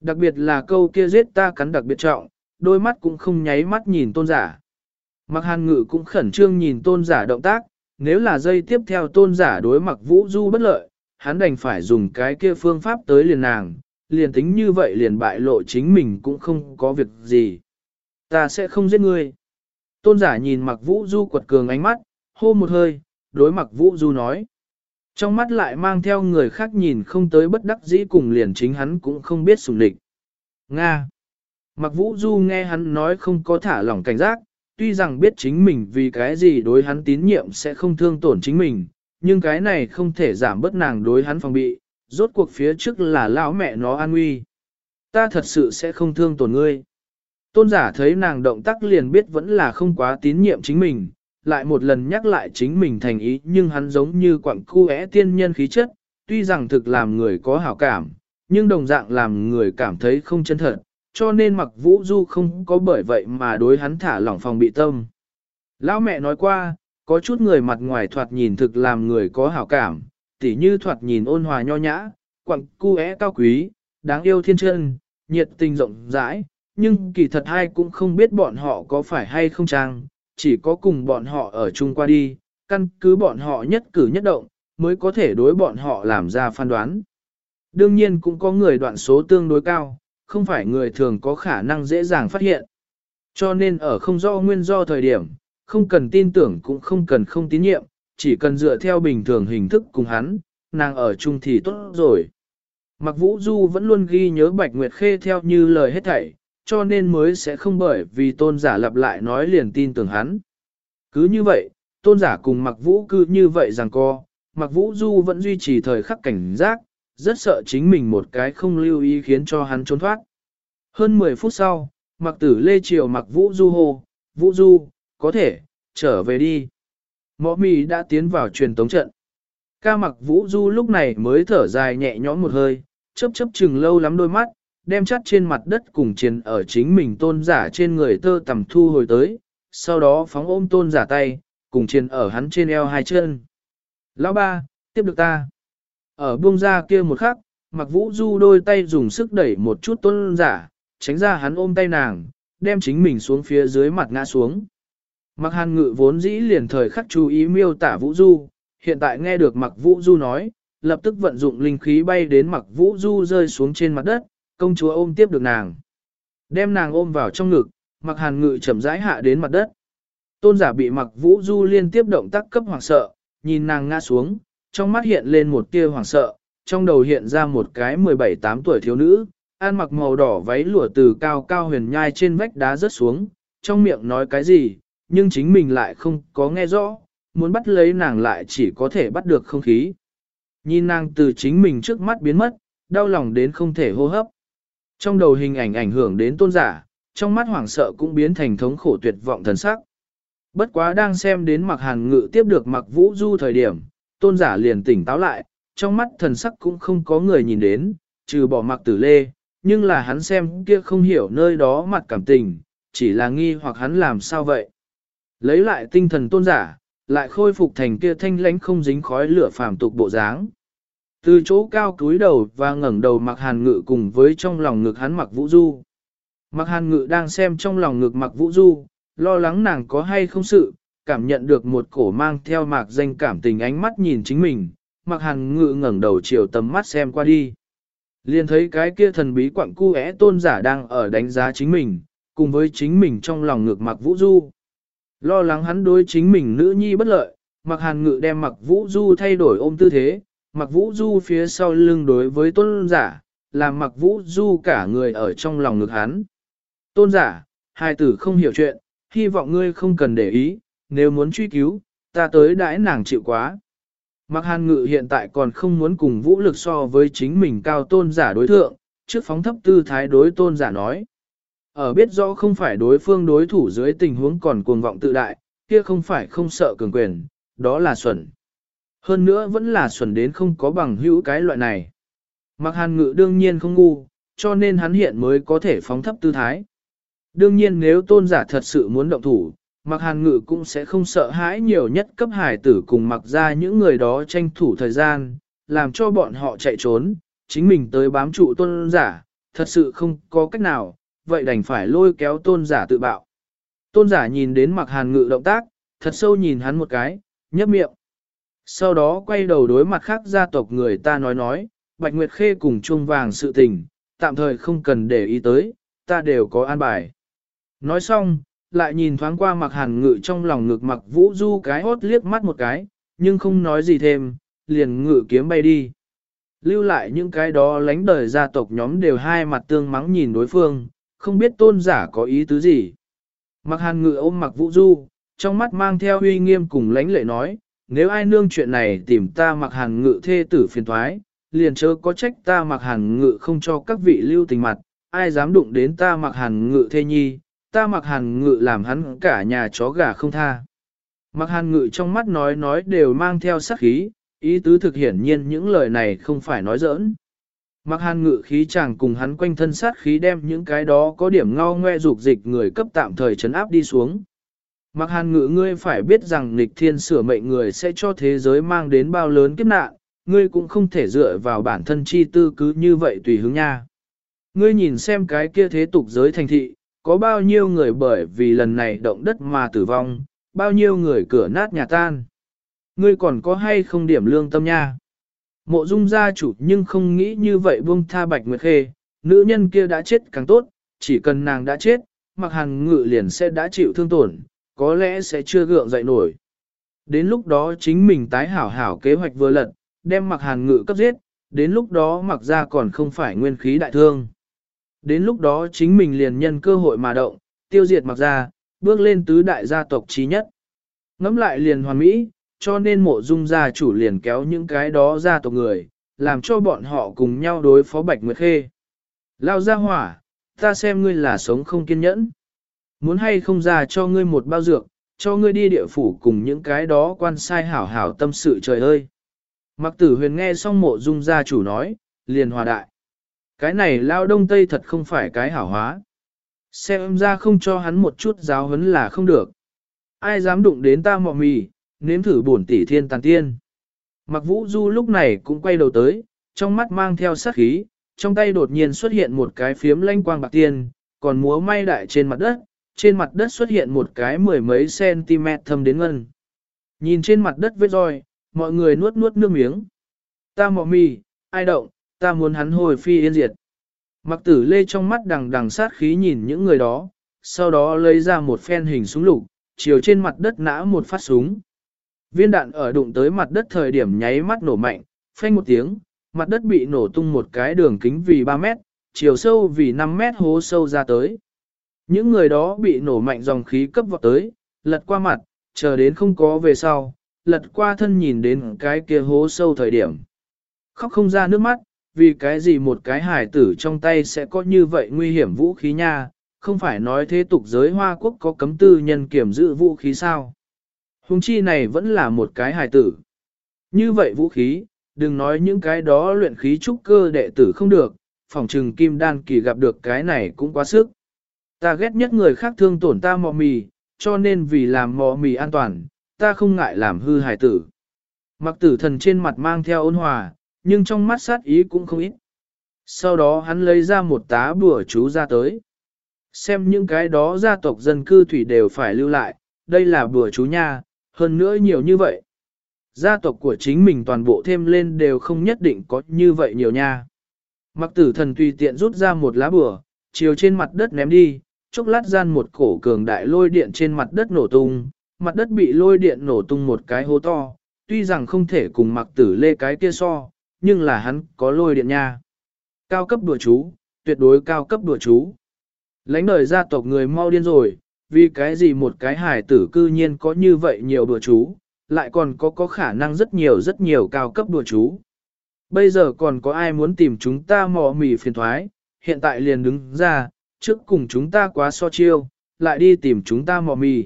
Đặc biệt là câu kia giết ta cắn đặc biệt trọng, đôi mắt cũng không nháy mắt nhìn tôn giả. Mặc hàn ngự cũng khẩn trương nhìn tôn giả động tác, nếu là dây tiếp theo tôn giả đối mặc vũ du bất lợi, hắn đành phải dùng cái kia phương pháp tới liền nàng, liền tính như vậy liền bại lộ chính mình cũng không có việc gì. Ta sẽ không giết ngươi. Tôn giả nhìn mặc vũ du quật cường ánh mắt, hô một hơi, đối mặc vũ du nói. Trong mắt lại mang theo người khác nhìn không tới bất đắc dĩ cùng liền chính hắn cũng không biết sùng địch. Nga. Mặc vũ du nghe hắn nói không có thả lỏng cảnh giác, tuy rằng biết chính mình vì cái gì đối hắn tín nhiệm sẽ không thương tổn chính mình, nhưng cái này không thể giảm bớt nàng đối hắn phòng bị, rốt cuộc phía trước là lão mẹ nó an nguy. Ta thật sự sẽ không thương tổn ngươi. Tôn giả thấy nàng động tác liền biết vẫn là không quá tín nhiệm chính mình, lại một lần nhắc lại chính mình thành ý nhưng hắn giống như quặng khu é tiên nhân khí chất, tuy rằng thực làm người có hảo cảm, nhưng đồng dạng làm người cảm thấy không chân thật, cho nên mặc vũ du không có bởi vậy mà đối hắn thả lỏng phòng bị tâm. Lão mẹ nói qua, có chút người mặt ngoài thoạt nhìn thực làm người có hảo cảm, tỉ như thoạt nhìn ôn hòa nho nhã, quặng cu é cao quý, đáng yêu thiên chân, nhiệt tình rộng rãi, nhưng kỳ thật hai cũng không biết bọn họ có phải hay không trang, chỉ có cùng bọn họ ở chung qua đi, căn cứ bọn họ nhất cử nhất động, mới có thể đối bọn họ làm ra phán đoán. Đương nhiên cũng có người đoạn số tương đối cao, không phải người thường có khả năng dễ dàng phát hiện. Cho nên ở không do nguyên do thời điểm, không cần tin tưởng cũng không cần không tín nhiệm, chỉ cần dựa theo bình thường hình thức cùng hắn, nàng ở chung thì tốt rồi. Mặc vũ du vẫn luôn ghi nhớ Bạch Nguyệt Khê theo như lời hết thảy, cho nên mới sẽ không bởi vì tôn giả lặp lại nói liền tin tưởng hắn. Cứ như vậy, tôn giả cùng mặc vũ cứ như vậy rằng co, mặc vũ du vẫn duy trì thời khắc cảnh giác, rất sợ chính mình một cái không lưu ý khiến cho hắn trốn thoát. Hơn 10 phút sau, mặc tử lê triều mặc vũ du hô, vũ du, có thể, trở về đi. Mõ mì đã tiến vào truyền tống trận. Ca mặc vũ du lúc này mới thở dài nhẹ nhõm một hơi, chấp chấp chừng lâu lắm đôi mắt, đem chắt trên mặt đất cùng triền ở chính mình tôn giả trên người tơ tầm thu hồi tới, sau đó phóng ôm tôn giả tay, cùng triền ở hắn trên eo hai chân. Lão ba, tiếp được ta. Ở buông ra kia một khắc, mặc vũ du đôi tay dùng sức đẩy một chút tôn giả, tránh ra hắn ôm tay nàng, đem chính mình xuống phía dưới mặt ngã xuống. Mặc hàn ngự vốn dĩ liền thời khắc chú ý miêu tả vũ du, hiện tại nghe được mặc vũ du nói, lập tức vận dụng linh khí bay đến mặc vũ du rơi xuống trên mặt đất, công chúa ôm tiếp được nàng. Đem nàng ôm vào trong ngực, mặc hàn ngự chậm rãi hạ đến mặt đất. Tôn giả bị mặc vũ du liên tiếp động tác cấp hoảng sợ, nhìn nàng ngã xuống, trong mắt hiện lên một tia hoảng sợ, trong đầu hiện ra một cái 17-8 tuổi thiếu nữ, ăn mặc màu đỏ váy lụa từ cao cao huyền nhai trên vách đá rớt xuống, trong miệng nói cái gì, nhưng chính mình lại không có nghe rõ, muốn bắt lấy nàng lại chỉ có thể bắt được không khí. Nhìn nàng từ chính mình trước mắt biến mất, đau lòng đến không thể hô hấp. Trong đầu hình ảnh ảnh hưởng đến tôn giả, trong mắt hoảng sợ cũng biến thành thống khổ tuyệt vọng thần sắc. Bất quá đang xem đến mặc hàn ngự tiếp được mặc vũ du thời điểm, tôn giả liền tỉnh táo lại, trong mắt thần sắc cũng không có người nhìn đến, trừ bỏ mặc tử lê, nhưng là hắn xem kia không hiểu nơi đó mặt cảm tình, chỉ là nghi hoặc hắn làm sao vậy. Lấy lại tinh thần tôn giả, lại khôi phục thành kia thanh lánh không dính khói lửa phàm tục bộ dáng. Từ chỗ cao cúi đầu và ngẩng đầu mặc hàn ngự cùng với trong lòng ngực hắn mặc vũ du. Mặc hàn ngự đang xem trong lòng ngực mặc vũ du, lo lắng nàng có hay không sự, cảm nhận được một cổ mang theo mạc danh cảm tình ánh mắt nhìn chính mình, mặc hàn ngự ngẩng đầu chiều tầm mắt xem qua đi. Liền thấy cái kia thần bí quặng cu é tôn giả đang ở đánh giá chính mình, cùng với chính mình trong lòng ngực mặc vũ du. Lo lắng hắn đối chính mình nữ nhi bất lợi, mặc hàn ngự đem mặc vũ du thay đổi ôm tư thế, mặc vũ du phía sau lưng đối với tôn giả, làm mặc vũ du cả người ở trong lòng ngực hắn. Tôn giả, hai tử không hiểu chuyện, hy vọng ngươi không cần để ý, nếu muốn truy cứu, ta tới đãi nàng chịu quá. Mặc hàn ngự hiện tại còn không muốn cùng vũ lực so với chính mình cao tôn giả đối thượng, trước phóng thấp tư thái đối tôn giả nói. Ở biết rõ không phải đối phương đối thủ dưới tình huống còn cuồng vọng tự đại, kia không phải không sợ cường quyền, đó là xuẩn. Hơn nữa vẫn là xuẩn đến không có bằng hữu cái loại này. Mặc hàn ngự đương nhiên không ngu, cho nên hắn hiện mới có thể phóng thấp tư thái. Đương nhiên nếu tôn giả thật sự muốn động thủ, mặc hàn ngự cũng sẽ không sợ hãi nhiều nhất cấp hải tử cùng mặc ra những người đó tranh thủ thời gian, làm cho bọn họ chạy trốn, chính mình tới bám trụ tôn giả, thật sự không có cách nào, vậy đành phải lôi kéo tôn giả tự bạo. Tôn giả nhìn đến mặc hàn ngự động tác, thật sâu nhìn hắn một cái, nhấp miệng. Sau đó quay đầu đối mặt khác gia tộc người ta nói nói, Bạch Nguyệt Khê cùng chuông vàng sự tình, tạm thời không cần để ý tới, ta đều có an bài. Nói xong, lại nhìn thoáng qua mặc hàn ngự trong lòng ngực mặc vũ du cái hốt liếc mắt một cái, nhưng không nói gì thêm, liền ngự kiếm bay đi. Lưu lại những cái đó lánh đời gia tộc nhóm đều hai mặt tương mắng nhìn đối phương, không biết tôn giả có ý tứ gì. Mặc hàn ngự ôm mặc vũ du, trong mắt mang theo uy nghiêm cùng lãnh lệ nói, nếu ai nương chuyện này tìm ta mặc hàn ngự thê tử phiền thoái, liền chớ có trách ta mặc hàn ngự không cho các vị lưu tình mặt, ai dám đụng đến ta mặc hàn ngự thê nhi, ta mặc hàn ngự làm hắn cả nhà chó gà không tha. Mặc hàn ngự trong mắt nói nói đều mang theo sát khí, ý tứ thực hiển nhiên những lời này không phải nói giỡn. Mặc hàn ngự khí chàng cùng hắn quanh thân sát khí đem những cái đó có điểm ngao ngoe dục dịch người cấp tạm thời chấn áp đi xuống. Mặc hàn ngự ngươi phải biết rằng nghịch thiên sửa mệnh người sẽ cho thế giới mang đến bao lớn kiếp nạn, ngươi cũng không thể dựa vào bản thân chi tư cứ như vậy tùy hướng nha. Ngươi nhìn xem cái kia thế tục giới thành thị, có bao nhiêu người bởi vì lần này động đất mà tử vong, bao nhiêu người cửa nát nhà tan. Ngươi còn có hay không điểm lương tâm nha? Mộ dung gia chủ nhưng không nghĩ như vậy buông tha bạch nguyệt khê, nữ nhân kia đã chết càng tốt, chỉ cần nàng đã chết, mặc hàn ngự liền sẽ đã chịu thương tổn, có lẽ sẽ chưa gượng dậy nổi. Đến lúc đó chính mình tái hảo hảo kế hoạch vừa lật, đem mặc hàn ngự cấp giết, đến lúc đó mặc ra còn không phải nguyên khí đại thương. Đến lúc đó chính mình liền nhân cơ hội mà động, tiêu diệt mặc ra, bước lên tứ đại gia tộc trí nhất. Ngắm lại liền hoàn mỹ, cho nên mộ dung gia chủ liền kéo những cái đó gia tộc người, làm cho bọn họ cùng nhau đối phó Bạch Nguyệt Khê. Lao ra hỏa, ta xem ngươi là sống không kiên nhẫn. Muốn hay không ra cho ngươi một bao dược, cho ngươi đi địa phủ cùng những cái đó quan sai hảo hảo tâm sự trời ơi. Mặc tử huyền nghe xong mộ dung gia chủ nói, liền hòa đại. Cái này lao đông tây thật không phải cái hảo hóa. Xem ra không cho hắn một chút giáo huấn là không được. Ai dám đụng đến ta mọ mì, nếm thử bổn tỷ thiên tàn tiên. Mặc vũ du lúc này cũng quay đầu tới, trong mắt mang theo sát khí, trong tay đột nhiên xuất hiện một cái phiếm lanh quang bạc tiên, còn múa may đại trên mặt đất, trên mặt đất xuất hiện một cái mười mấy cm thâm đến ngân. Nhìn trên mặt đất vết roi, mọi người nuốt nuốt nước miếng. Ta mọ mì, ai động, ta muốn hắn hồi phi yên diệt. Mặc tử lê trong mắt đằng đằng sát khí nhìn những người đó, sau đó lấy ra một phen hình súng lục, chiều trên mặt đất nã một phát súng. Viên đạn ở đụng tới mặt đất thời điểm nháy mắt nổ mạnh, phanh một tiếng, mặt đất bị nổ tung một cái đường kính vì 3 mét, chiều sâu vì 5 mét hố sâu ra tới. Những người đó bị nổ mạnh dòng khí cấp vọt tới, lật qua mặt, chờ đến không có về sau, lật qua thân nhìn đến cái kia hố sâu thời điểm. Khóc không ra nước mắt, vì cái gì một cái hải tử trong tay sẽ có như vậy nguy hiểm vũ khí nha, không phải nói thế tục giới Hoa Quốc có cấm tư nhân kiểm giữ vũ khí sao. Hùng chi này vẫn là một cái hài tử. Như vậy vũ khí, đừng nói những cái đó luyện khí trúc cơ đệ tử không được, phòng trừng kim đan kỳ gặp được cái này cũng quá sức. Ta ghét nhất người khác thương tổn ta mò mì, cho nên vì làm mò mì an toàn, ta không ngại làm hư hài tử. Mặc tử thần trên mặt mang theo ôn hòa, nhưng trong mắt sát ý cũng không ít. Sau đó hắn lấy ra một tá bùa chú ra tới. Xem những cái đó gia tộc dân cư thủy đều phải lưu lại, đây là bùa chú nha, hơn nữa nhiều như vậy. Gia tộc của chính mình toàn bộ thêm lên đều không nhất định có như vậy nhiều nha. Mặc tử thần tùy tiện rút ra một lá bùa, chiều trên mặt đất ném đi, chốc lát gian một cổ cường đại lôi điện trên mặt đất nổ tung, mặt đất bị lôi điện nổ tung một cái hố to, tuy rằng không thể cùng mặc tử lê cái kia so, nhưng là hắn có lôi điện nha. Cao cấp đùa chú, tuyệt đối cao cấp đùa chú. Lánh đời gia tộc người mau điên rồi, vì cái gì một cái hải tử cư nhiên có như vậy nhiều đùa chú, lại còn có có khả năng rất nhiều rất nhiều cao cấp đùa chú. Bây giờ còn có ai muốn tìm chúng ta mò mì phiền thoái, hiện tại liền đứng ra, trước cùng chúng ta quá so chiêu, lại đi tìm chúng ta mò mì.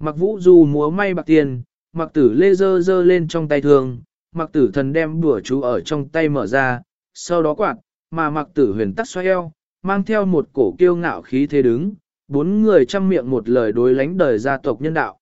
Mặc vũ dù múa may bạc tiền, mặc tử lê dơ dơ lên trong tay thường, mặc tử thần đem bửa chú ở trong tay mở ra, sau đó quạt, mà mặc tử huyền tắt xoay eo, mang theo một cổ kiêu ngạo khí thế đứng, bốn người chăm miệng một lời đối lánh đời gia tộc nhân đạo.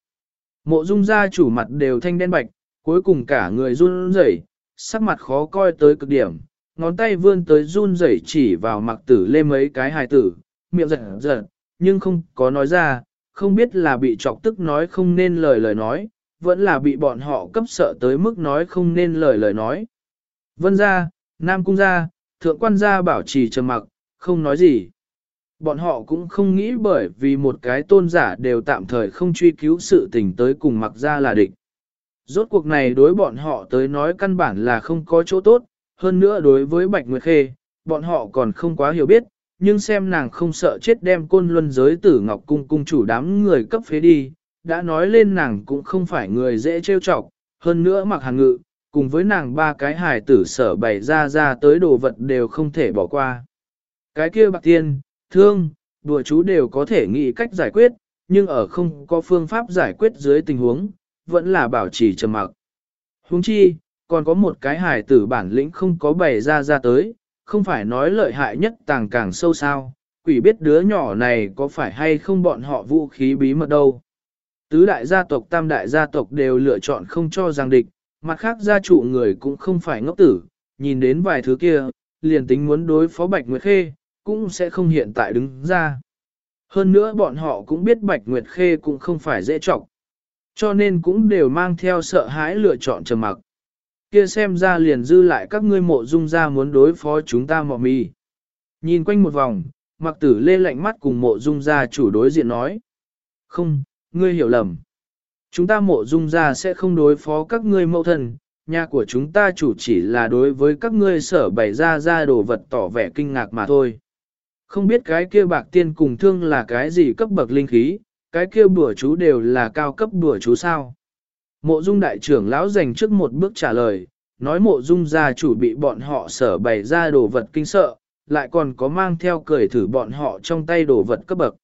Mộ dung gia chủ mặt đều thanh đen bạch, cuối cùng cả người run rẩy, sắc mặt khó coi tới cực điểm, ngón tay vươn tới run rẩy chỉ vào mặc tử lê mấy cái hài tử, miệng giật giật, nhưng không có nói ra, không biết là bị chọc tức nói không nên lời lời nói, vẫn là bị bọn họ cấp sợ tới mức nói không nên lời lời nói. Vân ra, Nam Cung ra, Thượng quan gia bảo trì trầm mặc, không nói gì. Bọn họ cũng không nghĩ bởi vì một cái tôn giả đều tạm thời không truy cứu sự tình tới cùng mặc ra là địch. Rốt cuộc này đối bọn họ tới nói căn bản là không có chỗ tốt, hơn nữa đối với Bạch Nguyệt Khê, bọn họ còn không quá hiểu biết, nhưng xem nàng không sợ chết đem côn luân giới tử ngọc cung cung chủ đám người cấp phế đi, đã nói lên nàng cũng không phải người dễ trêu chọc, hơn nữa mặc hàng ngự, cùng với nàng ba cái hài tử sở bày ra ra tới đồ vật đều không thể bỏ qua. Cái kia bạc tiên, thương, đùa chú đều có thể nghĩ cách giải quyết, nhưng ở không có phương pháp giải quyết dưới tình huống, vẫn là bảo trì trầm mặc. Huống chi, còn có một cái hài tử bản lĩnh không có bày ra ra tới, không phải nói lợi hại nhất tàng càng sâu sao, quỷ biết đứa nhỏ này có phải hay không bọn họ vũ khí bí mật đâu. Tứ đại gia tộc tam đại gia tộc đều lựa chọn không cho giang địch, mặt khác gia chủ người cũng không phải ngốc tử, nhìn đến vài thứ kia, liền tính muốn đối phó Bạch Nguyệt Khê, cũng sẽ không hiện tại đứng ra. Hơn nữa bọn họ cũng biết Bạch Nguyệt Khê cũng không phải dễ trọng, cho nên cũng đều mang theo sợ hãi lựa chọn trầm mặc. Kia xem ra liền dư lại các ngươi mộ dung ra muốn đối phó chúng ta mọ mì. Nhìn quanh một vòng, mặc tử lê lạnh mắt cùng mộ dung ra chủ đối diện nói. Không, ngươi hiểu lầm. Chúng ta mộ dung ra sẽ không đối phó các ngươi mẫu thần. nhà của chúng ta chủ chỉ là đối với các ngươi sở bày ra ra đồ vật tỏ vẻ kinh ngạc mà thôi. Không biết cái kia bạc tiên cùng thương là cái gì cấp bậc linh khí, cái kia bùa chú đều là cao cấp bùa chú sao. Mộ dung đại trưởng lão dành trước một bước trả lời, nói mộ dung gia chủ bị bọn họ sở bày ra đồ vật kinh sợ, lại còn có mang theo cười thử bọn họ trong tay đồ vật cấp bậc.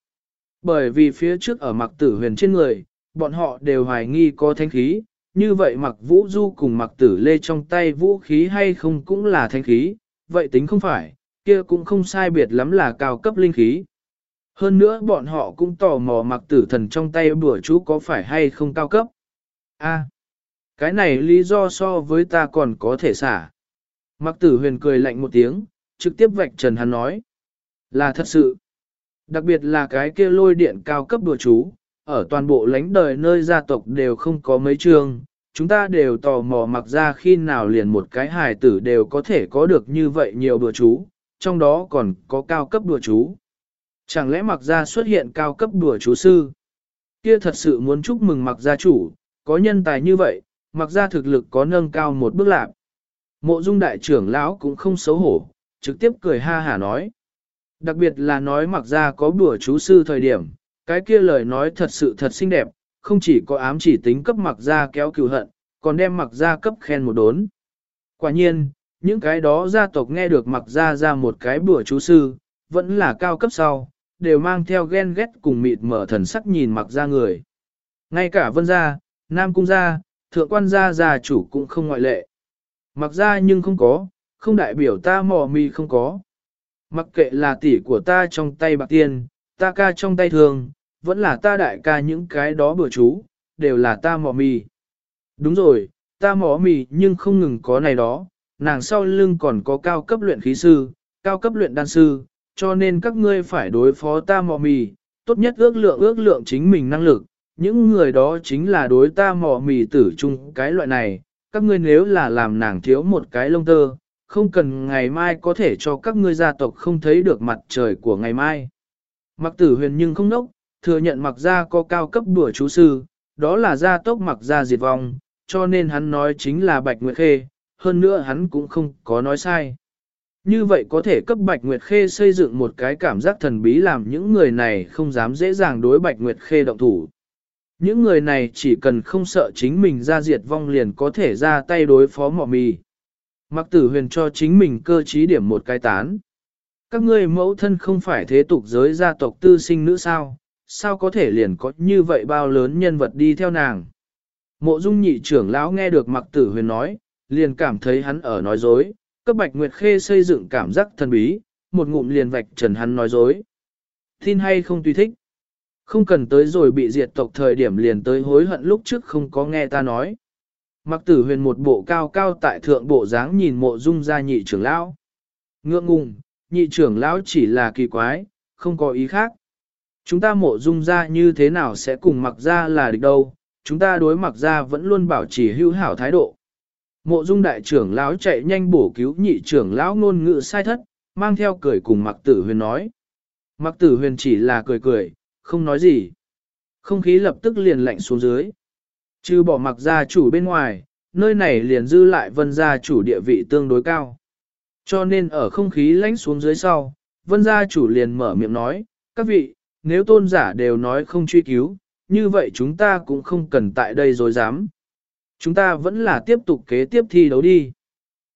Bởi vì phía trước ở mặc tử huyền trên người, bọn họ đều hoài nghi có thanh khí, như vậy mặc vũ du cùng mặc tử lê trong tay vũ khí hay không cũng là thanh khí, vậy tính không phải, kia cũng không sai biệt lắm là cao cấp linh khí. Hơn nữa bọn họ cũng tò mò mặc tử thần trong tay bữa chú có phải hay không cao cấp. A, cái này lý do so với ta còn có thể xả. Mặc tử huyền cười lạnh một tiếng, trực tiếp vạch trần hắn nói. Là thật sự. Đặc biệt là cái kia lôi điện cao cấp đùa chú, ở toàn bộ lãnh đời nơi gia tộc đều không có mấy trường, chúng ta đều tò mò mặc ra khi nào liền một cái hài tử đều có thể có được như vậy nhiều đùa chú, trong đó còn có cao cấp đùa chú. Chẳng lẽ mặc ra xuất hiện cao cấp đùa chú sư? Kia thật sự muốn chúc mừng mặc gia chủ, có nhân tài như vậy, mặc ra thực lực có nâng cao một bước lạc. Mộ dung đại trưởng lão cũng không xấu hổ, trực tiếp cười ha hả nói. Đặc biệt là nói mặc ra có bùa chú sư thời điểm, cái kia lời nói thật sự thật xinh đẹp, không chỉ có ám chỉ tính cấp mặc ra kéo cừu hận, còn đem mặc ra cấp khen một đốn. Quả nhiên, những cái đó gia tộc nghe được mặc ra ra một cái bùa chú sư, vẫn là cao cấp sau, đều mang theo ghen ghét cùng mịt mở thần sắc nhìn mặc ra người. Ngay cả vân gia, nam cung gia, thượng quan gia gia chủ cũng không ngoại lệ. Mặc ra nhưng không có, không đại biểu ta mò mì không có. Mặc kệ là tỷ của ta trong tay bạc tiền, ta ca trong tay thường, vẫn là ta đại ca những cái đó bữa chú, đều là ta mò mì. Đúng rồi, ta mò mì nhưng không ngừng có này đó, nàng sau lưng còn có cao cấp luyện khí sư, cao cấp luyện đan sư, cho nên các ngươi phải đối phó ta mò mì, tốt nhất ước lượng ước lượng chính mình năng lực, những người đó chính là đối ta mò mì tử chung cái loại này, các ngươi nếu là làm nàng thiếu một cái lông tơ, không cần ngày mai có thể cho các ngươi gia tộc không thấy được mặt trời của ngày mai. Mặc tử huyền nhưng không nốc, thừa nhận mặc gia có cao cấp đùa chú sư, đó là gia tốc mặc gia diệt vong, cho nên hắn nói chính là Bạch Nguyệt Khê, hơn nữa hắn cũng không có nói sai. Như vậy có thể cấp Bạch Nguyệt Khê xây dựng một cái cảm giác thần bí làm những người này không dám dễ dàng đối Bạch Nguyệt Khê động thủ. Những người này chỉ cần không sợ chính mình ra diệt vong liền có thể ra tay đối phó mọ mì. Mặc tử huyền cho chính mình cơ trí điểm một cái tán. Các ngươi mẫu thân không phải thế tục giới gia tộc tư sinh nữ sao, sao có thể liền có như vậy bao lớn nhân vật đi theo nàng. Mộ dung nhị trưởng lão nghe được mặc tử huyền nói, liền cảm thấy hắn ở nói dối, cấp bạch nguyệt khê xây dựng cảm giác thần bí, một ngụm liền vạch trần hắn nói dối. Tin hay không tùy thích. Không cần tới rồi bị diệt tộc thời điểm liền tới hối hận lúc trước không có nghe ta nói. Mặc tử huyền một bộ cao cao tại thượng bộ dáng nhìn mộ dung gia nhị trưởng lão. Ngượng ngùng, nhị trưởng lão chỉ là kỳ quái, không có ý khác. Chúng ta mộ dung ra như thế nào sẽ cùng mặc ra là địch đâu, chúng ta đối mặc ra vẫn luôn bảo trì hữu hảo thái độ. Mộ dung đại trưởng lão chạy nhanh bổ cứu nhị trưởng lão ngôn ngữ sai thất, mang theo cười cùng mặc tử huyền nói. Mặc tử huyền chỉ là cười cười, không nói gì. Không khí lập tức liền lạnh xuống dưới. Chứ bỏ mặc gia chủ bên ngoài, nơi này liền dư lại vân gia chủ địa vị tương đối cao. Cho nên ở không khí lạnh xuống dưới sau, vân gia chủ liền mở miệng nói, các vị, nếu tôn giả đều nói không truy cứu, như vậy chúng ta cũng không cần tại đây rồi dám. Chúng ta vẫn là tiếp tục kế tiếp thi đấu đi.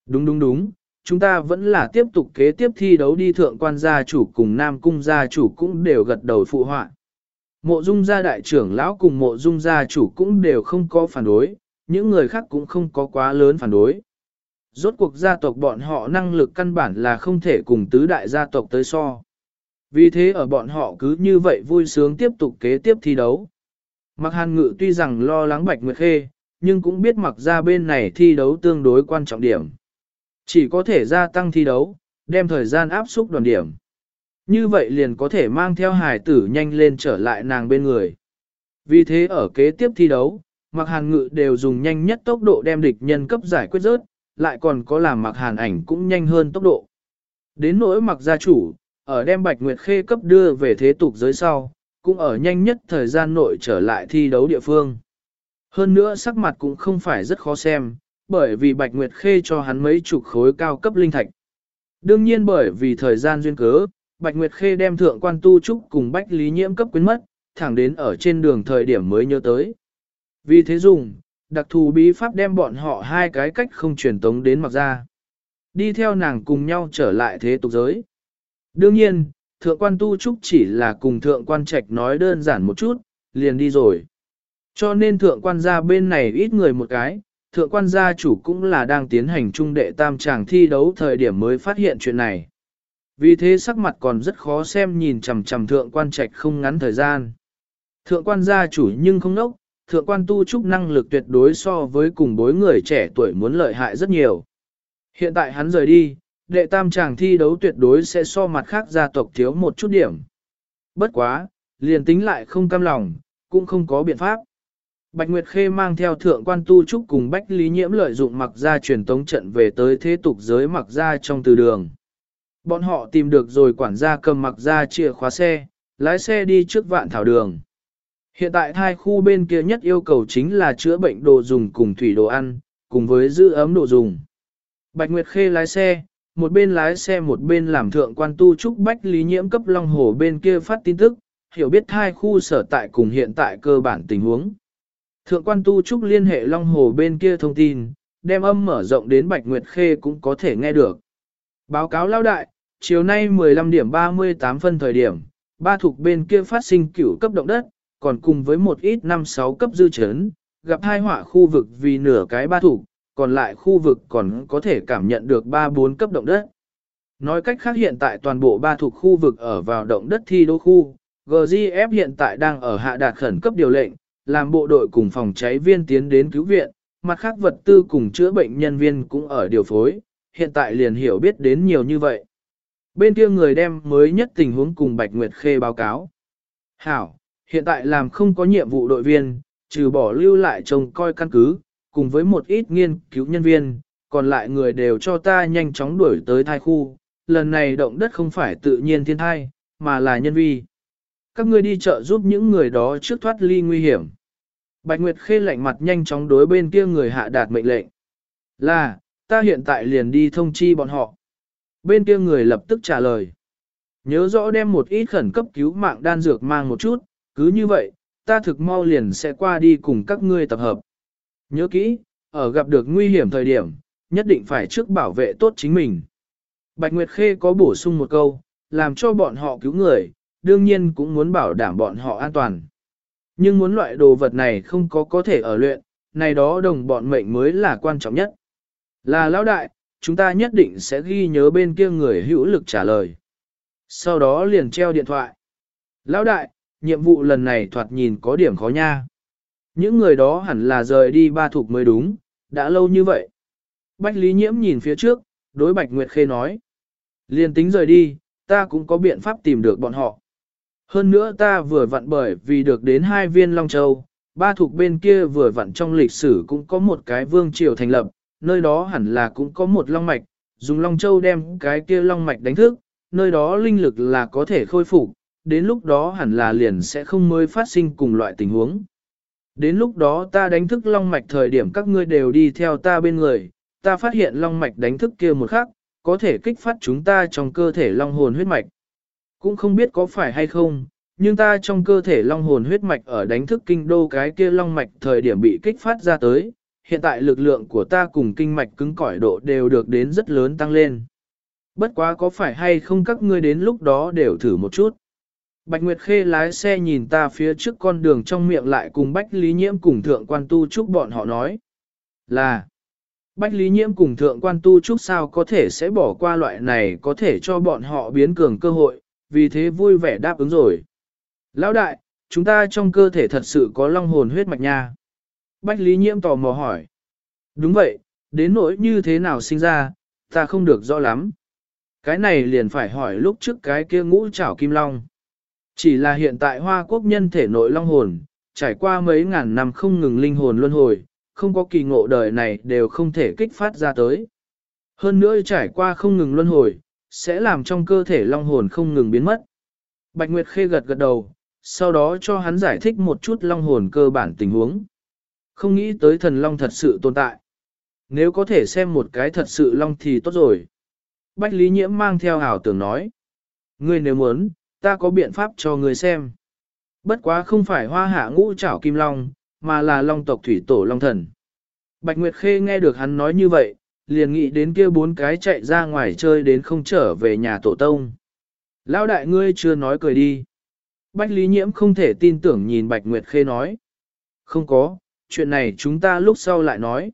Đúng đúng đúng, chúng ta vẫn là tiếp tục kế tiếp thi đấu đi thượng quan gia chủ cùng nam cung gia chủ cũng đều gật đầu phụ họa. Mộ dung gia đại trưởng lão cùng mộ dung gia chủ cũng đều không có phản đối, những người khác cũng không có quá lớn phản đối. Rốt cuộc gia tộc bọn họ năng lực căn bản là không thể cùng tứ đại gia tộc tới so. Vì thế ở bọn họ cứ như vậy vui sướng tiếp tục kế tiếp thi đấu. Mặc hàn ngự tuy rằng lo lắng Bạch Nguyệt Khê, nhưng cũng biết mặc ra bên này thi đấu tương đối quan trọng điểm. Chỉ có thể gia tăng thi đấu, đem thời gian áp xúc đoàn điểm. Như vậy liền có thể mang theo hải tử nhanh lên trở lại nàng bên người. Vì thế ở kế tiếp thi đấu, mặc hàn ngự đều dùng nhanh nhất tốc độ đem địch nhân cấp giải quyết rớt, lại còn có làm mặc hàn ảnh cũng nhanh hơn tốc độ. Đến nỗi mặc gia chủ, ở đem Bạch Nguyệt Khê cấp đưa về thế tục giới sau, cũng ở nhanh nhất thời gian nội trở lại thi đấu địa phương. Hơn nữa sắc mặt cũng không phải rất khó xem, bởi vì Bạch Nguyệt Khê cho hắn mấy chục khối cao cấp linh thạch. Đương nhiên bởi vì thời gian duyên cớ, Bạch Nguyệt Khê đem thượng quan tu trúc cùng Bách Lý Nhiễm cấp quyến mất, thẳng đến ở trên đường thời điểm mới nhớ tới. Vì thế dùng, đặc thù bí pháp đem bọn họ hai cái cách không truyền tống đến mặc ra. Đi theo nàng cùng nhau trở lại thế tục giới. Đương nhiên, thượng quan tu trúc chỉ là cùng thượng quan trạch nói đơn giản một chút, liền đi rồi. Cho nên thượng quan gia bên này ít người một cái, thượng quan gia chủ cũng là đang tiến hành trung đệ tam tràng thi đấu thời điểm mới phát hiện chuyện này. Vì thế sắc mặt còn rất khó xem nhìn chằm chằm thượng quan trạch không ngắn thời gian. Thượng quan gia chủ nhưng không nốc, thượng quan tu trúc năng lực tuyệt đối so với cùng bối người trẻ tuổi muốn lợi hại rất nhiều. Hiện tại hắn rời đi, đệ tam chàng thi đấu tuyệt đối sẽ so mặt khác gia tộc thiếu một chút điểm. Bất quá, liền tính lại không cam lòng, cũng không có biện pháp. Bạch Nguyệt Khê mang theo thượng quan tu trúc cùng Bách Lý Nhiễm lợi dụng mặc ra truyền tống trận về tới thế tục giới mặc ra trong từ đường. Bọn họ tìm được rồi quản gia cầm mặc ra chìa khóa xe, lái xe đi trước vạn thảo đường. Hiện tại hai khu bên kia nhất yêu cầu chính là chữa bệnh đồ dùng cùng thủy đồ ăn, cùng với giữ ấm đồ dùng. Bạch Nguyệt Khê lái xe, một bên lái xe một bên làm thượng quan tu trúc bách lý nhiễm cấp long hồ bên kia phát tin tức, hiểu biết hai khu sở tại cùng hiện tại cơ bản tình huống. Thượng quan tu trúc liên hệ long hồ bên kia thông tin, đem âm mở rộng đến Bạch Nguyệt Khê cũng có thể nghe được. Báo cáo lao đại, chiều nay 15 điểm 38 phân thời điểm, ba thuộc bên kia phát sinh cửu cấp động đất, còn cùng với một ít năm sáu cấp dư chấn, gặp hai họa khu vực vì nửa cái ba thuộc, còn lại khu vực còn có thể cảm nhận được 3-4 cấp động đất. Nói cách khác hiện tại toàn bộ ba thuộc khu vực ở vào động đất thi đô khu, GGF hiện tại đang ở hạ đạt khẩn cấp điều lệnh, làm bộ đội cùng phòng cháy viên tiến đến cứu viện, mặt khác vật tư cùng chữa bệnh nhân viên cũng ở điều phối, hiện tại liền hiểu biết đến nhiều như vậy. Bên kia người đem mới nhất tình huống cùng Bạch Nguyệt Khê báo cáo. Hảo, hiện tại làm không có nhiệm vụ đội viên, trừ bỏ lưu lại trông coi căn cứ, cùng với một ít nghiên cứu nhân viên, còn lại người đều cho ta nhanh chóng đuổi tới thai khu. Lần này động đất không phải tự nhiên thiên thai, mà là nhân vi. Các ngươi đi chợ giúp những người đó trước thoát ly nguy hiểm. Bạch Nguyệt khê lạnh mặt nhanh chóng đối bên kia người hạ đạt mệnh lệnh. Là, ta hiện tại liền đi thông chi bọn họ. Bên kia người lập tức trả lời. Nhớ rõ đem một ít khẩn cấp cứu mạng đan dược mang một chút, cứ như vậy, ta thực mau liền sẽ qua đi cùng các ngươi tập hợp. Nhớ kỹ, ở gặp được nguy hiểm thời điểm, nhất định phải trước bảo vệ tốt chính mình. Bạch Nguyệt Khê có bổ sung một câu, làm cho bọn họ cứu người, đương nhiên cũng muốn bảo đảm bọn họ an toàn. Nhưng muốn loại đồ vật này không có có thể ở luyện, này đó đồng bọn mệnh mới là quan trọng nhất. Là lão đại, chúng ta nhất định sẽ ghi nhớ bên kia người hữu lực trả lời. Sau đó liền treo điện thoại. Lão đại, nhiệm vụ lần này thoạt nhìn có điểm khó nha. Những người đó hẳn là rời đi ba thuộc mới đúng, đã lâu như vậy. Bách Lý Nhiễm nhìn phía trước, đối Bạch Nguyệt Khê nói. liền tính rời đi, ta cũng có biện pháp tìm được bọn họ. Hơn nữa ta vừa vặn bởi vì được đến hai viên Long Châu, ba thuộc bên kia vừa vặn trong lịch sử cũng có một cái vương triều thành lập, nơi đó hẳn là cũng có một long mạch, dùng Long Châu đem cái kia long mạch đánh thức, nơi đó linh lực là có thể khôi phục, đến lúc đó hẳn là liền sẽ không mới phát sinh cùng loại tình huống. Đến lúc đó ta đánh thức long mạch thời điểm các ngươi đều đi theo ta bên người, ta phát hiện long mạch đánh thức kia một khắc, có thể kích phát chúng ta trong cơ thể long hồn huyết mạch. Cũng không biết có phải hay không, nhưng ta trong cơ thể long hồn huyết mạch ở đánh thức kinh đô cái kia long mạch thời điểm bị kích phát ra tới, hiện tại lực lượng của ta cùng kinh mạch cứng cỏi độ đều được đến rất lớn tăng lên. Bất quá có phải hay không các ngươi đến lúc đó đều thử một chút. Bạch Nguyệt Khê lái xe nhìn ta phía trước con đường trong miệng lại cùng Bách Lý Nhiễm cùng Thượng Quan Tu Trúc bọn họ nói. Là, Bách Lý Nhiễm cùng Thượng Quan Tu Trúc sao có thể sẽ bỏ qua loại này có thể cho bọn họ biến cường cơ hội, vì thế vui vẻ đáp ứng rồi. Lão đại, chúng ta trong cơ thể thật sự có long hồn huyết mạch nha. Bách Lý Nhiễm tò mò hỏi. Đúng vậy, đến nỗi như thế nào sinh ra, ta không được rõ lắm. Cái này liền phải hỏi lúc trước cái kia ngũ trảo kim long. Chỉ là hiện tại hoa quốc nhân thể nội long hồn, trải qua mấy ngàn năm không ngừng linh hồn luân hồi, không có kỳ ngộ đời này đều không thể kích phát ra tới. Hơn nữa trải qua không ngừng luân hồi, sẽ làm trong cơ thể long hồn không ngừng biến mất. Bạch Nguyệt Khê gật gật đầu, sau đó cho hắn giải thích một chút long hồn cơ bản tình huống. Không nghĩ tới thần long thật sự tồn tại. Nếu có thể xem một cái thật sự long thì tốt rồi. Bách Lý Nhiễm mang theo hảo tưởng nói. Ngươi nếu muốn, ta có biện pháp cho ngươi xem. Bất quá không phải hoa hạ ngũ trảo kim long, mà là long tộc thủy tổ long thần. Bạch Nguyệt Khê nghe được hắn nói như vậy, liền nghĩ đến kia bốn cái chạy ra ngoài chơi đến không trở về nhà tổ tông. Lão đại ngươi chưa nói cười đi. Bách Lý Nhiễm không thể tin tưởng nhìn Bạch Nguyệt Khê nói. Không có, chuyện này chúng ta lúc sau lại nói.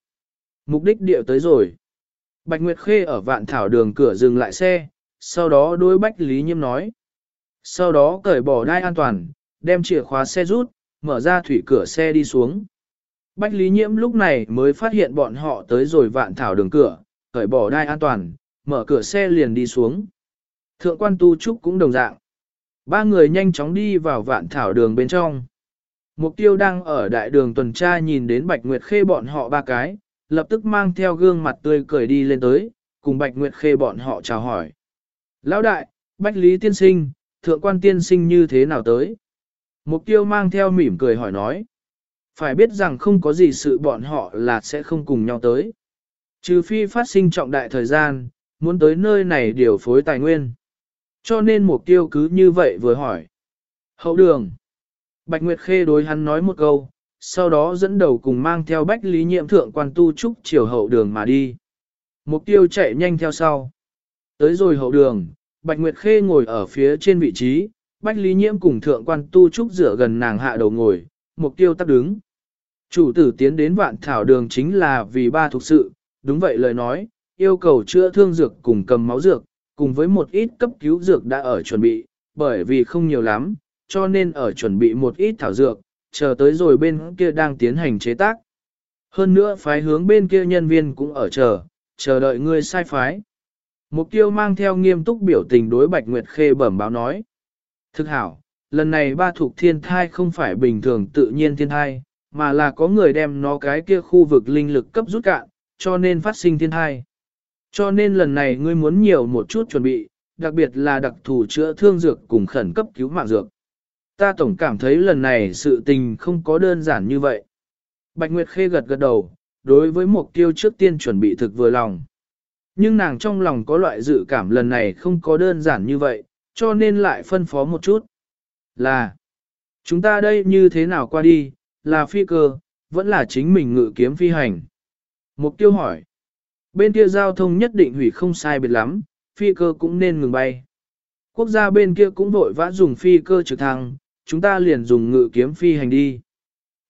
Mục đích địa tới rồi. Bạch Nguyệt Khê ở vạn thảo đường cửa dừng lại xe, sau đó đối Bách Lý Nhiễm nói. Sau đó cởi bỏ đai an toàn, đem chìa khóa xe rút, mở ra thủy cửa xe đi xuống. Bách Lý Nhiễm lúc này mới phát hiện bọn họ tới rồi vạn thảo đường cửa, cởi bỏ đai an toàn, mở cửa xe liền đi xuống. Thượng quan tu trúc cũng đồng dạng. Ba người nhanh chóng đi vào vạn thảo đường bên trong. Mục tiêu đang ở đại đường tuần tra nhìn đến Bạch Nguyệt Khê bọn họ ba cái, lập tức mang theo gương mặt tươi cười đi lên tới, cùng Bạch Nguyệt Khê bọn họ chào hỏi. Lão đại, Bách Lý tiên sinh, thượng quan tiên sinh như thế nào tới? Mục tiêu mang theo mỉm cười hỏi nói. Phải biết rằng không có gì sự bọn họ là sẽ không cùng nhau tới. Trừ phi phát sinh trọng đại thời gian, muốn tới nơi này điều phối tài nguyên. Cho nên mục tiêu cứ như vậy vừa hỏi. Hậu đường. Bạch Nguyệt Khê đối hắn nói một câu, sau đó dẫn đầu cùng mang theo bách lý nhiệm thượng quan tu trúc chiều hậu đường mà đi. Mục tiêu chạy nhanh theo sau. Tới rồi hậu đường, Bạch Nguyệt Khê ngồi ở phía trên vị trí, bách lý nhiễm cùng thượng quan tu trúc rửa gần nàng hạ đầu ngồi, mục tiêu tắt đứng. Chủ tử tiến đến vạn thảo đường chính là vì ba thuộc sự, đúng vậy lời nói, yêu cầu chữa thương dược cùng cầm máu dược, cùng với một ít cấp cứu dược đã ở chuẩn bị, bởi vì không nhiều lắm, cho nên ở chuẩn bị một ít thảo dược, chờ tới rồi bên kia đang tiến hành chế tác. Hơn nữa phái hướng bên kia nhân viên cũng ở chờ, chờ đợi người sai phái. Mục tiêu mang theo nghiêm túc biểu tình đối Bạch Nguyệt Khê bẩm báo nói. Thực hảo, lần này ba thuộc thiên thai không phải bình thường tự nhiên thiên thai, mà là có người đem nó cái kia khu vực linh lực cấp rút cạn, cho nên phát sinh thiên thai. Cho nên lần này ngươi muốn nhiều một chút chuẩn bị, đặc biệt là đặc thù chữa thương dược cùng khẩn cấp cứu mạng dược. Ta tổng cảm thấy lần này sự tình không có đơn giản như vậy. Bạch Nguyệt Khê gật gật đầu, đối với mục tiêu trước tiên chuẩn bị thực vừa lòng. Nhưng nàng trong lòng có loại dự cảm lần này không có đơn giản như vậy, cho nên lại phân phó một chút. Là, chúng ta đây như thế nào qua đi, là phi cơ, vẫn là chính mình ngự kiếm phi hành. Mục tiêu hỏi, bên kia giao thông nhất định hủy không sai biệt lắm, phi cơ cũng nên ngừng bay. Quốc gia bên kia cũng vội vã dùng phi cơ trực thăng, chúng ta liền dùng ngự kiếm phi hành đi.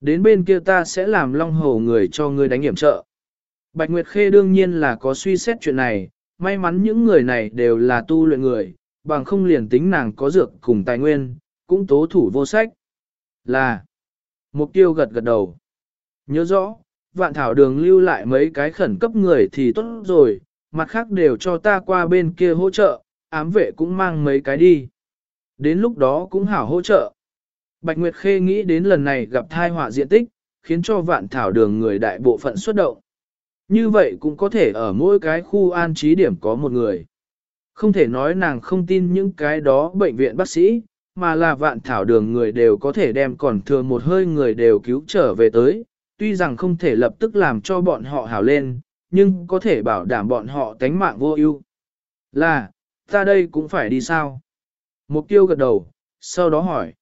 Đến bên kia ta sẽ làm long hổ người cho ngươi đánh hiểm trợ. Bạch Nguyệt Khê đương nhiên là có suy xét chuyện này, may mắn những người này đều là tu luyện người, bằng không liền tính nàng có dược cùng tài nguyên, cũng tố thủ vô sách. Là, mục tiêu gật gật đầu. Nhớ rõ, vạn thảo đường lưu lại mấy cái khẩn cấp người thì tốt rồi, mặt khác đều cho ta qua bên kia hỗ trợ, ám vệ cũng mang mấy cái đi. Đến lúc đó cũng hảo hỗ trợ. Bạch Nguyệt Khê nghĩ đến lần này gặp thai họa diện tích, khiến cho vạn thảo đường người đại bộ phận xuất động. Như vậy cũng có thể ở mỗi cái khu an trí điểm có một người. Không thể nói nàng không tin những cái đó bệnh viện bác sĩ, mà là vạn thảo đường người đều có thể đem còn thừa một hơi người đều cứu trở về tới, tuy rằng không thể lập tức làm cho bọn họ hảo lên, nhưng có thể bảo đảm bọn họ tánh mạng vô ưu. Là, ta đây cũng phải đi sao? Mục tiêu gật đầu, sau đó hỏi.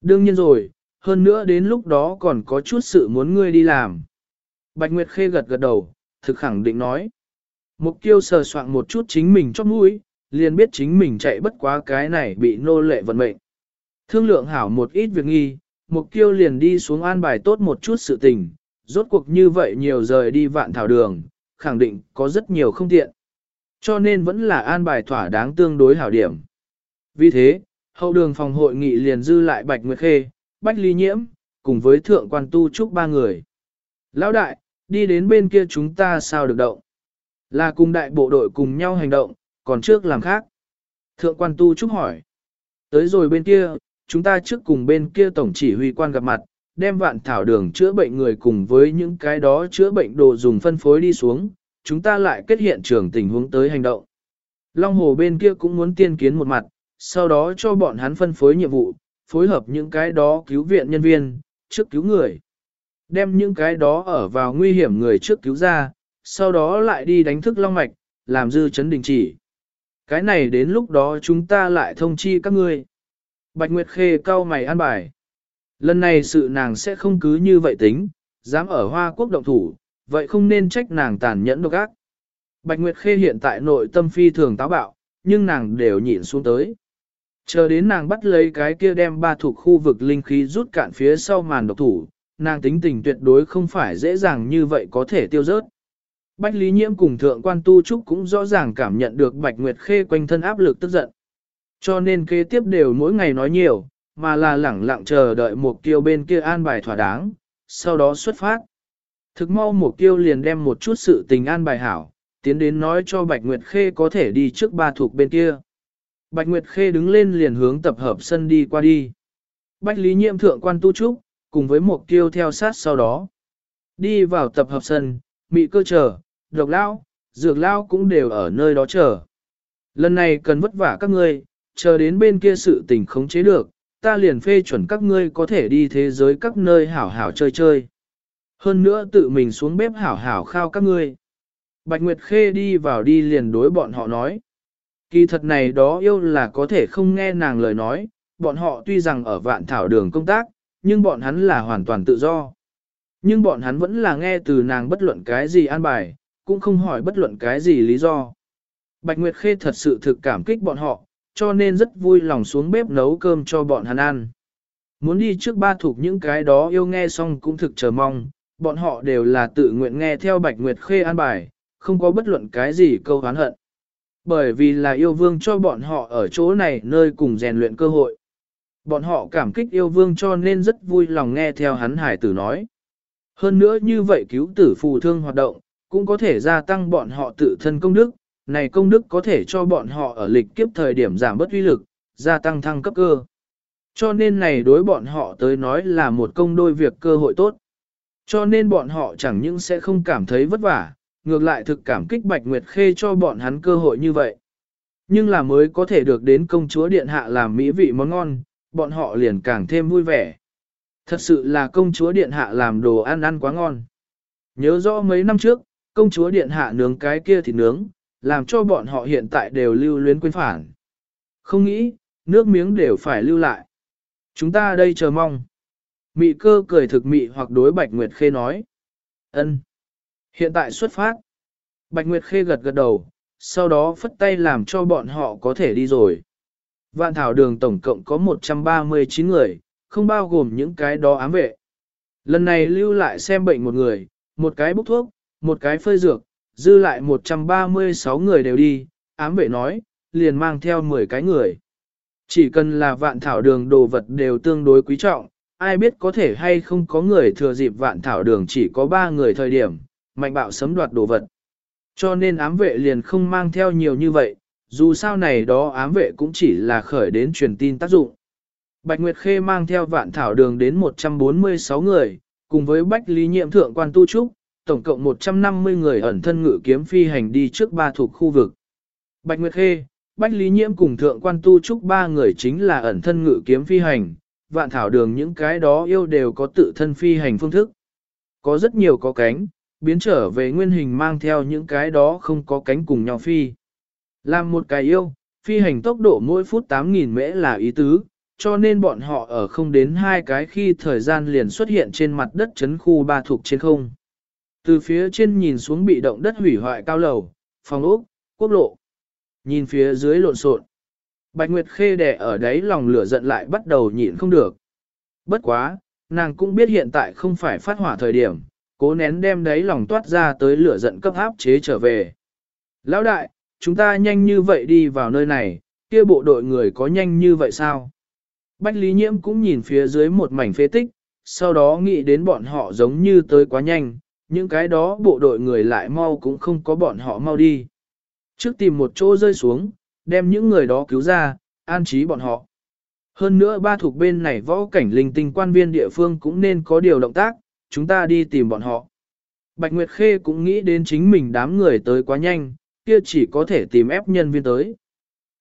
Đương nhiên rồi, hơn nữa đến lúc đó còn có chút sự muốn ngươi đi làm. Bạch Nguyệt Khê gật gật đầu, thực khẳng định nói. Mục tiêu sờ soạn một chút chính mình chót mũi, liền biết chính mình chạy bất quá cái này bị nô lệ vận mệnh. Thương lượng hảo một ít việc nghi, mục tiêu liền đi xuống an bài tốt một chút sự tình, rốt cuộc như vậy nhiều rời đi vạn thảo đường, khẳng định có rất nhiều không tiện. Cho nên vẫn là an bài thỏa đáng tương đối hảo điểm. Vì thế, hậu đường phòng hội nghị liền dư lại Bạch Nguyệt Khê, Bách Ly Nhiễm, cùng với thượng quan tu trúc ba người. Lão đại, đi đến bên kia chúng ta sao được động? Là cùng đại bộ đội cùng nhau hành động, còn trước làm khác. Thượng quan tu trúc hỏi. Tới rồi bên kia, chúng ta trước cùng bên kia tổng chỉ huy quan gặp mặt, đem vạn thảo đường chữa bệnh người cùng với những cái đó chữa bệnh đồ dùng phân phối đi xuống, chúng ta lại kết hiện trường tình huống tới hành động. Long hồ bên kia cũng muốn tiên kiến một mặt, sau đó cho bọn hắn phân phối nhiệm vụ, phối hợp những cái đó cứu viện nhân viên, trước cứu người. Đem những cái đó ở vào nguy hiểm người trước cứu ra, sau đó lại đi đánh thức long mạch, làm dư chấn đình chỉ. Cái này đến lúc đó chúng ta lại thông chi các ngươi. Bạch Nguyệt Khê cau mày an bài. Lần này sự nàng sẽ không cứ như vậy tính, dám ở Hoa Quốc động thủ, vậy không nên trách nàng tàn nhẫn độc ác. Bạch Nguyệt Khê hiện tại nội tâm phi thường táo bạo, nhưng nàng đều nhịn xuống tới. Chờ đến nàng bắt lấy cái kia đem ba thuộc khu vực linh khí rút cạn phía sau màn độc thủ, nàng tính tình tuyệt đối không phải dễ dàng như vậy có thể tiêu rớt. Bách Lý Nhiễm cùng Thượng quan Tu Trúc cũng rõ ràng cảm nhận được Bạch Nguyệt Khê quanh thân áp lực tức giận. Cho nên kế tiếp đều mỗi ngày nói nhiều, mà là lẳng lặng chờ đợi một tiêu bên kia an bài thỏa đáng, sau đó xuất phát. Thực mau một tiêu liền đem một chút sự tình an bài hảo, tiến đến nói cho Bạch Nguyệt Khê có thể đi trước ba thuộc bên kia. Bạch Nguyệt Khê đứng lên liền hướng tập hợp sân đi qua đi. Bạch Lý Nhiệm thượng quan tu trúc, cùng với một tiêu theo sát sau đó. Đi vào tập hợp sân, mị cơ chờ, độc lao, dược lao cũng đều ở nơi đó chờ. Lần này cần vất vả các ngươi, chờ đến bên kia sự tình khống chế được, ta liền phê chuẩn các ngươi có thể đi thế giới các nơi hảo hảo chơi chơi. Hơn nữa tự mình xuống bếp hảo hảo khao các ngươi. Bạch Nguyệt Khê đi vào đi liền đối bọn họ nói. Kỳ thật này đó yêu là có thể không nghe nàng lời nói, bọn họ tuy rằng ở vạn thảo đường công tác, nhưng bọn hắn là hoàn toàn tự do. Nhưng bọn hắn vẫn là nghe từ nàng bất luận cái gì an bài, cũng không hỏi bất luận cái gì lý do. Bạch Nguyệt Khê thật sự thực cảm kích bọn họ, cho nên rất vui lòng xuống bếp nấu cơm cho bọn hắn ăn. Muốn đi trước ba thuộc những cái đó yêu nghe xong cũng thực chờ mong, bọn họ đều là tự nguyện nghe theo Bạch Nguyệt Khê an bài, không có bất luận cái gì câu hán hận. Bởi vì là yêu vương cho bọn họ ở chỗ này nơi cùng rèn luyện cơ hội. Bọn họ cảm kích yêu vương cho nên rất vui lòng nghe theo hắn hải tử nói. Hơn nữa như vậy cứu tử phù thương hoạt động, cũng có thể gia tăng bọn họ tự thân công đức, này công đức có thể cho bọn họ ở lịch kiếp thời điểm giảm bớt uy lực, gia tăng thăng cấp cơ. Cho nên này đối bọn họ tới nói là một công đôi việc cơ hội tốt. Cho nên bọn họ chẳng những sẽ không cảm thấy vất vả, ngược lại thực cảm kích Bạch Nguyệt Khê cho bọn hắn cơ hội như vậy. Nhưng là mới có thể được đến công chúa điện hạ làm mỹ vị món ngon, bọn họ liền càng thêm vui vẻ. Thật sự là công chúa điện hạ làm đồ ăn ăn quá ngon. Nhớ rõ mấy năm trước, công chúa điện hạ nướng cái kia thì nướng, làm cho bọn họ hiện tại đều lưu luyến quên phản. Không nghĩ, nước miếng đều phải lưu lại. Chúng ta đây chờ mong. Mị cơ cười thực mị hoặc đối Bạch Nguyệt Khê nói. ân Hiện tại xuất phát. Bạch Nguyệt Khê gật gật đầu, sau đó phất tay làm cho bọn họ có thể đi rồi. Vạn thảo đường tổng cộng có 139 người, không bao gồm những cái đó ám vệ. Lần này lưu lại xem bệnh một người, một cái bốc thuốc, một cái phơi dược, dư lại 136 người đều đi, ám vệ nói, liền mang theo 10 cái người. Chỉ cần là vạn thảo đường đồ vật đều tương đối quý trọng, ai biết có thể hay không có người thừa dịp vạn thảo đường chỉ có 3 người thời điểm, mạnh bạo sấm đoạt đồ vật. Cho nên ám vệ liền không mang theo nhiều như vậy, dù sao này đó ám vệ cũng chỉ là khởi đến truyền tin tác dụng. Bạch Nguyệt Khê mang theo vạn thảo đường đến 146 người, cùng với Bách Lý Nhiệm Thượng quan Tu Trúc, tổng cộng 150 người ẩn thân ngự kiếm phi hành đi trước ba thuộc khu vực. Bạch Nguyệt Khê, Bách Lý Nhiễm cùng Thượng quan Tu Trúc ba người chính là ẩn thân ngự kiếm phi hành, vạn thảo đường những cái đó yêu đều có tự thân phi hành phương thức. Có rất nhiều có cánh, biến trở về nguyên hình mang theo những cái đó không có cánh cùng nhau phi. Làm một cái yêu, phi hành tốc độ mỗi phút 8.000 mễ là ý tứ, cho nên bọn họ ở không đến hai cái khi thời gian liền xuất hiện trên mặt đất chấn khu ba thuộc trên không. Từ phía trên nhìn xuống bị động đất hủy hoại cao lầu, phòng ốc, quốc lộ. Nhìn phía dưới lộn xộn. Bạch Nguyệt Khê đè ở đấy lòng lửa giận lại bắt đầu nhịn không được. Bất quá, nàng cũng biết hiện tại không phải phát hỏa thời điểm, cố nén đem đấy lòng toát ra tới lửa giận cấp áp chế trở về. Lão đại, chúng ta nhanh như vậy đi vào nơi này, kia bộ đội người có nhanh như vậy sao? Bách Lý Nhiễm cũng nhìn phía dưới một mảnh phế tích, sau đó nghĩ đến bọn họ giống như tới quá nhanh, những cái đó bộ đội người lại mau cũng không có bọn họ mau đi. Trước tìm một chỗ rơi xuống, đem những người đó cứu ra, an trí bọn họ. Hơn nữa ba thuộc bên này võ cảnh linh tinh quan viên địa phương cũng nên có điều động tác, chúng ta đi tìm bọn họ. Bạch Nguyệt Khê cũng nghĩ đến chính mình đám người tới quá nhanh, kia chỉ có thể tìm ép nhân viên tới.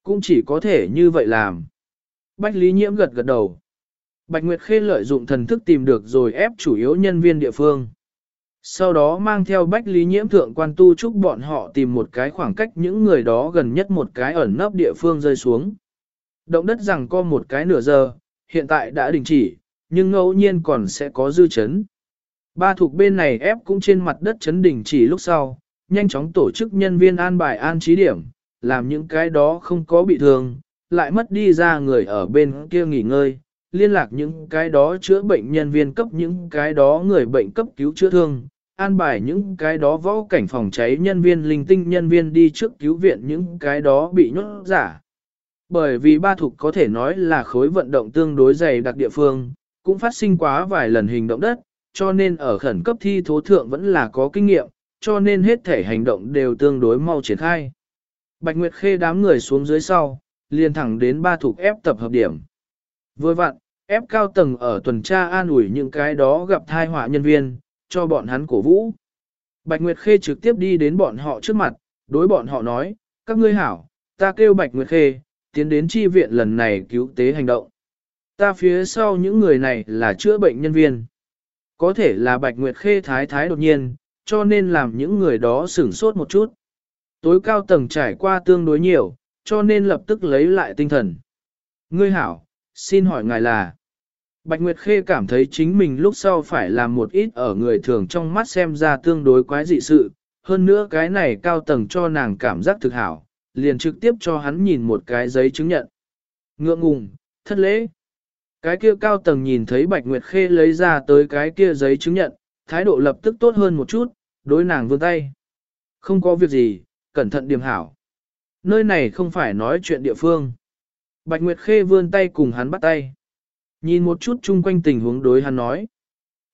Cũng chỉ có thể như vậy làm. Bách Lý Nhiễm gật gật đầu. Bạch Nguyệt Khê lợi dụng thần thức tìm được rồi ép chủ yếu nhân viên địa phương. Sau đó mang theo Bách Lý Nhiễm thượng quan tu chúc bọn họ tìm một cái khoảng cách những người đó gần nhất một cái ẩn nấp địa phương rơi xuống. Động đất rằng có một cái nửa giờ, hiện tại đã đình chỉ, nhưng ngẫu nhiên còn sẽ có dư chấn. Ba thuộc bên này ép cũng trên mặt đất chấn đỉnh chỉ lúc sau, nhanh chóng tổ chức nhân viên an bài an trí điểm, làm những cái đó không có bị thương, lại mất đi ra người ở bên kia nghỉ ngơi, liên lạc những cái đó chữa bệnh nhân viên cấp những cái đó người bệnh cấp cứu chữa thương, an bài những cái đó võ cảnh phòng cháy nhân viên linh tinh nhân viên đi trước cứu viện những cái đó bị nhốt giả. Bởi vì ba thục có thể nói là khối vận động tương đối dày đặc địa phương, cũng phát sinh quá vài lần hình động đất, cho nên ở khẩn cấp thi thố thượng vẫn là có kinh nghiệm, cho nên hết thể hành động đều tương đối mau triển khai. Bạch Nguyệt Khê đám người xuống dưới sau, liền thẳng đến ba thuộc ép tập hợp điểm. Vừa vặn, ép cao tầng ở tuần tra an ủi những cái đó gặp thai họa nhân viên, cho bọn hắn cổ vũ. Bạch Nguyệt Khê trực tiếp đi đến bọn họ trước mặt, đối bọn họ nói, các ngươi hảo, ta kêu Bạch Nguyệt Khê, tiến đến chi viện lần này cứu tế hành động. Ta phía sau những người này là chữa bệnh nhân viên. Có thể là Bạch Nguyệt Khê thái thái đột nhiên, cho nên làm những người đó sửng sốt một chút. Tối cao tầng trải qua tương đối nhiều, cho nên lập tức lấy lại tinh thần. Ngươi hảo, xin hỏi ngài là... Bạch Nguyệt Khê cảm thấy chính mình lúc sau phải làm một ít ở người thường trong mắt xem ra tương đối quái dị sự, hơn nữa cái này cao tầng cho nàng cảm giác thực hảo, liền trực tiếp cho hắn nhìn một cái giấy chứng nhận. Ngượng ngùng, thất lễ. Cái kia cao tầng nhìn thấy Bạch Nguyệt Khê lấy ra tới cái kia giấy chứng nhận, thái độ lập tức tốt hơn một chút, đối nàng vươn tay. Không có việc gì, cẩn thận điểm hảo. Nơi này không phải nói chuyện địa phương. Bạch Nguyệt Khê vươn tay cùng hắn bắt tay. Nhìn một chút chung quanh tình huống đối hắn nói.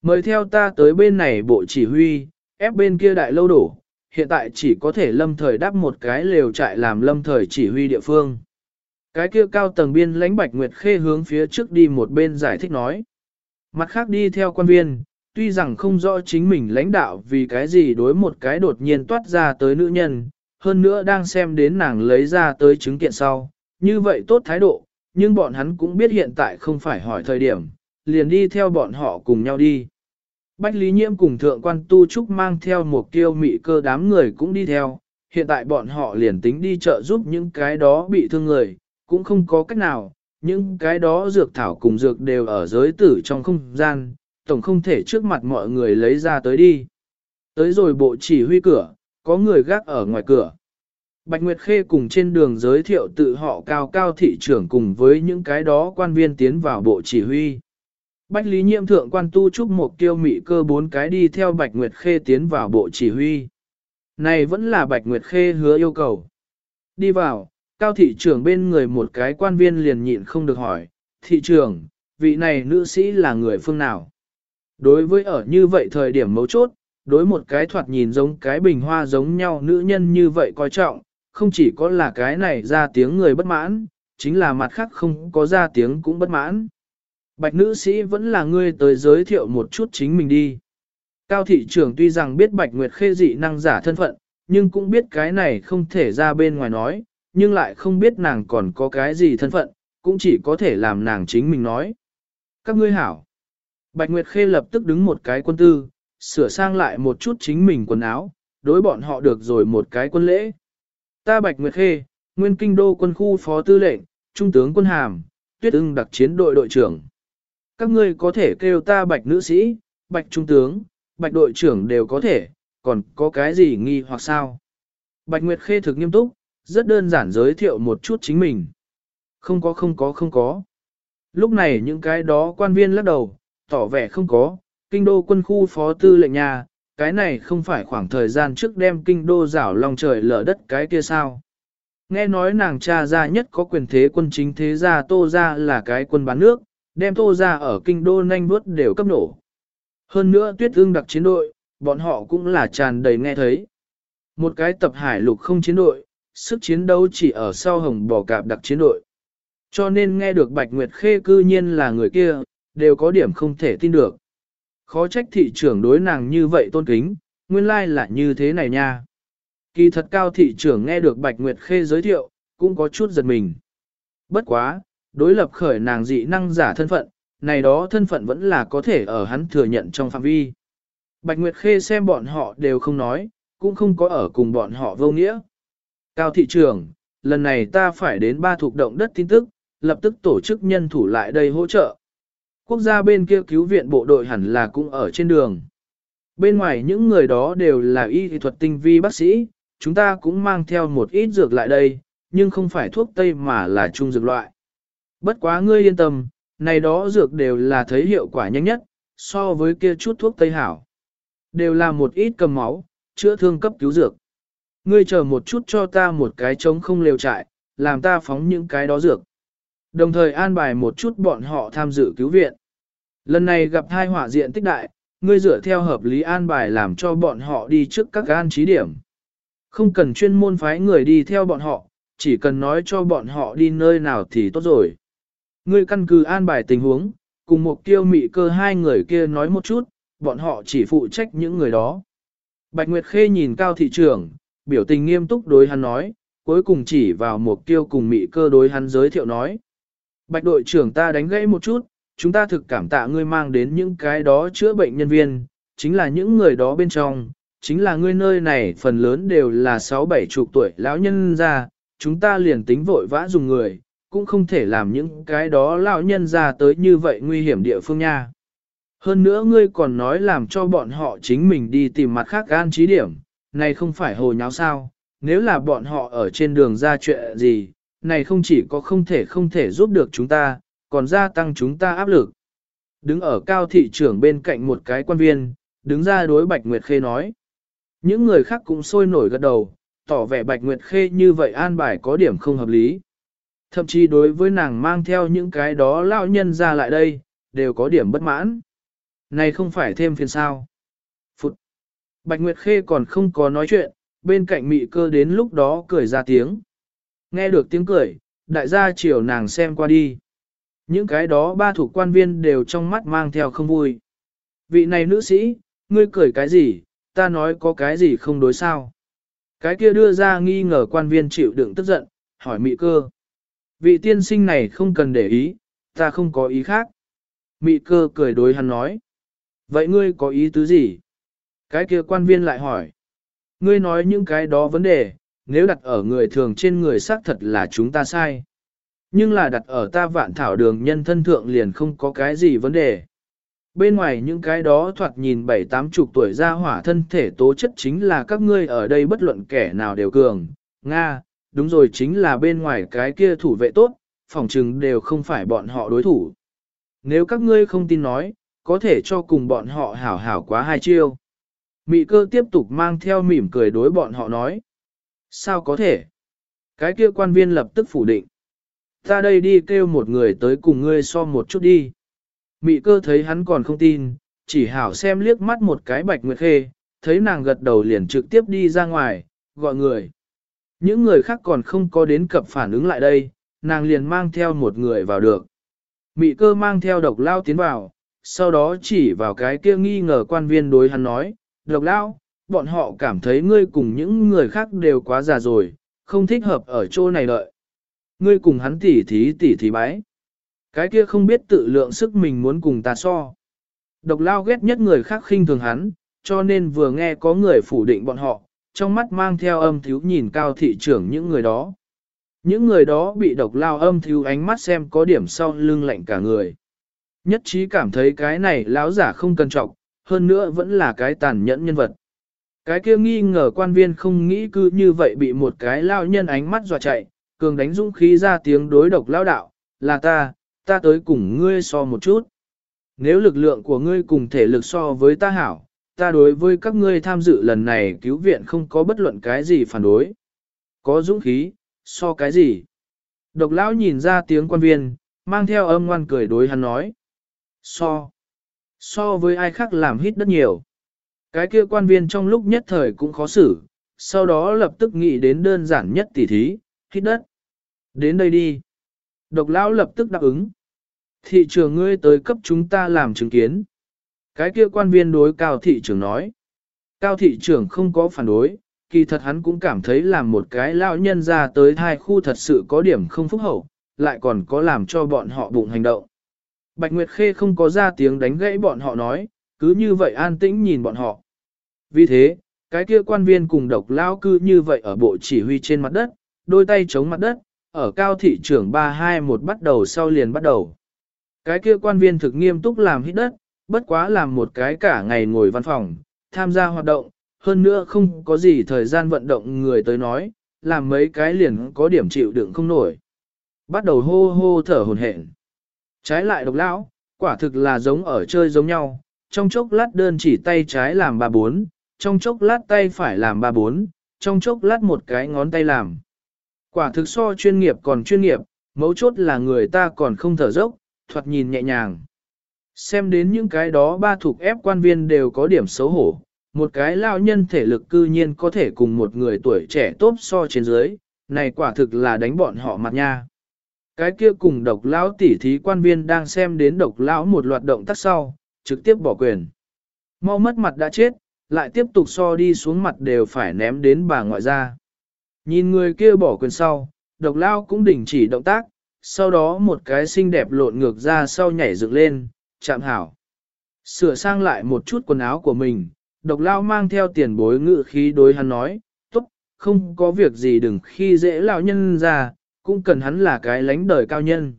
Mời theo ta tới bên này bộ chỉ huy, ép bên kia đại lâu đổ, hiện tại chỉ có thể lâm thời đắp một cái lều trại làm lâm thời chỉ huy địa phương. Cái kia cao tầng biên lãnh Bạch Nguyệt Khê hướng phía trước đi một bên giải thích nói. Mặt khác đi theo quan viên, tuy rằng không rõ chính mình lãnh đạo vì cái gì đối một cái đột nhiên toát ra tới nữ nhân, hơn nữa đang xem đến nàng lấy ra tới chứng kiện sau, như vậy tốt thái độ, nhưng bọn hắn cũng biết hiện tại không phải hỏi thời điểm, liền đi theo bọn họ cùng nhau đi. Bách Lý Nhiễm cùng thượng quan tu trúc mang theo một kiêu mị cơ đám người cũng đi theo, hiện tại bọn họ liền tính đi chợ giúp những cái đó bị thương người, cũng không có cách nào, những cái đó dược thảo cùng dược đều ở giới tử trong không gian, tổng không thể trước mặt mọi người lấy ra tới đi. Tới rồi bộ chỉ huy cửa, có người gác ở ngoài cửa. Bạch Nguyệt Khê cùng trên đường giới thiệu tự họ cao cao thị trưởng cùng với những cái đó quan viên tiến vào bộ chỉ huy. Bạch Lý Nhiệm thượng quan tu trúc một tiêu mị cơ bốn cái đi theo Bạch Nguyệt Khê tiến vào bộ chỉ huy. Này vẫn là Bạch Nguyệt Khê hứa yêu cầu. Đi vào, cao thị trưởng bên người một cái quan viên liền nhịn không được hỏi, thị trưởng, vị này nữ sĩ là người phương nào? Đối với ở như vậy thời điểm mấu chốt, đối một cái thoạt nhìn giống cái bình hoa giống nhau nữ nhân như vậy coi trọng, không chỉ có là cái này ra tiếng người bất mãn, chính là mặt khác không có ra tiếng cũng bất mãn. Bạch nữ sĩ vẫn là ngươi tới giới thiệu một chút chính mình đi. Cao thị trưởng tuy rằng biết Bạch Nguyệt Khê dị năng giả thân phận, nhưng cũng biết cái này không thể ra bên ngoài nói, nhưng lại không biết nàng còn có cái gì thân phận, cũng chỉ có thể làm nàng chính mình nói. Các ngươi hảo. Bạch Nguyệt Khê lập tức đứng một cái quân tư, sửa sang lại một chút chính mình quần áo, đối bọn họ được rồi một cái quân lễ. Ta Bạch Nguyệt Khê, nguyên kinh đô quân khu phó tư lệnh, trung tướng quân hàm, tuyết ưng đặc chiến đội đội trưởng. Các ngươi có thể kêu ta Bạch nữ sĩ, Bạch trung tướng, Bạch đội trưởng đều có thể, còn có cái gì nghi hoặc sao? Bạch Nguyệt Khê thực nghiêm túc, rất đơn giản giới thiệu một chút chính mình. Không có không có không có. Lúc này những cái đó quan viên lắc đầu, tỏ vẻ không có, kinh đô quân khu phó tư lệnh nhà, cái này không phải khoảng thời gian trước đem kinh đô rảo lòng trời lở đất cái kia sao. Nghe nói nàng cha gia nhất có quyền thế quân chính thế gia tô gia là cái quân bán nước, đem tô gia ở kinh đô nhanh bước đều cấp nổ. Hơn nữa tuyết ương đặc chiến đội, bọn họ cũng là tràn đầy nghe thấy. Một cái tập hải lục không chiến đội, sức chiến đấu chỉ ở sau hồng bò cạp đặc chiến đội. Cho nên nghe được Bạch Nguyệt Khê cư nhiên là người kia, đều có điểm không thể tin được. Khó trách thị trưởng đối nàng như vậy tôn kính, nguyên lai like là như thế này nha. Kỳ thật cao thị trưởng nghe được Bạch Nguyệt Khê giới thiệu, cũng có chút giật mình. Bất quá, đối lập khởi nàng dị năng giả thân phận, này đó thân phận vẫn là có thể ở hắn thừa nhận trong phạm vi. Bạch Nguyệt Khê xem bọn họ đều không nói, cũng không có ở cùng bọn họ vô nghĩa. Cao thị Trường, lần này ta phải đến ba thuộc động đất tin tức, lập tức tổ chức nhân thủ lại đây hỗ trợ. Quốc gia bên kia cứu viện bộ đội hẳn là cũng ở trên đường. Bên ngoài những người đó đều là y thuật tinh vi bác sĩ, chúng ta cũng mang theo một ít dược lại đây, nhưng không phải thuốc tây mà là trung dược loại. Bất quá ngươi yên tâm, này đó dược đều là thấy hiệu quả nhanh nhất, so với kia chút thuốc tây hảo. Đều là một ít cầm máu, chữa thương cấp cứu dược. Ngươi chờ một chút cho ta một cái trống không liều trại, làm ta phóng những cái đó dược. Đồng thời an bài một chút bọn họ tham dự cứu viện. Lần này gặp hai hỏa diện tích đại, ngươi dựa theo hợp lý an bài làm cho bọn họ đi trước các an trí điểm. Không cần chuyên môn phái người đi theo bọn họ, chỉ cần nói cho bọn họ đi nơi nào thì tốt rồi. Ngươi căn cứ an bài tình huống, cùng một kiêu mị cơ hai người kia nói một chút, bọn họ chỉ phụ trách những người đó. Bạch Nguyệt Khê nhìn cao thị trưởng, biểu tình nghiêm túc đối hắn nói, cuối cùng chỉ vào một tiêu cùng mị cơ đối hắn giới thiệu nói. Bạch đội trưởng ta đánh gãy một chút, chúng ta thực cảm tạ ngươi mang đến những cái đó chữa bệnh nhân viên, chính là những người đó bên trong, chính là ngươi nơi này phần lớn đều là 6-7 chục tuổi lão nhân ra, chúng ta liền tính vội vã dùng người, cũng không thể làm những cái đó lão nhân ra tới như vậy nguy hiểm địa phương nha. Hơn nữa ngươi còn nói làm cho bọn họ chính mình đi tìm mặt khác an trí điểm, này không phải hồ nháo sao, nếu là bọn họ ở trên đường ra chuyện gì, này không chỉ có không thể không thể giúp được chúng ta, còn gia tăng chúng ta áp lực. Đứng ở cao thị trưởng bên cạnh một cái quan viên, đứng ra đối Bạch Nguyệt Khê nói. Những người khác cũng sôi nổi gật đầu, tỏ vẻ Bạch Nguyệt Khê như vậy an bài có điểm không hợp lý. Thậm chí đối với nàng mang theo những cái đó lão nhân ra lại đây, đều có điểm bất mãn. Này không phải thêm phiền sao. Bạch Nguyệt Khê còn không có nói chuyện, bên cạnh mị cơ đến lúc đó cười ra tiếng. Nghe được tiếng cười, đại gia chiều nàng xem qua đi. Những cái đó ba thủ quan viên đều trong mắt mang theo không vui. Vị này nữ sĩ, ngươi cười cái gì, ta nói có cái gì không đối sao. Cái kia đưa ra nghi ngờ quan viên chịu đựng tức giận, hỏi mị cơ. Vị tiên sinh này không cần để ý, ta không có ý khác. Mị cơ cười đối hắn nói. Vậy ngươi có ý tứ gì? Cái kia quan viên lại hỏi. Ngươi nói những cái đó vấn đề, nếu đặt ở người thường trên người xác thật là chúng ta sai. Nhưng là đặt ở ta vạn thảo đường nhân thân thượng liền không có cái gì vấn đề. Bên ngoài những cái đó thoạt nhìn bảy tám chục tuổi ra hỏa thân thể tố chất chính là các ngươi ở đây bất luận kẻ nào đều cường. Nga, đúng rồi chính là bên ngoài cái kia thủ vệ tốt, phòng trừng đều không phải bọn họ đối thủ. Nếu các ngươi không tin nói, có thể cho cùng bọn họ hảo hảo quá hai chiêu. Mị cơ tiếp tục mang theo mỉm cười đối bọn họ nói. Sao có thể? Cái kia quan viên lập tức phủ định. Ta đây đi kêu một người tới cùng ngươi so một chút đi. Mị cơ thấy hắn còn không tin, chỉ hảo xem liếc mắt một cái bạch nguyệt khê, thấy nàng gật đầu liền trực tiếp đi ra ngoài, gọi người. Những người khác còn không có đến cập phản ứng lại đây, nàng liền mang theo một người vào được. Mị cơ mang theo độc lao tiến vào, sau đó chỉ vào cái kia nghi ngờ quan viên đối hắn nói, độc lao, bọn họ cảm thấy ngươi cùng những người khác đều quá già rồi, không thích hợp ở chỗ này đợi. Ngươi cùng hắn tỉ thí tỉ thí bái. Cái kia không biết tự lượng sức mình muốn cùng ta so. Độc lao ghét nhất người khác khinh thường hắn, cho nên vừa nghe có người phủ định bọn họ, trong mắt mang theo âm thiếu nhìn cao thị trưởng những người đó. Những người đó bị độc lao âm thiếu ánh mắt xem có điểm sau lưng lạnh cả người. Nhất trí cảm thấy cái này lão giả không cân trọng, hơn nữa vẫn là cái tàn nhẫn nhân vật. Cái kia nghi ngờ quan viên không nghĩ cứ như vậy bị một cái lao nhân ánh mắt dọa chạy, cường đánh dũng khí ra tiếng đối độc lao đạo, là ta, ta tới cùng ngươi so một chút. Nếu lực lượng của ngươi cùng thể lực so với ta hảo, ta đối với các ngươi tham dự lần này cứu viện không có bất luận cái gì phản đối. Có dũng khí, so cái gì? Độc lão nhìn ra tiếng quan viên, mang theo âm ngoan cười đối hắn nói. So. So với ai khác làm hít đất nhiều. Cái kia quan viên trong lúc nhất thời cũng khó xử, sau đó lập tức nghĩ đến đơn giản nhất tỉ thí, hít đất. Đến đây đi. Độc lão lập tức đáp ứng. Thị trường ngươi tới cấp chúng ta làm chứng kiến. Cái kia quan viên đối cao thị trưởng nói. Cao thị trưởng không có phản đối, kỳ thật hắn cũng cảm thấy làm một cái lão nhân ra tới thai khu thật sự có điểm không phúc hậu, lại còn có làm cho bọn họ bụng hành động. Bạch Nguyệt Khê không có ra tiếng đánh gãy bọn họ nói, cứ như vậy an tĩnh nhìn bọn họ. Vì thế, cái kia quan viên cùng độc lao cư như vậy ở bộ chỉ huy trên mặt đất, đôi tay chống mặt đất, ở cao thị trưởng 321 bắt đầu sau liền bắt đầu. Cái kia quan viên thực nghiêm túc làm hít đất, bất quá làm một cái cả ngày ngồi văn phòng, tham gia hoạt động, hơn nữa không có gì thời gian vận động người tới nói, làm mấy cái liền có điểm chịu đựng không nổi. Bắt đầu hô hô thở hồn hển. Trái lại độc lão, quả thực là giống ở chơi giống nhau, trong chốc lát đơn chỉ tay trái làm ba bốn, trong chốc lát tay phải làm ba bốn, trong chốc lát một cái ngón tay làm. Quả thực so chuyên nghiệp còn chuyên nghiệp, mấu chốt là người ta còn không thở dốc, thoạt nhìn nhẹ nhàng. Xem đến những cái đó ba thuộc ép quan viên đều có điểm xấu hổ, một cái lao nhân thể lực cư nhiên có thể cùng một người tuổi trẻ tốt so trên dưới, này quả thực là đánh bọn họ mặt nha. Cái kia cùng độc lão tỉ thí quan viên đang xem đến độc lão một loạt động tác sau, trực tiếp bỏ quyền. Mau mất mặt đã chết, lại tiếp tục so đi xuống mặt đều phải ném đến bà ngoại ra. Nhìn người kia bỏ quyền sau, độc lão cũng đình chỉ động tác, sau đó một cái xinh đẹp lộn ngược ra sau nhảy dựng lên, chạm hảo. Sửa sang lại một chút quần áo của mình, độc lao mang theo tiền bối ngự khí đối hắn nói, tốt, không có việc gì đừng khi dễ lão nhân ra, cũng cần hắn là cái lánh đời cao nhân.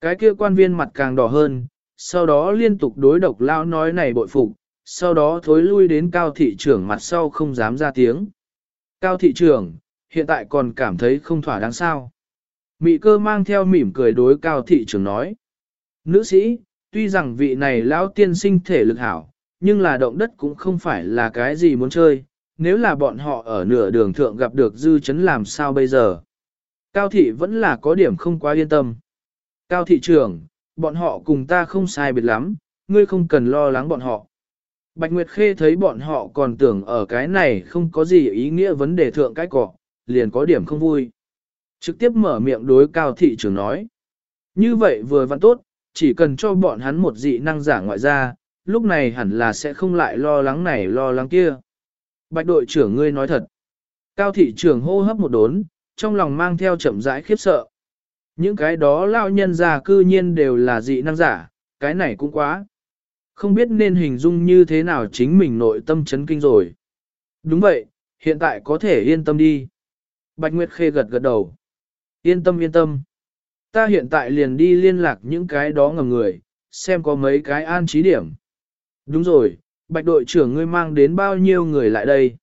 Cái kia quan viên mặt càng đỏ hơn, sau đó liên tục đối độc lao nói này bội phục, sau đó thối lui đến cao thị trưởng mặt sau không dám ra tiếng. Cao thị trưởng, hiện tại còn cảm thấy không thỏa đáng sao. Mị cơ mang theo mỉm cười đối cao thị trưởng nói. Nữ sĩ, tuy rằng vị này lão tiên sinh thể lực hảo, nhưng là động đất cũng không phải là cái gì muốn chơi, nếu là bọn họ ở nửa đường thượng gặp được dư chấn làm sao bây giờ. Cao thị vẫn là có điểm không quá yên tâm. Cao thị trưởng, bọn họ cùng ta không sai biệt lắm, ngươi không cần lo lắng bọn họ. Bạch Nguyệt Khê thấy bọn họ còn tưởng ở cái này không có gì ý nghĩa vấn đề thượng cái cỏ, liền có điểm không vui. Trực tiếp mở miệng đối cao thị trưởng nói. Như vậy vừa văn tốt, chỉ cần cho bọn hắn một dị năng giả ngoại ra, lúc này hẳn là sẽ không lại lo lắng này lo lắng kia. Bạch đội trưởng ngươi nói thật. Cao thị trưởng hô hấp một đốn, trong lòng mang theo chậm rãi khiếp sợ. Những cái đó lao nhân già cư nhiên đều là dị năng giả, cái này cũng quá. Không biết nên hình dung như thế nào chính mình nội tâm chấn kinh rồi. Đúng vậy, hiện tại có thể yên tâm đi. Bạch Nguyệt Khê gật gật đầu. Yên tâm yên tâm. Ta hiện tại liền đi liên lạc những cái đó ngầm người, xem có mấy cái an trí điểm. Đúng rồi, bạch đội trưởng ngươi mang đến bao nhiêu người lại đây.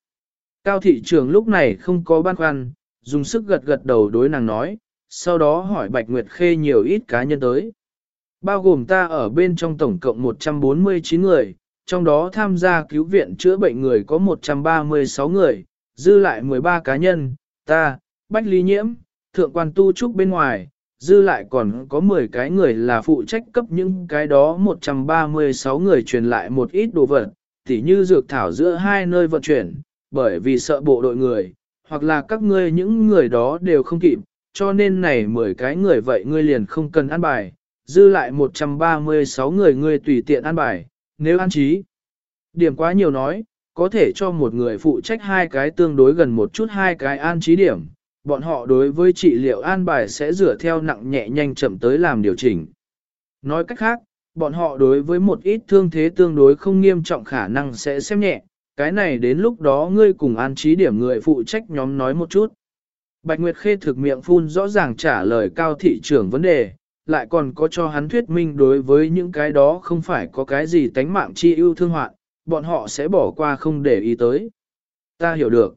Cao thị trưởng lúc này không có băn khoăn, dùng sức gật gật đầu đối nàng nói, sau đó hỏi Bạch Nguyệt Khê nhiều ít cá nhân tới. Bao gồm ta ở bên trong tổng cộng 149 người, trong đó tham gia cứu viện chữa bệnh người có 136 người, dư lại 13 cá nhân, ta, Bách Lý Nhiễm, Thượng quan Tu Trúc bên ngoài, dư lại còn có 10 cái người là phụ trách cấp những cái đó 136 người truyền lại một ít đồ vật, tỉ như dược thảo giữa hai nơi vận chuyển, bởi vì sợ bộ đội người, hoặc là các ngươi những người đó đều không kịp, cho nên này 10 cái người vậy ngươi liền không cần ăn bài, dư lại 136 người ngươi tùy tiện ăn bài, nếu ăn trí. Điểm quá nhiều nói, có thể cho một người phụ trách hai cái tương đối gần một chút hai cái an trí điểm, bọn họ đối với trị liệu an bài sẽ dựa theo nặng nhẹ nhanh chậm tới làm điều chỉnh. Nói cách khác, bọn họ đối với một ít thương thế tương đối không nghiêm trọng khả năng sẽ xem nhẹ, cái này đến lúc đó ngươi cùng an trí điểm người phụ trách nhóm nói một chút. Bạch Nguyệt Khê thực miệng phun rõ ràng trả lời cao thị trưởng vấn đề, lại còn có cho hắn thuyết minh đối với những cái đó không phải có cái gì tánh mạng chi ưu thương hoạn, bọn họ sẽ bỏ qua không để ý tới. Ta hiểu được.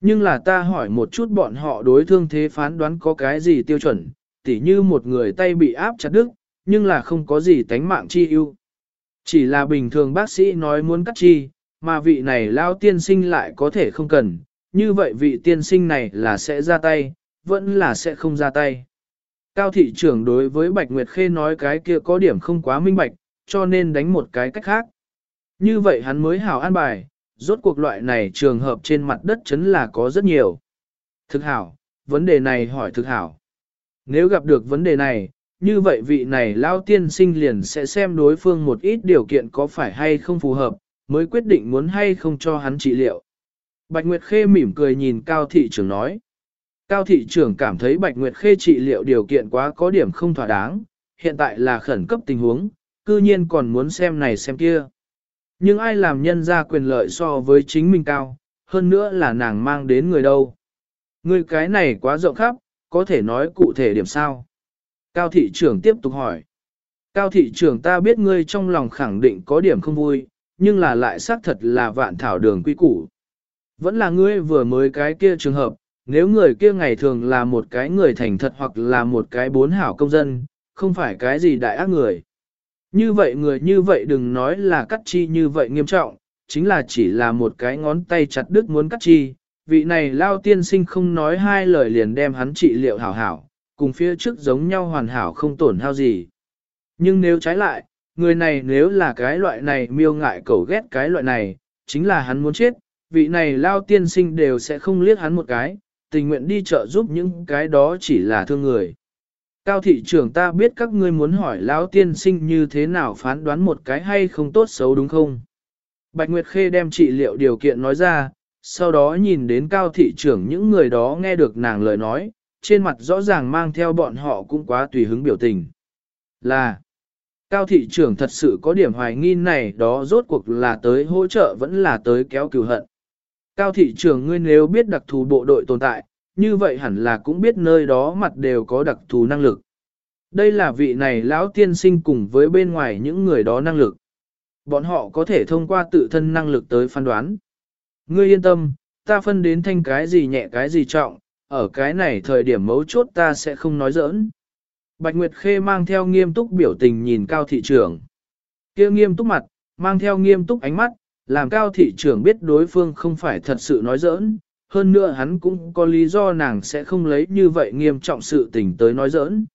Nhưng là ta hỏi một chút bọn họ đối thương thế phán đoán có cái gì tiêu chuẩn, tỉ như một người tay bị áp chặt đứt, nhưng là không có gì tánh mạng chi ưu. Chỉ là bình thường bác sĩ nói muốn cắt chi, mà vị này lao tiên sinh lại có thể không cần, như vậy vị tiên sinh này là sẽ ra tay, vẫn là sẽ không ra tay. Cao thị trưởng đối với Bạch Nguyệt Khê nói cái kia có điểm không quá minh bạch, cho nên đánh một cái cách khác. Như vậy hắn mới hảo an bài, rốt cuộc loại này trường hợp trên mặt đất chấn là có rất nhiều. Thực hảo, vấn đề này hỏi thực hảo. Nếu gặp được vấn đề này, như vậy vị này lao tiên sinh liền sẽ xem đối phương một ít điều kiện có phải hay không phù hợp, mới quyết định muốn hay không cho hắn trị liệu. Bạch Nguyệt Khê mỉm cười nhìn Cao Thị trưởng nói. Cao Thị trưởng cảm thấy Bạch Nguyệt Khê trị liệu điều kiện quá có điểm không thỏa đáng, hiện tại là khẩn cấp tình huống, cư nhiên còn muốn xem này xem kia. Nhưng ai làm nhân ra quyền lợi so với chính mình cao, hơn nữa là nàng mang đến người đâu. Người cái này quá rộng khắp, có thể nói cụ thể điểm sao. Cao thị trưởng tiếp tục hỏi. Cao thị trưởng ta biết ngươi trong lòng khẳng định có điểm không vui, nhưng là lại xác thật là vạn thảo đường quy củ. Vẫn là ngươi vừa mới cái kia trường hợp, nếu người kia ngày thường là một cái người thành thật hoặc là một cái bốn hảo công dân, không phải cái gì đại ác người. Như vậy người như vậy đừng nói là cắt chi như vậy nghiêm trọng, chính là chỉ là một cái ngón tay chặt đứt muốn cắt chi. Vị này lao tiên sinh không nói hai lời liền đem hắn trị liệu hảo hảo, cùng phía trước giống nhau hoàn hảo không tổn hao gì. Nhưng nếu trái lại, người này nếu là cái loại này miêu ngại cẩu ghét cái loại này, chính là hắn muốn chết, vị này lao tiên sinh đều sẽ không liếc hắn một cái, tình nguyện đi chợ giúp những cái đó chỉ là thương người. Cao thị trưởng ta biết các ngươi muốn hỏi lão tiên sinh như thế nào phán đoán một cái hay không tốt xấu đúng không? Bạch Nguyệt Khê đem trị liệu điều kiện nói ra, sau đó nhìn đến cao thị trưởng những người đó nghe được nàng lời nói, trên mặt rõ ràng mang theo bọn họ cũng quá tùy hứng biểu tình. Là, cao thị trưởng thật sự có điểm hoài nghi này đó rốt cuộc là tới hỗ trợ vẫn là tới kéo cửu hận. Cao thị trưởng ngươi nếu biết đặc thù bộ đội tồn tại, như vậy hẳn là cũng biết nơi đó mặt đều có đặc thù năng lực. Đây là vị này lão tiên sinh cùng với bên ngoài những người đó năng lực. Bọn họ có thể thông qua tự thân năng lực tới phán đoán. Ngươi yên tâm, ta phân đến thanh cái gì nhẹ cái gì trọng, ở cái này thời điểm mấu chốt ta sẽ không nói giỡn. Bạch Nguyệt Khê mang theo nghiêm túc biểu tình nhìn cao thị trưởng. kia nghiêm túc mặt, mang theo nghiêm túc ánh mắt, làm cao thị trưởng biết đối phương không phải thật sự nói giỡn, hơn nữa hắn cũng có lý do nàng sẽ không lấy như vậy nghiêm trọng sự tình tới nói giỡn.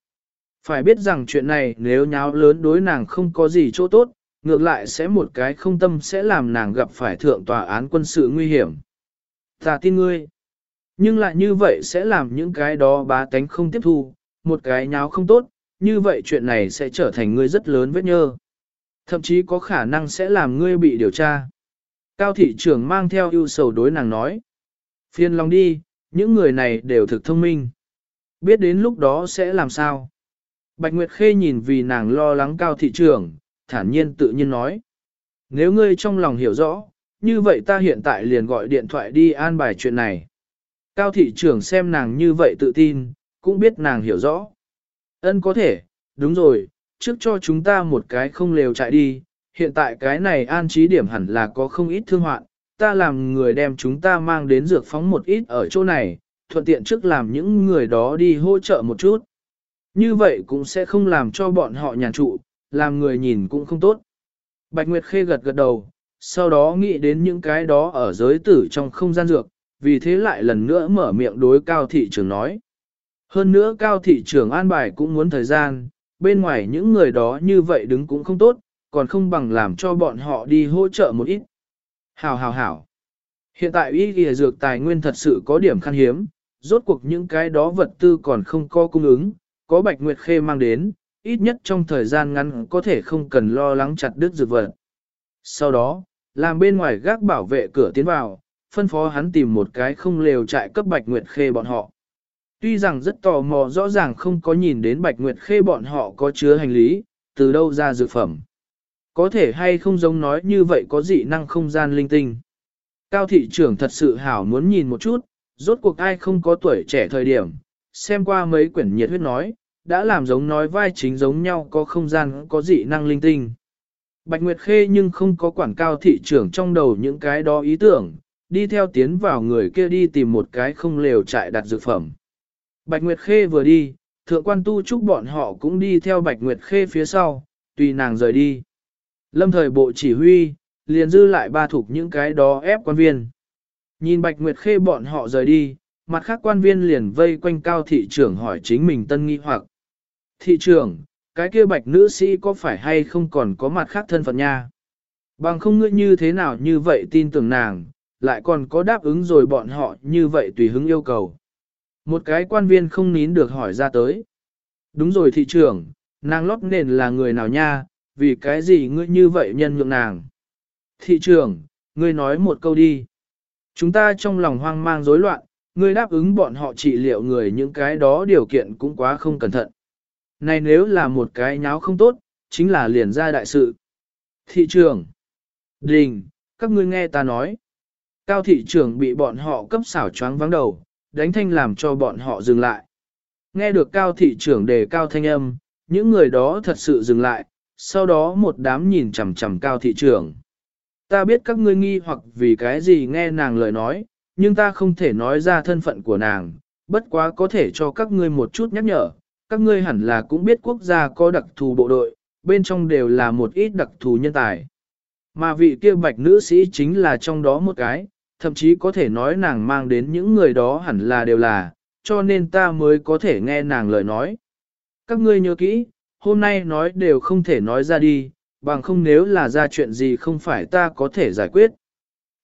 Phải biết rằng chuyện này nếu nháo lớn đối nàng không có gì chỗ tốt, ngược lại sẽ một cái không tâm sẽ làm nàng gặp phải thượng tòa án quân sự nguy hiểm. Ta tin ngươi. Nhưng lại như vậy sẽ làm những cái đó bá tánh không tiếp thu, một cái nháo không tốt, như vậy chuyện này sẽ trở thành ngươi rất lớn vết nhơ. Thậm chí có khả năng sẽ làm ngươi bị điều tra. Cao thị trưởng mang theo ưu sầu đối nàng nói. Phiên lòng đi, những người này đều thực thông minh. Biết đến lúc đó sẽ làm sao. Bạch Nguyệt Khê nhìn vì nàng lo lắng cao thị trưởng, thản nhiên tự nhiên nói. Nếu ngươi trong lòng hiểu rõ, như vậy ta hiện tại liền gọi điện thoại đi an bài chuyện này. Cao thị trưởng xem nàng như vậy tự tin, cũng biết nàng hiểu rõ. Ân có thể, đúng rồi, trước cho chúng ta một cái không lều chạy đi, hiện tại cái này an trí điểm hẳn là có không ít thương hoạn, ta làm người đem chúng ta mang đến dược phóng một ít ở chỗ này, thuận tiện trước làm những người đó đi hỗ trợ một chút. Như vậy cũng sẽ không làm cho bọn họ nhàn trụ, làm người nhìn cũng không tốt. Bạch Nguyệt Khê gật gật đầu, sau đó nghĩ đến những cái đó ở giới tử trong không gian dược, vì thế lại lần nữa mở miệng đối cao thị trường nói. Hơn nữa cao thị trưởng an bài cũng muốn thời gian, bên ngoài những người đó như vậy đứng cũng không tốt, còn không bằng làm cho bọn họ đi hỗ trợ một ít. Hảo hảo hảo. Hiện tại y ghi dược tài nguyên thật sự có điểm khan hiếm, rốt cuộc những cái đó vật tư còn không có cung ứng, có Bạch Nguyệt Khê mang đến, ít nhất trong thời gian ngắn có thể không cần lo lắng chặt đứt dược vật. Sau đó, làm bên ngoài gác bảo vệ cửa tiến vào, phân phó hắn tìm một cái không lều trại cấp Bạch Nguyệt Khê bọn họ. Tuy rằng rất tò mò rõ ràng không có nhìn đến Bạch Nguyệt Khê bọn họ có chứa hành lý, từ đâu ra dược phẩm. Có thể hay không giống nói như vậy có dị năng không gian linh tinh. Cao thị trưởng thật sự hảo muốn nhìn một chút, rốt cuộc ai không có tuổi trẻ thời điểm, xem qua mấy quyển nhiệt huyết nói, đã làm giống nói vai chính giống nhau có không gian có dị năng linh tinh. Bạch Nguyệt Khê nhưng không có quản cao thị trưởng trong đầu những cái đó ý tưởng, đi theo tiến vào người kia đi tìm một cái không lều trại đặt dược phẩm. Bạch Nguyệt Khê vừa đi, thượng quan tu chúc bọn họ cũng đi theo Bạch Nguyệt Khê phía sau, tùy nàng rời đi. Lâm thời bộ chỉ huy, liền dư lại ba thuộc những cái đó ép quan viên. Nhìn Bạch Nguyệt Khê bọn họ rời đi, mặt khác quan viên liền vây quanh cao thị trưởng hỏi chính mình tân nghi hoặc. Thị trưởng, cái kia bạch nữ sĩ có phải hay không còn có mặt khác thân phận nha? Bằng không ngươi như thế nào như vậy tin tưởng nàng, lại còn có đáp ứng rồi bọn họ như vậy tùy hứng yêu cầu. Một cái quan viên không nín được hỏi ra tới. Đúng rồi thị trưởng, nàng lót nền là người nào nha, vì cái gì ngươi như vậy nhân nhượng nàng. Thị trưởng, ngươi nói một câu đi. Chúng ta trong lòng hoang mang rối loạn, ngươi đáp ứng bọn họ trị liệu người những cái đó điều kiện cũng quá không cẩn thận. Này nếu là một cái nháo không tốt, chính là liền ra đại sự. Thị trưởng, đình, các ngươi nghe ta nói. Cao thị trưởng bị bọn họ cấp xảo choáng vắng đầu, đánh thanh làm cho bọn họ dừng lại. Nghe được cao thị trưởng đề cao thanh âm, những người đó thật sự dừng lại, sau đó một đám nhìn chằm chằm cao thị trưởng. Ta biết các ngươi nghi hoặc vì cái gì nghe nàng lời nói, nhưng ta không thể nói ra thân phận của nàng, bất quá có thể cho các ngươi một chút nhắc nhở, các ngươi hẳn là cũng biết quốc gia có đặc thù bộ đội, bên trong đều là một ít đặc thù nhân tài. Mà vị kia bạch nữ sĩ chính là trong đó một cái, thậm chí có thể nói nàng mang đến những người đó hẳn là đều là, cho nên ta mới có thể nghe nàng lời nói. Các ngươi nhớ kỹ, hôm nay nói đều không thể nói ra đi, bằng không nếu là ra chuyện gì không phải ta có thể giải quyết.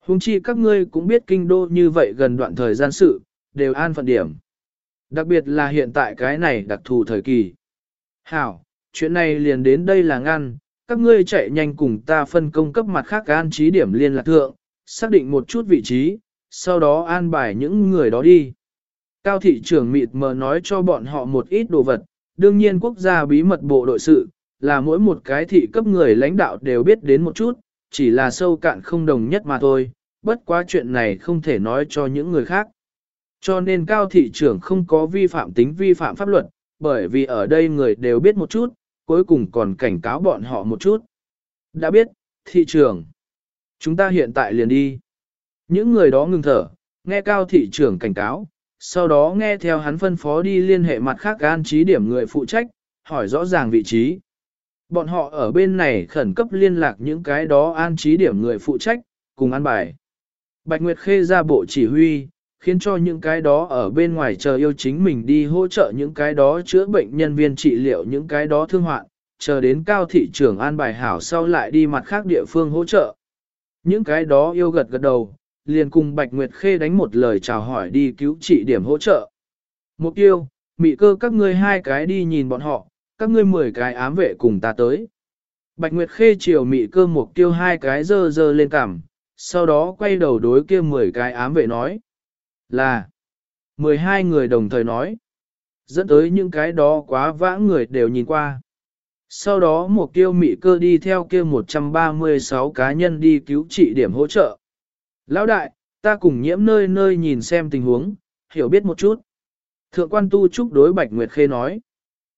Hùng chi các ngươi cũng biết kinh đô như vậy gần đoạn thời gian sự, đều an phận điểm. Đặc biệt là hiện tại cái này đặc thù thời kỳ. Hảo, chuyện này liền đến đây là ngăn, các ngươi chạy nhanh cùng ta phân công cấp mặt khác an trí điểm liên lạc thượng, xác định một chút vị trí, sau đó an bài những người đó đi. Cao thị trưởng mịt mờ nói cho bọn họ một ít đồ vật, đương nhiên quốc gia bí mật bộ đội sự, là mỗi một cái thị cấp người lãnh đạo đều biết đến một chút, chỉ là sâu cạn không đồng nhất mà thôi, bất quá chuyện này không thể nói cho những người khác. Cho nên cao thị trưởng không có vi phạm tính vi phạm pháp luật, bởi vì ở đây người đều biết một chút, cuối cùng còn cảnh cáo bọn họ một chút. Đã biết, thị trưởng, chúng ta hiện tại liền đi. Những người đó ngừng thở, nghe cao thị trưởng cảnh cáo, sau đó nghe theo hắn phân phó đi liên hệ mặt khác an trí điểm người phụ trách, hỏi rõ ràng vị trí. Bọn họ ở bên này khẩn cấp liên lạc những cái đó an trí điểm người phụ trách, cùng an bài. Bạch Nguyệt Khê ra bộ chỉ huy, khiến cho những cái đó ở bên ngoài chờ yêu chính mình đi hỗ trợ những cái đó chữa bệnh nhân viên trị liệu những cái đó thương hoạn, chờ đến cao thị trưởng an bài hảo sau lại đi mặt khác địa phương hỗ trợ. Những cái đó yêu gật gật đầu, liền cùng Bạch Nguyệt Khê đánh một lời chào hỏi đi cứu trị điểm hỗ trợ. Mục tiêu, mị cơ các ngươi hai cái đi nhìn bọn họ, các ngươi mười cái ám vệ cùng ta tới. Bạch Nguyệt Khê chiều mị cơ mục tiêu hai cái dơ dơ lên cằm, sau đó quay đầu đối kia mười cái ám vệ nói. Là, 12 người đồng thời nói, dẫn tới những cái đó quá vãng người đều nhìn qua. Sau đó một kêu mị cơ đi theo kia 136 cá nhân đi cứu trị điểm hỗ trợ. Lão đại, ta cùng nhiễm nơi nơi nhìn xem tình huống, hiểu biết một chút. Thượng quan tu trúc đối Bạch Nguyệt Khê nói.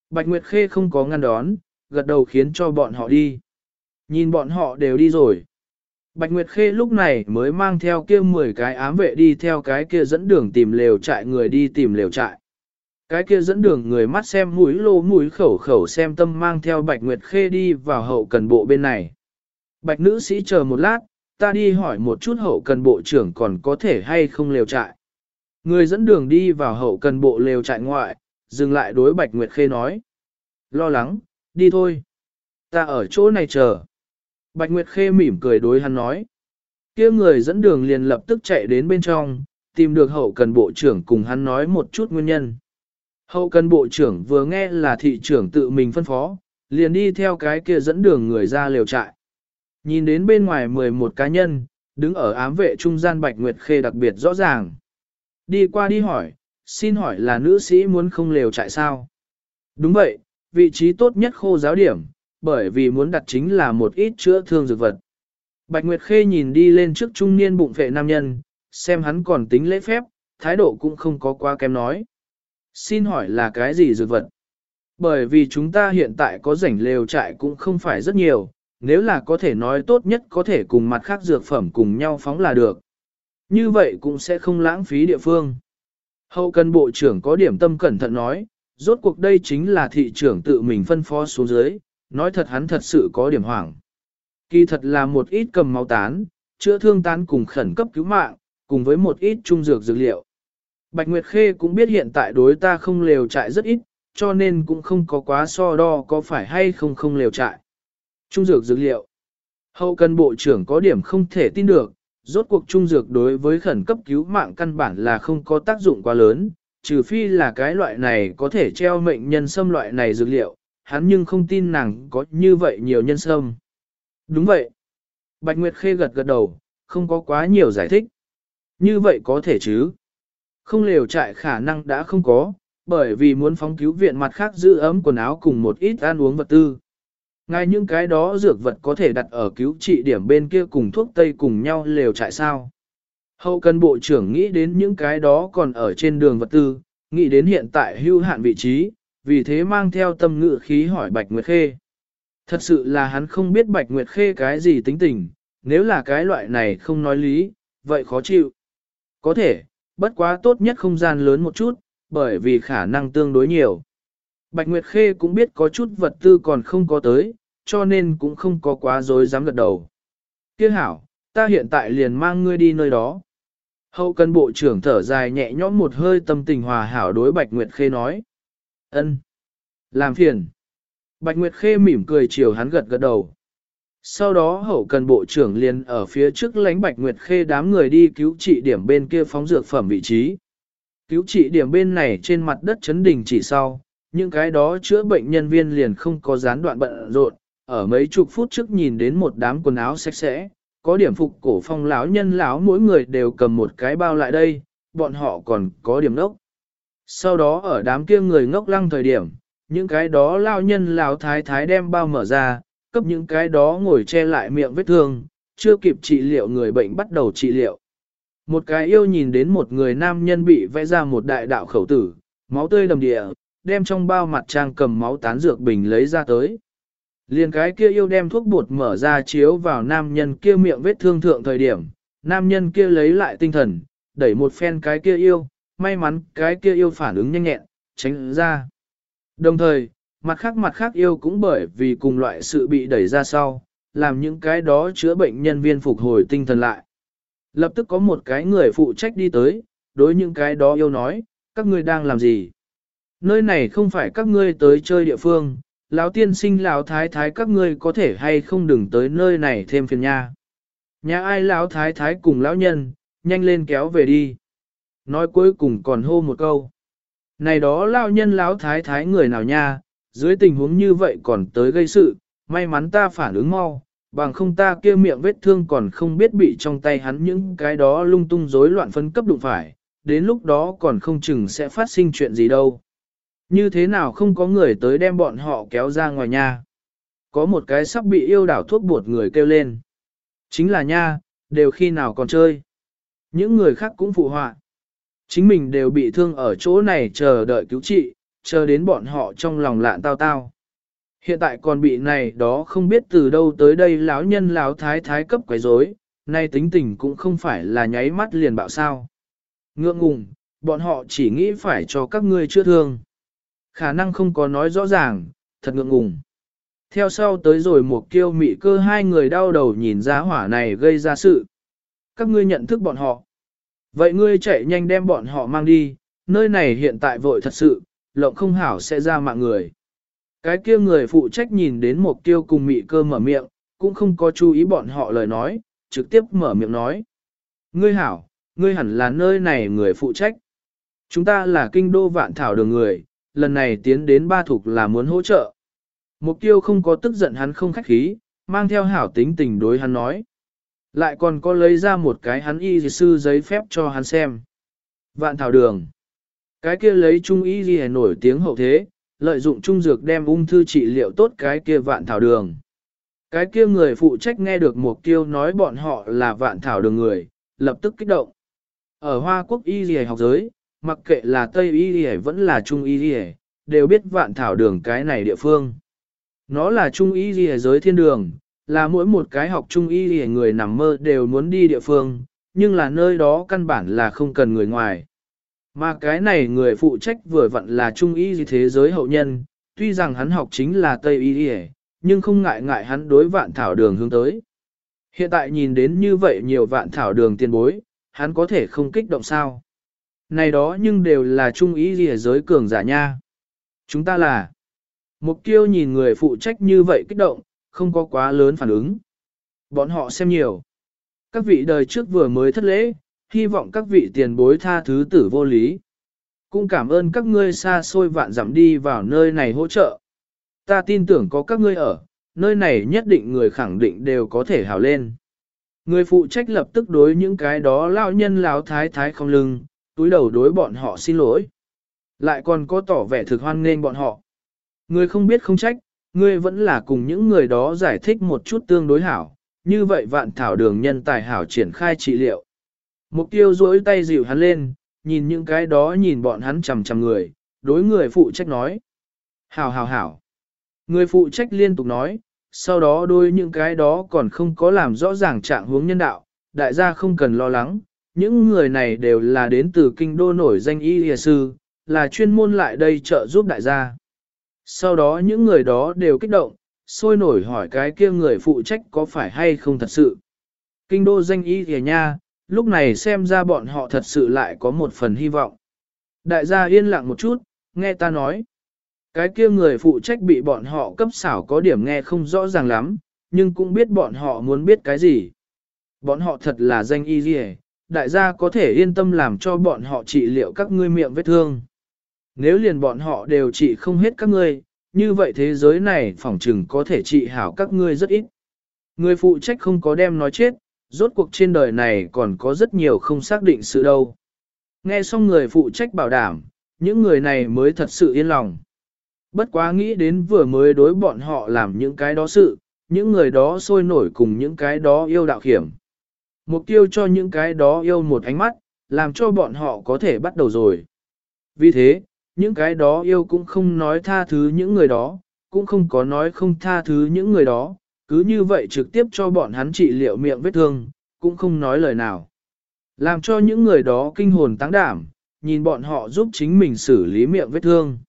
Bạch Nguyệt Khê không có ngăn đón, gật đầu khiến cho bọn họ đi. Nhìn bọn họ đều đi rồi. Bạch Nguyệt Khê lúc này mới mang theo kia 10 cái ám vệ đi theo cái kia dẫn đường tìm lều trại người đi tìm lều trại. Cái kia dẫn đường người mắt xem mũi lô mũi khẩu khẩu xem tâm mang theo Bạch Nguyệt Khê đi vào hậu cần bộ bên này. Bạch nữ sĩ chờ một lát, ta đi hỏi một chút hậu cần bộ trưởng còn có thể hay không lều trại. Người dẫn đường đi vào hậu cần bộ lều trại ngoại, dừng lại đối Bạch Nguyệt Khê nói. Lo lắng, đi thôi. Ta ở chỗ này chờ. Bạch Nguyệt Khê mỉm cười đối hắn nói. kia người dẫn đường liền lập tức chạy đến bên trong, tìm được hậu cần bộ trưởng cùng hắn nói một chút nguyên nhân. Hậu cần bộ trưởng vừa nghe là thị trưởng tự mình phân phó, liền đi theo cái kia dẫn đường người ra liều trại. Nhìn đến bên ngoài 11 cá nhân, đứng ở ám vệ trung gian Bạch Nguyệt Khê đặc biệt rõ ràng. Đi qua đi hỏi, xin hỏi là nữ sĩ muốn không liều trại sao? Đúng vậy, vị trí tốt nhất khô giáo điểm, bởi vì muốn đặt chính là một ít chữa thương dược vật. Bạch Nguyệt Khê nhìn đi lên trước trung niên bụng vệ nam nhân, xem hắn còn tính lễ phép, thái độ cũng không có quá kém nói. Xin hỏi là cái gì dược vật? Bởi vì chúng ta hiện tại có rảnh lều trại cũng không phải rất nhiều, nếu là có thể nói tốt nhất có thể cùng mặt khác dược phẩm cùng nhau phóng là được. Như vậy cũng sẽ không lãng phí địa phương. Hậu cần bộ trưởng có điểm tâm cẩn thận nói, rốt cuộc đây chính là thị trưởng tự mình phân phó xuống dưới, nói thật hắn thật sự có điểm hoảng. Kỳ thật là một ít cầm máu tán, chữa thương tán cùng khẩn cấp cứu mạng, cùng với một ít trung dược dược liệu. Bạch Nguyệt Khê cũng biết hiện tại đối ta không lều trại rất ít, cho nên cũng không có quá so đo có phải hay không không lều trại. Trung dược dược liệu. Hậu cần bộ trưởng có điểm không thể tin được, rốt cuộc trung dược đối với khẩn cấp cứu mạng căn bản là không có tác dụng quá lớn, trừ phi là cái loại này có thể treo mệnh nhân sâm loại này dược liệu, hắn nhưng không tin nàng có như vậy nhiều nhân sâm. Đúng vậy. Bạch Nguyệt Khê gật gật đầu, không có quá nhiều giải thích. Như vậy có thể chứ. Không lều trại khả năng đã không có, bởi vì muốn phóng cứu viện mặt khác giữ ấm quần áo cùng một ít ăn uống vật tư. Ngay những cái đó dược vật có thể đặt ở cứu trị điểm bên kia cùng thuốc tây cùng nhau lều trại sao. Hậu cần bộ trưởng nghĩ đến những cái đó còn ở trên đường vật tư, nghĩ đến hiện tại hưu hạn vị trí, vì thế mang theo tâm ngự khí hỏi Bạch Nguyệt Khê. Thật sự là hắn không biết Bạch Nguyệt Khê cái gì tính tình, nếu là cái loại này không nói lý, vậy khó chịu. Có thể, bất quá tốt nhất không gian lớn một chút, bởi vì khả năng tương đối nhiều. Bạch Nguyệt Khê cũng biết có chút vật tư còn không có tới, cho nên cũng không có quá dối dám gật đầu. Kia hảo, ta hiện tại liền mang ngươi đi nơi đó. Hậu cần bộ trưởng thở dài nhẹ nhõm một hơi tâm tình hòa hảo đối Bạch Nguyệt Khê nói. ân, Làm phiền. Bạch Nguyệt Khê mỉm cười chiều hắn gật gật đầu. Sau đó hậu cần bộ trưởng liền ở phía trước lánh Bạch Nguyệt Khê đám người đi cứu trị điểm bên kia phóng dược phẩm vị trí. Cứu trị điểm bên này trên mặt đất chấn đình chỉ sau, những cái đó chữa bệnh nhân viên liền không có gián đoạn bận rộn, ở mấy chục phút trước nhìn đến một đám quần áo sạch sẽ, có điểm phục cổ phong lão nhân lão mỗi người đều cầm một cái bao lại đây, bọn họ còn có điểm ngốc. Sau đó ở đám kia người ngốc lăng thời điểm, những cái đó lao nhân lão thái thái đem bao mở ra, cấp những cái đó ngồi che lại miệng vết thương, chưa kịp trị liệu người bệnh bắt đầu trị liệu. Một cái yêu nhìn đến một người nam nhân bị vẽ ra một đại đạo khẩu tử, máu tươi đầm địa, đem trong bao mặt trang cầm máu tán dược bình lấy ra tới. Liền cái kia yêu đem thuốc bột mở ra chiếu vào nam nhân kia miệng vết thương thượng thời điểm, nam nhân kia lấy lại tinh thần, đẩy một phen cái kia yêu, may mắn cái kia yêu phản ứng nhanh nhẹn, tránh ra. Đồng thời, mặt khác mặt khác yêu cũng bởi vì cùng loại sự bị đẩy ra sau, làm những cái đó chữa bệnh nhân viên phục hồi tinh thần lại. Lập tức có một cái người phụ trách đi tới, đối những cái đó yêu nói, các ngươi đang làm gì? Nơi này không phải các ngươi tới chơi địa phương, lão tiên sinh lão thái thái các ngươi có thể hay không đừng tới nơi này thêm phiền nha. Nhà ai lão thái thái cùng lão nhân, nhanh lên kéo về đi. Nói cuối cùng còn hô một câu. Này đó lão nhân lão thái thái người nào nha, dưới tình huống như vậy còn tới gây sự, may mắn ta phản ứng mau, bằng không ta kia miệng vết thương còn không biết bị trong tay hắn những cái đó lung tung rối loạn phân cấp đụng phải, đến lúc đó còn không chừng sẽ phát sinh chuyện gì đâu. Như thế nào không có người tới đem bọn họ kéo ra ngoài nhà? Có một cái sắp bị yêu đảo thuốc bột người kêu lên. Chính là nha, đều khi nào còn chơi. Những người khác cũng phụ họa. Chính mình đều bị thương ở chỗ này chờ đợi cứu trị, chờ đến bọn họ trong lòng lạn tao tao. Hiện tại còn bị này đó không biết từ đâu tới đây lão nhân lão thái thái cấp quấy rối, nay tính tình cũng không phải là nháy mắt liền bạo sao. Ngượng ngùng, bọn họ chỉ nghĩ phải cho các ngươi chữa thương. Khả năng không có nói rõ ràng, thật ngượng ngùng. Theo sau tới rồi một kiêu mị cơ hai người đau đầu nhìn ra hỏa này gây ra sự. Các ngươi nhận thức bọn họ. Vậy ngươi chạy nhanh đem bọn họ mang đi, nơi này hiện tại vội thật sự, lộng không hảo sẽ ra mạng người. Cái kia người phụ trách nhìn đến mục tiêu cùng mị cơ mở miệng, cũng không có chú ý bọn họ lời nói, trực tiếp mở miệng nói. Ngươi hảo, ngươi hẳn là nơi này người phụ trách. Chúng ta là kinh đô vạn thảo đường người, lần này tiến đến ba thục là muốn hỗ trợ. Mục tiêu không có tức giận hắn không khách khí, mang theo hảo tính tình đối hắn nói. Lại còn có lấy ra một cái hắn y sư giấy phép cho hắn xem. Vạn thảo đường. Cái kia lấy trung y gì nổi tiếng hậu thế, lợi dụng trung dược đem ung thư trị liệu tốt cái kia vạn thảo đường. Cái kia người phụ trách nghe được mục tiêu nói bọn họ là vạn thảo đường người, lập tức kích động. Ở Hoa Quốc y gì học giới, mặc kệ là Tây y gì vẫn là Trung y gì, đều biết vạn thảo đường cái này địa phương. Nó là Trung y gì giới thiên đường, là mỗi một cái học Trung y gì người nằm mơ đều muốn đi địa phương, nhưng là nơi đó căn bản là không cần người ngoài. Mà cái này người phụ trách vừa vặn là trung y gì thế giới hậu nhân, tuy rằng hắn học chính là Tây y gì, nhưng không ngại ngại hắn đối vạn thảo đường hướng tới. Hiện tại nhìn đến như vậy nhiều vạn thảo đường tiền bối, hắn có thể không kích động sao. Này đó nhưng đều là trung ý gì giới cường giả nha. Chúng ta là. Mục tiêu nhìn người phụ trách như vậy kích động, không có quá lớn phản ứng. Bọn họ xem nhiều. Các vị đời trước vừa mới thất lễ, hy vọng các vị tiền bối tha thứ tử vô lý. Cũng cảm ơn các ngươi xa xôi vạn dặm đi vào nơi này hỗ trợ. Ta tin tưởng có các ngươi ở, nơi này nhất định người khẳng định đều có thể hào lên. Người phụ trách lập tức đối những cái đó lao nhân lão thái thái không lưng, túi đầu đối bọn họ xin lỗi. Lại còn có tỏ vẻ thực hoan nên bọn họ. Người không biết không trách, người vẫn là cùng những người đó giải thích một chút tương đối hảo, như vậy vạn thảo đường nhân tài hảo triển khai trị liệu. Mục tiêu duỗi tay dịu hắn lên, nhìn những cái đó nhìn bọn hắn chầm chầm người, đối người phụ trách nói. Hảo hảo hảo. Người phụ trách liên tục nói, sau đó đôi những cái đó còn không có làm rõ ràng trạng hướng nhân đạo, đại gia không cần lo lắng, những người này đều là đến từ kinh đô nổi danh y hìa sư, là chuyên môn lại đây trợ giúp đại gia. Sau đó những người đó đều kích động, sôi nổi hỏi cái kia người phụ trách có phải hay không thật sự. Kinh đô danh y hìa nha, lúc này xem ra bọn họ thật sự lại có một phần hy vọng. Đại gia yên lặng một chút, nghe ta nói. Cái kia người phụ trách bị bọn họ cấp xảo có điểm nghe không rõ ràng lắm, nhưng cũng biết bọn họ muốn biết cái gì. Bọn họ thật là danh y gì đại gia có thể yên tâm làm cho bọn họ trị liệu các ngươi miệng vết thương. Nếu liền bọn họ đều trị không hết các ngươi, như vậy thế giới này phỏng chừng có thể trị hảo các ngươi rất ít. Người phụ trách không có đem nói chết, rốt cuộc trên đời này còn có rất nhiều không xác định sự đâu. Nghe xong người phụ trách bảo đảm, những người này mới thật sự yên lòng. Bất quá nghĩ đến vừa mới đối bọn họ làm những cái đó sự, những người đó sôi nổi cùng những cái đó yêu đạo hiểm. Mục tiêu cho những cái đó yêu một ánh mắt, làm cho bọn họ có thể bắt đầu rồi. Vì thế, những cái đó yêu cũng không nói tha thứ những người đó, cũng không có nói không tha thứ những người đó, cứ như vậy trực tiếp cho bọn hắn trị liệu miệng vết thương, cũng không nói lời nào. Làm cho những người đó kinh hồn tăng đảm, nhìn bọn họ giúp chính mình xử lý miệng vết thương.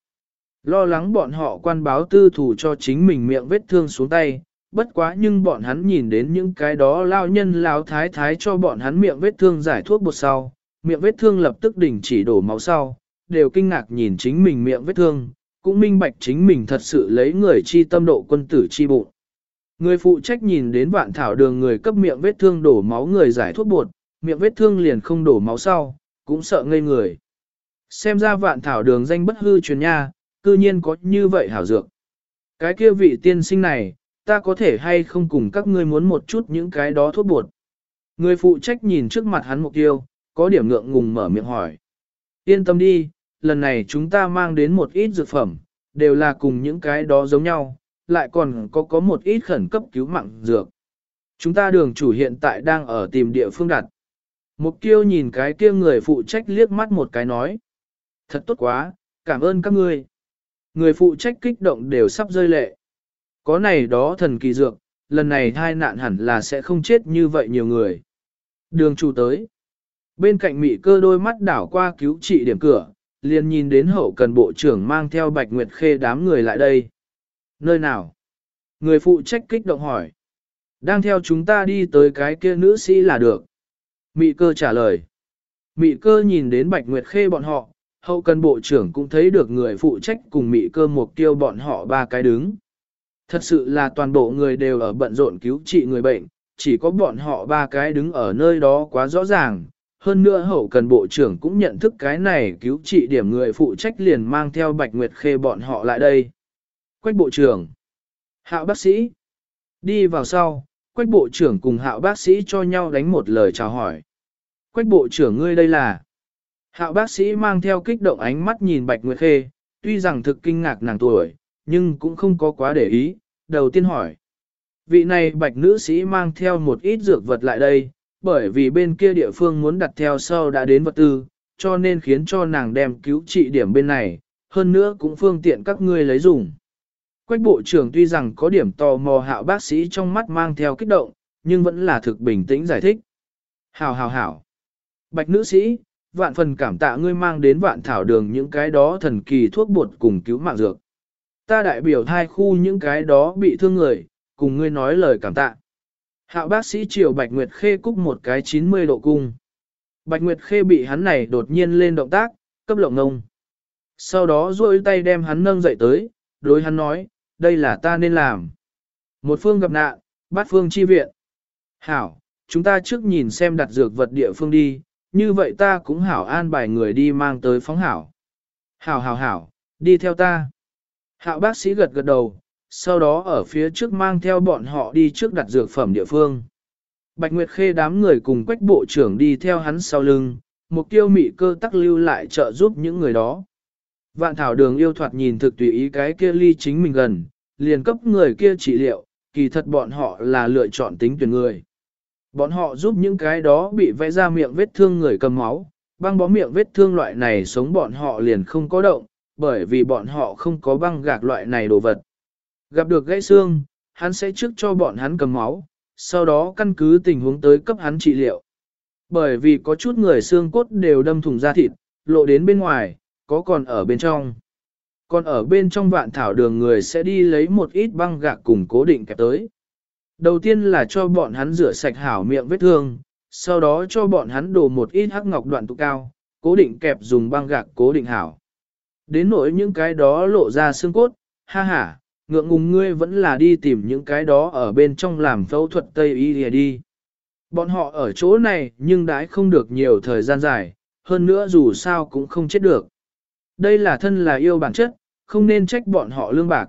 Lo lắng bọn họ quan báo tư thủ cho chính mình miệng vết thương xuống tay, bất quá nhưng bọn hắn nhìn đến những cái đó lao nhân lao thái thái cho bọn hắn miệng vết thương giải thuốc bột sau, miệng vết thương lập tức đình chỉ đổ máu sau, đều kinh ngạc nhìn chính mình miệng vết thương, cũng minh bạch chính mình thật sự lấy người chi tâm độ quân tử chi bụng. Người phụ trách nhìn đến vạn thảo đường người cấp miệng vết thương đổ máu người giải thuốc bột, miệng vết thương liền không đổ máu sau, cũng sợ ngây người. Xem ra vạn thảo đường danh bất hư truyền nha, cư nhiên có như vậy hảo dược. Cái kia vị tiên sinh này, ta có thể hay không cùng các ngươi muốn một chút những cái đó thuốc bột. Người phụ trách nhìn trước mặt hắn mục tiêu, có điểm ngượng ngùng mở miệng hỏi. Yên tâm đi, lần này chúng ta mang đến một ít dược phẩm, đều là cùng những cái đó giống nhau, lại còn có có một ít khẩn cấp cứu mạng dược. Chúng ta đường chủ hiện tại đang ở tìm địa phương đặt. Mục tiêu nhìn cái kia người phụ trách liếc mắt một cái nói. Thật tốt quá, cảm ơn các ngươi. Người phụ trách kích động đều sắp rơi lệ. Có này đó thần kỳ dược, lần này thai nạn hẳn là sẽ không chết như vậy nhiều người. Đường chủ tới. Bên cạnh mị cơ đôi mắt đảo qua cứu trị điểm cửa, liền nhìn đến hậu cần bộ trưởng mang theo bạch nguyệt khê đám người lại đây. Nơi nào? Người phụ trách kích động hỏi. Đang theo chúng ta đi tới cái kia nữ sĩ là được. Mị cơ trả lời. Mị cơ nhìn đến bạch nguyệt khê bọn họ, hậu cần bộ trưởng cũng thấy được người phụ trách cùng mị cơ mục tiêu bọn họ ba cái đứng. Thật sự là toàn bộ người đều ở bận rộn cứu trị người bệnh, chỉ có bọn họ ba cái đứng ở nơi đó quá rõ ràng. Hơn nữa hậu cần bộ trưởng cũng nhận thức cái này cứu trị điểm người phụ trách liền mang theo Bạch Nguyệt Khê bọn họ lại đây. Quách bộ trưởng, hạo bác sĩ, đi vào sau, quách bộ trưởng cùng hạo bác sĩ cho nhau đánh một lời chào hỏi. Quách bộ trưởng ngươi đây là, hạo bác sĩ mang theo kích động ánh mắt nhìn Bạch Nguyệt Khê, tuy rằng thực kinh ngạc nàng tuổi, nhưng cũng không có quá để ý, đầu tiên hỏi. Vị này bạch nữ sĩ mang theo một ít dược vật lại đây, bởi vì bên kia địa phương muốn đặt theo sau đã đến vật tư, cho nên khiến cho nàng đem cứu trị điểm bên này, hơn nữa cũng phương tiện các ngươi lấy dùng. Quách bộ trưởng tuy rằng có điểm tò mò hạo bác sĩ trong mắt mang theo kích động, nhưng vẫn là thực bình tĩnh giải thích. Hảo hảo hảo. Bạch nữ sĩ, vạn phần cảm tạ ngươi mang đến vạn thảo đường những cái đó thần kỳ thuốc bột cùng cứu mạng dược. Ta đại biểu thai khu những cái đó bị thương người, cùng ngươi nói lời cảm tạ. Hạo bác sĩ triều Bạch Nguyệt Khê cúc một cái 90 độ cung. Bạch Nguyệt Khê bị hắn này đột nhiên lên động tác, cấp lộng ngông. Sau đó duỗi tay đem hắn nâng dậy tới, đối hắn nói, đây là ta nên làm. Một phương gặp nạn, bát phương chi viện. Hảo, chúng ta trước nhìn xem đặt dược vật địa phương đi, như vậy ta cũng hảo an bài người đi mang tới phóng hảo. Hảo hảo hảo, đi theo ta. Hạo bác sĩ gật gật đầu, sau đó ở phía trước mang theo bọn họ đi trước đặt dược phẩm địa phương. Bạch Nguyệt Khê đám người cùng quách bộ trưởng đi theo hắn sau lưng, mục tiêu mị cơ tắc lưu lại trợ giúp những người đó. Vạn thảo đường yêu thoạt nhìn thực tùy ý cái kia ly chính mình gần, liền cấp người kia trị liệu, kỳ thật bọn họ là lựa chọn tính tuyển người. Bọn họ giúp những cái đó bị vẽ ra miệng vết thương người cầm máu, băng bó miệng vết thương loại này sống bọn họ liền không có động, bởi vì bọn họ không có băng gạc loại này đồ vật. Gặp được gãy xương, hắn sẽ trước cho bọn hắn cầm máu, sau đó căn cứ tình huống tới cấp hắn trị liệu. Bởi vì có chút người xương cốt đều đâm thủng da thịt, lộ đến bên ngoài, có còn ở bên trong. Còn ở bên trong vạn thảo đường người sẽ đi lấy một ít băng gạc cùng cố định kẹp tới. Đầu tiên là cho bọn hắn rửa sạch hảo miệng vết thương, sau đó cho bọn hắn đổ một ít hắc ngọc đoạn tụ cao, cố định kẹp dùng băng gạc cố định hảo. Đến nỗi những cái đó lộ ra xương cốt, ha ha, ngượng ngùng ngươi vẫn là đi tìm những cái đó ở bên trong làm phẫu thuật Tây Y đi. Bọn họ ở chỗ này nhưng đãi không được nhiều thời gian dài, hơn nữa dù sao cũng không chết được. Đây là thân là yêu bản chất, không nên trách bọn họ lương bạc.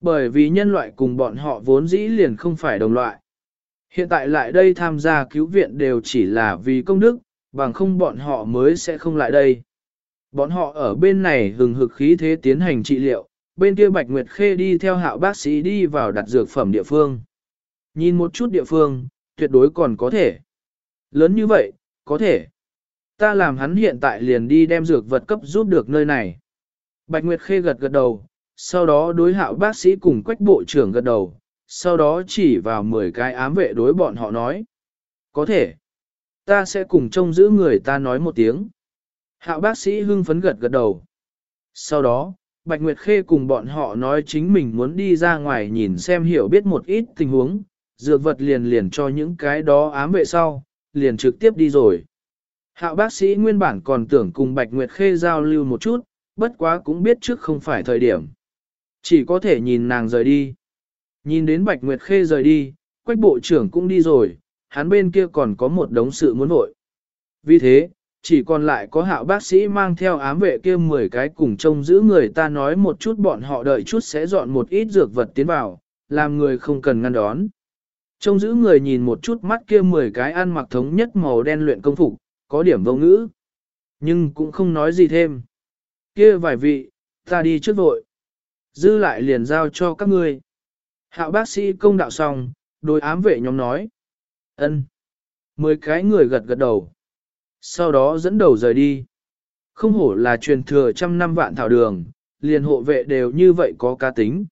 Bởi vì nhân loại cùng bọn họ vốn dĩ liền không phải đồng loại. Hiện tại lại đây tham gia cứu viện đều chỉ là vì công đức, bằng không bọn họ mới sẽ không lại đây. Bọn họ ở bên này hừng hực khí thế tiến hành trị liệu, bên kia Bạch Nguyệt Khê đi theo hạo bác sĩ đi vào đặt dược phẩm địa phương. Nhìn một chút địa phương, tuyệt đối còn có thể. Lớn như vậy, có thể. Ta làm hắn hiện tại liền đi đem dược vật cấp giúp được nơi này. Bạch Nguyệt Khê gật gật đầu, sau đó đối hạo bác sĩ cùng quách bộ trưởng gật đầu, sau đó chỉ vào 10 cái ám vệ đối bọn họ nói. Có thể. Ta sẽ cùng trông giữ người ta nói một tiếng. Hạo bác sĩ hưng phấn gật gật đầu. Sau đó, Bạch Nguyệt Khê cùng bọn họ nói chính mình muốn đi ra ngoài nhìn xem hiểu biết một ít tình huống, dược vật liền liền cho những cái đó ám vệ sau, liền trực tiếp đi rồi. Hạo bác sĩ nguyên bản còn tưởng cùng Bạch Nguyệt Khê giao lưu một chút, bất quá cũng biết trước không phải thời điểm. Chỉ có thể nhìn nàng rời đi. Nhìn đến Bạch Nguyệt Khê rời đi, quách bộ trưởng cũng đi rồi, hắn bên kia còn có một đống sự muốn vội. Vì thế, chỉ còn lại có hạo bác sĩ mang theo ám vệ kia 10 cái cùng trông giữ người ta nói một chút bọn họ đợi chút sẽ dọn một ít dược vật tiến vào, làm người không cần ngăn đón. Trông giữ người nhìn một chút mắt kia 10 cái ăn mặc thống nhất màu đen luyện công phục, có điểm vô ngữ. Nhưng cũng không nói gì thêm. Kia vài vị, ta đi trước vội. Dư lại liền giao cho các ngươi. Hạo bác sĩ công đạo xong, đôi ám vệ nhóm nói. ân. Mười cái người gật gật đầu. Sau đó dẫn đầu rời đi. Không hổ là truyền thừa trăm năm vạn thảo đường, liền hộ vệ đều như vậy có cá tính.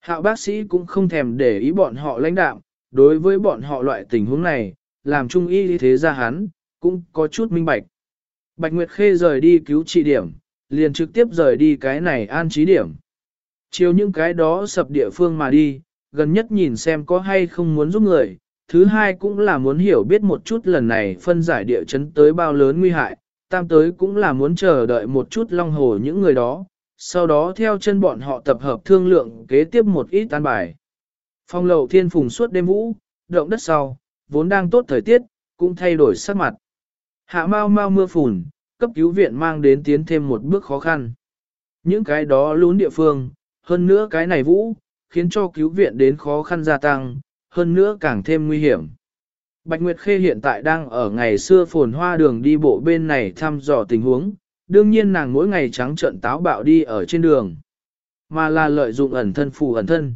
Hạo bác sĩ cũng không thèm để ý bọn họ lãnh đạm, đối với bọn họ loại tình huống này, làm trung y thế ra hắn, cũng có chút minh bạch. Bạch Nguyệt Khê rời đi cứu trị điểm, liền trực tiếp rời đi cái này an trí điểm. Chiều những cái đó sập địa phương mà đi, gần nhất nhìn xem có hay không muốn giúp người, thứ hai cũng là muốn hiểu biết một chút lần này phân giải địa chấn tới bao lớn nguy hại, tam tới cũng là muốn chờ đợi một chút long hồ những người đó, sau đó theo chân bọn họ tập hợp thương lượng kế tiếp một ít tan bài. Phong lầu thiên phùng suốt đêm vũ, động đất sau, vốn đang tốt thời tiết, cũng thay đổi sắc mặt. Hạ mau mau mưa phùn, cấp cứu viện mang đến tiến thêm một bước khó khăn. Những cái đó lún địa phương, hơn nữa cái này vũ, khiến cho cứu viện đến khó khăn gia tăng, hơn nữa càng thêm nguy hiểm. Bạch Nguyệt Khê hiện tại đang ở ngày xưa phồn hoa đường đi bộ bên này thăm dò tình huống, đương nhiên nàng mỗi ngày trắng trận táo bạo đi ở trên đường, mà là lợi dụng ẩn thân phù ẩn thân.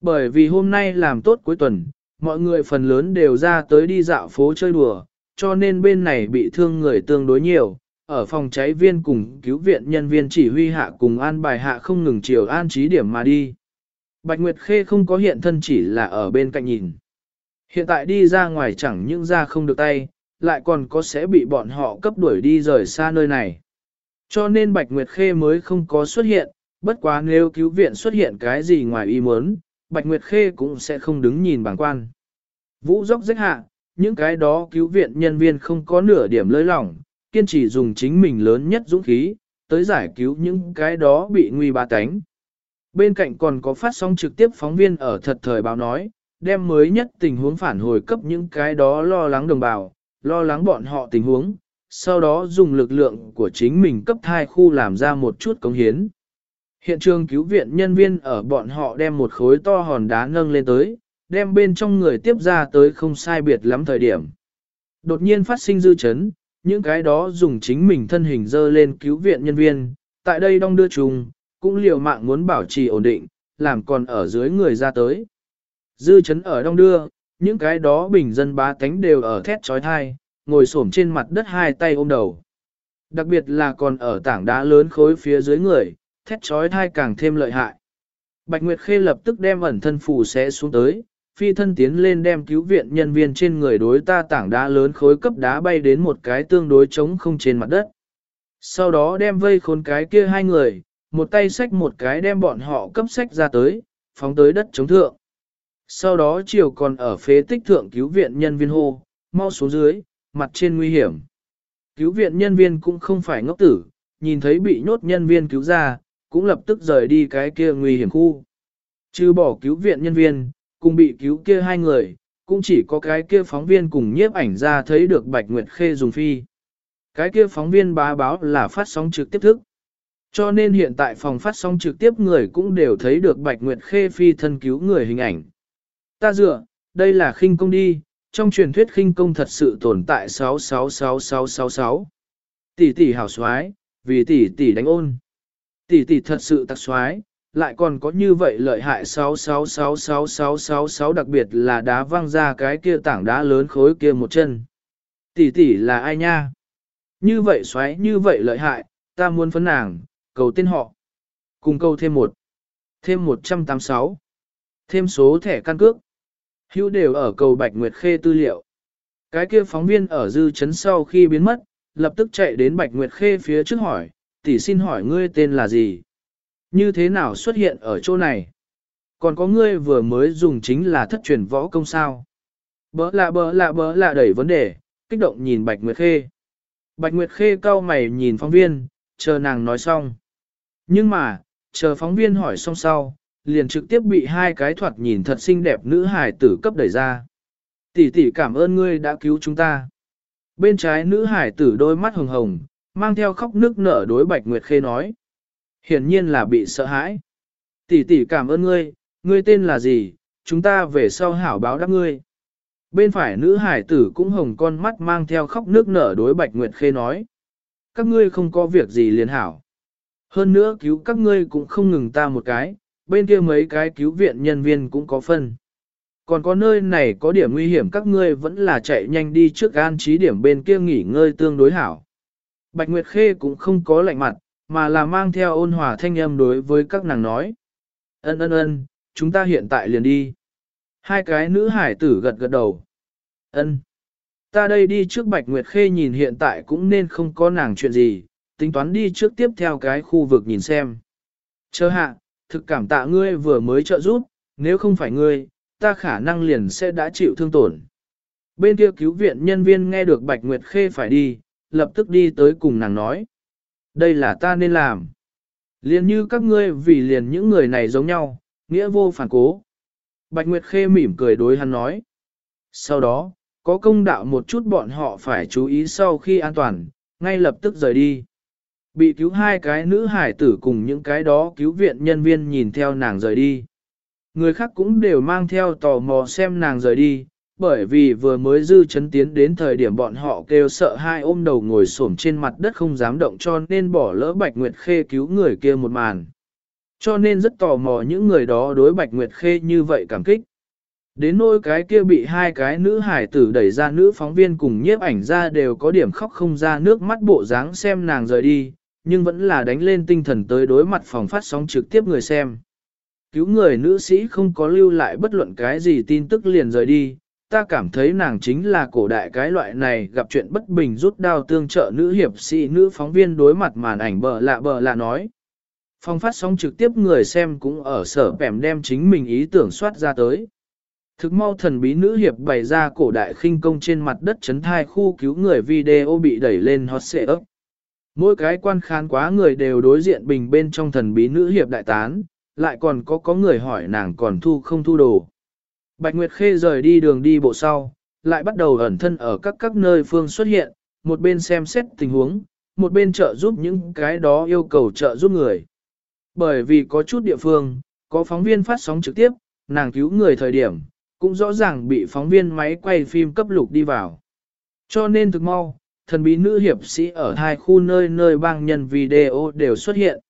Bởi vì hôm nay làm tốt cuối tuần, mọi người phần lớn đều ra tới đi dạo phố chơi đùa, cho nên bên này bị thương người tương đối nhiều. Ở phòng cháy viên cùng cứu viện nhân viên chỉ huy hạ cùng an bài hạ không ngừng chiều an trí điểm mà đi. Bạch Nguyệt Khê không có hiện thân chỉ là ở bên cạnh nhìn. Hiện tại đi ra ngoài chẳng những ra không được tay, lại còn có sẽ bị bọn họ cấp đuổi đi rời xa nơi này. Cho nên Bạch Nguyệt Khê mới không có xuất hiện, bất quá nếu cứu viện xuất hiện cái gì ngoài ý muốn, Bạch Nguyệt Khê cũng sẽ không đứng nhìn bằng quan. Vũ dốc rách hạ, những cái đó cứu viện nhân viên không có nửa điểm lơi lỏng, kiên trì dùng chính mình lớn nhất dũng khí, tới giải cứu những cái đó bị nguy ba tánh. Bên cạnh còn có phát sóng trực tiếp phóng viên ở thật thời báo nói, đem mới nhất tình huống phản hồi cấp những cái đó lo lắng đồng bào, lo lắng bọn họ tình huống, sau đó dùng lực lượng của chính mình cấp thai khu làm ra một chút công hiến. Hiện trường cứu viện nhân viên ở bọn họ đem một khối to hòn đá nâng lên tới, đem bên trong người tiếp ra tới không sai biệt lắm thời điểm. Đột nhiên phát sinh dư chấn, những cái đó dùng chính mình thân hình dơ lên cứu viện nhân viên, tại đây đong đưa chung, cũng liều mạng muốn bảo trì ổn định, làm còn ở dưới người ra tới. Dư chấn ở đong đưa, những cái đó bình dân bá tánh đều ở thét trói thai, ngồi xổm trên mặt đất hai tay ôm đầu. Đặc biệt là còn ở tảng đá lớn khối phía dưới người, thét trói thai càng thêm lợi hại. Bạch Nguyệt Khê lập tức đem ẩn thân phù sẽ xuống tới, phi thân tiến lên đem cứu viện nhân viên trên người đối ta tảng đá lớn khối cấp đá bay đến một cái tương đối trống không trên mặt đất. Sau đó đem vây khốn cái kia hai người, một tay xách một cái đem bọn họ cấp sách ra tới, phóng tới đất chống thượng. Sau đó chiều còn ở phế tích thượng cứu viện nhân viên hô, mau xuống dưới, mặt trên nguy hiểm. Cứu viện nhân viên cũng không phải ngốc tử, nhìn thấy bị nhốt nhân viên cứu ra, cũng lập tức rời đi cái kia nguy hiểm khu. Trừ bỏ cứu viện nhân viên, cùng bị cứu kia hai người, cũng chỉ có cái kia phóng viên cùng nhiếp ảnh ra thấy được Bạch Nguyệt Khê dùng phi. Cái kia phóng viên bá báo là phát sóng trực tiếp thức. Cho nên hiện tại phòng phát sóng trực tiếp người cũng đều thấy được Bạch Nguyệt Khê phi thân cứu người hình ảnh. Ta dựa, đây là khinh công đi, trong truyền thuyết khinh công thật sự tồn tại 666666. Tỷ tỷ hảo xoái, vì tỷ tỷ đánh ôn. Tỷ tỷ thật sự tạc xoái, lại còn có như vậy lợi hại 666666 đặc biệt là đá văng ra cái kia tảng đá lớn khối kia một chân. Tỷ tỷ là ai nha? Như vậy xoáy như vậy lợi hại, ta muốn phấn nàng, cầu tên họ. Cùng câu thêm một. Thêm 186. Thêm số thẻ căn cước. Hữu đều ở cầu Bạch Nguyệt Khê tư liệu. Cái kia phóng viên ở dư chấn sau khi biến mất, lập tức chạy đến Bạch Nguyệt Khê phía trước hỏi, tỷ xin hỏi ngươi tên là gì? Như thế nào xuất hiện ở chỗ này? Còn có ngươi vừa mới dùng chính là thất truyền võ công sao? Bỡ lạ bỡ lạ bỡ lạ đẩy vấn đề, kích động nhìn Bạch Nguyệt Khê. Bạch Nguyệt Khê cau mày nhìn phóng viên, chờ nàng nói xong. Nhưng mà, chờ phóng viên hỏi xong sau, liền trực tiếp bị hai cái thoạt nhìn thật xinh đẹp nữ hài tử cấp đẩy ra. Tỷ tỷ cảm ơn ngươi đã cứu chúng ta. Bên trái nữ hải tử đôi mắt hồng hồng, mang theo khóc nước nở đối Bạch Nguyệt Khê nói. Hiển nhiên là bị sợ hãi. Tỷ tỷ cảm ơn ngươi, ngươi tên là gì, chúng ta về sau hảo báo đáp ngươi. Bên phải nữ hải tử cũng hồng con mắt mang theo khóc nước nở đối Bạch Nguyệt Khê nói. Các ngươi không có việc gì liền hảo. Hơn nữa cứu các ngươi cũng không ngừng ta một cái, bên kia mấy cái cứu viện nhân viên cũng có phân. Còn có nơi này có điểm nguy hiểm các ngươi vẫn là chạy nhanh đi trước an trí điểm bên kia nghỉ ngơi tương đối hảo. Bạch Nguyệt Khê cũng không có lạnh mặt, mà là mang theo ôn hòa thanh âm đối với các nàng nói. Ân ân ân, chúng ta hiện tại liền đi. Hai cái nữ hải tử gật gật đầu. Ân. Ta đây đi trước Bạch Nguyệt Khê nhìn hiện tại cũng nên không có nàng chuyện gì, tính toán đi trước tiếp theo cái khu vực nhìn xem. Chờ hạ, thực cảm tạ ngươi vừa mới trợ giúp, nếu không phải ngươi, ta khả năng liền sẽ đã chịu thương tổn. Bên kia cứu viện nhân viên nghe được Bạch Nguyệt Khê phải đi, lập tức đi tới cùng nàng nói. Đây là ta nên làm. Liền như các ngươi vì liền những người này giống nhau, nghĩa vô phản cố. Bạch Nguyệt Khê mỉm cười đối hắn nói. Sau đó, có công đạo một chút bọn họ phải chú ý sau khi an toàn, ngay lập tức rời đi. Bị cứu hai cái nữ hải tử cùng những cái đó cứu viện nhân viên nhìn theo nàng rời đi. Người khác cũng đều mang theo tò mò xem nàng rời đi, bởi vì vừa mới dư chấn tiến đến thời điểm bọn họ kêu sợ hai ôm đầu ngồi xổm trên mặt đất không dám động cho nên bỏ lỡ Bạch Nguyệt Khê cứu người kia một màn. Cho nên rất tò mò những người đó đối Bạch Nguyệt Khê như vậy cảm kích. Đến nỗi cái kia bị hai cái nữ hải tử đẩy ra nữ phóng viên cùng nhiếp ảnh ra đều có điểm khóc không ra nước mắt bộ dáng xem nàng rời đi, nhưng vẫn là đánh lên tinh thần tới đối mặt phòng phát sóng trực tiếp người xem. Cứu người nữ sĩ không có lưu lại bất luận cái gì tin tức liền rời đi, ta cảm thấy nàng chính là cổ đại cái loại này gặp chuyện bất bình rút đao tương trợ nữ hiệp sĩ nữ phóng viên đối mặt màn ảnh bờ lạ bờ lạ nói. Phong phát sóng trực tiếp người xem cũng ở sở bẻm đem chính mình ý tưởng soát ra tới. Thực mau thần bí nữ hiệp bày ra cổ đại khinh công trên mặt đất chấn thai khu cứu người video bị đẩy lên hot xệ ấp. Mỗi cái quan khán quá người đều đối diện bình bên trong thần bí nữ hiệp đại tán, lại còn có có người hỏi nàng còn thu không thu đồ. Bạch Nguyệt Khê rời đi đường đi bộ sau, lại bắt đầu ẩn thân ở các các nơi phương xuất hiện, một bên xem xét tình huống, một bên trợ giúp những cái đó yêu cầu trợ giúp người. Bởi vì có chút địa phương, có phóng viên phát sóng trực tiếp, nàng cứu người thời điểm, cũng rõ ràng bị phóng viên máy quay phim cấp lục đi vào. Cho nên thực mau, thần bí nữ hiệp sĩ ở hai khu nơi nơi bang nhân video đều xuất hiện.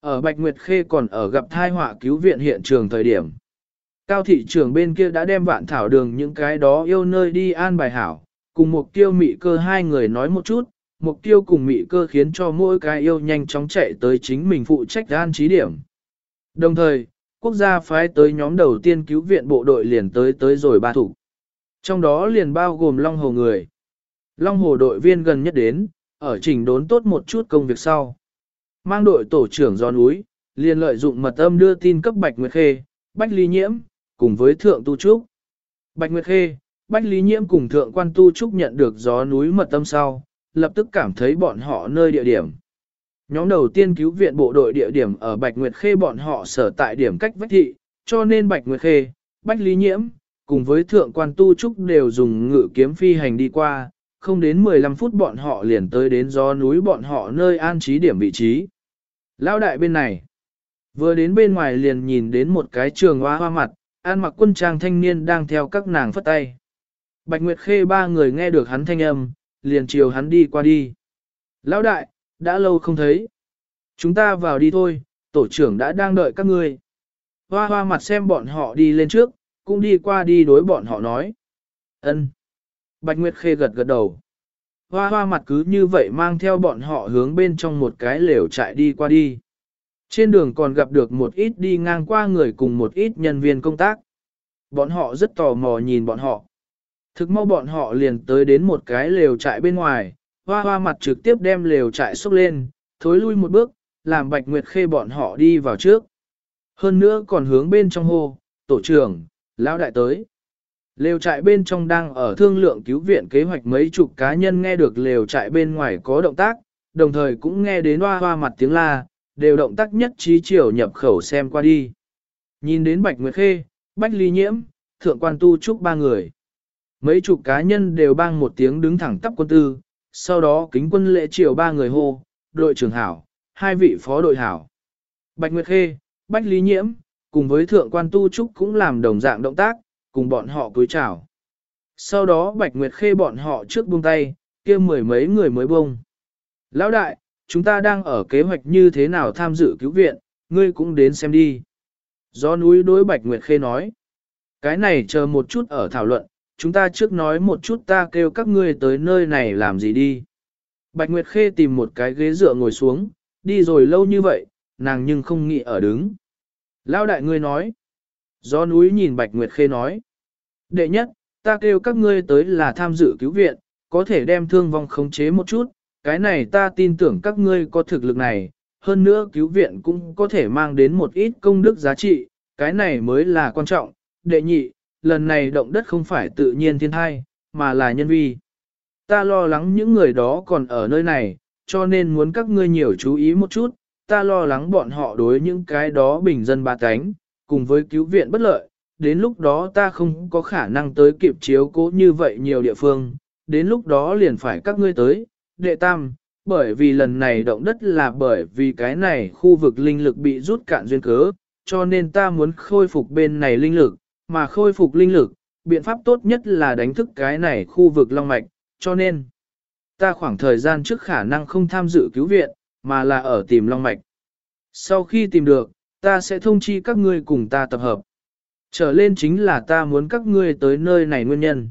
Ở Bạch Nguyệt Khê còn ở gặp thai họa cứu viện hiện trường thời điểm. Cao thị trưởng bên kia đã đem vạn thảo đường những cái đó yêu nơi đi an bài hảo, cùng mục tiêu mị cơ hai người nói một chút, mục tiêu cùng mị cơ khiến cho mỗi cái yêu nhanh chóng chạy tới chính mình phụ trách an trí điểm. Đồng thời, quốc gia phái tới nhóm đầu tiên cứu viện bộ đội liền tới tới rồi ba thủ. Trong đó liền bao gồm Long Hồ người. Long Hồ đội viên gần nhất đến, ở trình đốn tốt một chút công việc sau. Mang đội tổ trưởng do núi, liền lợi dụng mật âm đưa tin cấp Bạch Nguyệt Khê, Bách Ly Nhiễm, cùng với Thượng Tu Trúc. Bạch Nguyệt Khê, Bách Lý Nhiễm cùng Thượng Quan Tu Trúc nhận được gió núi mật tâm sau, lập tức cảm thấy bọn họ nơi địa điểm. Nhóm đầu tiên cứu viện bộ đội địa điểm ở Bạch Nguyệt Khê bọn họ sở tại điểm cách vách thị, cho nên Bạch Nguyệt Khê, Bách Lý Nhiễm, cùng với Thượng Quan Tu Trúc đều dùng ngự kiếm phi hành đi qua, không đến 15 phút bọn họ liền tới đến gió núi bọn họ nơi an trí điểm vị trí. Lao đại bên này, vừa đến bên ngoài liền nhìn đến một cái trường hoa hoa mặt, an mặc quân trang thanh niên đang theo các nàng phất tay. Bạch Nguyệt Khê ba người nghe được hắn thanh âm, liền chiều hắn đi qua đi. Lão đại, đã lâu không thấy. Chúng ta vào đi thôi, tổ trưởng đã đang đợi các ngươi. Hoa hoa mặt xem bọn họ đi lên trước, cũng đi qua đi đối bọn họ nói. ân. Bạch Nguyệt Khê gật gật đầu. Hoa hoa mặt cứ như vậy mang theo bọn họ hướng bên trong một cái lều chạy đi qua đi. Trên đường còn gặp được một ít đi ngang qua người cùng một ít nhân viên công tác. Bọn họ rất tò mò nhìn bọn họ. Thực mau bọn họ liền tới đến một cái lều trại bên ngoài, hoa hoa mặt trực tiếp đem lều trại xúc lên, thối lui một bước, làm bạch nguyệt khê bọn họ đi vào trước. Hơn nữa còn hướng bên trong hô, tổ trưởng, lão đại tới. Lều trại bên trong đang ở thương lượng cứu viện kế hoạch mấy chục cá nhân nghe được lều trại bên ngoài có động tác, đồng thời cũng nghe đến hoa hoa mặt tiếng la, đều động tác nhất trí chiều nhập khẩu xem qua đi. Nhìn đến Bạch Nguyệt Khê, Bách Ly Nhiễm, Thượng quan tu trúc ba người. Mấy chục cá nhân đều bang một tiếng đứng thẳng tắp quân tư, sau đó kính quân lễ chiều ba người hô, đội trưởng hảo, hai vị phó đội hảo. Bạch Nguyệt Khê, Bách Lý Nhiễm, cùng với thượng quan tu trúc cũng làm đồng dạng động tác, cùng bọn họ cúi chào. Sau đó Bạch Nguyệt Khê bọn họ trước buông tay, kia mười mấy người mới buông. Lão đại, chúng ta đang ở kế hoạch như thế nào tham dự cứu viện, ngươi cũng đến xem đi. Do núi đối Bạch Nguyệt Khê nói. Cái này chờ một chút ở thảo luận, chúng ta trước nói một chút ta kêu các ngươi tới nơi này làm gì đi. Bạch Nguyệt Khê tìm một cái ghế dựa ngồi xuống, đi rồi lâu như vậy, nàng nhưng không nghĩ ở đứng. Lao đại ngươi nói. Do núi nhìn Bạch Nguyệt Khê nói. Đệ nhất, ta kêu các ngươi tới là tham dự cứu viện, có thể đem thương vong khống chế một chút, cái này ta tin tưởng các ngươi có thực lực này, hơn nữa cứu viện cũng có thể mang đến một ít công đức giá trị, cái này mới là quan trọng. Đệ nhị, lần này động đất không phải tự nhiên thiên thai, mà là nhân vi. Ta lo lắng những người đó còn ở nơi này, cho nên muốn các ngươi nhiều chú ý một chút, ta lo lắng bọn họ đối những cái đó bình dân ba cánh, cùng với cứu viện bất lợi, đến lúc đó ta không có khả năng tới kịp chiếu cố như vậy nhiều địa phương, đến lúc đó liền phải các ngươi tới, đệ tam, bởi vì lần này động đất là bởi vì cái này khu vực linh lực bị rút cạn duyên cớ, cho nên ta muốn khôi phục bên này linh lực, mà khôi phục linh lực, biện pháp tốt nhất là đánh thức cái này khu vực long mạch, cho nên ta khoảng thời gian trước khả năng không tham dự cứu viện, mà là ở tìm long mạch. Sau khi tìm được, ta sẽ thông chi các ngươi cùng ta tập hợp. Trở lên chính là ta muốn các ngươi tới nơi này nguyên nhân.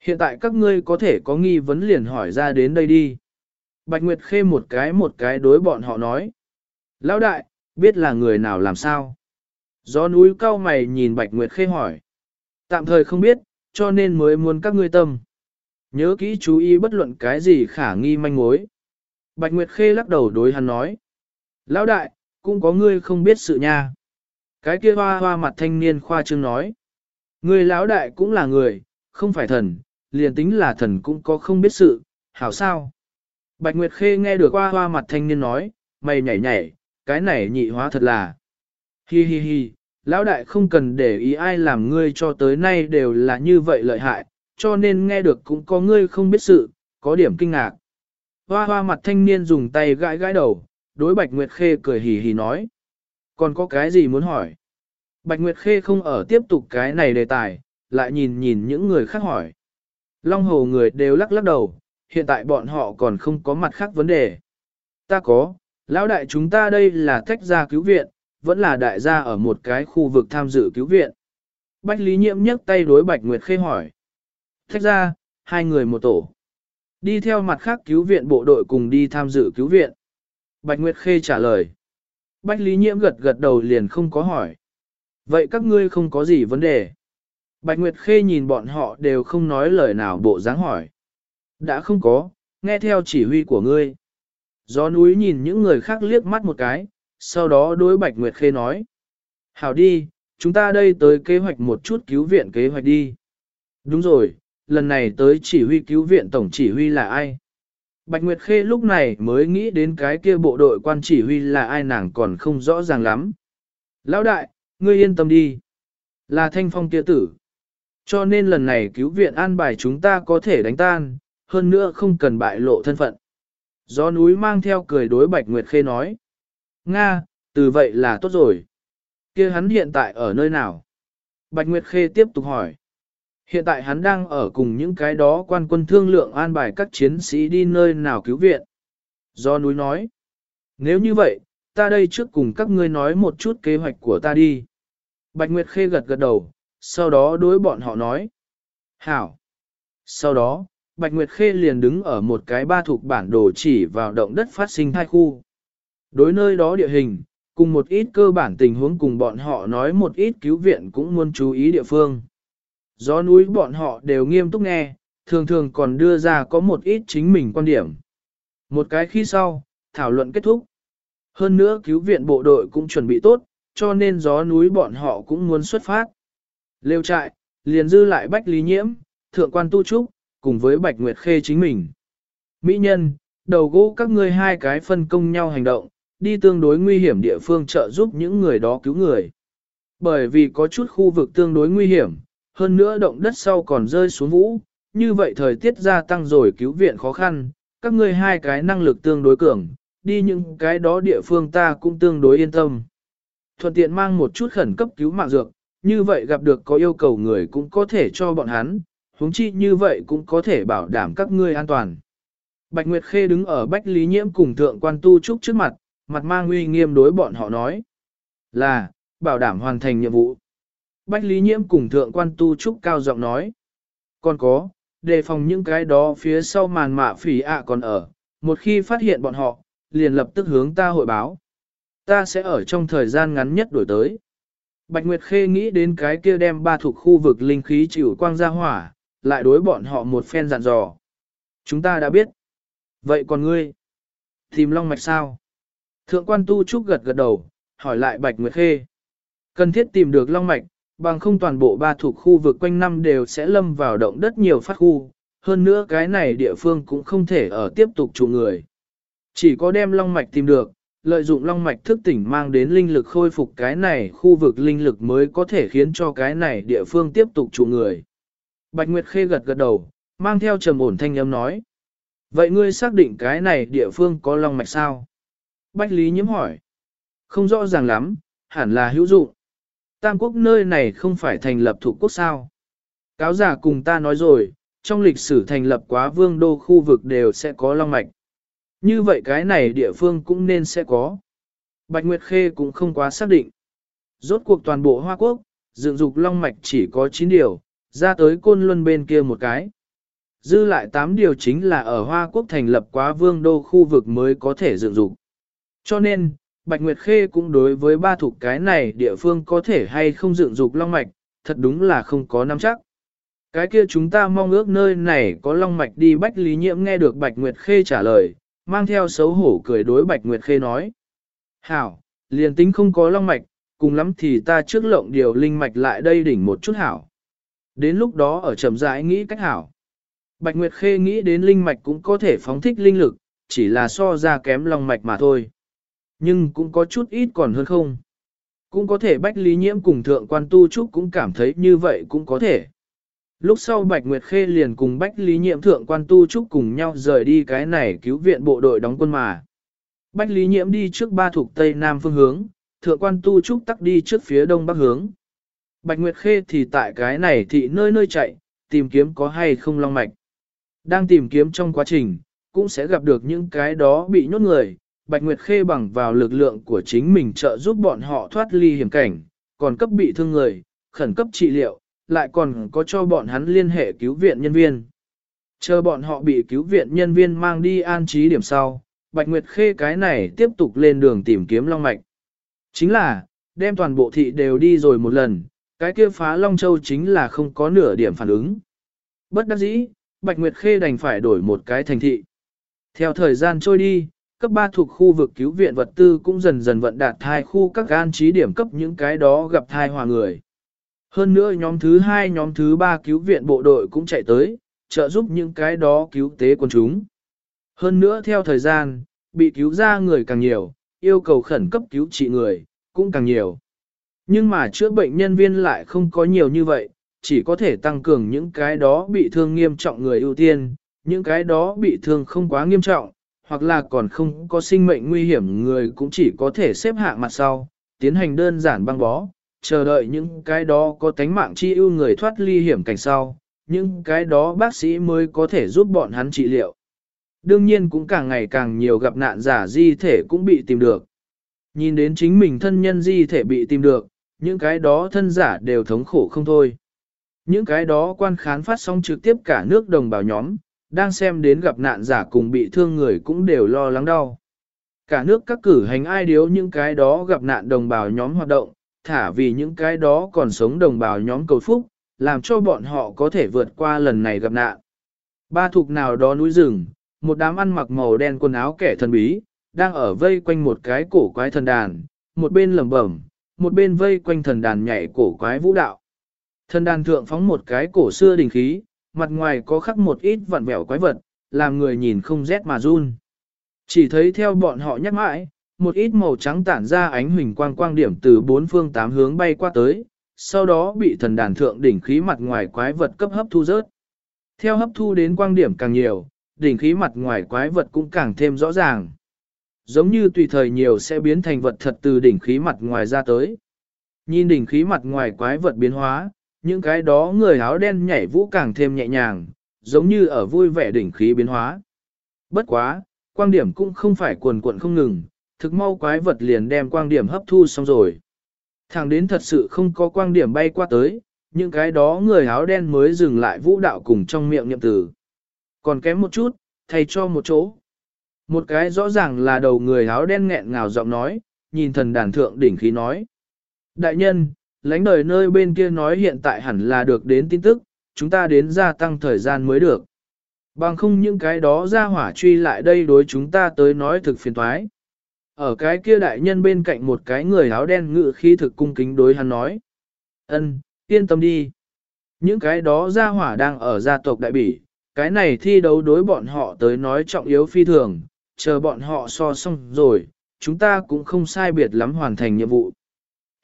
Hiện tại các ngươi có thể có nghi vấn liền hỏi ra đến đây đi. Bạch Nguyệt Khê một cái một cái đối bọn họ nói. Lão đại, biết là người nào làm sao? Gió núi cao mày nhìn Bạch Nguyệt Khê hỏi. Tạm thời không biết, cho nên mới muốn các ngươi tâm. Nhớ kỹ chú ý bất luận cái gì khả nghi manh mối. Bạch Nguyệt Khê lắc đầu đối hắn nói. Lão đại, cũng có ngươi không biết sự nha. Cái kia hoa hoa mặt thanh niên khoa trương nói. Người lão đại cũng là người, không phải thần, liền tính là thần cũng có không biết sự, hảo sao. Bạch Nguyệt Khê nghe được qua hoa mặt thanh niên nói, mày nhảy nhảy, cái này nhị hóa thật là. Hi hi hi, lão đại không cần để ý ai làm ngươi cho tới nay đều là như vậy lợi hại, cho nên nghe được cũng có ngươi không biết sự, có điểm kinh ngạc. Hoa hoa mặt thanh niên dùng tay gãi gãi đầu, đối Bạch Nguyệt Khê cười hì hì nói. Còn có cái gì muốn hỏi? Bạch Nguyệt Khê không ở tiếp tục cái này đề tài, lại nhìn nhìn những người khác hỏi. Long hồ người đều lắc lắc đầu, hiện tại bọn họ còn không có mặt khác vấn đề. Ta có, lão đại chúng ta đây là tách ra cứu viện, vẫn là đại gia ở một cái khu vực tham dự cứu viện. Bách Lý Nhiễm nhấc tay đối Bạch Nguyệt Khê hỏi. Tách ra, hai người một tổ. Đi theo mặt khác cứu viện bộ đội cùng đi tham dự cứu viện. Bạch Nguyệt Khê trả lời. Bách Lý Nhiễm gật gật đầu liền không có hỏi. Vậy các ngươi không có gì vấn đề. Bạch Nguyệt Khê nhìn bọn họ đều không nói lời nào bộ dáng hỏi. Đã không có, nghe theo chỉ huy của ngươi. Gió núi nhìn những người khác liếc mắt một cái, sau đó đối Bạch Nguyệt Khê nói. Hảo đi, chúng ta đây tới kế hoạch một chút cứu viện kế hoạch đi. Đúng rồi, lần này tới chỉ huy cứu viện tổng chỉ huy là ai? Bạch Nguyệt Khê lúc này mới nghĩ đến cái kia bộ đội quan chỉ huy là ai nàng còn không rõ ràng lắm. Lão đại, ngươi yên tâm đi. Là thanh phong kia tử. Cho nên lần này cứu viện an bài chúng ta có thể đánh tan, hơn nữa không cần bại lộ thân phận. Gió núi mang theo cười đối Bạch Nguyệt Khê nói. Nga, từ vậy là tốt rồi. kia hắn hiện tại ở nơi nào? Bạch Nguyệt Khê tiếp tục hỏi. Hiện tại hắn đang ở cùng những cái đó quan quân thương lượng an bài các chiến sĩ đi nơi nào cứu viện. Do núi nói. Nếu như vậy, ta đây trước cùng các ngươi nói một chút kế hoạch của ta đi. Bạch Nguyệt Khê gật gật đầu, sau đó đối bọn họ nói. Hảo. Sau đó, Bạch Nguyệt Khê liền đứng ở một cái ba thuộc bản đồ chỉ vào động đất phát sinh thai khu. Đối nơi đó địa hình, cùng một ít cơ bản tình huống cùng bọn họ nói một ít cứu viện cũng muốn chú ý địa phương. Gió núi bọn họ đều nghiêm túc nghe, thường thường còn đưa ra có một ít chính mình quan điểm. Một cái khi sau, thảo luận kết thúc. Hơn nữa cứu viện bộ đội cũng chuẩn bị tốt, cho nên gió núi bọn họ cũng muốn xuất phát. Lêu trại, liền dư lại Bách Lý Nhiễm, Thượng quan Tu Trúc, cùng với Bạch Nguyệt Khê chính mình. Mỹ nhân, đầu gỗ các ngươi hai cái phân công nhau hành động, đi tương đối nguy hiểm địa phương trợ giúp những người đó cứu người. Bởi vì có chút khu vực tương đối nguy hiểm, hơn nữa động đất sau còn rơi xuống vũ, như vậy thời tiết gia tăng rồi cứu viện khó khăn, các ngươi hai cái năng lực tương đối cường, đi những cái đó địa phương ta cũng tương đối yên tâm. Thuận tiện mang một chút khẩn cấp cứu mạng dược, như vậy gặp được có yêu cầu người cũng có thể cho bọn hắn, huống chi như vậy cũng có thể bảo đảm các ngươi an toàn. Bạch Nguyệt Khê đứng ở Bách Lý Nhiễm cùng thượng quan tu trúc trước mặt, mặt mang uy nghiêm đối bọn họ nói là, bảo đảm hoàn thành nhiệm vụ. Bách Lý Nhiễm cùng thượng quan tu trúc cao giọng nói. Còn có, đề phòng những cái đó phía sau màn mạ phỉ ạ còn ở, một khi phát hiện bọn họ, liền lập tức hướng ta hội báo. Ta sẽ ở trong thời gian ngắn nhất đổi tới. Bạch Nguyệt Khê nghĩ đến cái kia đem ba thuộc khu vực linh khí chịu quang ra hỏa, lại đối bọn họ một phen dặn dò. Chúng ta đã biết. Vậy còn ngươi? Tìm long mạch sao? Thượng quan tu trúc gật gật đầu, hỏi lại Bạch Nguyệt Khê. Cần thiết tìm được long mạch, bằng không toàn bộ ba thuộc khu vực quanh năm đều sẽ lâm vào động đất nhiều phát khu, hơn nữa cái này địa phương cũng không thể ở tiếp tục trụ người. Chỉ có đem long mạch tìm được, lợi dụng long mạch thức tỉnh mang đến linh lực khôi phục cái này khu vực linh lực mới có thể khiến cho cái này địa phương tiếp tục trụ người. Bạch Nguyệt Khê gật gật đầu, mang theo trầm ổn thanh âm nói. Vậy ngươi xác định cái này địa phương có long mạch sao? Bách Lý nhiễm hỏi. Không rõ ràng lắm, hẳn là hữu dụng. Tam quốc nơi này không phải thành lập thủ quốc sao. Cáo giả cùng ta nói rồi, trong lịch sử thành lập quá vương đô khu vực đều sẽ có long mạch. Như vậy cái này địa phương cũng nên sẽ có. Bạch Nguyệt Khê cũng không quá xác định. Rốt cuộc toàn bộ Hoa Quốc, dựng dục long mạch chỉ có 9 điều, ra tới côn luân bên kia một cái. Dư lại 8 điều chính là ở Hoa Quốc thành lập quá vương đô khu vực mới có thể dựng dục. Cho nên, Bạch Nguyệt Khê cũng đối với ba thuộc cái này địa phương có thể hay không dựng dục long mạch, thật đúng là không có nắm chắc. Cái kia chúng ta mong ước nơi này có long mạch đi Bách Lý Nhiễm nghe được Bạch Nguyệt Khê trả lời, mang theo xấu hổ cười đối Bạch Nguyệt Khê nói. Hảo, liền tính không có long mạch, cùng lắm thì ta trước lộng điều linh mạch lại đây đỉnh một chút hảo. Đến lúc đó ở trầm rãi nghĩ cách hảo. Bạch Nguyệt Khê nghĩ đến linh mạch cũng có thể phóng thích linh lực, chỉ là so ra kém long mạch mà thôi. Nhưng cũng có chút ít còn hơn không. Cũng có thể Bách Lý Nhiễm cùng Thượng Quan Tu Trúc cũng cảm thấy như vậy cũng có thể. Lúc sau Bạch Nguyệt Khê liền cùng Bách Lý Nhiễm Thượng Quan Tu Trúc cùng nhau rời đi cái này cứu viện bộ đội đóng quân mà. Bách Lý Nhiễm đi trước ba thuộc Tây Nam phương hướng, Thượng Quan Tu Trúc tắc đi trước phía Đông Bắc hướng. Bạch Nguyệt Khê thì tại cái này thị nơi nơi chạy, tìm kiếm có hay không long mạch. Đang tìm kiếm trong quá trình, cũng sẽ gặp được những cái đó bị nhốt người, Bạch Nguyệt Khê bằng vào lực lượng của chính mình trợ giúp bọn họ thoát ly hiểm cảnh, còn cấp bị thương người, khẩn cấp trị liệu, lại còn có cho bọn hắn liên hệ cứu viện nhân viên. Chờ bọn họ bị cứu viện nhân viên mang đi an trí điểm sau, Bạch Nguyệt Khê cái này tiếp tục lên đường tìm kiếm Long Mạch. Chính là, đem toàn bộ thị đều đi rồi một lần, cái kia phá Long Châu chính là không có nửa điểm phản ứng. Bất đắc dĩ, Bạch Nguyệt Khê đành phải đổi một cái thành thị. Theo thời gian trôi đi, cấp 3 thuộc khu vực cứu viện vật tư cũng dần dần vận đạt thai khu các an trí điểm cấp những cái đó gặp thai hòa người. Hơn nữa nhóm thứ 2 nhóm thứ 3 cứu viện bộ đội cũng chạy tới, trợ giúp những cái đó cứu tế quân chúng. Hơn nữa theo thời gian, bị cứu ra người càng nhiều, yêu cầu khẩn cấp cứu trị người, cũng càng nhiều. Nhưng mà chữa bệnh nhân viên lại không có nhiều như vậy, chỉ có thể tăng cường những cái đó bị thương nghiêm trọng người ưu tiên, những cái đó bị thương không quá nghiêm trọng, hoặc là còn không có sinh mệnh nguy hiểm người cũng chỉ có thể xếp hạng mặt sau, tiến hành đơn giản băng bó, chờ đợi những cái đó có tánh mạng chi ưu người thoát ly hiểm cảnh sau, những cái đó bác sĩ mới có thể giúp bọn hắn trị liệu. Đương nhiên cũng càng ngày càng nhiều gặp nạn giả di thể cũng bị tìm được. Nhìn đến chính mình thân nhân di thể bị tìm được, những cái đó thân giả đều thống khổ không thôi. Những cái đó quan khán phát sóng trực tiếp cả nước đồng bào nhóm, đang xem đến gặp nạn giả cùng bị thương người cũng đều lo lắng đau. Cả nước các cử hành ai điếu những cái đó gặp nạn đồng bào nhóm hoạt động, thả vì những cái đó còn sống đồng bào nhóm cầu phúc, làm cho bọn họ có thể vượt qua lần này gặp nạn. Ba thuộc nào đó núi rừng, một đám ăn mặc màu đen quần áo kẻ thần bí, đang ở vây quanh một cái cổ quái thần đàn, một bên lẩm bẩm, một bên vây quanh thần đàn nhảy cổ quái vũ đạo. Thần đàn thượng phóng một cái cổ xưa đình khí, mặt ngoài có khắc một ít vặn vẹo quái vật, làm người nhìn không rét mà run. Chỉ thấy theo bọn họ nhắc mãi, một ít màu trắng tản ra ánh huỳnh quang quang điểm từ bốn phương tám hướng bay qua tới, sau đó bị thần đàn thượng đỉnh khí mặt ngoài quái vật cấp hấp thu rớt. Theo hấp thu đến quang điểm càng nhiều, đỉnh khí mặt ngoài quái vật cũng càng thêm rõ ràng. Giống như tùy thời nhiều sẽ biến thành vật thật từ đỉnh khí mặt ngoài ra tới. Nhìn đỉnh khí mặt ngoài quái vật biến hóa, những cái đó người áo đen nhảy vũ càng thêm nhẹ nhàng, giống như ở vui vẻ đỉnh khí biến hóa. Bất quá, quang điểm cũng không phải cuồn cuộn không ngừng, thực mau quái vật liền đem quang điểm hấp thu xong rồi. Thẳng đến thật sự không có quang điểm bay qua tới, những cái đó người áo đen mới dừng lại vũ đạo cùng trong miệng niệm tử. Còn kém một chút, thầy cho một chỗ. Một cái rõ ràng là đầu người áo đen nghẹn ngào giọng nói, nhìn thần đàn thượng đỉnh khí nói. Đại nhân, lãnh đời nơi bên kia nói hiện tại hẳn là được đến tin tức, chúng ta đến gia tăng thời gian mới được. Bằng không những cái đó ra hỏa truy lại đây đối chúng ta tới nói thực phiền toái. Ở cái kia đại nhân bên cạnh một cái người áo đen ngự khi thực cung kính đối hắn nói. ân yên tâm đi. Những cái đó gia hỏa đang ở gia tộc đại bỉ, cái này thi đấu đối bọn họ tới nói trọng yếu phi thường, chờ bọn họ so xong rồi, chúng ta cũng không sai biệt lắm hoàn thành nhiệm vụ.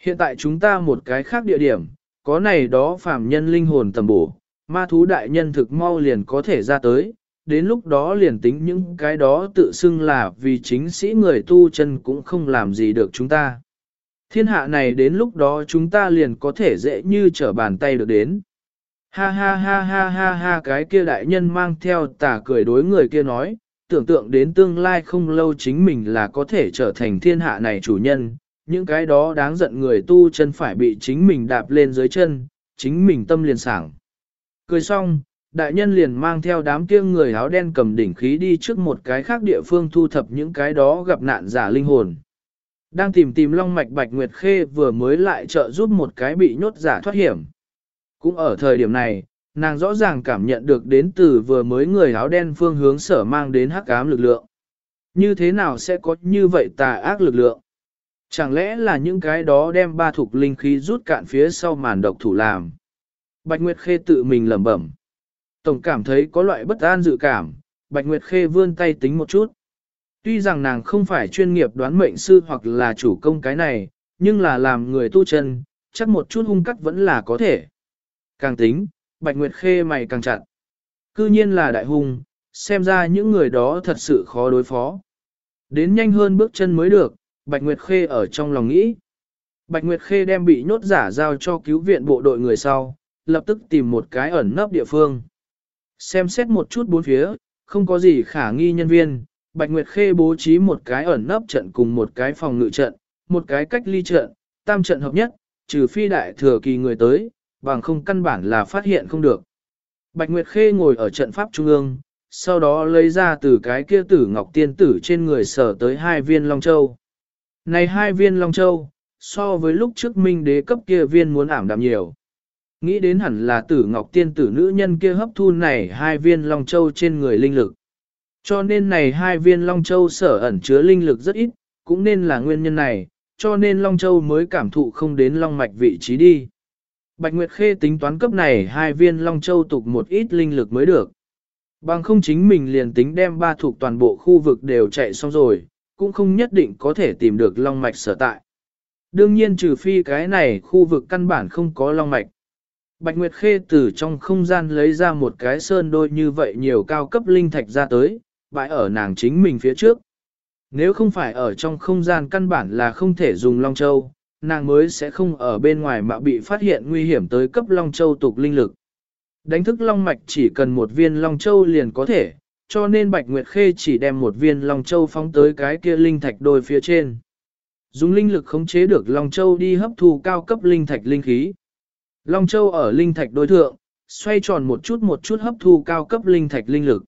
Hiện tại chúng ta một cái khác địa điểm, có này đó phàm nhân linh hồn tầm bổ, ma thú đại nhân thực mau liền có thể ra tới, đến lúc đó liền tính những cái đó tự xưng là vì chính sĩ người tu chân cũng không làm gì được chúng ta. Thiên hạ này đến lúc đó chúng ta liền có thể dễ như trở bàn tay được đến. Ha ha ha ha ha ha cái kia đại nhân mang theo tà cười đối người kia nói, tưởng tượng đến tương lai không lâu chính mình là có thể trở thành thiên hạ này chủ nhân, những cái đó đáng giận người tu chân phải bị chính mình đạp lên dưới chân, chính mình tâm liền sảng. Cười xong, đại nhân liền mang theo đám kia người áo đen cầm đỉnh khí đi trước một cái khác địa phương thu thập những cái đó gặp nạn giả linh hồn. Đang tìm tìm long mạch Bạch Nguyệt Khê vừa mới lại trợ giúp một cái bị nhốt giả thoát hiểm. Cũng ở thời điểm này, nàng rõ ràng cảm nhận được đến từ vừa mới người áo đen phương hướng sở mang đến hắc ám lực lượng. Như thế nào sẽ có như vậy tà ác lực lượng? Chẳng lẽ là những cái đó đem ba thuộc linh khí rút cạn phía sau màn độc thủ làm? Bạch Nguyệt Khê tự mình lẩm bẩm. Tổng cảm thấy có loại bất an dự cảm, Bạch Nguyệt Khê vươn tay tính một chút. Tuy rằng nàng không phải chuyên nghiệp đoán mệnh sư hoặc là chủ công cái này, nhưng là làm người tu chân, chắc một chút hung cắt vẫn là có thể. Càng tính, Bạch Nguyệt Khê mày càng chặt. Cư nhiên là đại hung, xem ra những người đó thật sự khó đối phó. Đến nhanh hơn bước chân mới được, Bạch Nguyệt Khê ở trong lòng nghĩ. Bạch Nguyệt Khê đem bị nhốt giả giao cho cứu viện bộ đội người sau, lập tức tìm một cái ẩn nấp địa phương. Xem xét một chút bốn phía, không có gì khả nghi nhân viên, Bạch Nguyệt Khê bố trí một cái ẩn nấp trận cùng một cái phòng ngự trận, một cái cách ly trận, tam trận hợp nhất, trừ phi đại thừa kỳ người tới, bằng không căn bản là phát hiện không được. Bạch Nguyệt Khê ngồi ở trận pháp trung ương, sau đó lấy ra từ cái kia tử ngọc tiên tử trên người sở tới hai viên Long Châu. Này hai viên Long Châu, so với lúc trước minh đế cấp kia viên muốn ảm đạm nhiều. Nghĩ đến hẳn là tử ngọc tiên tử nữ nhân kia hấp thu này hai viên Long Châu trên người linh lực. Cho nên này hai viên Long Châu sở ẩn chứa linh lực rất ít, cũng nên là nguyên nhân này, cho nên Long Châu mới cảm thụ không đến Long Mạch vị trí đi. Bạch Nguyệt Khê tính toán cấp này hai viên Long Châu tục một ít linh lực mới được. Bằng không chính mình liền tính đem ba thuộc toàn bộ khu vực đều chạy xong rồi, cũng không nhất định có thể tìm được Long Mạch sở tại. Đương nhiên trừ phi cái này khu vực căn bản không có Long Mạch. Bạch Nguyệt Khê từ trong không gian lấy ra một cái sơn đôi như vậy nhiều cao cấp linh thạch ra tới, bãi ở nàng chính mình phía trước. Nếu không phải ở trong không gian căn bản là không thể dùng Long Châu, nàng mới sẽ không ở bên ngoài mà bị phát hiện nguy hiểm tới cấp Long Châu tục linh lực. Đánh thức Long Mạch chỉ cần một viên Long Châu liền có thể, cho nên Bạch Nguyệt Khê chỉ đem một viên Long Châu phóng tới cái kia linh thạch đôi phía trên. Dùng linh lực khống chế được Long Châu đi hấp thu cao cấp linh thạch linh khí. Long Châu ở linh thạch đối thượng, xoay tròn một chút một chút hấp thu cao cấp linh thạch linh lực.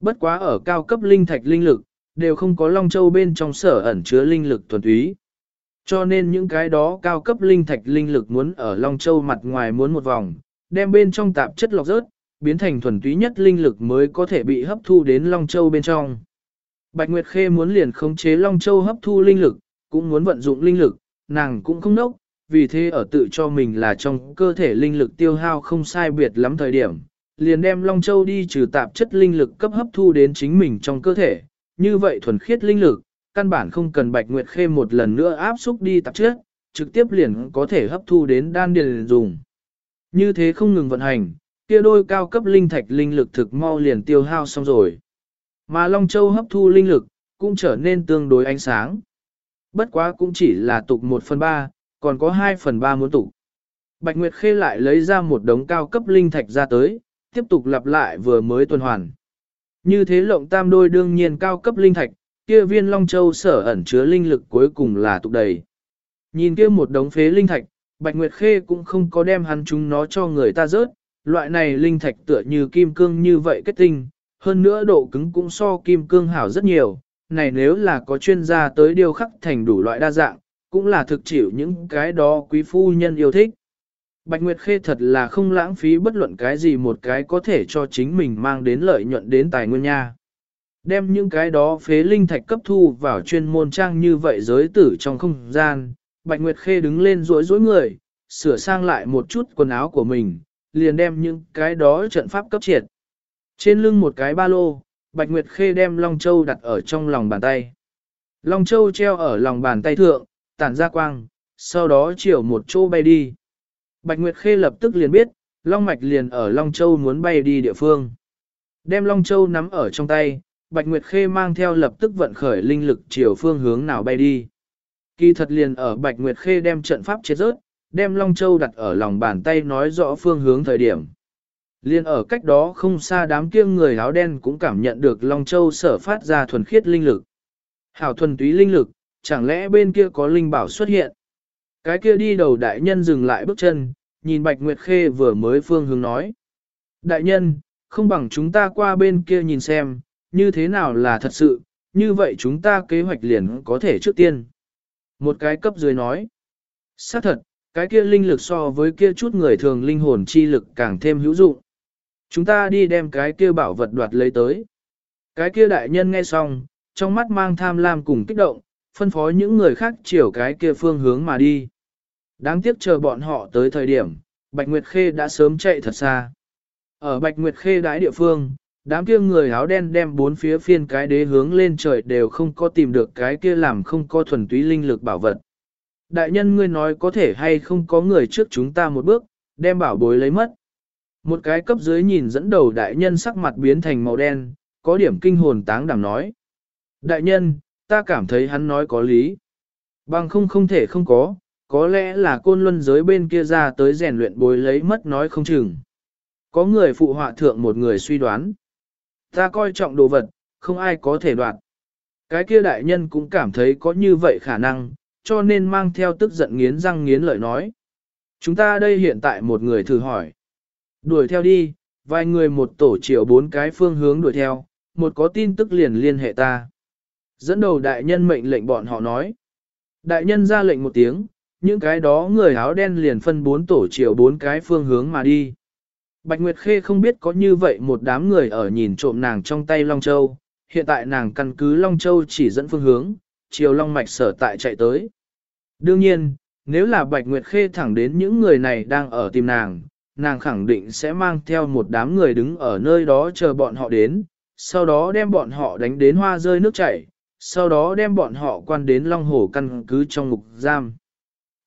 Bất quá ở cao cấp linh thạch linh lực, đều không có Long Châu bên trong sở ẩn chứa linh lực thuần túy. Cho nên những cái đó cao cấp linh thạch linh lực muốn ở Long Châu mặt ngoài muốn một vòng, đem bên trong tạp chất lọc rớt, biến thành thuần túy nhất linh lực mới có thể bị hấp thu đến Long Châu bên trong. Bạch Nguyệt Khê muốn liền khống chế Long Châu hấp thu linh lực, cũng muốn vận dụng linh lực, nàng cũng không nốc, vì thế ở tự cho mình là trong cơ thể linh lực tiêu hao không sai biệt lắm thời điểm, liền đem Long Châu đi trừ tạp chất linh lực cấp hấp thu đến chính mình trong cơ thể, như vậy thuần khiết linh lực, căn bản không cần Bạch Nguyệt Khê một lần nữa áp xúc đi tạp chất, trực tiếp liền có thể hấp thu đến đan điền dùng. Như thế không ngừng vận hành, kia đôi cao cấp linh thạch linh lực thực mau liền tiêu hao xong rồi. Mà Long Châu hấp thu linh lực, cũng trở nên tương đối ánh sáng. Bất quá cũng chỉ là tục 1 phần 3, còn có 2 phần 3 muốn tụ, Bạch Nguyệt Khê lại lấy ra một đống cao cấp linh thạch ra tới, tiếp tục lặp lại vừa mới tuần hoàn. Như thế lộng tam đôi đương nhiên cao cấp linh thạch, kia viên Long Châu sở ẩn chứa linh lực cuối cùng là tụ đầy. Nhìn kia một đống phế linh thạch, Bạch Nguyệt Khê cũng không có đem hắn chúng nó cho người ta rớt, loại này linh thạch tựa như kim cương như vậy kết tinh, hơn nữa độ cứng cũng so kim cương hảo rất nhiều, này nếu là có chuyên gia tới điều khắc thành đủ loại đa dạng, cũng là thực chịu những cái đó quý phu nhân yêu thích. Bạch Nguyệt Khê thật là không lãng phí bất luận cái gì một cái có thể cho chính mình mang đến lợi nhuận đến tài nguyên nha. Đem những cái đó phế linh thạch cấp thu vào chuyên môn trang như vậy giới tử trong không gian, Bạch Nguyệt Khê đứng lên rối rối người, sửa sang lại một chút quần áo của mình, liền đem những cái đó trận pháp cấp triệt. Trên lưng một cái ba lô, Bạch Nguyệt Khê đem Long Châu đặt ở trong lòng bàn tay. Long Châu treo ở lòng bàn tay thượng, tản ra quang, sau đó chiều một chỗ bay đi. Bạch Nguyệt Khê lập tức liền biết, Long Mạch liền ở Long Châu muốn bay đi địa phương. Đem Long Châu nắm ở trong tay, Bạch Nguyệt Khê mang theo lập tức vận khởi linh lực chiều phương hướng nào bay đi. Kỳ thật liền ở Bạch Nguyệt Khê đem trận pháp chết rớt, đem Long Châu đặt ở lòng bàn tay nói rõ phương hướng thời điểm. Liên ở cách đó không xa đám kia người áo đen cũng cảm nhận được Long Châu sở phát ra thuần khiết linh lực. Hảo thuần túy linh lực, chẳng lẽ bên kia có linh bảo xuất hiện? Cái kia đi đầu đại nhân dừng lại bước chân, nhìn Bạch Nguyệt Khê vừa mới phương hướng nói. Đại nhân, không bằng chúng ta qua bên kia nhìn xem, như thế nào là thật sự, như vậy chúng ta kế hoạch liền có thể trước tiên. Một cái cấp dưới nói. Xác thật, cái kia linh lực so với kia chút người thường linh hồn chi lực càng thêm hữu dụng. Chúng ta đi đem cái kia bảo vật đoạt lấy tới. Cái kia đại nhân nghe xong, trong mắt mang tham lam cùng kích động, phân phó những người khác chiều cái kia phương hướng mà đi. Đáng tiếc chờ bọn họ tới thời điểm, Bạch Nguyệt Khê đã sớm chạy thật xa. Ở Bạch Nguyệt Khê đái địa phương, đám kia người áo đen đem bốn phía phiên cái đế hướng lên trời đều không có tìm được cái kia làm không có thuần túy linh lực bảo vật. Đại nhân ngươi nói có thể hay không có người trước chúng ta một bước, đem bảo bối lấy mất. Một cái cấp dưới nhìn dẫn đầu đại nhân sắc mặt biến thành màu đen, có điểm kinh hồn táng đảm nói. Đại nhân, ta cảm thấy hắn nói có lý. Bằng không không thể không có, có lẽ là côn luân giới bên kia ra tới rèn luyện bối lấy mất nói không chừng. Có người phụ họa thượng một người suy đoán. Ta coi trọng đồ vật, không ai có thể đoạt. Cái kia đại nhân cũng cảm thấy có như vậy khả năng, cho nên mang theo tức giận nghiến răng nghiến lợi nói. Chúng ta đây hiện tại một người thử hỏi. Đuổi theo đi, vài người một tổ chiều bốn cái phương hướng đuổi theo, một có tin tức liền liên hệ ta. Dẫn đầu đại nhân mệnh lệnh bọn họ nói. Đại nhân ra lệnh một tiếng, những cái đó người áo đen liền phân bốn tổ chiều bốn cái phương hướng mà đi. Bạch Nguyệt Khê không biết có như vậy một đám người ở nhìn trộm nàng trong tay Long Châu, hiện tại nàng căn cứ Long Châu chỉ dẫn phương hướng, chiều Long Mạch sở tại chạy tới. Đương nhiên, nếu là Bạch Nguyệt Khê thẳng đến những người này đang ở tìm nàng, nàng khẳng định sẽ mang theo một đám người đứng ở nơi đó chờ bọn họ đến, sau đó đem bọn họ đánh đến hoa rơi nước chảy, sau đó đem bọn họ quan đến Long Hồ căn cứ trong ngục giam.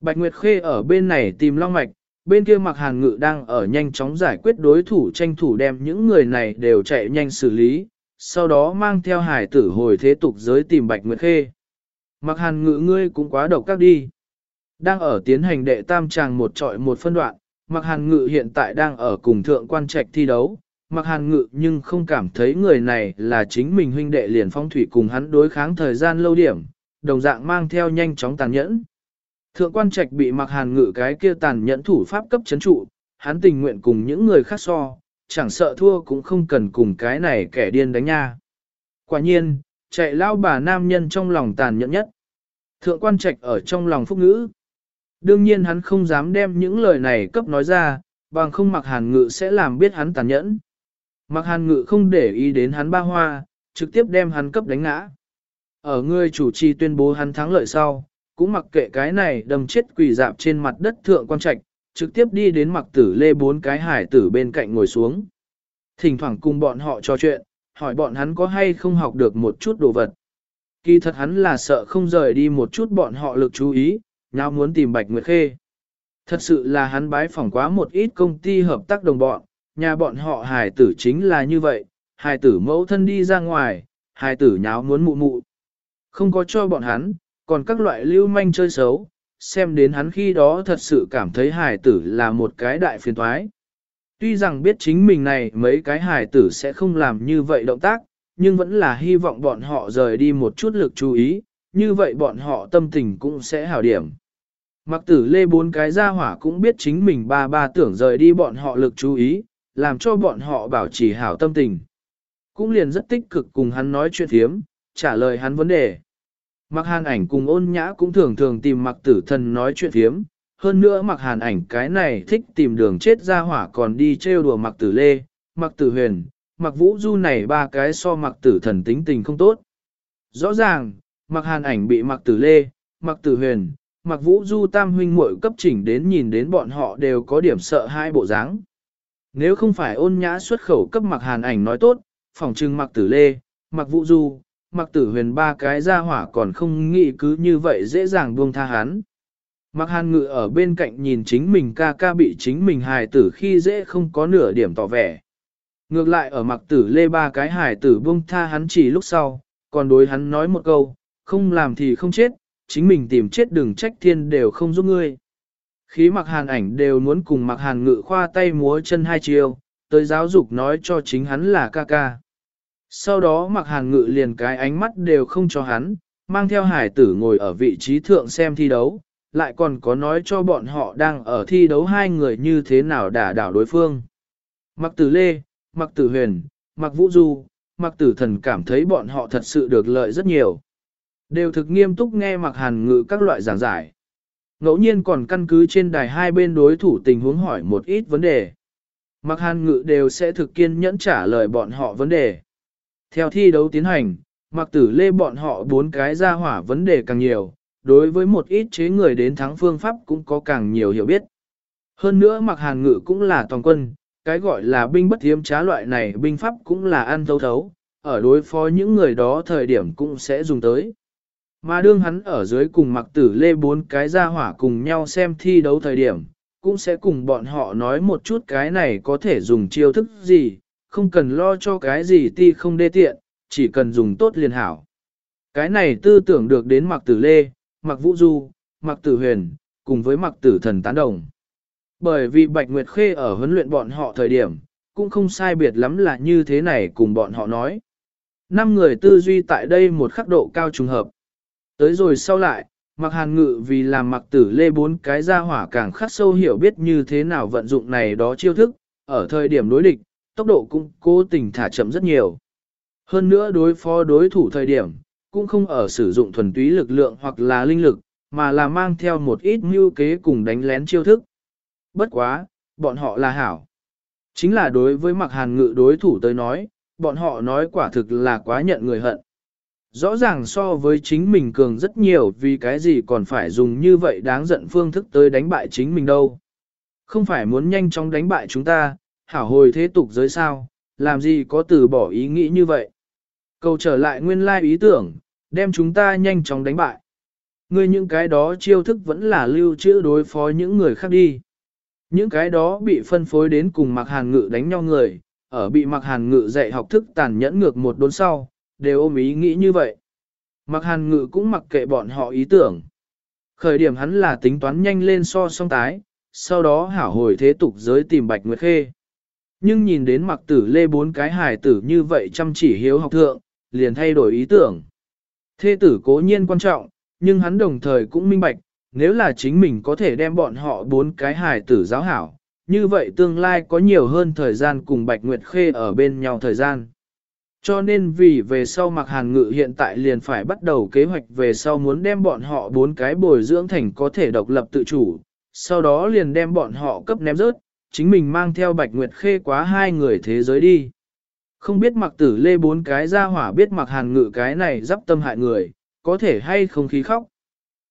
Bạch Nguyệt Khê ở bên này tìm Long Mạch, bên kia mặc hàn ngự đang ở nhanh chóng giải quyết đối thủ tranh thủ đem những người này đều chạy nhanh xử lý, sau đó mang theo hải tử hồi thế tục giới tìm Bạch Nguyệt Khê. Mặc hàn ngự ngươi cũng quá độc các đi. Đang ở tiến hành đệ tam tràng một trọi một phân đoạn, mặc hàn ngự hiện tại đang ở cùng thượng quan trạch thi đấu. Mặc hàn ngự nhưng không cảm thấy người này là chính mình huynh đệ liền phong thủy cùng hắn đối kháng thời gian lâu điểm, đồng dạng mang theo nhanh chóng tàn nhẫn. Thượng quan trạch bị mặc hàn ngự cái kia tàn nhẫn thủ pháp cấp chấn trụ, hắn tình nguyện cùng những người khác so, chẳng sợ thua cũng không cần cùng cái này kẻ điên đánh nha. Quả nhiên, chạy lao bà nam nhân trong lòng tàn nhẫn nhất. Thượng quan trạch ở trong lòng phúc ngữ. Đương nhiên hắn không dám đem những lời này cấp nói ra, bằng không mặc hàn ngự sẽ làm biết hắn tàn nhẫn. Mặc hàn ngự không để ý đến hắn ba hoa, trực tiếp đem hắn cấp đánh ngã. Ở người chủ trì tuyên bố hắn thắng lợi sau, cũng mặc kệ cái này đâm chết quỷ dạp trên mặt đất thượng quan trạch, trực tiếp đi đến mặc tử lê bốn cái hải tử bên cạnh ngồi xuống. Thỉnh thoảng cùng bọn họ trò chuyện, hỏi bọn hắn có hay không học được một chút đồ vật. Kỳ thật hắn là sợ không rời đi một chút bọn họ lực chú ý, nào muốn tìm Bạch Nguyệt Khê. Thật sự là hắn bái phỏng quá một ít công ty hợp tác đồng bọn, nhà bọn họ hài tử chính là như vậy, hài tử mẫu thân đi ra ngoài, hài tử nháo muốn mụ mụ. Không có cho bọn hắn, còn các loại lưu manh chơi xấu, xem đến hắn khi đó thật sự cảm thấy hài tử là một cái đại phiền thoái. Tuy rằng biết chính mình này mấy cái hài tử sẽ không làm như vậy động tác, nhưng vẫn là hy vọng bọn họ rời đi một chút lực chú ý, như vậy bọn họ tâm tình cũng sẽ hảo điểm. Mặc tử lê bốn cái ra hỏa cũng biết chính mình ba ba tưởng rời đi bọn họ lực chú ý, làm cho bọn họ bảo trì hảo tâm tình. Cũng liền rất tích cực cùng hắn nói chuyện thiếm, trả lời hắn vấn đề. Mặc hàn ảnh cùng ôn nhã cũng thường thường tìm mặc tử thần nói chuyện thiếm, hơn nữa mặc hàn ảnh cái này thích tìm đường chết ra hỏa còn đi trêu đùa mặc tử lê, mặc tử huyền, mặc vũ du này ba cái so mặc tử thần tính tình không tốt. Rõ ràng, mặc hàn ảnh bị mặc tử lê, mặc tử huyền, mặc vũ du tam huynh muội cấp chỉnh đến nhìn đến bọn họ đều có điểm sợ hai bộ dáng. Nếu không phải ôn nhã xuất khẩu cấp mặc hàn ảnh nói tốt, phỏng trừng mặc tử lê, mặc vũ du, mặc tử huyền ba cái ra hỏa còn không nghĩ cứ như vậy dễ dàng buông tha hắn. Mặc hàn ngự ở bên cạnh nhìn chính mình ca ca bị chính mình hài tử khi dễ không có nửa điểm tỏ vẻ. Ngược lại ở mặc tử lê ba cái hài tử buông tha hắn chỉ lúc sau, còn đối hắn nói một câu, không làm thì không chết, chính mình tìm chết đừng trách thiên đều không giúp ngươi. Khí mặc hàn ảnh đều muốn cùng mặc hàn ngự khoa tay múa chân hai chiều, tới giáo dục nói cho chính hắn là ca ca. Sau đó mặc hàn ngự liền cái ánh mắt đều không cho hắn, mang theo hải tử ngồi ở vị trí thượng xem thi đấu, lại còn có nói cho bọn họ đang ở thi đấu hai người như thế nào đả đảo đối phương. Mặc tử lê, mặc tử huyền, mặc vũ du, mặc tử thần cảm thấy bọn họ thật sự được lợi rất nhiều. Đều thực nghiêm túc nghe mặc hàn ngự các loại giảng giải. Ngẫu nhiên còn căn cứ trên đài hai bên đối thủ tình huống hỏi một ít vấn đề. Mặc hàn ngự đều sẽ thực kiên nhẫn trả lời bọn họ vấn đề. Theo thi đấu tiến hành, mặc tử lê bọn họ bốn cái ra hỏa vấn đề càng nhiều, đối với một ít chế người đến thắng phương pháp cũng có càng nhiều hiểu biết. Hơn nữa mặc hàn ngự cũng là toàn quân, cái gọi là binh bất thiếm trá loại này binh pháp cũng là ăn thấu thấu, ở đối phó những người đó thời điểm cũng sẽ dùng tới. Mà đương hắn ở dưới cùng mặc tử lê bốn cái ra hỏa cùng nhau xem thi đấu thời điểm, cũng sẽ cùng bọn họ nói một chút cái này có thể dùng chiêu thức gì, không cần lo cho cái gì ti không đê tiện, chỉ cần dùng tốt liền hảo. Cái này tư tưởng được đến mặc tử lê, mặc vũ du, mặc tử huyền, cùng với mặc tử thần tán đồng. Bởi vì Bạch Nguyệt Khê ở huấn luyện bọn họ thời điểm, cũng không sai biệt lắm là như thế này cùng bọn họ nói. Năm người tư duy tại đây một khắc độ cao trùng hợp. Tới rồi sau lại, mặc hàn ngự vì làm mặc tử lê bốn cái ra hỏa càng khắc sâu hiểu biết như thế nào vận dụng này đó chiêu thức, ở thời điểm đối địch, tốc độ cũng cố tình thả chậm rất nhiều. Hơn nữa đối phó đối thủ thời điểm, cũng không ở sử dụng thuần túy lực lượng hoặc là linh lực, mà là mang theo một ít mưu kế cùng đánh lén chiêu thức. Bất quá, bọn họ là hảo. Chính là đối với mặc hàn ngự đối thủ tới nói, bọn họ nói quả thực là quá nhận người hận. Rõ ràng so với chính mình cường rất nhiều vì cái gì còn phải dùng như vậy đáng giận phương thức tới đánh bại chính mình đâu. Không phải muốn nhanh chóng đánh bại chúng ta, hảo hồi thế tục giới sao, làm gì có từ bỏ ý nghĩ như vậy. Cầu trở lại nguyên lai ý tưởng, đem chúng ta nhanh chóng đánh bại. Ngươi những cái đó chiêu thức vẫn là lưu trữ đối phó những người khác đi. Những cái đó bị phân phối đến cùng mặc hàn ngự đánh nhau người, ở bị mặc hàn ngự dạy học thức tàn nhẫn ngược một đốn sau, đều ôm ý nghĩ như vậy. Mặc hàn ngự cũng mặc kệ bọn họ ý tưởng. Khởi điểm hắn là tính toán nhanh lên so song tái, sau đó hảo hồi thế tục giới tìm Bạch Nguyệt Khê. Nhưng nhìn đến mặc tử lê bốn cái hài tử như vậy chăm chỉ hiếu học thượng, liền thay đổi ý tưởng. Thê tử cố nhiên quan trọng, nhưng hắn đồng thời cũng minh bạch, nếu là chính mình có thể đem bọn họ bốn cái hài tử giáo hảo, như vậy tương lai có nhiều hơn thời gian cùng Bạch Nguyệt Khê ở bên nhau thời gian. Cho nên vì về sau mặc hàn ngự hiện tại liền phải bắt đầu kế hoạch về sau muốn đem bọn họ bốn cái bồi dưỡng thành có thể độc lập tự chủ, sau đó liền đem bọn họ cấp ném rớt, chính mình mang theo Bạch Nguyệt Khê quá hai người thế giới đi. Không biết mặc tử lê bốn cái ra hỏa biết mặc hàn ngự cái này dắp tâm hại người, có thể hay không khí khóc.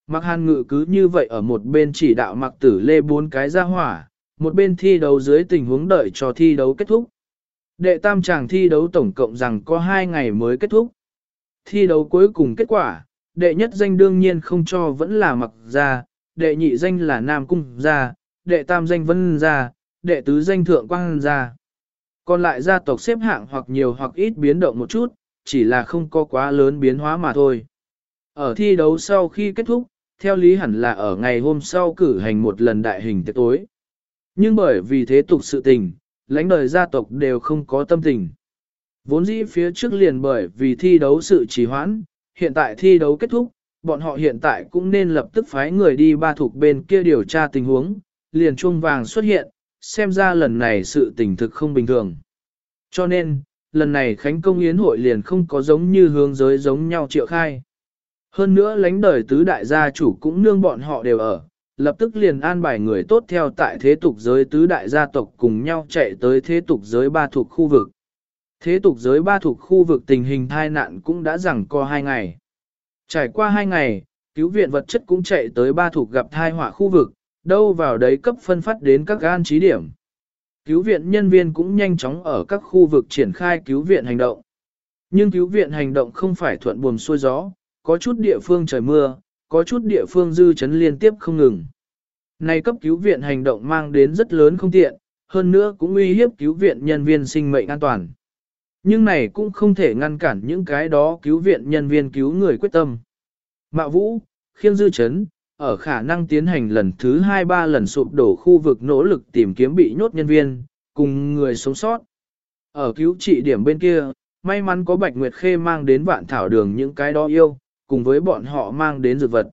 Mặc hàn ngự cứ như vậy ở một bên chỉ đạo mặc tử lê bốn cái ra hỏa, một bên thi đấu dưới tình huống đợi cho thi đấu kết thúc. Đệ tam chàng thi đấu tổng cộng rằng có hai ngày mới kết thúc. Thi đấu cuối cùng kết quả, đệ nhất danh đương nhiên không cho vẫn là mặc gia, đệ nhị danh là nam cung gia, đệ tam danh vân gia, đệ tứ danh thượng quang gia. Còn lại gia tộc xếp hạng hoặc nhiều hoặc ít biến động một chút, chỉ là không có quá lớn biến hóa mà thôi. Ở thi đấu sau khi kết thúc, theo lý hẳn là ở ngày hôm sau cử hành một lần đại hình tiệc tối. Nhưng bởi vì thế tục sự tình, lãnh đời gia tộc đều không có tâm tình. Vốn dĩ phía trước liền bởi vì thi đấu sự trì hoãn, hiện tại thi đấu kết thúc, bọn họ hiện tại cũng nên lập tức phái người đi ba thuộc bên kia điều tra tình huống, liền chuông vàng xuất hiện, xem ra lần này sự tình thực không bình thường. Cho nên, lần này Khánh Công Yến hội liền không có giống như hướng giới giống nhau triệu khai. Hơn nữa lãnh đời tứ đại gia chủ cũng nương bọn họ đều ở, lập tức liền an bài người tốt theo tại thế tục giới tứ đại gia tộc cùng nhau chạy tới thế tục giới ba thuộc khu vực. Thế tục giới ba thuộc khu vực tình hình thai nạn cũng đã rằng co hai ngày. Trải qua hai ngày, cứu viện vật chất cũng chạy tới ba thuộc gặp thai họa khu vực, đâu vào đấy cấp phân phát đến các gan trí điểm. Cứu viện nhân viên cũng nhanh chóng ở các khu vực triển khai cứu viện hành động. Nhưng cứu viện hành động không phải thuận buồm xuôi gió, có chút địa phương trời mưa, có chút địa phương dư chấn liên tiếp không ngừng. Này cấp cứu viện hành động mang đến rất lớn không tiện, hơn nữa cũng uy hiếp cứu viện nhân viên sinh mệnh an toàn. Nhưng này cũng không thể ngăn cản những cái đó cứu viện nhân viên cứu người quyết tâm. mạ Vũ, khiêng dư chấn, ở khả năng tiến hành lần thứ 2-3 lần sụp đổ khu vực nỗ lực tìm kiếm bị nhốt nhân viên, cùng người sống sót. Ở cứu trị điểm bên kia, may mắn có Bạch Nguyệt Khê mang đến vạn thảo đường những cái đó yêu, cùng với bọn họ mang đến dược vật.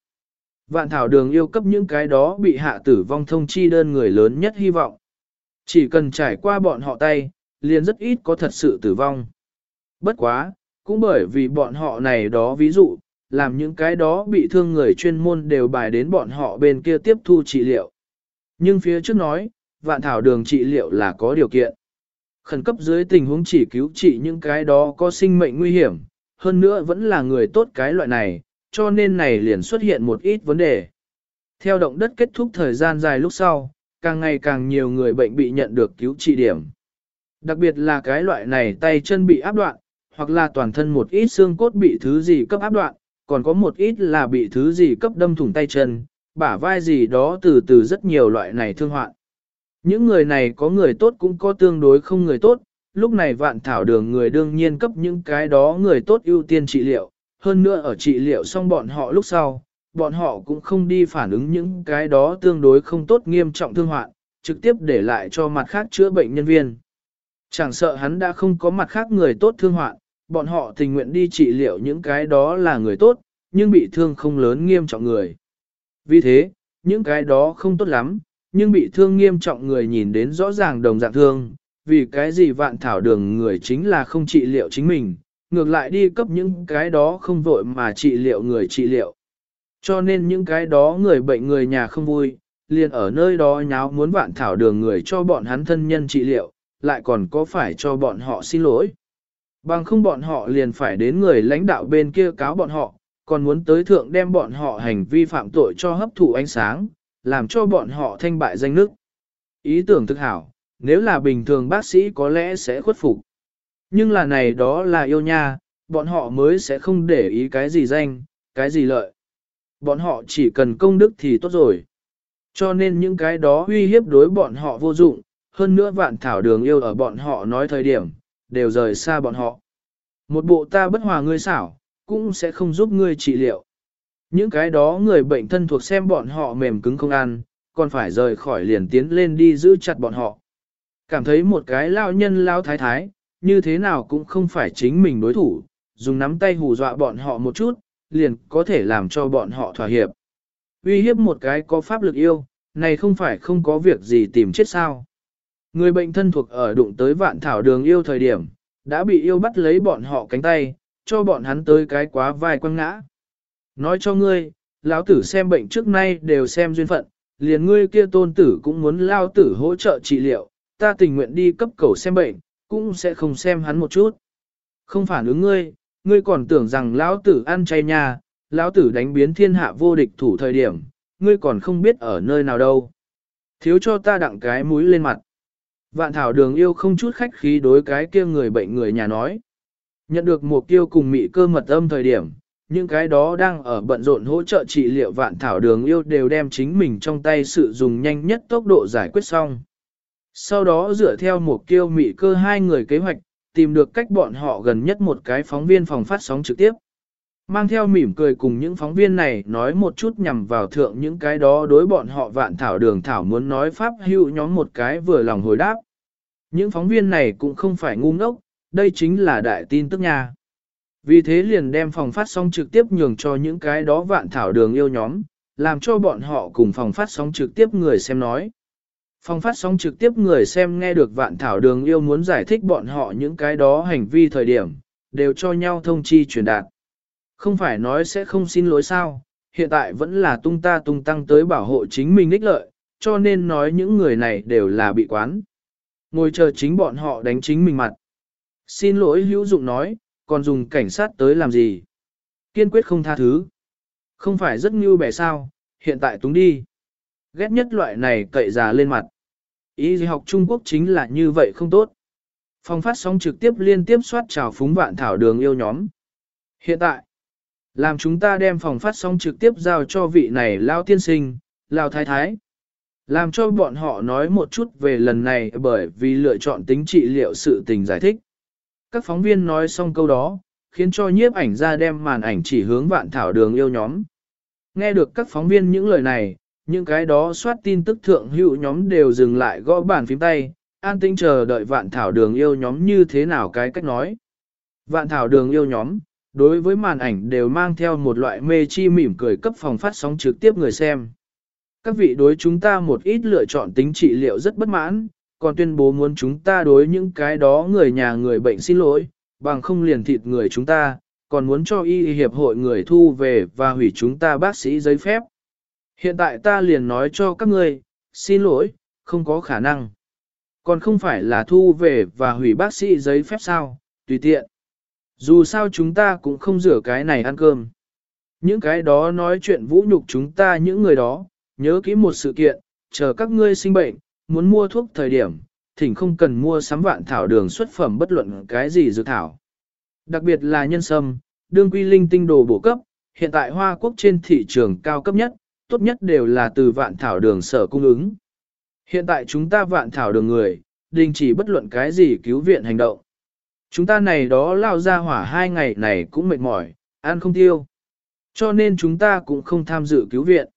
Vạn thảo đường yêu cấp những cái đó bị hạ tử vong thông chi đơn người lớn nhất hy vọng. Chỉ cần trải qua bọn họ tay, liền rất ít có thật sự tử vong. Bất quá, cũng bởi vì bọn họ này đó ví dụ, làm những cái đó bị thương người chuyên môn đều bài đến bọn họ bên kia tiếp thu trị liệu. Nhưng phía trước nói, vạn thảo đường trị liệu là có điều kiện. Khẩn cấp dưới tình huống chỉ cứu trị những cái đó có sinh mệnh nguy hiểm, hơn nữa vẫn là người tốt cái loại này, cho nên này liền xuất hiện một ít vấn đề. Theo động đất kết thúc thời gian dài lúc sau, càng ngày càng nhiều người bệnh bị nhận được cứu trị điểm. Đặc biệt là cái loại này tay chân bị áp đoạn, hoặc là toàn thân một ít xương cốt bị thứ gì cấp áp đoạn, còn có một ít là bị thứ gì cấp đâm thủng tay chân, bả vai gì đó từ từ rất nhiều loại này thương hoạn. Những người này có người tốt cũng có tương đối không người tốt, lúc này vạn thảo đường người đương nhiên cấp những cái đó người tốt ưu tiên trị liệu, hơn nữa ở trị liệu xong bọn họ lúc sau, bọn họ cũng không đi phản ứng những cái đó tương đối không tốt nghiêm trọng thương hoạn, trực tiếp để lại cho mặt khác chữa bệnh nhân viên. Chẳng sợ hắn đã không có mặt khác người tốt thương hoạn, bọn họ tình nguyện đi trị liệu những cái đó là người tốt, nhưng bị thương không lớn nghiêm trọng người. Vì thế, những cái đó không tốt lắm, nhưng bị thương nghiêm trọng người nhìn đến rõ ràng đồng dạng thương, vì cái gì vạn thảo đường người chính là không trị liệu chính mình, ngược lại đi cấp những cái đó không vội mà trị liệu người trị liệu. Cho nên những cái đó người bệnh người nhà không vui, liền ở nơi đó nháo muốn vạn thảo đường người cho bọn hắn thân nhân trị liệu, lại còn có phải cho bọn họ xin lỗi. Bằng không bọn họ liền phải đến người lãnh đạo bên kia cáo bọn họ, còn muốn tới thượng đem bọn họ hành vi phạm tội cho hấp thụ ánh sáng, làm cho bọn họ thanh bại danh nước. Ý tưởng thực hảo, nếu là bình thường bác sĩ có lẽ sẽ khuất phục. Nhưng là này đó là yêu nha, bọn họ mới sẽ không để ý cái gì danh, cái gì lợi. Bọn họ chỉ cần công đức thì tốt rồi. Cho nên những cái đó uy hiếp đối bọn họ vô dụng, hơn nữa vạn thảo đường yêu ở bọn họ nói thời điểm, đều rời xa bọn họ. Một bộ ta bất hòa ngươi xảo, cũng sẽ không giúp ngươi trị liệu. Những cái đó người bệnh thân thuộc xem bọn họ mềm cứng không ăn, còn phải rời khỏi liền tiến lên đi giữ chặt bọn họ. Cảm thấy một cái lao nhân lao thái thái, như thế nào cũng không phải chính mình đối thủ, dùng nắm tay hù dọa bọn họ một chút, liền có thể làm cho bọn họ thỏa hiệp. Uy hiếp một cái có pháp lực yêu, này không phải không có việc gì tìm chết sao. Người bệnh thân thuộc ở đụng tới vạn thảo đường yêu thời điểm, đã bị yêu bắt lấy bọn họ cánh tay, cho bọn hắn tới cái quá vai quăng ngã. Nói cho ngươi, lão tử xem bệnh trước nay đều xem duyên phận, liền ngươi kia tôn tử cũng muốn lao tử hỗ trợ trị liệu, ta tình nguyện đi cấp cầu xem bệnh, cũng sẽ không xem hắn một chút. Không phản ứng ngươi, ngươi còn tưởng rằng lão tử ăn chay nha, lão tử đánh biến thiên hạ vô địch thủ thời điểm, ngươi còn không biết ở nơi nào đâu. Thiếu cho ta đặng cái mũi lên mặt. Vạn thảo đường yêu không chút khách khí đối cái kia người bệnh người nhà nói. Nhận được một tiêu cùng mị cơ mật âm thời điểm, những cái đó đang ở bận rộn hỗ trợ trị liệu vạn thảo đường yêu đều đem chính mình trong tay sự dùng nhanh nhất tốc độ giải quyết xong. Sau đó dựa theo một kiêu mị cơ hai người kế hoạch, tìm được cách bọn họ gần nhất một cái phóng viên phòng phát sóng trực tiếp. Mang theo mỉm cười cùng những phóng viên này nói một chút nhằm vào thượng những cái đó đối bọn họ vạn thảo đường thảo muốn nói pháp hữu nhóm một cái vừa lòng hồi đáp. Những phóng viên này cũng không phải ngu ngốc, đây chính là đại tin tức nha. Vì thế liền đem phòng phát sóng trực tiếp nhường cho những cái đó vạn thảo đường yêu nhóm, làm cho bọn họ cùng phòng phát sóng trực tiếp người xem nói. Phòng phát sóng trực tiếp người xem nghe được vạn thảo đường yêu muốn giải thích bọn họ những cái đó hành vi thời điểm, đều cho nhau thông chi truyền đạt. Không phải nói sẽ không xin lỗi sao, hiện tại vẫn là tung ta tung tăng tới bảo hộ chính mình ích lợi, cho nên nói những người này đều là bị quán. Ngồi chờ chính bọn họ đánh chính mình mặt. Xin lỗi hữu dụng nói, còn dùng cảnh sát tới làm gì? Kiên quyết không tha thứ. Không phải rất như bẻ sao, hiện tại túng đi. Ghét nhất loại này cậy già lên mặt. Y học Trung Quốc chính là như vậy không tốt. Phòng phát sóng trực tiếp liên tiếp soát trào phúng vạn thảo đường yêu nhóm. Hiện tại, làm chúng ta đem phòng phát sóng trực tiếp giao cho vị này lao tiên sinh, lao thái thái. Làm cho bọn họ nói một chút về lần này bởi vì lựa chọn tính trị liệu sự tình giải thích. Các phóng viên nói xong câu đó, khiến cho nhiếp ảnh ra đem màn ảnh chỉ hướng vạn thảo đường yêu nhóm. Nghe được các phóng viên những lời này, những cái đó soát tin tức thượng hữu nhóm đều dừng lại gõ bàn phím tay, an tinh chờ đợi vạn thảo đường yêu nhóm như thế nào cái cách nói. Vạn thảo đường yêu nhóm, đối với màn ảnh đều mang theo một loại mê chi mỉm cười cấp phòng phát sóng trực tiếp người xem. Các vị đối chúng ta một ít lựa chọn tính trị liệu rất bất mãn, còn tuyên bố muốn chúng ta đối những cái đó người nhà người bệnh xin lỗi, bằng không liền thịt người chúng ta, còn muốn cho y hiệp hội người thu về và hủy chúng ta bác sĩ giấy phép. Hiện tại ta liền nói cho các ngươi, xin lỗi, không có khả năng. Còn không phải là thu về và hủy bác sĩ giấy phép sao, tùy tiện. Dù sao chúng ta cũng không rửa cái này ăn cơm. Những cái đó nói chuyện vũ nhục chúng ta những người đó, nhớ kỹ một sự kiện, chờ các ngươi sinh bệnh, muốn mua thuốc thời điểm, thỉnh không cần mua sắm vạn thảo đường xuất phẩm bất luận cái gì dược thảo. Đặc biệt là nhân sâm, đương quy linh tinh đồ bổ cấp, hiện tại Hoa Quốc trên thị trường cao cấp nhất, tốt nhất đều là từ vạn thảo đường sở cung ứng. Hiện tại chúng ta vạn thảo đường người, đình chỉ bất luận cái gì cứu viện hành động. Chúng ta này đó lao ra hỏa hai ngày này cũng mệt mỏi, ăn không tiêu. Cho nên chúng ta cũng không tham dự cứu viện.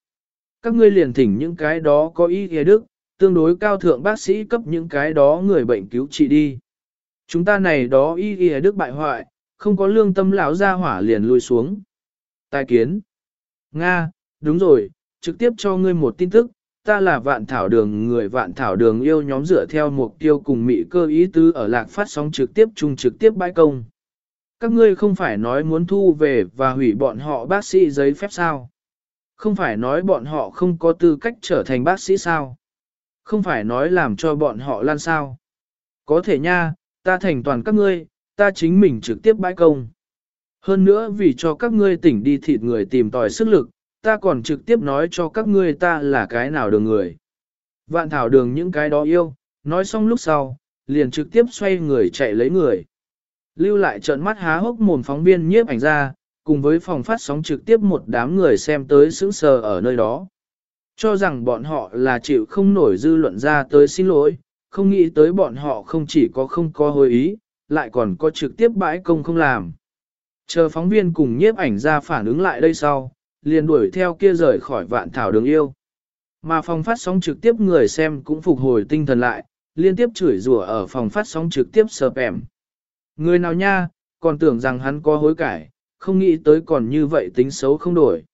Các ngươi liền thỉnh những cái đó có ý nghĩa đức, tương đối cao thượng bác sĩ cấp những cái đó người bệnh cứu trị đi. Chúng ta này đó y y đức bại hoại, không có lương tâm lão ra hỏa liền lui xuống. Tài kiến. Nga, đúng rồi, trực tiếp cho ngươi một tin tức, ta là vạn thảo đường người vạn thảo đường yêu nhóm dựa theo mục tiêu cùng mị cơ ý tứ ở lạc phát sóng trực tiếp chung trực tiếp bãi công. Các ngươi không phải nói muốn thu về và hủy bọn họ bác sĩ giấy phép sao? Không phải nói bọn họ không có tư cách trở thành bác sĩ sao? Không phải nói làm cho bọn họ lan sao? Có thể nha, ta thành toàn các ngươi, ta chính mình trực tiếp bãi công. Hơn nữa vì cho các ngươi tỉnh đi thịt người tìm tòi sức lực, ta còn trực tiếp nói cho các ngươi ta là cái nào đường người. Vạn thảo đường những cái đó yêu, nói xong lúc sau, liền trực tiếp xoay người chạy lấy người. Lưu lại trợn mắt há hốc mồm phóng viên nhiếp ảnh ra, cùng với phòng phát sóng trực tiếp một đám người xem tới sững sờ ở nơi đó. Cho rằng bọn họ là chịu không nổi dư luận ra tới xin lỗi, không nghĩ tới bọn họ không chỉ có không có hồi ý, lại còn có trực tiếp bãi công không làm. Chờ phóng viên cùng nhiếp ảnh ra phản ứng lại đây sau, liền đuổi theo kia rời khỏi vạn thảo đường yêu. Mà phòng phát sóng trực tiếp người xem cũng phục hồi tinh thần lại, liên tiếp chửi rủa ở phòng phát sóng trực tiếp sợp ẻm. Người nào nha, còn tưởng rằng hắn có hối cải, không nghĩ tới còn như vậy tính xấu không đổi.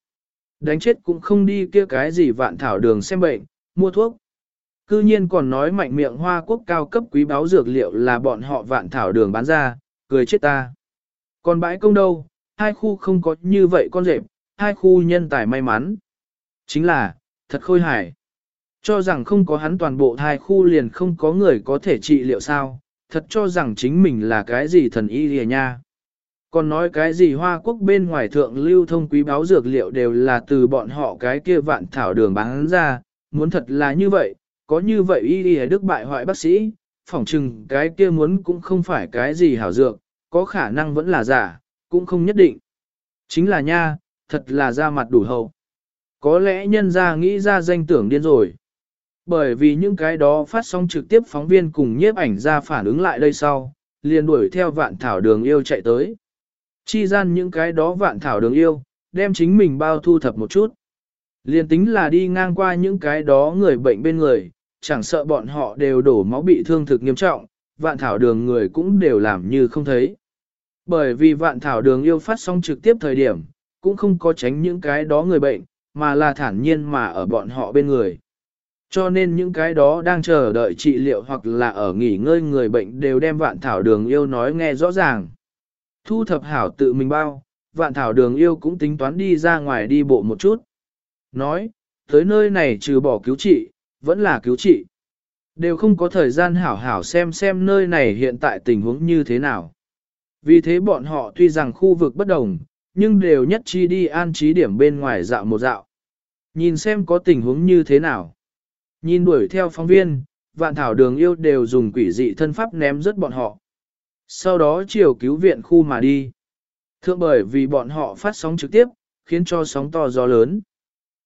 Đánh chết cũng không đi kia cái gì vạn thảo đường xem bệnh, mua thuốc. Cư nhiên còn nói mạnh miệng hoa quốc cao cấp quý báo dược liệu là bọn họ vạn thảo đường bán ra, cười chết ta. Còn bãi công đâu, hai khu không có như vậy con rệp, hai khu nhân tài may mắn. Chính là, thật khôi hài. Cho rằng không có hắn toàn bộ hai khu liền không có người có thể trị liệu sao, thật cho rằng chính mình là cái gì thần y lìa nha. Còn nói cái gì Hoa Quốc bên ngoài thượng lưu thông quý báo dược liệu đều là từ bọn họ cái kia vạn thảo đường bán ra, muốn thật là như vậy, có như vậy y lìa đức bại hoại bác sĩ, phỏng chừng cái kia muốn cũng không phải cái gì hảo dược, có khả năng vẫn là giả, cũng không nhất định. Chính là nha, thật là ra mặt đủ hậu. Có lẽ nhân ra nghĩ ra danh tưởng điên rồi. Bởi vì những cái đó phát sóng trực tiếp phóng viên cùng nhiếp ảnh ra phản ứng lại đây sau, liền đuổi theo vạn thảo đường yêu chạy tới. Chi gian những cái đó vạn thảo đường yêu, đem chính mình bao thu thập một chút. Liền tính là đi ngang qua những cái đó người bệnh bên người, chẳng sợ bọn họ đều đổ máu bị thương thực nghiêm trọng, vạn thảo đường người cũng đều làm như không thấy. Bởi vì vạn thảo đường yêu phát sóng trực tiếp thời điểm, cũng không có tránh những cái đó người bệnh, mà là thản nhiên mà ở bọn họ bên người. Cho nên những cái đó đang chờ đợi trị liệu hoặc là ở nghỉ ngơi người bệnh đều đem vạn thảo đường yêu nói nghe rõ ràng. Thu thập hảo tự mình bao, vạn thảo đường yêu cũng tính toán đi ra ngoài đi bộ một chút. Nói, tới nơi này trừ bỏ cứu trị, vẫn là cứu trị. Đều không có thời gian hảo hảo xem xem nơi này hiện tại tình huống như thế nào. Vì thế bọn họ tuy rằng khu vực bất đồng, nhưng đều nhất chi đi an trí điểm bên ngoài dạo một dạo. Nhìn xem có tình huống như thế nào. Nhìn đuổi theo phóng viên, vạn thảo đường yêu đều dùng quỷ dị thân pháp ném rớt bọn họ. Sau đó chiều cứu viện khu mà đi. Thượng bởi vì bọn họ phát sóng trực tiếp, khiến cho sóng to gió lớn.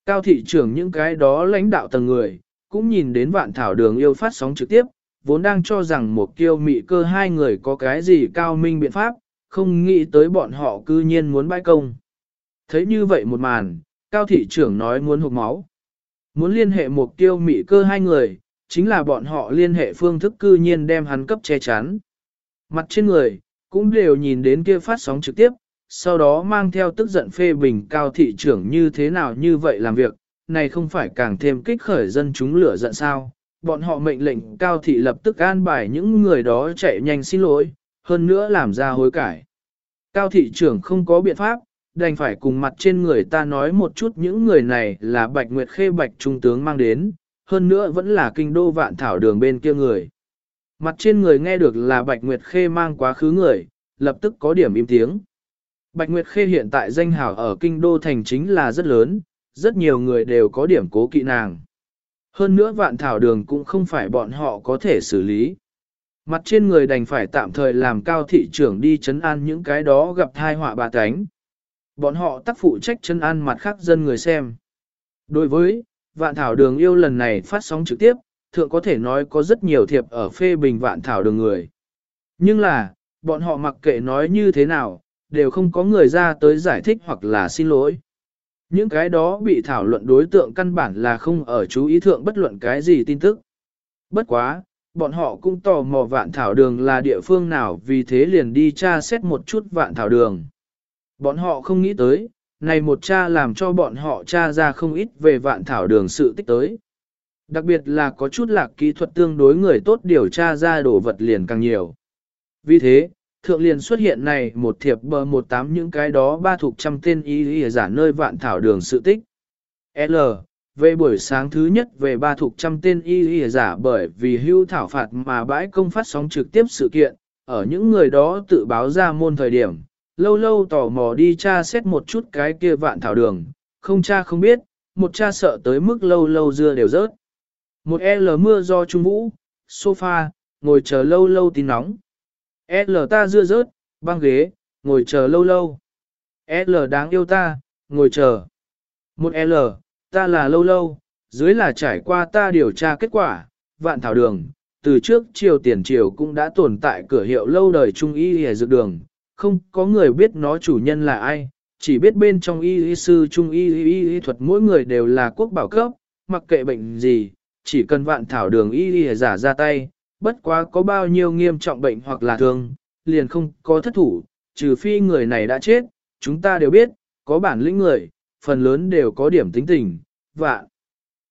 Cao thị trưởng những cái đó lãnh đạo tầng người, cũng nhìn đến vạn thảo đường yêu phát sóng trực tiếp, vốn đang cho rằng một kiêu mị cơ hai người có cái gì cao minh biện pháp, không nghĩ tới bọn họ cư nhiên muốn bãi công. Thấy như vậy một màn, cao thị trưởng nói muốn hụt máu. Muốn liên hệ mục tiêu mị cơ hai người, chính là bọn họ liên hệ phương thức cư nhiên đem hắn cấp che chắn. Mặt trên người, cũng đều nhìn đến kia phát sóng trực tiếp, sau đó mang theo tức giận phê bình cao thị trưởng như thế nào như vậy làm việc, này không phải càng thêm kích khởi dân chúng lửa giận sao. Bọn họ mệnh lệnh cao thị lập tức an bài những người đó chạy nhanh xin lỗi, hơn nữa làm ra hối cải. Cao thị trưởng không có biện pháp, đành phải cùng mặt trên người ta nói một chút những người này là Bạch Nguyệt Khê Bạch Trung tướng mang đến, hơn nữa vẫn là kinh đô vạn thảo đường bên kia người. Mặt trên người nghe được là Bạch Nguyệt Khê mang quá khứ người, lập tức có điểm im tiếng. Bạch Nguyệt Khê hiện tại danh hào ở kinh đô thành chính là rất lớn, rất nhiều người đều có điểm cố kỵ nàng. Hơn nữa vạn thảo đường cũng không phải bọn họ có thể xử lý. Mặt trên người đành phải tạm thời làm cao thị trưởng đi chấn an những cái đó gặp thai họa bà cánh. Bọn họ tác phụ trách chấn an mặt khác dân người xem. Đối với, vạn thảo đường yêu lần này phát sóng trực tiếp, thượng có thể nói có rất nhiều thiệp ở phê bình vạn thảo đường người. Nhưng là, bọn họ mặc kệ nói như thế nào, đều không có người ra tới giải thích hoặc là xin lỗi. Những cái đó bị thảo luận đối tượng căn bản là không ở chú ý thượng bất luận cái gì tin tức. Bất quá, bọn họ cũng tò mò vạn thảo đường là địa phương nào vì thế liền đi tra xét một chút vạn thảo đường. Bọn họ không nghĩ tới, này một cha làm cho bọn họ tra ra không ít về vạn thảo đường sự tích tới. Đặc biệt là có chút lạc kỹ thuật tương đối người tốt điều tra ra đồ vật liền càng nhiều. Vì thế, thượng liền xuất hiện này một thiệp bờ một tám những cái đó ba thuộc trăm tên y y giả nơi vạn thảo đường sự tích. L. Về buổi sáng thứ nhất về ba thuộc trăm tên y y giả bởi vì hưu thảo phạt mà bãi công phát sóng trực tiếp sự kiện, ở những người đó tự báo ra môn thời điểm, lâu lâu tò mò đi tra xét một chút cái kia vạn thảo đường, không cha không biết, một cha sợ tới mức lâu lâu dưa đều rớt. Một L mưa do trung vũ, sofa, ngồi chờ lâu lâu tin nóng. L ta dưa rớt, băng ghế, ngồi chờ lâu lâu. L đáng yêu ta, ngồi chờ. Một L, ta là lâu lâu, dưới là trải qua ta điều tra kết quả, vạn thảo đường, từ trước triều tiền triều cũng đã tồn tại cửa hiệu lâu đời trung y hề dược đường, không có người biết nó chủ nhân là ai, chỉ biết bên trong y y sư trung y y y thuật mỗi người đều là quốc bảo cấp, mặc kệ bệnh gì, chỉ cần vạn thảo đường y y giả ra tay, bất quá có bao nhiêu nghiêm trọng bệnh hoặc là thương, liền không có thất thủ, trừ phi người này đã chết, chúng ta đều biết, có bản lĩnh người, phần lớn đều có điểm tính tình, vạn.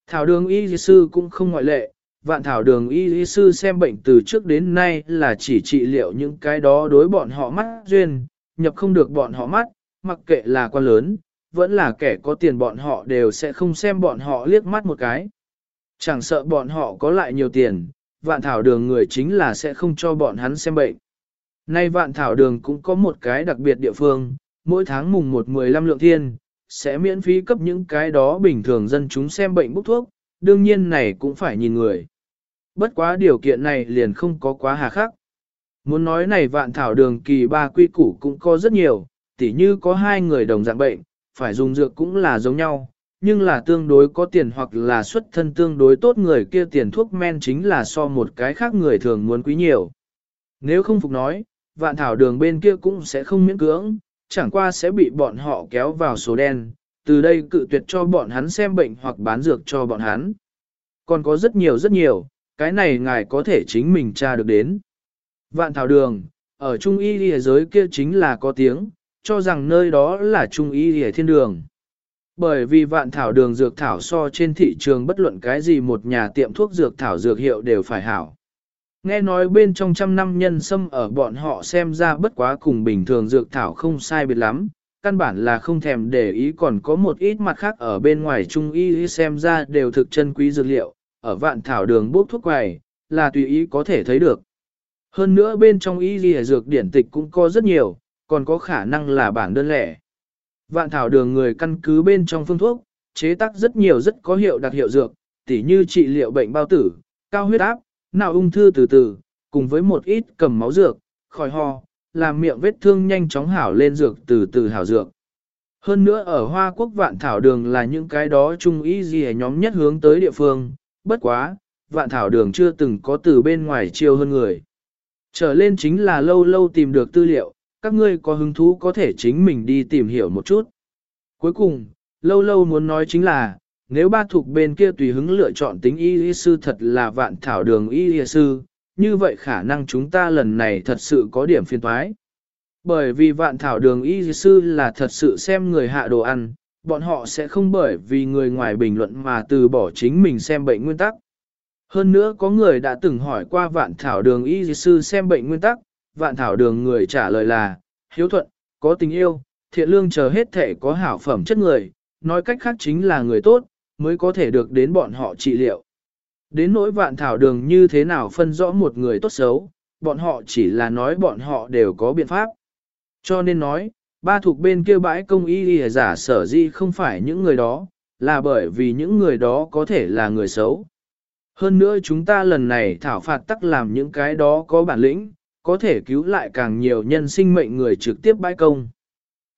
Thảo đường y sư cũng không ngoại lệ, vạn thảo đường y sư xem bệnh từ trước đến nay là chỉ trị liệu những cái đó đối bọn họ mắt duyên, nhập không được bọn họ mắt, mặc kệ là quan lớn, vẫn là kẻ có tiền bọn họ đều sẽ không xem bọn họ liếc mắt một cái. Chẳng sợ bọn họ có lại nhiều tiền, vạn thảo đường người chính là sẽ không cho bọn hắn xem bệnh. Nay vạn thảo đường cũng có một cái đặc biệt địa phương, mỗi tháng mùng 1-15 lượng thiên, sẽ miễn phí cấp những cái đó bình thường dân chúng xem bệnh bốc thuốc, đương nhiên này cũng phải nhìn người. Bất quá điều kiện này liền không có quá hà khắc. Muốn nói này vạn thảo đường kỳ ba quy củ cũng có rất nhiều, tỉ như có hai người đồng dạng bệnh, phải dùng dược cũng là giống nhau, nhưng là tương đối có tiền hoặc là xuất thân tương đối tốt người kia tiền thuốc men chính là so một cái khác người thường muốn quý nhiều. Nếu không phục nói, vạn thảo đường bên kia cũng sẽ không miễn cưỡng, chẳng qua sẽ bị bọn họ kéo vào số đen, từ đây cự tuyệt cho bọn hắn xem bệnh hoặc bán dược cho bọn hắn. Còn có rất nhiều rất nhiều, cái này ngài có thể chính mình tra được đến. Vạn thảo đường, ở Trung Y Lìa giới kia chính là có tiếng, cho rằng nơi đó là Trung Y Lìa thiên đường. Bởi vì vạn thảo đường dược thảo so trên thị trường bất luận cái gì một nhà tiệm thuốc dược thảo dược hiệu đều phải hảo. Nghe nói bên trong trăm năm nhân sâm ở bọn họ xem ra bất quá cùng bình thường dược thảo không sai biệt lắm, căn bản là không thèm để ý còn có một ít mặt khác ở bên ngoài trung y xem ra đều thực chân quý dược liệu, ở vạn thảo đường bốc thuốc quầy, là tùy ý có thể thấy được. Hơn nữa bên trong y ghi dược điển tịch cũng có rất nhiều, còn có khả năng là bản đơn lẻ. Vạn thảo đường người căn cứ bên trong phương thuốc, chế tác rất nhiều rất có hiệu đặc hiệu dược, tỉ như trị liệu bệnh bao tử, cao huyết áp, nào ung thư từ từ, cùng với một ít cầm máu dược, khỏi ho, làm miệng vết thương nhanh chóng hảo lên dược từ từ hảo dược. Hơn nữa ở Hoa Quốc vạn thảo đường là những cái đó trung ý gì nhóm nhất hướng tới địa phương, bất quá, vạn thảo đường chưa từng có từ bên ngoài chiêu hơn người. Trở lên chính là lâu lâu tìm được tư liệu, các ngươi có hứng thú có thể chính mình đi tìm hiểu một chút. Cuối cùng, lâu lâu muốn nói chính là, nếu ba thuộc bên kia tùy hứng lựa chọn tính y y sư thật là vạn thảo đường y y sư, như vậy khả năng chúng ta lần này thật sự có điểm phiên toái. Bởi vì vạn thảo đường y y sư là thật sự xem người hạ đồ ăn, bọn họ sẽ không bởi vì người ngoài bình luận mà từ bỏ chính mình xem bệnh nguyên tắc. Hơn nữa có người đã từng hỏi qua vạn thảo đường y y sư xem bệnh nguyên tắc, vạn thảo đường người trả lời là, hiếu thuận, có tình yêu, thiện lương chờ hết thể có hảo phẩm chất người, nói cách khác chính là người tốt, mới có thể được đến bọn họ trị liệu. Đến nỗi vạn thảo đường như thế nào phân rõ một người tốt xấu, bọn họ chỉ là nói bọn họ đều có biện pháp. Cho nên nói, ba thuộc bên kia bãi công y y giả sở di không phải những người đó, là bởi vì những người đó có thể là người xấu. Hơn nữa chúng ta lần này thảo phạt tắc làm những cái đó có bản lĩnh, có thể cứu lại càng nhiều nhân sinh mệnh người trực tiếp bãi công.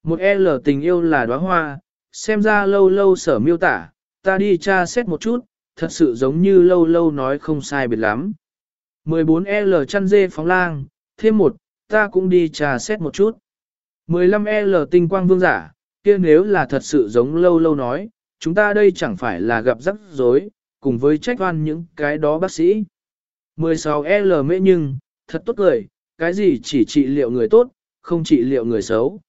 Một L tình yêu là đóa hoa, xem ra lâu lâu sở miêu tả, ta đi tra xét một chút, thật sự giống như lâu lâu nói không sai biệt lắm. 14L chăn dê phóng lang, thêm một, ta cũng đi tra xét một chút. 15L tinh quang vương giả, kia nếu là thật sự giống lâu lâu nói, chúng ta đây chẳng phải là gặp rắc rối, cùng với trách oan những cái đó bác sĩ. 16L mễ nhưng, thật tốt cười, cái gì chỉ trị liệu người tốt, không trị liệu người xấu.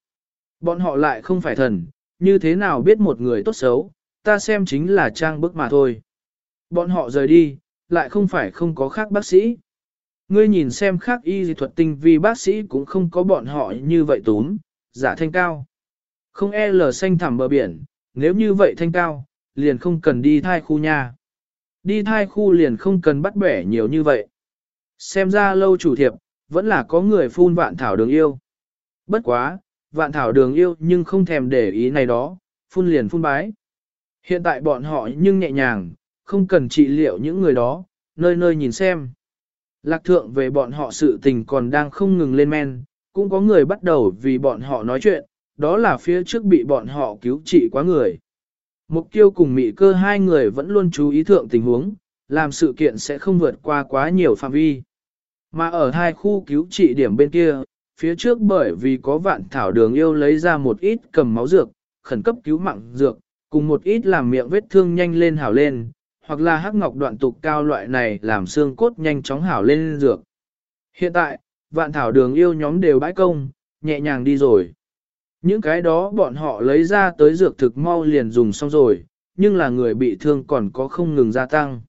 Bọn họ lại không phải thần, như thế nào biết một người tốt xấu, ta xem chính là trang bức mà thôi. Bọn họ rời đi, lại không phải không có khác bác sĩ. Ngươi nhìn xem khác y dị thuật tinh vì bác sĩ cũng không có bọn họ như vậy túm, giả thanh cao. Không e lờ xanh thẳm bờ biển, nếu như vậy thanh cao, liền không cần đi thai khu nha. Đi thai khu liền không cần bắt bẻ nhiều như vậy. Xem ra lâu chủ thiệp, vẫn là có người phun vạn thảo đường yêu. Bất quá, vạn thảo đường yêu nhưng không thèm để ý này đó, phun liền phun bái. Hiện tại bọn họ nhưng nhẹ nhàng, không cần trị liệu những người đó, nơi nơi nhìn xem. Lạc thượng về bọn họ sự tình còn đang không ngừng lên men, cũng có người bắt đầu vì bọn họ nói chuyện, đó là phía trước bị bọn họ cứu trị quá người. Mục tiêu cùng mị cơ hai người vẫn luôn chú ý thượng tình huống, làm sự kiện sẽ không vượt qua quá nhiều phạm vi. Mà ở hai khu cứu trị điểm bên kia, phía trước bởi vì có vạn thảo đường yêu lấy ra một ít cầm máu dược, khẩn cấp cứu mạng dược, cùng một ít làm miệng vết thương nhanh lên hảo lên, hoặc là hắc ngọc đoạn tục cao loại này làm xương cốt nhanh chóng hảo lên dược. Hiện tại, vạn thảo đường yêu nhóm đều bãi công, nhẹ nhàng đi rồi. Những cái đó bọn họ lấy ra tới dược thực mau liền dùng xong rồi, nhưng là người bị thương còn có không ngừng gia tăng.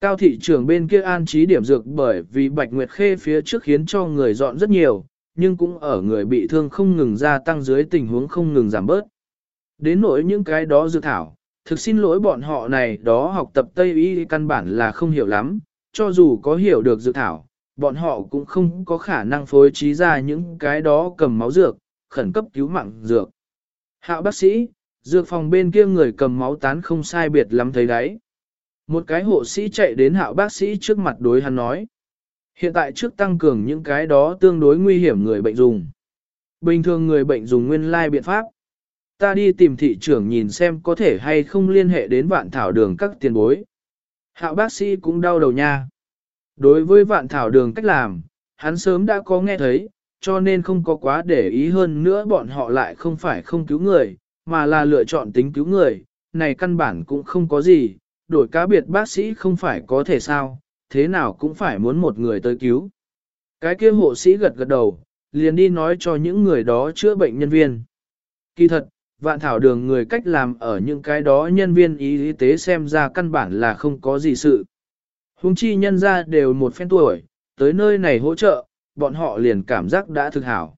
Cao thị trường bên kia an trí điểm dược bởi vì Bạch Nguyệt Khê phía trước khiến cho người dọn rất nhiều, nhưng cũng ở người bị thương không ngừng gia tăng dưới tình huống không ngừng giảm bớt. Đến nỗi những cái đó dược thảo, thực xin lỗi bọn họ này đó học tập Tây Y căn bản là không hiểu lắm, cho dù có hiểu được dược thảo, bọn họ cũng không có khả năng phối trí ra những cái đó cầm máu dược, khẩn cấp cứu mạng dược. Hạo bác sĩ, dược phòng bên kia người cầm máu tán không sai biệt lắm thấy đấy. Một cái hộ sĩ chạy đến hạo bác sĩ trước mặt đối hắn nói. Hiện tại trước tăng cường những cái đó tương đối nguy hiểm người bệnh dùng. Bình thường người bệnh dùng nguyên lai biện pháp. Ta đi tìm thị trưởng nhìn xem có thể hay không liên hệ đến vạn thảo đường các tiền bối. Hạo bác sĩ cũng đau đầu nha. Đối với vạn thảo đường cách làm, hắn sớm đã có nghe thấy, cho nên không có quá để ý hơn nữa bọn họ lại không phải không cứu người, mà là lựa chọn tính cứu người, này căn bản cũng không có gì, đổi cá biệt bác sĩ không phải có thể sao, thế nào cũng phải muốn một người tới cứu. Cái kia hộ sĩ gật gật đầu, liền đi nói cho những người đó chữa bệnh nhân viên. Kỳ thật, vạn thảo đường người cách làm ở những cái đó nhân viên y tế xem ra căn bản là không có gì sự. Hùng chi nhân ra đều một phen tuổi, tới nơi này hỗ trợ, bọn họ liền cảm giác đã thực hảo.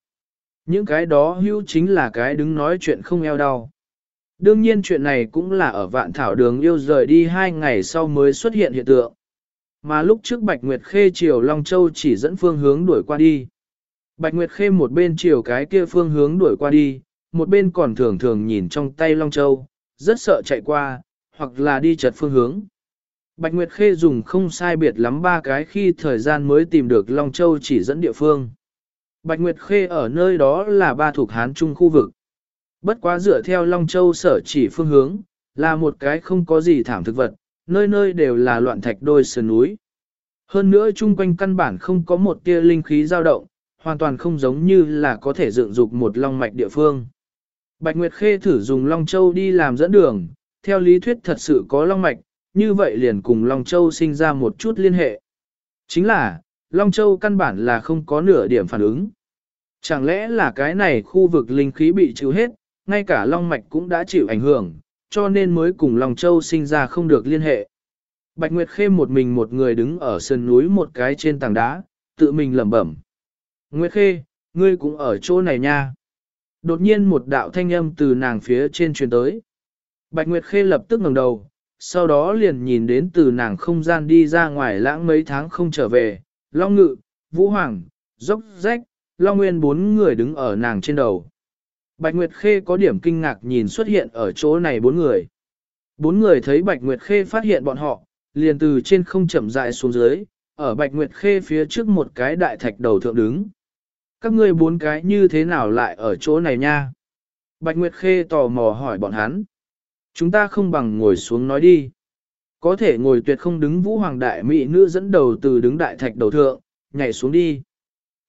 Những cái đó hưu chính là cái đứng nói chuyện không eo đau. Đương nhiên chuyện này cũng là ở vạn thảo đường yêu rời đi hai ngày sau mới xuất hiện hiện tượng. Mà lúc trước Bạch Nguyệt Khê chiều Long Châu chỉ dẫn phương hướng đuổi qua đi. Bạch Nguyệt Khê một bên chiều cái kia phương hướng đuổi qua đi, một bên còn thường thường nhìn trong tay Long Châu, rất sợ chạy qua, hoặc là đi chật phương hướng. Bạch Nguyệt Khê dùng không sai biệt lắm ba cái khi thời gian mới tìm được Long Châu chỉ dẫn địa phương. Bạch Nguyệt Khê ở nơi đó là ba thuộc Hán Trung khu vực. Bất quá dựa theo Long Châu sở chỉ phương hướng, là một cái không có gì thảm thực vật, nơi nơi đều là loạn thạch đôi sườn núi. Hơn nữa chung quanh căn bản không có một tia linh khí dao động, hoàn toàn không giống như là có thể dựng dục một long mạch địa phương. Bạch Nguyệt Khê thử dùng Long Châu đi làm dẫn đường, theo lý thuyết thật sự có long mạch, như vậy liền cùng Long Châu sinh ra một chút liên hệ. Chính là, Long Châu căn bản là không có nửa điểm phản ứng. Chẳng lẽ là cái này khu vực linh khí bị trừ hết, ngay cả Long Mạch cũng đã chịu ảnh hưởng, cho nên mới cùng Long Châu sinh ra không được liên hệ. Bạch Nguyệt Khê một mình một người đứng ở sườn núi một cái trên tảng đá, tự mình lẩm bẩm. Nguyệt Khê, ngươi cũng ở chỗ này nha. Đột nhiên một đạo thanh âm từ nàng phía trên truyền tới. Bạch Nguyệt Khê lập tức ngẩng đầu, sau đó liền nhìn đến từ nàng không gian đi ra ngoài lãng mấy tháng không trở về, Long Ngự, Vũ Hoàng, Dốc Rách, Long Nguyên bốn người đứng ở nàng trên đầu. Bạch Nguyệt Khê có điểm kinh ngạc nhìn xuất hiện ở chỗ này bốn người. Bốn người thấy Bạch Nguyệt Khê phát hiện bọn họ, liền từ trên không chậm rãi xuống dưới, ở Bạch Nguyệt Khê phía trước một cái đại thạch đầu thượng đứng. Các ngươi bốn cái như thế nào lại ở chỗ này nha? Bạch Nguyệt Khê tò mò hỏi bọn hắn. Chúng ta không bằng ngồi xuống nói đi. Có thể ngồi tuyệt không đứng vũ hoàng đại mỹ nữ dẫn đầu từ đứng đại thạch đầu thượng, nhảy xuống đi.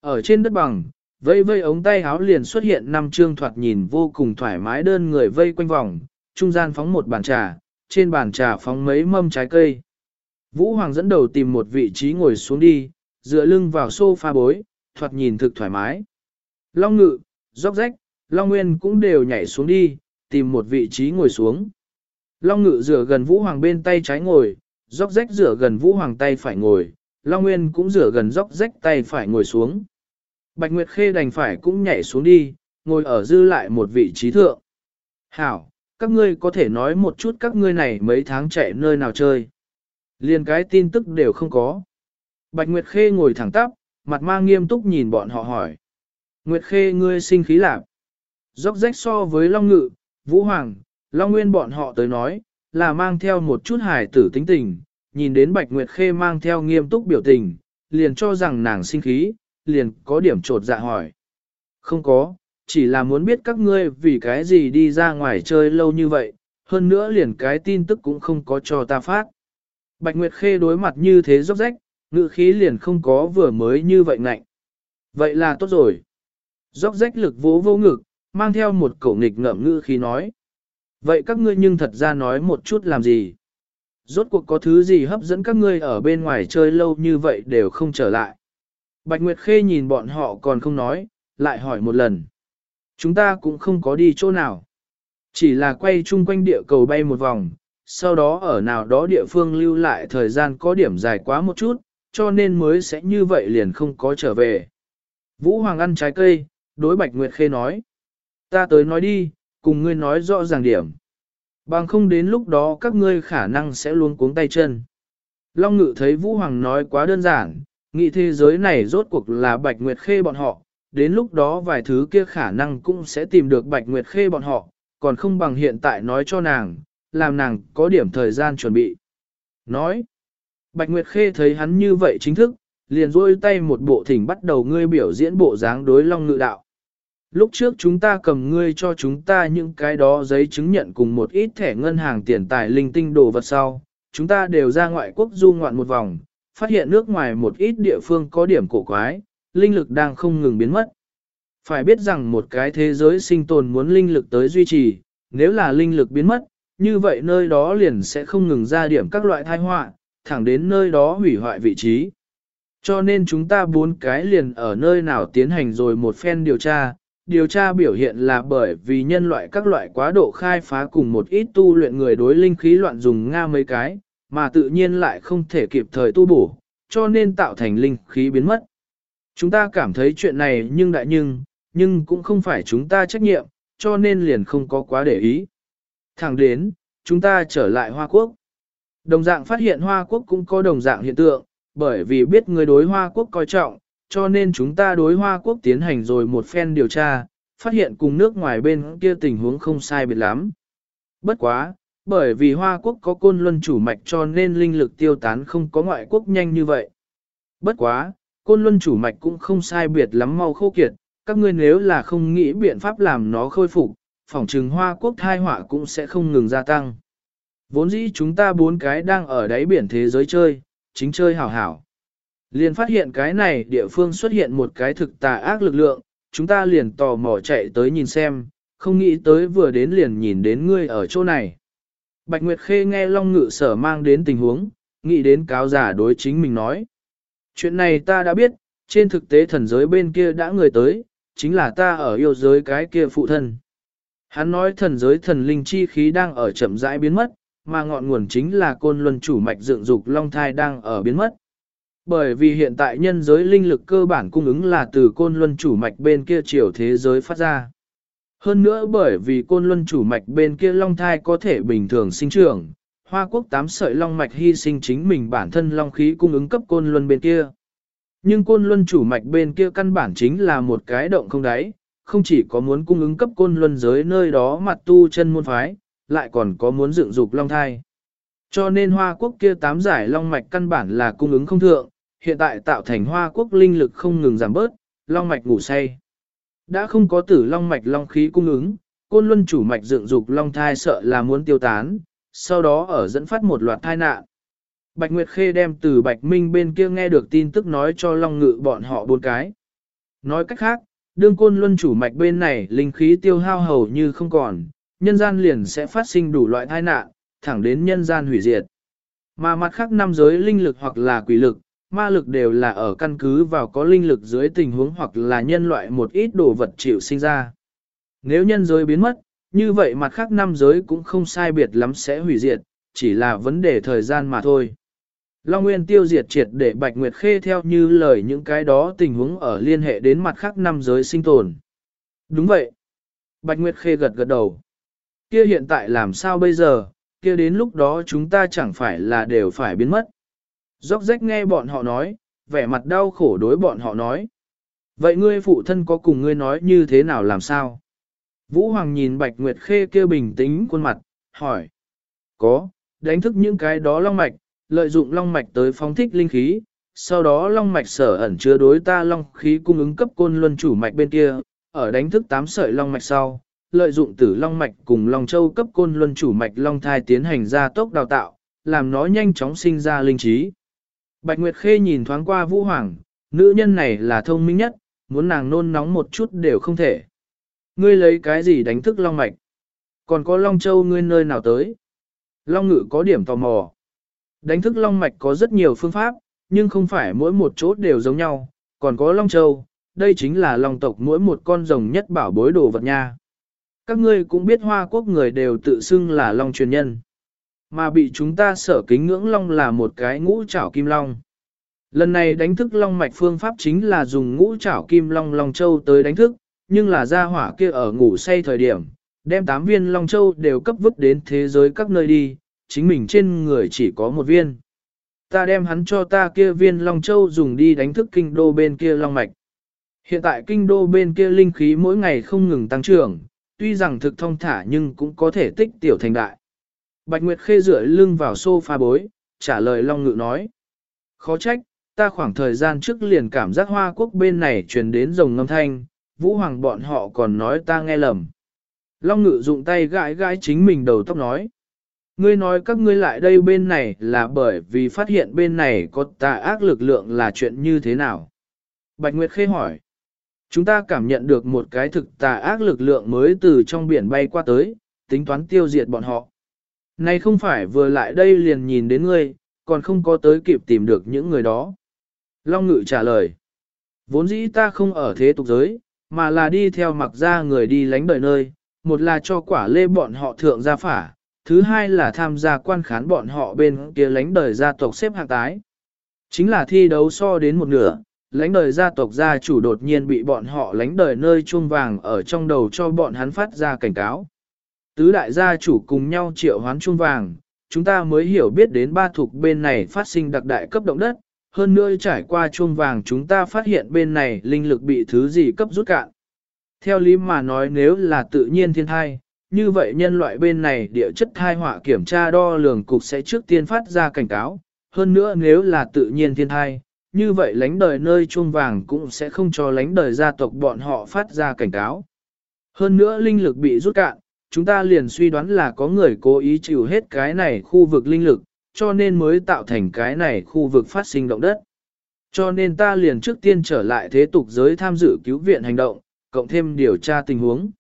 Ở trên đất bằng, vây vây ống tay háo liền xuất hiện năm trương thoạt nhìn vô cùng thoải mái đơn người vây quanh vòng, trung gian phóng một bàn trà, trên bàn trà phóng mấy mâm trái cây. Vũ Hoàng dẫn đầu tìm một vị trí ngồi xuống đi, dựa lưng vào sofa bối, thoạt nhìn thực thoải mái. Long ngự, dốc rách, Long Nguyên cũng đều nhảy xuống đi, tìm một vị trí ngồi xuống. Long ngự rửa gần Vũ Hoàng bên tay trái ngồi, dốc rách rửa gần Vũ Hoàng tay phải ngồi, Long Nguyên cũng rửa gần dốc rách tay phải ngồi xuống. Bạch Nguyệt Khê đành phải cũng nhảy xuống đi, ngồi ở dư lại một vị trí thượng. Hảo, các ngươi có thể nói một chút các ngươi này mấy tháng chạy nơi nào chơi. Liên cái tin tức đều không có. Bạch Nguyệt Khê ngồi thẳng tắp, mặt mang nghiêm túc nhìn bọn họ hỏi. Nguyệt Khê ngươi sinh khí lạc. Dốc rách so với Long Ngự, Vũ Hoàng, Long Nguyên bọn họ tới nói, là mang theo một chút hài tử tính tình, nhìn đến Bạch Nguyệt Khê mang theo nghiêm túc biểu tình, liền cho rằng nàng sinh khí, liền có điểm trột dạ hỏi. Không có, chỉ là muốn biết các ngươi vì cái gì đi ra ngoài chơi lâu như vậy, hơn nữa liền cái tin tức cũng không có cho ta phát. Bạch Nguyệt Khê đối mặt như thế róc rách, ngự khí liền không có vừa mới như vậy ngạnh. Vậy là tốt rồi. Dốc rách lực vỗ vô ngực, mang theo một cổ nghịch ngợm ngữ khí nói. Vậy các ngươi nhưng thật ra nói một chút làm gì? Rốt cuộc có thứ gì hấp dẫn các ngươi ở bên ngoài chơi lâu như vậy đều không trở lại. Bạch Nguyệt Khê nhìn bọn họ còn không nói, lại hỏi một lần. Chúng ta cũng không có đi chỗ nào. Chỉ là quay chung quanh địa cầu bay một vòng, sau đó ở nào đó địa phương lưu lại thời gian có điểm dài quá một chút, cho nên mới sẽ như vậy liền không có trở về. Vũ Hoàng ăn trái cây, đối Bạch Nguyệt Khê nói. Ta tới nói đi, cùng ngươi nói rõ ràng điểm. Bằng không đến lúc đó các ngươi khả năng sẽ luôn cuống tay chân. Long Ngự thấy Vũ Hoàng nói quá đơn giản, nghĩ thế giới này rốt cuộc là Bạch Nguyệt Khê bọn họ, đến lúc đó vài thứ kia khả năng cũng sẽ tìm được Bạch Nguyệt Khê bọn họ, còn không bằng hiện tại nói cho nàng, làm nàng có điểm thời gian chuẩn bị. Nói, Bạch Nguyệt Khê thấy hắn như vậy chính thức, liền rôi tay một bộ thỉnh bắt đầu ngươi biểu diễn bộ dáng đối long ngự đạo. Lúc trước chúng ta cầm ngươi cho chúng ta những cái đó giấy chứng nhận cùng một ít thẻ ngân hàng tiền tài linh tinh đồ vật sau, chúng ta đều ra ngoại quốc du ngoạn một vòng, phát hiện nước ngoài một ít địa phương có điểm cổ quái, linh lực đang không ngừng biến mất. Phải biết rằng một cái thế giới sinh tồn muốn linh lực tới duy trì, nếu là linh lực biến mất, như vậy nơi đó liền sẽ không ngừng ra điểm các loại thai họa, thẳng đến nơi đó hủy hoại vị trí. Cho nên chúng ta bốn cái liền ở nơi nào tiến hành rồi một phen điều tra, điều tra biểu hiện là bởi vì nhân loại các loại quá độ khai phá cùng một ít tu luyện người đối linh khí loạn dùng Nga mấy cái, mà tự nhiên lại không thể kịp thời tu bổ, cho nên tạo thành linh khí biến mất. Chúng ta cảm thấy chuyện này nhưng đại nhưng, nhưng cũng không phải chúng ta trách nhiệm, cho nên liền không có quá để ý. Thẳng đến, chúng ta trở lại Hoa Quốc. Đồng dạng phát hiện Hoa Quốc cũng có đồng dạng hiện tượng, bởi vì biết người đối Hoa Quốc coi trọng, cho nên chúng ta đối Hoa Quốc tiến hành rồi một phen điều tra, phát hiện cùng nước ngoài bên kia tình huống không sai biệt lắm. Bất quá, bởi vì Hoa Quốc có côn luân chủ mạch cho nên linh lực tiêu tán không có ngoại quốc nhanh như vậy. Bất quá, côn luân chủ mạch cũng không sai biệt lắm mau khô kiệt, các ngươi nếu là không nghĩ biện pháp làm nó khôi phục, phỏng trừng hoa quốc thai họa cũng sẽ không ngừng gia tăng. Vốn dĩ chúng ta bốn cái đang ở đáy biển thế giới chơi, chính chơi hảo hảo. Liền phát hiện cái này địa phương xuất hiện một cái thực tà ác lực lượng, chúng ta liền tò mò chạy tới nhìn xem, không nghĩ tới vừa đến liền nhìn đến ngươi ở chỗ này. Bạch Nguyệt Khê nghe Long Ngự sở mang đến tình huống, nghĩ đến cáo giả đối chính mình nói. Chuyện này ta đã biết, trên thực tế thần giới bên kia đã người tới, chính là ta ở yêu giới cái kia phụ thân. Hắn nói thần giới thần linh chi khí đang ở chậm rãi biến mất, mà ngọn nguồn chính là côn luân chủ mạch dựng dục long thai đang ở biến mất. Bởi vì hiện tại nhân giới linh lực cơ bản cung ứng là từ côn luân chủ mạch bên kia chiều thế giới phát ra. Hơn nữa bởi vì côn luân chủ mạch bên kia long thai có thể bình thường sinh trưởng, Hoa quốc tám sợi long mạch hy sinh chính mình bản thân long khí cung ứng cấp côn luân bên kia. Nhưng côn luân chủ mạch bên kia căn bản chính là một cái động không đáy, không chỉ có muốn cung ứng cấp côn luân giới nơi đó mặt tu chân môn phái, lại còn có muốn dựng dục long thai. Cho nên Hoa quốc kia tám giải long mạch căn bản là cung ứng không thượng, hiện tại tạo thành Hoa quốc linh lực không ngừng giảm bớt, long mạch ngủ say. Đã không có tử long mạch long khí cung ứng, côn luân chủ mạch dựng dục long thai sợ là muốn tiêu tán, sau đó ở dẫn phát một loạt tai nạn. Bạch Nguyệt Khê đem từ Bạch Minh bên kia nghe được tin tức nói cho Long Ngự bọn họ bốn cái. Nói cách khác, đương côn luân chủ mạch bên này linh khí tiêu hao hầu như không còn, nhân gian liền sẽ phát sinh đủ loại tai nạn, thẳng đến nhân gian hủy diệt. Mà mặt khác năm giới linh lực hoặc là quỷ lực, ma lực đều là ở căn cứ vào có linh lực dưới tình huống hoặc là nhân loại một ít đồ vật chịu sinh ra. Nếu nhân giới biến mất, như vậy mặt khác năm giới cũng không sai biệt lắm sẽ hủy diệt, chỉ là vấn đề thời gian mà thôi. Long Nguyên tiêu diệt triệt để Bạch Nguyệt Khê theo như lời những cái đó tình huống ở liên hệ đến mặt khác năm giới sinh tồn. Đúng vậy. Bạch Nguyệt Khê gật gật đầu. Kia hiện tại làm sao bây giờ, kia đến lúc đó chúng ta chẳng phải là đều phải biến mất. Dốc rách nghe bọn họ nói, vẻ mặt đau khổ đối bọn họ nói. Vậy ngươi phụ thân có cùng ngươi nói như thế nào làm sao? Vũ Hoàng nhìn Bạch Nguyệt Khê kia bình tĩnh khuôn mặt, hỏi. Có, đánh thức những cái đó long mạch, lợi dụng long mạch tới phóng thích linh khí, sau đó long mạch sở ẩn chứa đối ta long khí cung ứng cấp côn luân chủ mạch bên kia, ở đánh thức tám sợi long mạch sau, lợi dụng tử long mạch cùng long châu cấp côn luân chủ mạch long thai tiến hành ra tốc đào tạo, làm nó nhanh chóng sinh ra linh trí. Bạch Nguyệt Khê nhìn thoáng qua Vũ Hoàng, nữ nhân này là thông minh nhất, muốn nàng nôn nóng một chút đều không thể. Ngươi lấy cái gì đánh thức Long Mạch? Còn có Long Châu ngươi nơi nào tới? Long Ngự có điểm tò mò. Đánh thức Long Mạch có rất nhiều phương pháp, nhưng không phải mỗi một chỗ đều giống nhau. Còn có Long Châu, đây chính là Long tộc mỗi một con rồng nhất bảo bối đồ vật nha. Các ngươi cũng biết Hoa Quốc người đều tự xưng là Long truyền nhân. Mà bị chúng ta sở kính ngưỡng Long là một cái ngũ trảo kim Long. Lần này đánh thức Long mạch phương pháp chính là dùng ngũ trảo kim Long Long Châu tới đánh thức, nhưng là gia hỏa kia ở ngủ say thời điểm, đem tám viên Long Châu đều cấp vứt đến thế giới các nơi đi, chính mình trên người chỉ có một viên. Ta đem hắn cho ta kia viên Long Châu dùng đi đánh thức kinh đô bên kia Long Mạch. Hiện tại kinh đô bên kia linh khí mỗi ngày không ngừng tăng trưởng, tuy rằng thực thông thả nhưng cũng có thể tích tiểu thành đại. Bạch Nguyệt Khê rửa lưng vào sofa bối, trả lời Long Ngự nói. Khó trách, ta khoảng thời gian trước liền cảm giác hoa quốc bên này truyền đến rồng ngâm thanh, Vũ Hoàng bọn họ còn nói ta nghe lầm. Long ngự dụng tay gãi gãi chính mình đầu tóc nói. Ngươi nói các ngươi lại đây bên này là bởi vì phát hiện bên này có tà ác lực lượng là chuyện như thế nào? Bạch Nguyệt Khê hỏi. Chúng ta cảm nhận được một cái thực tà ác lực lượng mới từ trong biển bay qua tới, tính toán tiêu diệt bọn họ. Này không phải vừa lại đây liền nhìn đến ngươi, còn không có tới kịp tìm được những người đó. Long Ngự trả lời. Vốn dĩ ta không ở thế tục giới, mà là đi theo mặc ra người đi lánh đời nơi, một là cho quả lê bọn họ thượng gia phả, thứ hai là tham gia quan khán bọn họ bên kia lánh đời gia tộc xếp hạng tái. Chính là thi đấu so đến một nửa, lánh đời gia tộc gia chủ đột nhiên bị bọn họ lánh đời nơi chuông vàng ở trong đầu cho bọn hắn phát ra cảnh cáo. Tứ đại gia chủ cùng nhau triệu hoán chuông vàng, chúng ta mới hiểu biết đến ba thuộc bên này phát sinh đặc đại cấp động đất, hơn nữa trải qua chuông vàng chúng ta phát hiện bên này linh lực bị thứ gì cấp rút cạn. Theo lý mà nói nếu là tự nhiên thiên thai, như vậy nhân loại bên này địa chất thai họa kiểm tra đo lường cục sẽ trước tiên phát ra cảnh cáo. Hơn nữa nếu là tự nhiên thiên thai, như vậy lánh đời nơi chuông vàng cũng sẽ không cho lánh đời gia tộc bọn họ phát ra cảnh cáo. Hơn nữa linh lực bị rút cạn, chúng ta liền suy đoán là có người cố ý chịu hết cái này khu vực linh lực, cho nên mới tạo thành cái này khu vực phát sinh động đất. Cho nên ta liền trước tiên trở lại thế tục giới tham dự cứu viện hành động, cộng thêm điều tra tình huống.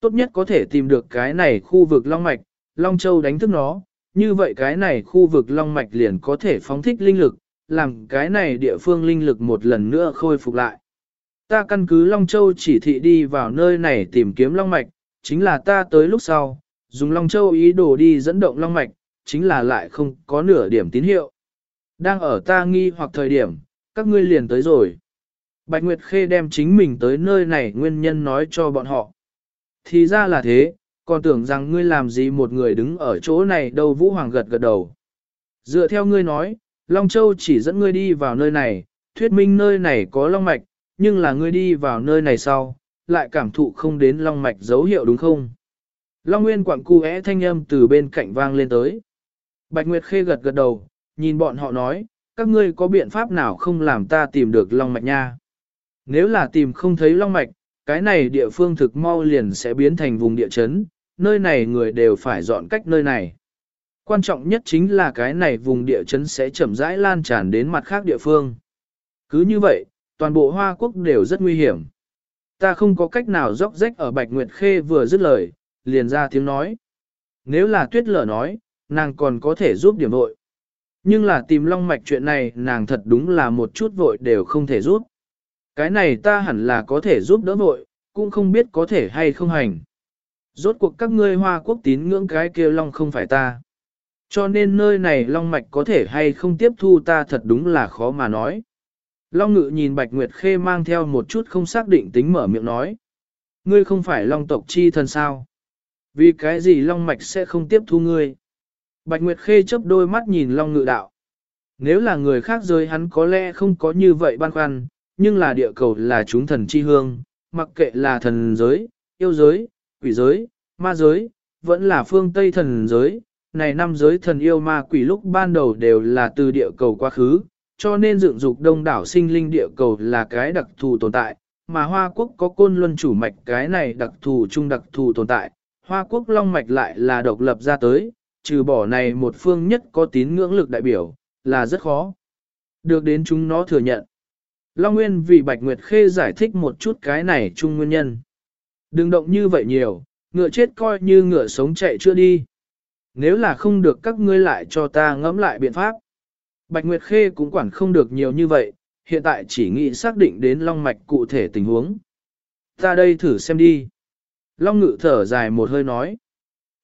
Tốt nhất có thể tìm được cái này khu vực Long Mạch, Long Châu đánh thức nó, như vậy cái này khu vực Long Mạch liền có thể phóng thích linh lực, làm cái này địa phương linh lực một lần nữa khôi phục lại. Ta căn cứ Long Châu chỉ thị đi vào nơi này tìm kiếm Long Mạch, chính là ta tới lúc sau, dùng Long Châu ý đồ đi dẫn động Long Mạch, chính là lại không có nửa điểm tín hiệu. Đang ở ta nghi hoặc thời điểm, các ngươi liền tới rồi. Bạch Nguyệt Khê đem chính mình tới nơi này nguyên nhân nói cho bọn họ. Thì ra là thế, còn tưởng rằng ngươi làm gì một người đứng ở chỗ này đâu Vũ Hoàng gật gật đầu. Dựa theo ngươi nói, Long Châu chỉ dẫn ngươi đi vào nơi này, thuyết minh nơi này có Long Mạch, nhưng là ngươi đi vào nơi này sau, lại cảm thụ không đến Long Mạch dấu hiệu đúng không? Long Nguyên quặng cu é thanh âm từ bên cạnh vang lên tới. Bạch Nguyệt Khê gật gật đầu, nhìn bọn họ nói, các ngươi có biện pháp nào không làm ta tìm được Long Mạch nha? Nếu là tìm không thấy Long Mạch, cái này địa phương thực mau liền sẽ biến thành vùng địa chấn, nơi này người đều phải dọn cách nơi này. Quan trọng nhất chính là cái này vùng địa chấn sẽ chậm rãi lan tràn đến mặt khác địa phương. Cứ như vậy, toàn bộ Hoa Quốc đều rất nguy hiểm. Ta không có cách nào dốc rách ở Bạch Nguyệt Khê vừa dứt lời, liền ra tiếng nói. Nếu là tuyết lở nói, nàng còn có thể giúp điểm vội. Nhưng là tìm long mạch chuyện này nàng thật đúng là một chút vội đều không thể giúp. Cái này ta hẳn là có thể giúp đỡ vội, cũng không biết có thể hay không hành. Rốt cuộc các ngươi hoa quốc tín ngưỡng cái kia long không phải ta. Cho nên nơi này long mạch có thể hay không tiếp thu ta thật đúng là khó mà nói. Long ngự nhìn Bạch Nguyệt Khê mang theo một chút không xác định tính mở miệng nói. Ngươi không phải long tộc chi thần sao? Vì cái gì long mạch sẽ không tiếp thu ngươi? Bạch Nguyệt Khê chớp đôi mắt nhìn long ngự đạo. Nếu là người khác rơi hắn có lẽ không có như vậy băn khoăn, nhưng là địa cầu là chúng thần chi hương, mặc kệ là thần giới, yêu giới, quỷ giới, ma giới, vẫn là phương Tây thần giới. Này năm giới thần yêu ma quỷ lúc ban đầu đều là từ địa cầu quá khứ, cho nên dựng dục đông đảo sinh linh địa cầu là cái đặc thù tồn tại, mà Hoa Quốc có côn luân chủ mạch cái này đặc thù chung đặc thù tồn tại, Hoa Quốc long mạch lại là độc lập ra tới, trừ bỏ này một phương nhất có tín ngưỡng lực đại biểu, là rất khó. Được đến chúng nó thừa nhận. Long Nguyên vì Bạch Nguyệt Khê giải thích một chút cái này chung nguyên nhân. Đừng động như vậy nhiều, ngựa chết coi như ngựa sống chạy chưa đi. Nếu là không được các ngươi lại cho ta ngẫm lại biện pháp. Bạch Nguyệt Khê cũng quản không được nhiều như vậy, hiện tại chỉ nghĩ xác định đến long mạch cụ thể tình huống. Ta đây thử xem đi. Long ngự thở dài một hơi nói.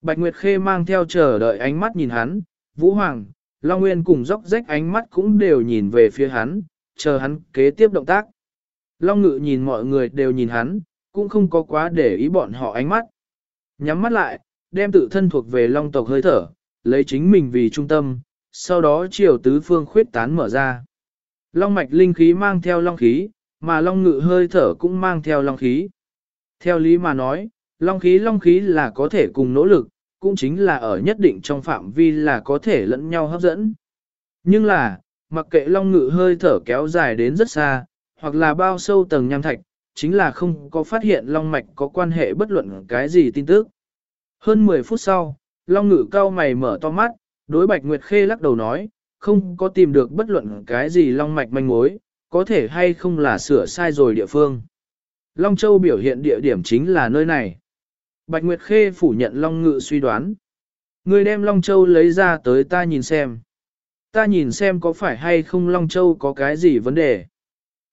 Bạch Nguyệt Khê mang theo chờ đợi ánh mắt nhìn hắn, Vũ Hoàng, Long Nguyên cùng dốc rách ánh mắt cũng đều nhìn về phía hắn, chờ hắn kế tiếp động tác. Long ngự nhìn mọi người đều nhìn hắn, cũng không có quá để ý bọn họ ánh mắt. Nhắm mắt lại, đem tự thân thuộc về long tộc hơi thở, lấy chính mình vì trung tâm, sau đó chiều tứ phương khuyết tán mở ra. Long mạch linh khí mang theo long khí, mà long ngự hơi thở cũng mang theo long khí. Theo lý mà nói, long khí long khí là có thể cùng nỗ lực, cũng chính là ở nhất định trong phạm vi là có thể lẫn nhau hấp dẫn. Nhưng là, mặc kệ long ngự hơi thở kéo dài đến rất xa, hoặc là bao sâu tầng nham thạch, chính là không có phát hiện long mạch có quan hệ bất luận cái gì tin tức. Hơn 10 phút sau, long ngự cao mày mở to mắt, đối bạch nguyệt khê lắc đầu nói, không có tìm được bất luận cái gì long mạch manh mối, có thể hay không là sửa sai rồi địa phương. Long Châu biểu hiện địa điểm chính là nơi này. Bạch Nguyệt Khê phủ nhận Long Ngự suy đoán. Người đem Long Châu lấy ra tới ta nhìn xem. Ta nhìn xem có phải hay không Long Châu có cái gì vấn đề.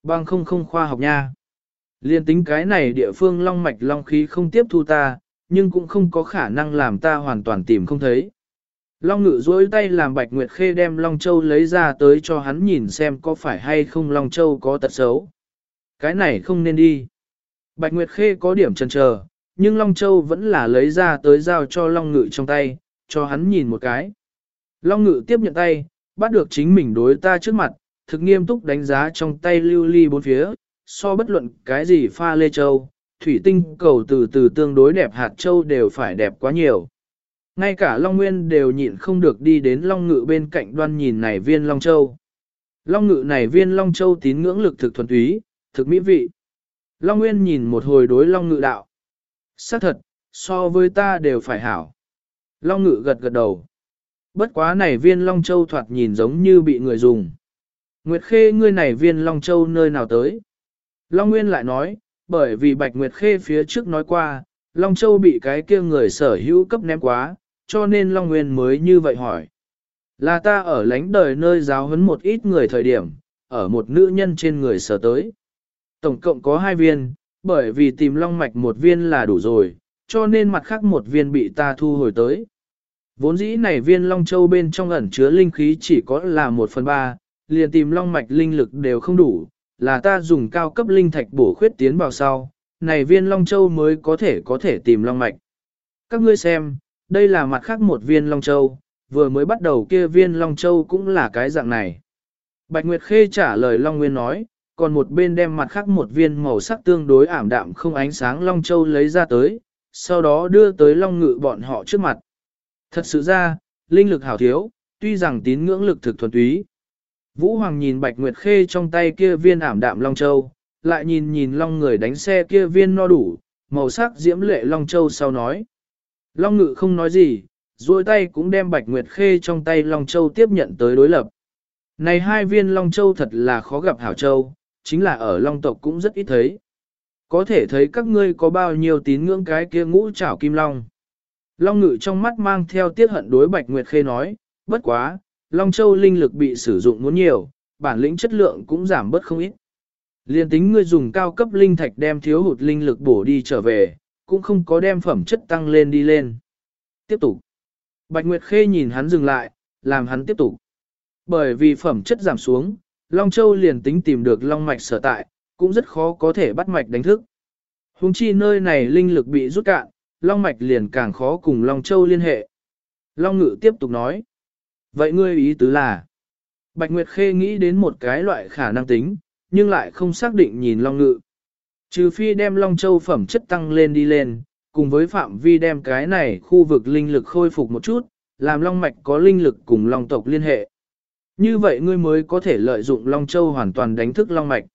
Bằng không không khoa học nha. Liên tính cái này địa phương Long Mạch Long Khí không tiếp thu ta, nhưng cũng không có khả năng làm ta hoàn toàn tìm không thấy. Long ngự dối tay làm Bạch Nguyệt Khê đem Long Châu lấy ra tới cho hắn nhìn xem có phải hay không Long Châu có tật xấu. Cái này không nên đi. Bạch Nguyệt Khê có điểm chần chờ, nhưng Long Châu vẫn là lấy ra tới giao cho Long ngự trong tay, cho hắn nhìn một cái. Long ngự tiếp nhận tay, bắt được chính mình đối ta trước mặt, thực nghiêm túc đánh giá trong tay lưu ly bốn phía, so bất luận cái gì pha lê châu, thủy tinh cầu từ từ tương đối đẹp hạt châu đều phải đẹp quá nhiều. Ngay cả Long Nguyên đều nhịn không được đi đến Long Ngự bên cạnh đoan nhìn này viên Long Châu. Long ngự này viên Long Châu tín ngưỡng lực thực thuần túy, thực mỹ vị. Long Nguyên nhìn một hồi đối Long ngự đạo. xác thật, so với ta đều phải hảo. Long ngự gật gật đầu. Bất quá này viên Long Châu thoạt nhìn giống như bị người dùng. Nguyệt Khê ngươi này viên Long Châu nơi nào tới? Long Nguyên lại nói, bởi vì Bạch Nguyệt Khê phía trước nói qua, Long Châu bị cái kia người sở hữu cấp ném quá, cho nên Long Nguyên mới như vậy hỏi. Là ta ở lánh đời nơi giáo huấn một ít người thời điểm, ở một nữ nhân trên người sở tới. Tổng cộng có hai viên, bởi vì tìm Long Mạch một viên là đủ rồi, cho nên mặt khác một viên bị ta thu hồi tới. Vốn dĩ này viên Long Châu bên trong ẩn chứa linh khí chỉ có là một phần ba, liền tìm Long Mạch linh lực đều không đủ, là ta dùng cao cấp linh thạch bổ khuyết tiến vào sau, này viên Long Châu mới có thể có thể tìm Long Mạch. Các ngươi xem, đây là mặt khác một viên Long Châu, vừa mới bắt đầu kia viên Long Châu cũng là cái dạng này. Bạch Nguyệt Khê trả lời Long Nguyên nói, còn một bên đem mặt khác một viên màu sắc tương đối ảm đạm không ánh sáng Long Châu lấy ra tới, sau đó đưa tới Long Ngự bọn họ trước mặt. Thật sự ra, linh lực hảo thiếu, tuy rằng tín ngưỡng lực thực thuần túy. Vũ Hoàng nhìn Bạch Nguyệt Khê trong tay kia viên ảm đạm Long Châu, lại nhìn nhìn Long người đánh xe kia viên no đủ, màu sắc diễm lệ Long Châu sau nói. Long Ngự không nói gì, duỗi tay cũng đem Bạch Nguyệt Khê trong tay Long Châu tiếp nhận tới đối lập. Này hai viên Long Châu thật là khó gặp hảo châu, chính là ở Long tộc cũng rất ít thấy. Có thể thấy các ngươi có bao nhiêu tín ngưỡng cái kia ngũ trảo kim long. Long ngự trong mắt mang theo tiết hận đối Bạch Nguyệt Khê nói, bất quá, Long Châu linh lực bị sử dụng muốn nhiều, bản lĩnh chất lượng cũng giảm bớt không ít. Liên tính ngươi dùng cao cấp linh thạch đem thiếu hụt linh lực bổ đi trở về, cũng không có đem phẩm chất tăng lên đi lên. Tiếp tục. Bạch Nguyệt Khê nhìn hắn dừng lại, làm hắn tiếp tục. Bởi vì phẩm chất giảm xuống, Long Châu liền tính tìm được Long Mạch sở tại, cũng rất khó có thể bắt mạch đánh thức. Hùng chi nơi này linh lực bị rút cạn, Long Mạch liền càng khó cùng Long Châu liên hệ. Long Ngự tiếp tục nói. Vậy ngươi ý tứ là, Bạch Nguyệt Khê nghĩ đến một cái loại khả năng tính, nhưng lại không xác định nhìn Long Ngự. Trừ phi đem Long Châu phẩm chất tăng lên đi lên, cùng với phạm vi đem cái này khu vực linh lực khôi phục một chút, làm Long Mạch có linh lực cùng Long tộc liên hệ. Như vậy ngươi mới có thể lợi dụng Long Châu hoàn toàn đánh thức Long Mạch.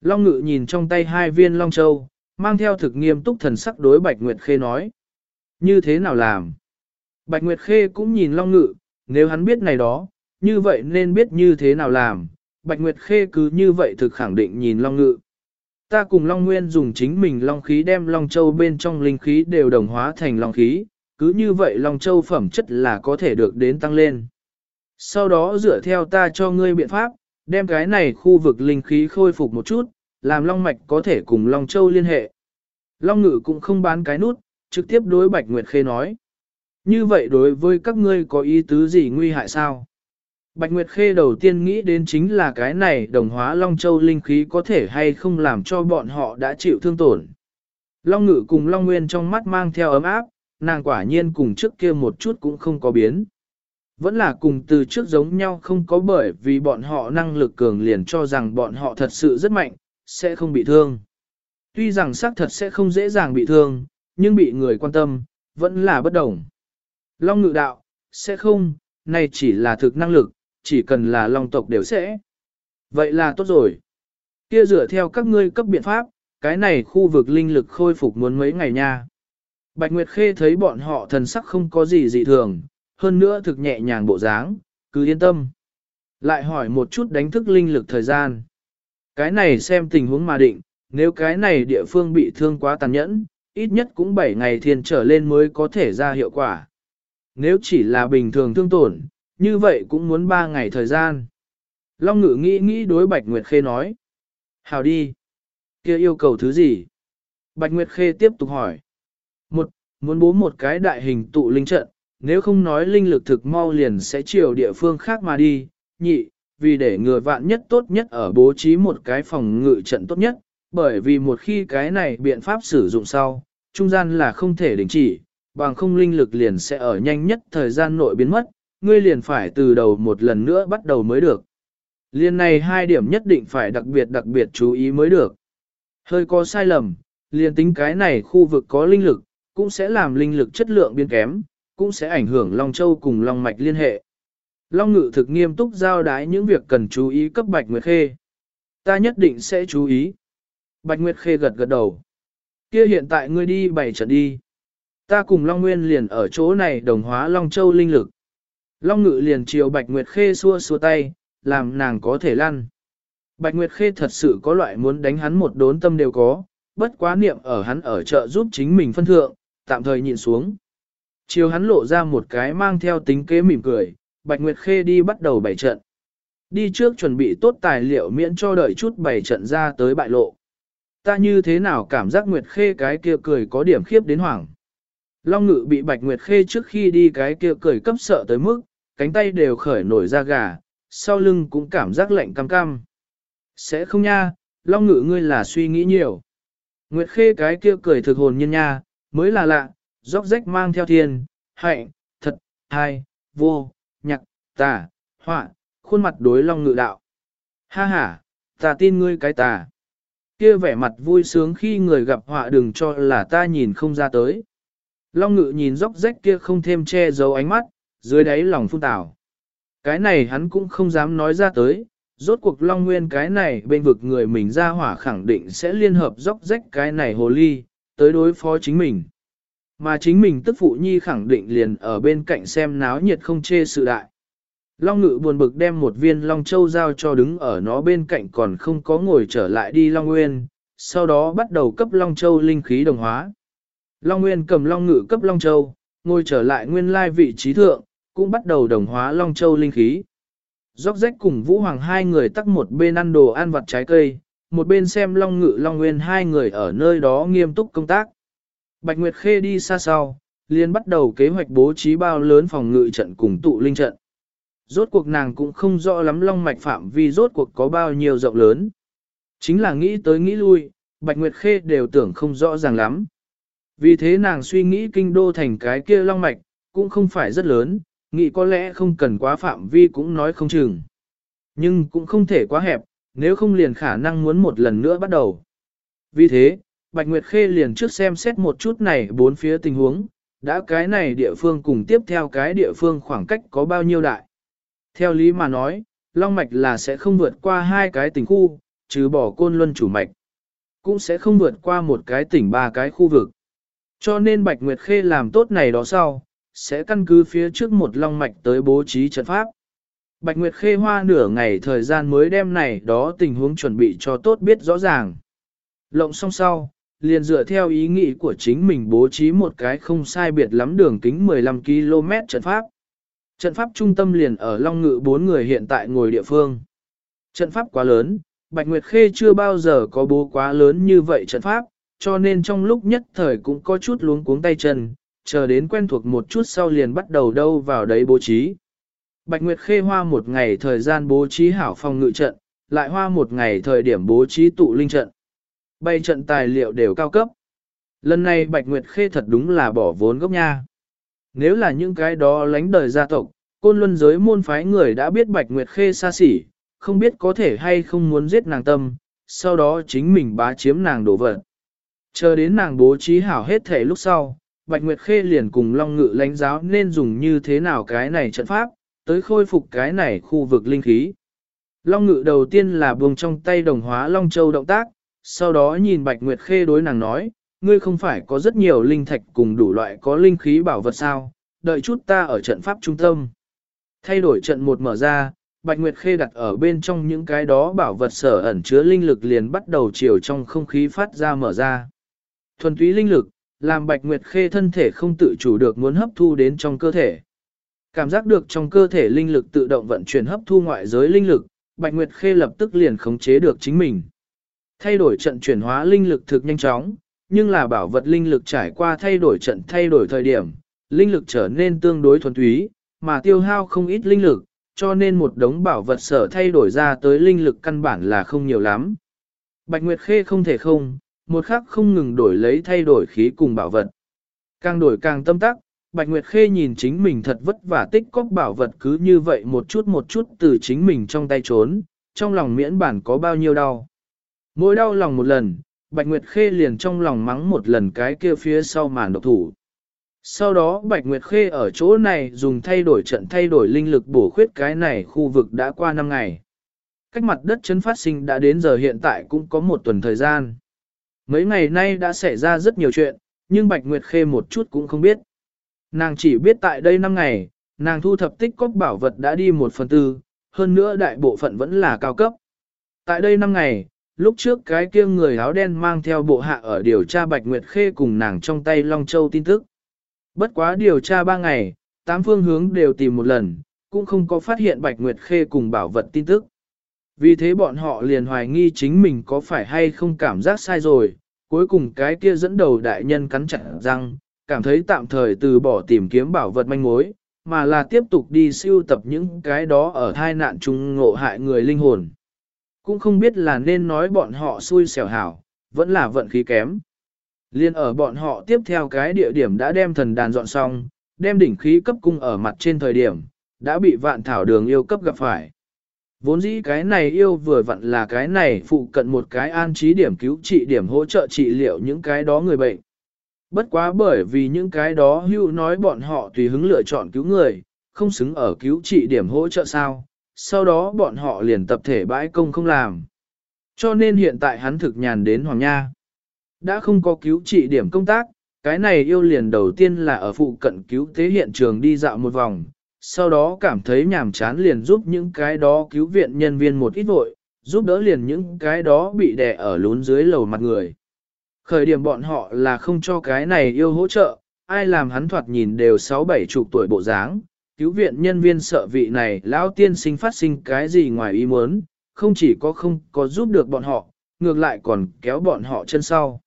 Long Ngự nhìn trong tay hai viên Long Châu, mang theo thực nghiêm túc thần sắc đối Bạch Nguyệt Khê nói. Như thế nào làm? Bạch Nguyệt Khê cũng nhìn Long Ngự, nếu hắn biết này đó, như vậy nên biết như thế nào làm. Bạch Nguyệt Khê cứ như vậy thực khẳng định nhìn Long Ngự. Ta cùng Long Nguyên dùng chính mình Long khí đem Long Châu bên trong linh khí đều đồng hóa thành Long khí, cứ như vậy Long Châu phẩm chất là có thể được đến tăng lên. Sau đó dựa theo ta cho ngươi biện pháp, đem cái này khu vực linh khí khôi phục một chút, làm Long Mạch có thể cùng Long Châu liên hệ. Long Ngự cũng không bán cái nút, trực tiếp đối Bạch Nguyệt Khê nói. Như vậy đối với các ngươi có ý tứ gì nguy hại sao? Bạch Nguyệt Khê đầu tiên nghĩ đến chính là cái này đồng hóa Long Châu linh khí có thể hay không làm cho bọn họ đã chịu thương tổn. Long Ngự cùng Long Nguyên trong mắt mang theo ấm áp, nàng quả nhiên cùng trước kia một chút cũng không có biến. Vẫn là cùng từ trước giống nhau không có bởi vì bọn họ năng lực cường liền cho rằng bọn họ thật sự rất mạnh, sẽ không bị thương. Tuy rằng xác thật sẽ không dễ dàng bị thương, nhưng bị người quan tâm, vẫn là bất đồng. Long ngự đạo, sẽ không, này chỉ là thực năng lực, chỉ cần là long tộc đều sẽ. Vậy là tốt rồi. Kia dựa theo các ngươi cấp biện pháp, cái này khu vực linh lực khôi phục muốn mấy ngày nha. Bạch Nguyệt Khê thấy bọn họ thần sắc không có gì dị thường, hơn nữa thực nhẹ nhàng bộ dáng, cứ yên tâm. Lại hỏi một chút đánh thức linh lực thời gian. Cái này xem tình huống mà định, nếu cái này địa phương bị thương quá tàn nhẫn, ít nhất cũng 7 ngày thiên trở lên mới có thể ra hiệu quả. Nếu chỉ là bình thường thương tổn, như vậy cũng muốn 3 ngày thời gian. Long ngữ nghĩ nghĩ đối Bạch Nguyệt Khê nói. Hào đi. kia yêu cầu thứ gì? Bạch Nguyệt Khê tiếp tục hỏi. Một, muốn bố một cái đại hình tụ linh trận, nếu không nói linh lực thực mau liền sẽ chiều địa phương khác mà đi. Nhị, vì để ngừa vạn nhất tốt nhất ở bố trí một cái phòng ngự trận tốt nhất, bởi vì một khi cái này biện pháp sử dụng sau, trung gian là không thể đình chỉ, bằng không linh lực liền sẽ ở nhanh nhất thời gian nội biến mất, ngươi liền phải từ đầu một lần nữa bắt đầu mới được. Liên này hai điểm nhất định phải đặc biệt đặc biệt chú ý mới được. Hơi có sai lầm, liền tính cái này khu vực có linh lực, cũng sẽ làm linh lực chất lượng biến kém, cũng sẽ ảnh hưởng Long Châu cùng Long Mạch liên hệ. Long Ngự thực nghiêm túc giao đái những việc cần chú ý cấp Bạch Nguyệt Khê. Ta nhất định sẽ chú ý. Bạch Nguyệt Khê gật gật đầu. Kia hiện tại ngươi đi bảy trận đi. Ta cùng Long Nguyên liền ở chỗ này đồng hóa Long Châu linh lực. Long Ngự liền chiều Bạch Nguyệt Khê xua xua tay, làm nàng có thể lăn. Bạch Nguyệt Khê thật sự có loại muốn đánh hắn một đốn tâm đều có, bất quá niệm ở hắn ở chợ giúp chính mình phân thượng, tạm thời nhịn xuống. Chiều hắn lộ ra một cái mang theo tính kế mỉm cười, Bạch Nguyệt Khê đi bắt đầu bảy trận. Đi trước chuẩn bị tốt tài liệu miễn cho đợi chút bảy trận ra tới bại lộ. Ta như thế nào cảm giác Nguyệt Khê cái kia cười có điểm khiếp đến hoảng. Long ngự bị Bạch Nguyệt Khê trước khi đi cái kia cười cấp sợ tới mức, cánh tay đều khởi nổi ra gà, sau lưng cũng cảm giác lạnh cam cam. Sẽ không nha, Long ngự ngươi là suy nghĩ nhiều. Nguyệt Khê cái kia cười thực hồn nhân nha, mới là lạ, róc rách mang theo thiên, hạnh, thật, hai, vô, nhạc, tà, họa, khuôn mặt đối Long ngự đạo. Ha ha, ta tin ngươi cái tà. Kia vẻ mặt vui sướng khi người gặp họa đừng cho là ta nhìn không ra tới. Long ngự nhìn dốc rách kia không thêm che giấu ánh mắt, dưới đáy lòng phun tảo. Cái này hắn cũng không dám nói ra tới, rốt cuộc Long Nguyên cái này bên vực người mình ra hỏa khẳng định sẽ liên hợp dốc rách cái này hồ ly, tới đối phó chính mình. Mà chính mình tức phụ nhi khẳng định liền ở bên cạnh xem náo nhiệt không chê sự đại. Long ngự buồn bực đem một viên Long Châu giao cho đứng ở nó bên cạnh còn không có ngồi trở lại đi Long Nguyên, sau đó bắt đầu cấp Long Châu linh khí đồng hóa. Long Nguyên cầm Long ngự cấp Long Châu, ngồi trở lại nguyên lai vị trí thượng, cũng bắt đầu đồng hóa Long Châu linh khí. Dốc rách cùng Vũ Hoàng hai người tắc một bên ăn đồ ăn vặt trái cây, một bên xem Long Ngự Long Nguyên hai người ở nơi đó nghiêm túc công tác. Bạch Nguyệt Khê đi xa sau, liền bắt đầu kế hoạch bố trí bao lớn phòng ngự trận cùng tụ linh trận. Rốt cuộc nàng cũng không rõ lắm Long Mạch phạm vi rốt cuộc có bao nhiêu rộng lớn. Chính là nghĩ tới nghĩ lui, Bạch Nguyệt Khê đều tưởng không rõ ràng lắm. Vì thế nàng suy nghĩ kinh đô thành cái kia Long Mạch, cũng không phải rất lớn, nghĩ có lẽ không cần quá phạm vi cũng nói không chừng. Nhưng cũng không thể quá hẹp, nếu không liền khả năng muốn một lần nữa bắt đầu. Vì thế, Bạch Nguyệt Khê liền trước xem xét một chút này bốn phía tình huống, đã cái này địa phương cùng tiếp theo cái địa phương khoảng cách có bao nhiêu đại. Theo lý mà nói, Long Mạch là sẽ không vượt qua hai cái tỉnh khu, trừ bỏ côn luân chủ mạch. Cũng sẽ không vượt qua một cái tỉnh ba cái khu vực. Cho nên Bạch Nguyệt Khê làm tốt này đó sau, sẽ căn cứ phía trước một long mạch tới bố trí trận pháp. Bạch Nguyệt Khê hoa nửa ngày thời gian mới đem này đó tình huống chuẩn bị cho tốt biết rõ ràng. Lộng xong sau, liền dựa theo ý nghĩ của chính mình bố trí một cái không sai biệt lắm đường kính 15 km trận pháp. Trận pháp trung tâm liền ở Long Ngự bốn người hiện tại ngồi địa phương. Trận pháp quá lớn, Bạch Nguyệt Khê chưa bao giờ có bố quá lớn như vậy trận pháp, cho nên trong lúc nhất thời cũng có chút luống cuống tay chân, chờ đến quen thuộc một chút sau liền bắt đầu đâu vào đấy bố trí. Bạch Nguyệt Khê hoa một ngày thời gian bố trí hảo phòng ngự trận, lại hoa một ngày thời điểm bố trí tụ linh trận. Bay trận tài liệu đều cao cấp. Lần này Bạch Nguyệt Khê thật đúng là bỏ vốn gốc nha. Nếu là những cái đó lánh đời gia tộc, côn luân giới môn phái người đã biết Bạch Nguyệt Khê xa xỉ, không biết có thể hay không muốn giết nàng tâm, sau đó chính mình bá chiếm nàng đổ vật. Chờ đến nàng bố trí hảo hết thể lúc sau, Bạch Nguyệt Khê liền cùng Long Ngự lãnh giáo nên dùng như thế nào cái này trận pháp, tới khôi phục cái này khu vực linh khí. Long Ngự đầu tiên là buông trong tay đồng hóa Long Châu động tác, sau đó nhìn Bạch Nguyệt Khê đối nàng nói, ngươi không phải có rất nhiều linh thạch cùng đủ loại có linh khí bảo vật sao, đợi chút ta ở trận pháp trung tâm. Thay đổi trận một mở ra, Bạch Nguyệt Khê đặt ở bên trong những cái đó bảo vật sở ẩn chứa linh lực liền bắt đầu chiều trong không khí phát ra mở ra. Thuần túy linh lực, làm Bạch Nguyệt Khê thân thể không tự chủ được muốn hấp thu đến trong cơ thể. Cảm giác được trong cơ thể linh lực tự động vận chuyển hấp thu ngoại giới linh lực, Bạch Nguyệt Khê lập tức liền khống chế được chính mình. Thay đổi trận chuyển hóa linh lực thực nhanh chóng, nhưng là bảo vật linh lực trải qua thay đổi trận thay đổi thời điểm, linh lực trở nên tương đối thuần túy, mà tiêu hao không ít linh lực, cho nên một đống bảo vật sở thay đổi ra tới linh lực căn bản là không nhiều lắm. Bạch Nguyệt Khê không thể không, một khắc không ngừng đổi lấy thay đổi khí cùng bảo vật. Càng đổi càng tâm tắc, Bạch Nguyệt Khê nhìn chính mình thật vất vả tích cóp bảo vật cứ như vậy một chút một chút từ chính mình trong tay trốn, trong lòng miễn bản có bao nhiêu đau. Mỗi đau lòng một lần, Bạch Nguyệt Khê liền trong lòng mắng một lần cái kia phía sau màn độc thủ. Sau đó Bạch Nguyệt Khê ở chỗ này dùng thay đổi trận thay đổi linh lực bổ khuyết cái này khu vực đã qua 5 ngày. Cách mặt đất chấn phát sinh đã đến giờ hiện tại cũng có một tuần thời gian. Mấy ngày nay đã xảy ra rất nhiều chuyện, nhưng Bạch Nguyệt Khê một chút cũng không biết. Nàng chỉ biết tại đây 5 ngày, nàng thu thập tích cóc bảo vật đã đi một phần tư, hơn nữa đại bộ phận vẫn là cao cấp. Tại đây 5 ngày, lúc trước cái kia người áo đen mang theo bộ hạ ở điều tra Bạch Nguyệt Khê cùng nàng trong tay Long Châu tin tức. Bất quá điều tra 3 ngày, tám phương hướng đều tìm một lần, cũng không có phát hiện Bạch Nguyệt Khê cùng bảo vật tin tức. Vì thế bọn họ liền hoài nghi chính mình có phải hay không cảm giác sai rồi, cuối cùng cái kia dẫn đầu đại nhân cắn chặt răng, cảm thấy tạm thời từ bỏ tìm kiếm bảo vật manh mối, mà là tiếp tục đi siêu tập những cái đó ở thai nạn chung ngộ hại người linh hồn. Cũng không biết là nên nói bọn họ xui xẻo hảo, vẫn là vận khí kém. Liên ở bọn họ tiếp theo cái địa điểm đã đem thần đàn dọn xong, đem đỉnh khí cấp cung ở mặt trên thời điểm, đã bị vạn thảo đường yêu cấp gặp phải. Vốn dĩ cái này yêu vừa vặn là cái này phụ cận một cái an trí điểm cứu trị điểm hỗ trợ trị liệu những cái đó người bệnh. Bất quá bởi vì những cái đó hưu nói bọn họ tùy hứng lựa chọn cứu người, không xứng ở cứu trị điểm hỗ trợ sao, sau đó bọn họ liền tập thể bãi công không làm. Cho nên hiện tại hắn thực nhàn đến Hoàng Nha. Đã không có cứu trị điểm công tác, cái này yêu liền đầu tiên là ở phụ cận cứu tế hiện trường đi dạo một vòng, sau đó cảm thấy nhàm chán liền giúp những cái đó cứu viện nhân viên một ít vội, giúp đỡ liền những cái đó bị đè ở lún dưới lầu mặt người. Khởi điểm bọn họ là không cho cái này yêu hỗ trợ, ai làm hắn thoạt nhìn đều sáu bảy chục tuổi bộ dáng, cứu viện nhân viên sợ vị này lão tiên sinh phát sinh cái gì ngoài ý muốn, không chỉ có không có giúp được bọn họ, ngược lại còn kéo bọn họ chân sau.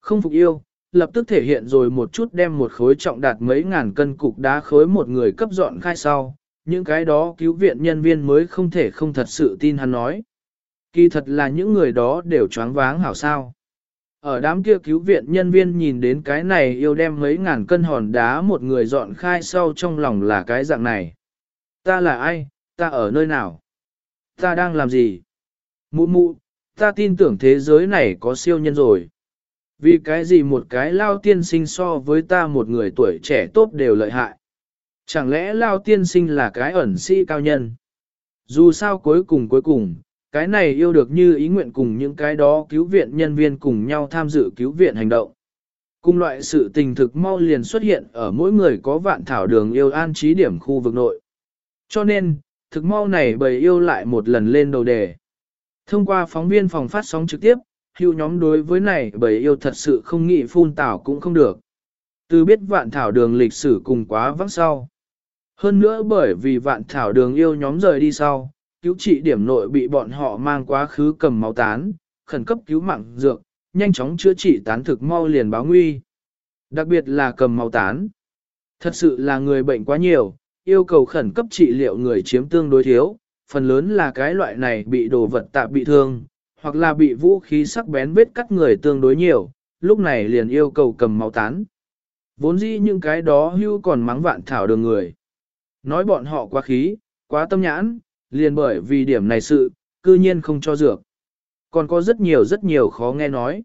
Không phục yêu, lập tức thể hiện rồi một chút đem một khối trọng đạt mấy ngàn cân cục đá khối một người cấp dọn khai sau, những cái đó cứu viện nhân viên mới không thể không thật sự tin hắn nói. Kỳ thật là những người đó đều choáng váng hảo sao. Ở đám kia cứu viện nhân viên nhìn đến cái này yêu đem mấy ngàn cân hòn đá một người dọn khai sau trong lòng là cái dạng này. Ta là ai, ta ở nơi nào? Ta đang làm gì? Mụ mụ, ta tin tưởng thế giới này có siêu nhân rồi. Vì cái gì một cái lao tiên sinh so với ta một người tuổi trẻ tốt đều lợi hại. Chẳng lẽ lao tiên sinh là cái ẩn sĩ cao nhân? Dù sao cuối cùng cuối cùng, cái này yêu được như ý nguyện cùng những cái đó cứu viện nhân viên cùng nhau tham dự cứu viện hành động. Cùng loại sự tình thực mau liền xuất hiện ở mỗi người có vạn thảo đường yêu an trí điểm khu vực nội. Cho nên, thực mau này bầy yêu lại một lần lên đầu đề. Thông qua phóng viên phòng phát sóng trực tiếp, hưu nhóm đối với này bởi yêu thật sự không nghĩ phun tảo cũng không được. Từ biết vạn thảo đường lịch sử cùng quá vắng sau. Hơn nữa bởi vì vạn thảo đường yêu nhóm rời đi sau, cứu trị điểm nội bị bọn họ mang quá khứ cầm máu tán, khẩn cấp cứu mạng dược, nhanh chóng chữa trị tán thực mau liền báo nguy. Đặc biệt là cầm máu tán. Thật sự là người bệnh quá nhiều, yêu cầu khẩn cấp trị liệu người chiếm tương đối thiếu, phần lớn là cái loại này bị đồ vật tạp bị thương, hoặc là bị vũ khí sắc bén vết cắt người tương đối nhiều, lúc này liền yêu cầu cầm máu tán. Vốn dĩ những cái đó hưu còn mắng vạn thảo đường người. Nói bọn họ quá khí, quá tâm nhãn, liền bởi vì điểm này sự, cư nhiên không cho dược. Còn có rất nhiều rất nhiều khó nghe nói.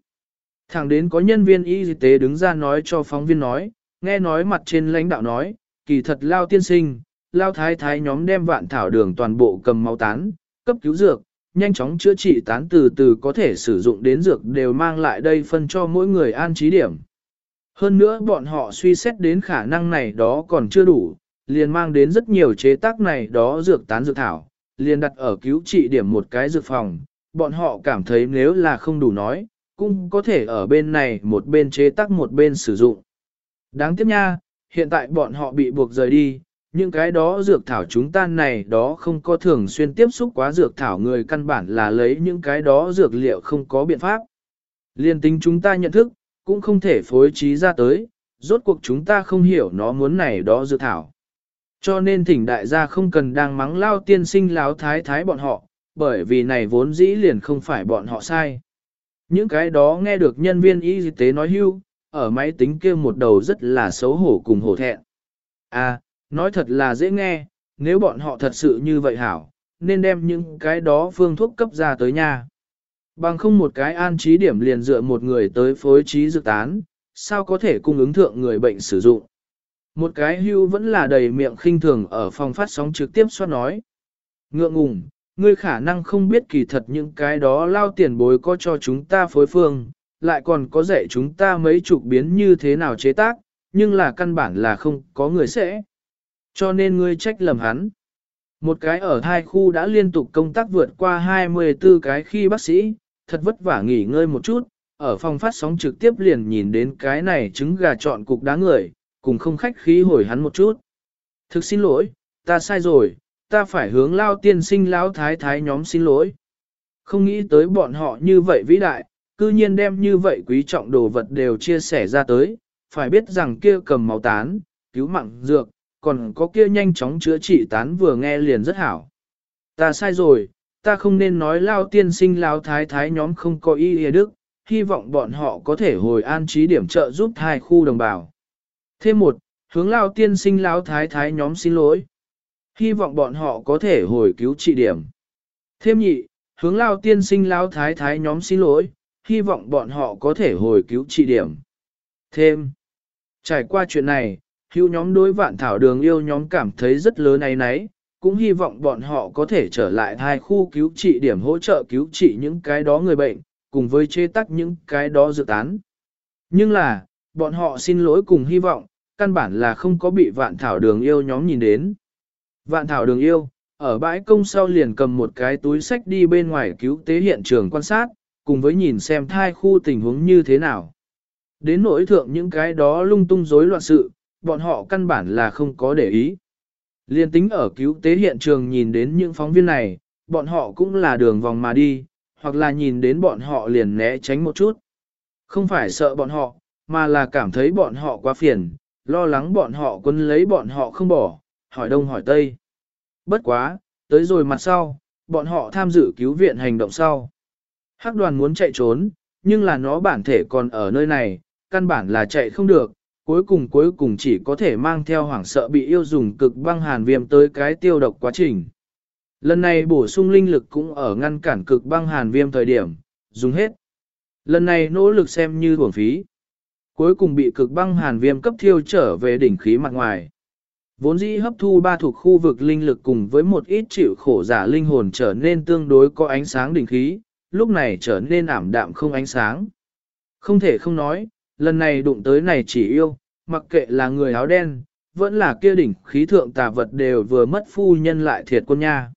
Thẳng đến có nhân viên y tế đứng ra nói cho phóng viên nói, nghe nói mặt trên lãnh đạo nói, kỳ thật lao tiên sinh, lao thái thái nhóm đem vạn thảo đường toàn bộ cầm máu tán, cấp cứu dược, nhanh chóng chữa trị tán từ từ có thể sử dụng đến dược đều mang lại đây phân cho mỗi người an trí điểm. Hơn nữa bọn họ suy xét đến khả năng này đó còn chưa đủ, liền mang đến rất nhiều chế tác này đó dược tán dược thảo, liền đặt ở cứu trị điểm một cái dược phòng, bọn họ cảm thấy nếu là không đủ nói, cũng có thể ở bên này một bên chế tác một bên sử dụng. Đáng tiếc nha, hiện tại bọn họ bị buộc rời đi, những cái đó dược thảo chúng ta này đó không có thường xuyên tiếp xúc quá dược thảo người căn bản là lấy những cái đó dược liệu không có biện pháp. Liên tính chúng ta nhận thức, cũng không thể phối trí ra tới, rốt cuộc chúng ta không hiểu nó muốn này đó dược thảo. Cho nên thỉnh đại gia không cần đang mắng lao tiên sinh láo thái thái bọn họ, bởi vì này vốn dĩ liền không phải bọn họ sai. Những cái đó nghe được nhân viên y tế nói hưu, ở máy tính kia một đầu rất là xấu hổ cùng hổ thẹn. À, nói thật là dễ nghe, nếu bọn họ thật sự như vậy hảo, nên đem những cái đó phương thuốc cấp ra tới nhà. Bằng không một cái an trí điểm liền dựa một người tới phối trí dược tán, sao có thể cung ứng thượng người bệnh sử dụng. Một cái hưu vẫn là đầy miệng khinh thường ở phòng phát sóng trực tiếp xoát nói. Ngượng ngùng, ngươi khả năng không biết kỳ thật những cái đó lao tiền bối có cho chúng ta phối phương, lại còn có dạy chúng ta mấy chục biến như thế nào chế tác, nhưng là căn bản là không có người sẽ. Cho nên ngươi trách lầm hắn. Một cái ở hai khu đã liên tục công tác vượt qua 24 cái khi bác sĩ, thật vất vả nghỉ ngơi một chút, ở phòng phát sóng trực tiếp liền nhìn đến cái này trứng gà chọn cục đá người, cùng không khách khí hồi hắn một chút. Thực xin lỗi, ta sai rồi, ta phải hướng lao tiên sinh lão thái thái nhóm xin lỗi. Không nghĩ tới bọn họ như vậy vĩ đại, cư nhiên đem như vậy quý trọng đồ vật đều chia sẻ ra tới, phải biết rằng kia cầm máu tán, cứu mạng dược, còn có kia nhanh chóng chữa trị tán vừa nghe liền rất hảo. Ta sai rồi, ta không nên nói lao tiên sinh lao thái thái nhóm không có ý nghĩa đức, hy vọng bọn họ có thể hồi an trí điểm trợ giúp hai khu đồng bào. Thêm một, hướng lao tiên sinh lao thái thái nhóm xin lỗi. Hy vọng bọn họ có thể hồi cứu trị điểm. Thêm nhị, hướng lao tiên sinh lao thái thái nhóm xin lỗi, hy vọng bọn họ có thể hồi cứu trị điểm. Thêm, trải qua chuyện này, hữu nhóm đối vạn thảo đường yêu nhóm cảm thấy rất lớn ấy nấy, cũng hy vọng bọn họ có thể trở lại hai khu cứu trị điểm hỗ trợ cứu trị những cái đó người bệnh, cùng với chế tác những cái đó dự tán. Nhưng là, bọn họ xin lỗi cùng hy vọng, căn bản là không có bị vạn thảo đường yêu nhóm nhìn đến. Vạn thảo đường yêu, ở bãi công sau liền cầm một cái túi sách đi bên ngoài cứu tế hiện trường quan sát, cùng với nhìn xem thai khu tình huống như thế nào. Đến nỗi thượng những cái đó lung tung rối loạn sự, bọn họ căn bản là không có để ý. Liên tính ở cứu tế hiện trường nhìn đến những phóng viên này, bọn họ cũng là đường vòng mà đi, hoặc là nhìn đến bọn họ liền né tránh một chút. Không phải sợ bọn họ, mà là cảm thấy bọn họ quá phiền, lo lắng bọn họ quân lấy bọn họ không bỏ, hỏi đông hỏi tây. Bất quá, tới rồi mặt sau, bọn họ tham dự cứu viện hành động sau. Hắc đoàn muốn chạy trốn, nhưng là nó bản thể còn ở nơi này, căn bản là chạy không được, cuối cùng cuối cùng chỉ có thể mang theo hoảng sợ bị yêu dùng cực băng hàn viêm tới cái tiêu độc quá trình. Lần này bổ sung linh lực cũng ở ngăn cản cực băng hàn viêm thời điểm, dùng hết. Lần này nỗ lực xem như uổng phí. Cuối cùng bị cực băng hàn viêm cấp thiêu trở về đỉnh khí mặt ngoài. Vốn dĩ hấp thu ba thuộc khu vực linh lực cùng với một ít chịu khổ giả linh hồn trở nên tương đối có ánh sáng đỉnh khí, lúc này trở nên ảm đạm không ánh sáng. Không thể không nói, lần này đụng tới này chỉ yêu, mặc kệ là người áo đen, vẫn là kia đỉnh khí thượng tà vật đều vừa mất phu nhân lại thiệt quân nha.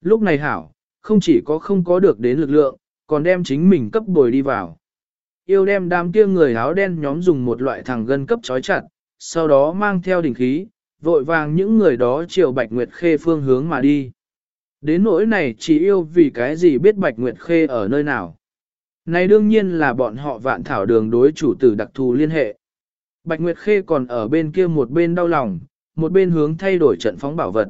Lúc này hảo, không chỉ có không có được đến lực lượng, còn đem chính mình cấp bồi đi vào. Yêu đem đám kia người áo đen nhóm dùng một loại thằng gân cấp trói chặt, sau đó mang theo đỉnh khí, vội vàng những người đó chiều Bạch Nguyệt Khê phương hướng mà đi. Đến nỗi này chỉ yêu vì cái gì biết Bạch Nguyệt Khê ở nơi nào. Này đương nhiên là bọn họ vạn thảo đường đối chủ tử đặc thù liên hệ. Bạch Nguyệt Khê còn ở bên kia một bên đau lòng, một bên hướng thay đổi trận phóng bảo vật.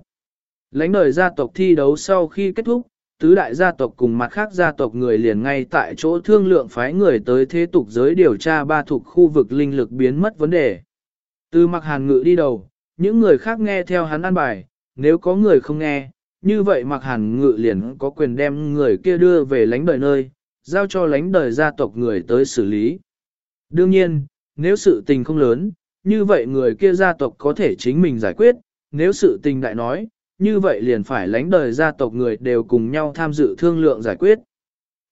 Lãnh đời gia tộc thi đấu sau khi kết thúc, tứ đại gia tộc cùng mặt khác gia tộc người liền ngay tại chỗ thương lượng phái người tới thế tục giới điều tra ba thuộc khu vực linh lực biến mất vấn đề. Từ mặc hàn ngự đi đầu, những người khác nghe theo hắn ăn bài, nếu có người không nghe, như vậy mặc hàn ngự liền có quyền đem người kia đưa về lãnh đời nơi, giao cho lãnh đời gia tộc người tới xử lý. Đương nhiên, nếu sự tình không lớn, như vậy người kia gia tộc có thể chính mình giải quyết, nếu sự tình đại nói, như vậy liền phải lãnh đời gia tộc người đều cùng nhau tham dự thương lượng giải quyết.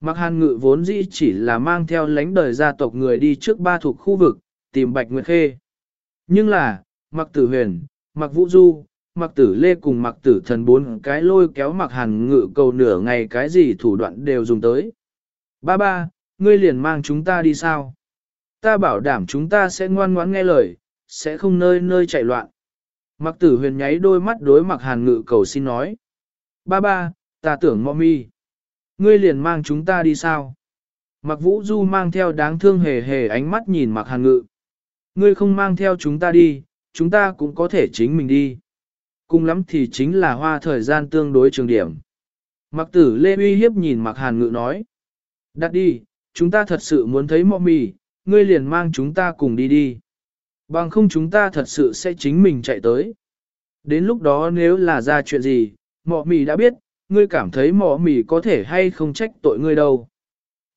Mặc hàn ngự vốn dĩ chỉ là mang theo lãnh đời gia tộc người đi trước ba thuộc khu vực, tìm Bạch Nguyệt Khê. Nhưng là, mặc tử huyền, mặc vũ du, mặc tử lê cùng mặc tử thần bốn cái lôi kéo mặc hàn ngự cầu nửa ngày cái gì thủ đoạn đều dùng tới. Ba ba, ngươi liền mang chúng ta đi sao? Ta bảo đảm chúng ta sẽ ngoan ngoãn nghe lời, sẽ không nơi nơi chạy loạn. Mặc tử huyền nháy đôi mắt đối mặc hàn ngự cầu xin nói. Ba ba, ta tưởng mọ mi. Ngươi liền mang chúng ta đi sao? Mặc vũ du mang theo đáng thương hề hề ánh mắt nhìn mặc hàn ngự. Ngươi không mang theo chúng ta đi, chúng ta cũng có thể chính mình đi. Cùng lắm thì chính là hoa thời gian tương đối trường điểm. Mặc tử lê uy hiếp nhìn mặc hàn ngự nói. Đặt đi, chúng ta thật sự muốn thấy mọ mì, ngươi liền mang chúng ta cùng đi đi. Bằng không chúng ta thật sự sẽ chính mình chạy tới. Đến lúc đó nếu là ra chuyện gì, mọ mì đã biết, ngươi cảm thấy mọ mì có thể hay không trách tội ngươi đâu.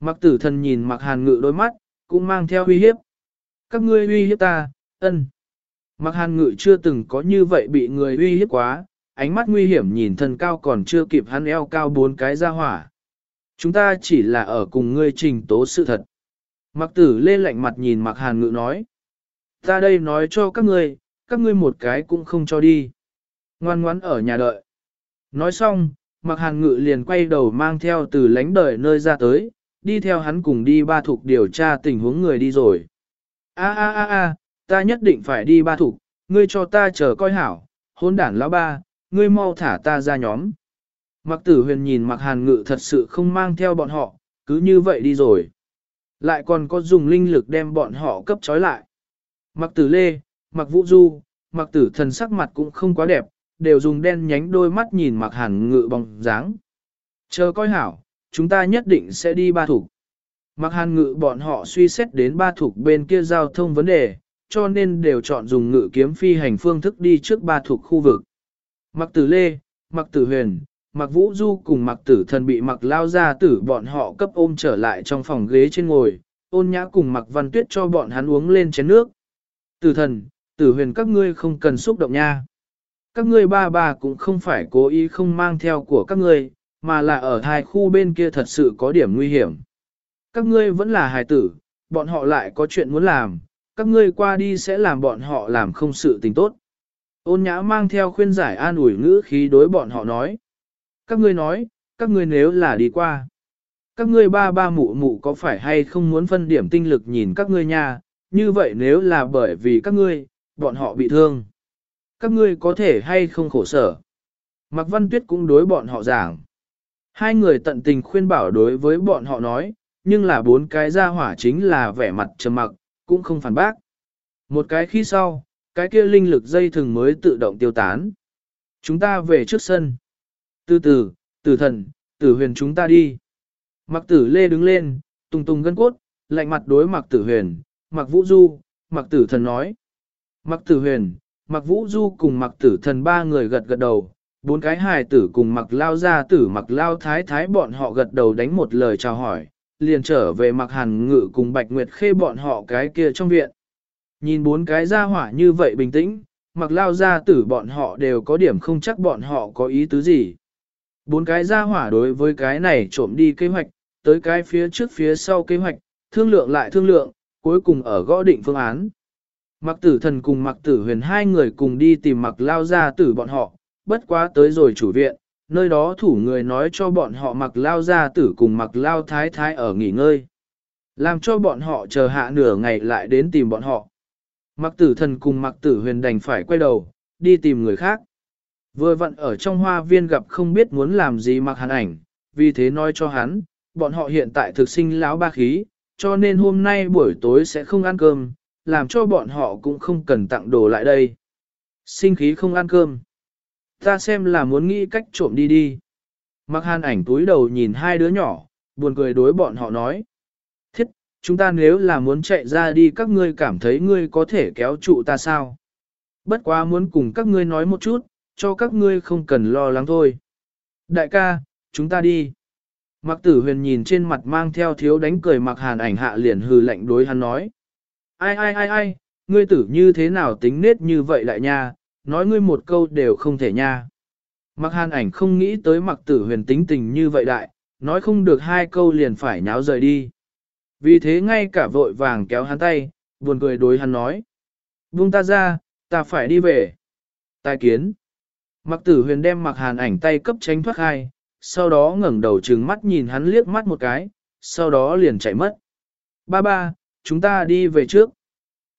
Mặc tử thần nhìn mặc hàn ngự đôi mắt, cũng mang theo uy hiếp. Các ngươi uy hiếp ta, ân. Mặc hàn ngự chưa từng có như vậy bị người uy hiếp quá, ánh mắt nguy hiểm nhìn thần cao còn chưa kịp hắn eo cao bốn cái ra hỏa. Chúng ta chỉ là ở cùng ngươi trình tố sự thật. Mặc tử lê lạnh mặt nhìn mặc hàn ngự nói. Ta đây nói cho các ngươi, các ngươi một cái cũng không cho đi. Ngoan ngoãn ở nhà đợi. Nói xong, mặc hàn ngự liền quay đầu mang theo từ lánh đời nơi ra tới, đi theo hắn cùng đi ba thục điều tra tình huống người đi rồi. A a a a, ta nhất định phải đi ba thục, ngươi cho ta chờ coi hảo, hôn đản lão ba, ngươi mau thả ta ra nhóm. Mặc tử huyền nhìn mặc hàn ngự thật sự không mang theo bọn họ, cứ như vậy đi rồi. Lại còn có dùng linh lực đem bọn họ cấp trói lại. Mặc tử lê, mặc vũ du, mặc tử thần sắc mặt cũng không quá đẹp, đều dùng đen nhánh đôi mắt nhìn mặc hàn ngự bóng dáng. Chờ coi hảo, chúng ta nhất định sẽ đi ba thủ. Mặc hàn ngự bọn họ suy xét đến ba thủ bên kia giao thông vấn đề, cho nên đều chọn dùng ngự kiếm phi hành phương thức đi trước ba thuộc khu vực. Mặc tử lê, mặc tử huyền, Mạc vũ du cùng Mạc tử thần bị Mạc lao gia tử bọn họ cấp ôm trở lại trong phòng ghế trên ngồi, ôn nhã cùng Mạc văn tuyết cho bọn hắn uống lên chén nước. Tử thần, tử huyền các ngươi không cần xúc động nha. Các ngươi ba bà cũng không phải cố ý không mang theo của các ngươi, mà là ở hai khu bên kia thật sự có điểm nguy hiểm. Các ngươi vẫn là hài tử, bọn họ lại có chuyện muốn làm, các ngươi qua đi sẽ làm bọn họ làm không sự tình tốt. Ôn nhã mang theo khuyên giải an ủi ngữ khí đối bọn họ nói. Các ngươi nói, các ngươi nếu là đi qua. Các ngươi ba ba mụ mụ có phải hay không muốn phân điểm tinh lực nhìn các ngươi nha, như vậy nếu là bởi vì các ngươi, bọn họ bị thương. Các ngươi có thể hay không khổ sở. Mạc Văn Tuyết cũng đối bọn họ giảng. Hai người tận tình khuyên bảo đối với bọn họ nói, nhưng là bốn cái ra hỏa chính là vẻ mặt trầm mặc, cũng không phản bác. Một cái khi sau, cái kia linh lực dây thường mới tự động tiêu tán. Chúng ta về trước sân. Từ từ, tử thần, tử huyền chúng ta đi. Mặc tử lê đứng lên, tung tung gân cốt, lạnh mặt đối mặc tử huyền, mặc vũ du, mặc tử thần nói. Mặc tử huyền, mặc vũ du cùng mặc tử thần ba người gật gật đầu, bốn cái hài tử cùng mặc lao gia tử mặc lao thái thái bọn họ gật đầu đánh một lời chào hỏi, liền trở về mặc hàn ngự cùng bạch nguyệt khê bọn họ cái kia trong viện. Nhìn bốn cái ra hỏa như vậy bình tĩnh, mặc lao gia tử bọn họ đều có điểm không chắc bọn họ có ý tứ gì. Bốn cái ra hỏa đối với cái này trộm đi kế hoạch, tới cái phía trước phía sau kế hoạch, thương lượng lại thương lượng, cuối cùng ở gõ định phương án. Mặc tử thần cùng mặc tử huyền hai người cùng đi tìm mặc lao gia tử bọn họ, bất quá tới rồi chủ viện, nơi đó thủ người nói cho bọn họ mặc lao gia tử cùng mặc lao thái thái ở nghỉ ngơi. Làm cho bọn họ chờ hạ nửa ngày lại đến tìm bọn họ. Mặc tử thần cùng mặc tử huyền đành phải quay đầu, đi tìm người khác. Vừa vặn ở trong hoa viên gặp không biết muốn làm gì mặc hàn ảnh, vì thế nói cho hắn, bọn họ hiện tại thực sinh lão ba khí, cho nên hôm nay buổi tối sẽ không ăn cơm, làm cho bọn họ cũng không cần tặng đồ lại đây. Sinh khí không ăn cơm. Ta xem là muốn nghĩ cách trộm đi đi. Mặc hàn ảnh túi đầu nhìn hai đứa nhỏ, buồn cười đối bọn họ nói. Thiết, chúng ta nếu là muốn chạy ra đi các ngươi cảm thấy ngươi có thể kéo trụ ta sao? Bất quá muốn cùng các ngươi nói một chút, cho các ngươi không cần lo lắng thôi. Đại ca, chúng ta đi. Mặc tử huyền nhìn trên mặt mang theo thiếu đánh cười mặc hàn ảnh hạ liền hừ lạnh đối hắn nói. Ai ai ai ai, ngươi tử như thế nào tính nết như vậy lại nha, nói ngươi một câu đều không thể nha. Mặc hàn ảnh không nghĩ tới mặc tử huyền tính tình như vậy đại, nói không được hai câu liền phải nháo rời đi. Vì thế ngay cả vội vàng kéo hắn tay, buồn cười đối hắn nói. Buông ta ra, ta phải đi về. Tài kiến. Mặc tử huyền đem mặc hàn ảnh tay cấp tránh thoát hai, sau đó ngẩng đầu trừng mắt nhìn hắn liếc mắt một cái, sau đó liền chạy mất. Ba ba, chúng ta đi về trước.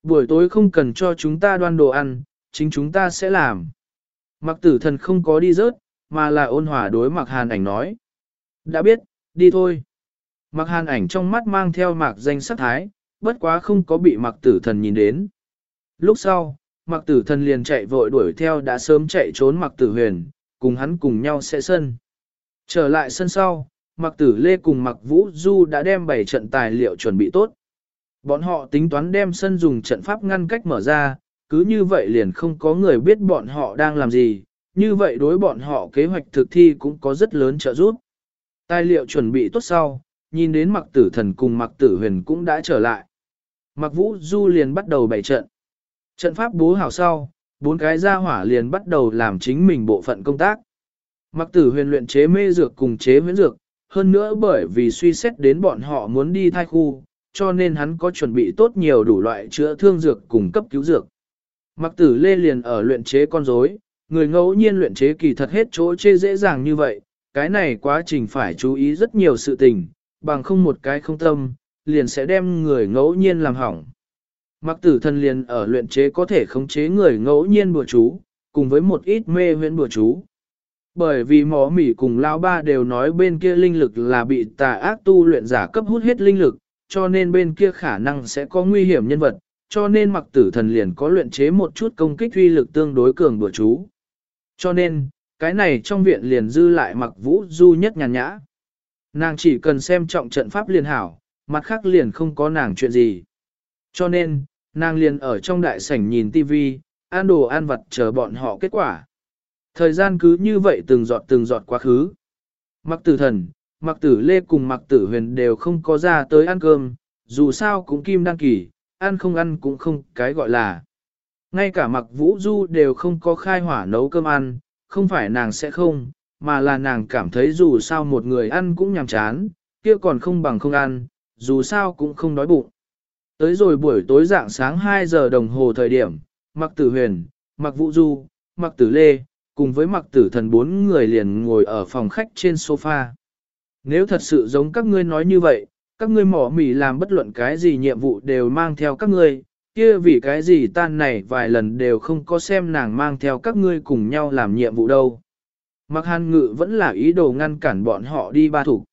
Buổi tối không cần cho chúng ta đoan đồ ăn, chính chúng ta sẽ làm. Mặc tử thần không có đi rớt, mà là ôn hòa đối mặc hàn ảnh nói. Đã biết, đi thôi. Mặc hàn ảnh trong mắt mang theo mạc danh sắc thái, bất quá không có bị mặc tử thần nhìn đến. Lúc sau, mặc tử thần liền chạy vội đuổi theo đã sớm chạy trốn mặc tử huyền, cùng hắn cùng nhau sẽ sân. Trở lại sân sau, mặc tử lê cùng mặc vũ du đã đem bảy trận tài liệu chuẩn bị tốt. Bọn họ tính toán đem sân dùng trận pháp ngăn cách mở ra, cứ như vậy liền không có người biết bọn họ đang làm gì, như vậy đối bọn họ kế hoạch thực thi cũng có rất lớn trợ giúp. Tài liệu chuẩn bị tốt sau, nhìn đến mặc tử thần cùng mặc tử huyền cũng đã trở lại. Mặc vũ du liền bắt đầu bày trận. Trận pháp bố hảo sau, bốn cái gia hỏa liền bắt đầu làm chính mình bộ phận công tác. Mặc tử huyền luyện chế mê dược cùng chế huyễn dược, hơn nữa bởi vì suy xét đến bọn họ muốn đi thai khu, cho nên hắn có chuẩn bị tốt nhiều đủ loại chữa thương dược cùng cấp cứu dược. Mặc tử lê liền ở luyện chế con rối, người ngẫu nhiên luyện chế kỳ thật hết chỗ chê dễ dàng như vậy, cái này quá trình phải chú ý rất nhiều sự tình, bằng không một cái không tâm, liền sẽ đem người ngẫu nhiên làm hỏng. Mặc tử thần liền ở luyện chế có thể khống chế người ngẫu nhiên bùa chú, cùng với một ít mê huyễn bùa chú. Bởi vì mỏ mỉ cùng lao ba đều nói bên kia linh lực là bị tà ác tu luyện giả cấp hút hết linh lực, cho nên bên kia khả năng sẽ có nguy hiểm nhân vật, cho nên mặc tử thần liền có luyện chế một chút công kích uy lực tương đối cường bùa chú. Cho nên, cái này trong viện liền dư lại mặc vũ du nhất nhàn nhã. Nàng chỉ cần xem trọng trận pháp liền hảo, mặt khác liền không có nàng chuyện gì. Cho nên, nàng liền ở trong đại sảnh nhìn tivi, ăn đồ ăn vặt chờ bọn họ kết quả. Thời gian cứ như vậy từng giọt từng giọt quá khứ. Mặc tử thần, mặc tử lê cùng mặc tử huyền đều không có ra tới ăn cơm, dù sao cũng kim đăng kỳ, ăn không ăn cũng không cái gọi là. Ngay cả mặc vũ du đều không có khai hỏa nấu cơm ăn, không phải nàng sẽ không, mà là nàng cảm thấy dù sao một người ăn cũng nhàm chán, kia còn không bằng không ăn, dù sao cũng không đói bụng. Tới rồi buổi tối dạng sáng 2 giờ đồng hồ thời điểm, mặc tử huyền, mặc vũ du, mặc tử lê, cùng với mặc tử thần bốn người liền ngồi ở phòng khách trên sofa. Nếu thật sự giống các ngươi nói như vậy, các ngươi mỏ mỉ làm bất luận cái gì nhiệm vụ đều mang theo các ngươi, kia vì cái gì tan này vài lần đều không có xem nàng mang theo các ngươi cùng nhau làm nhiệm vụ đâu. Mặc hàn ngự vẫn là ý đồ ngăn cản bọn họ đi ba thủ.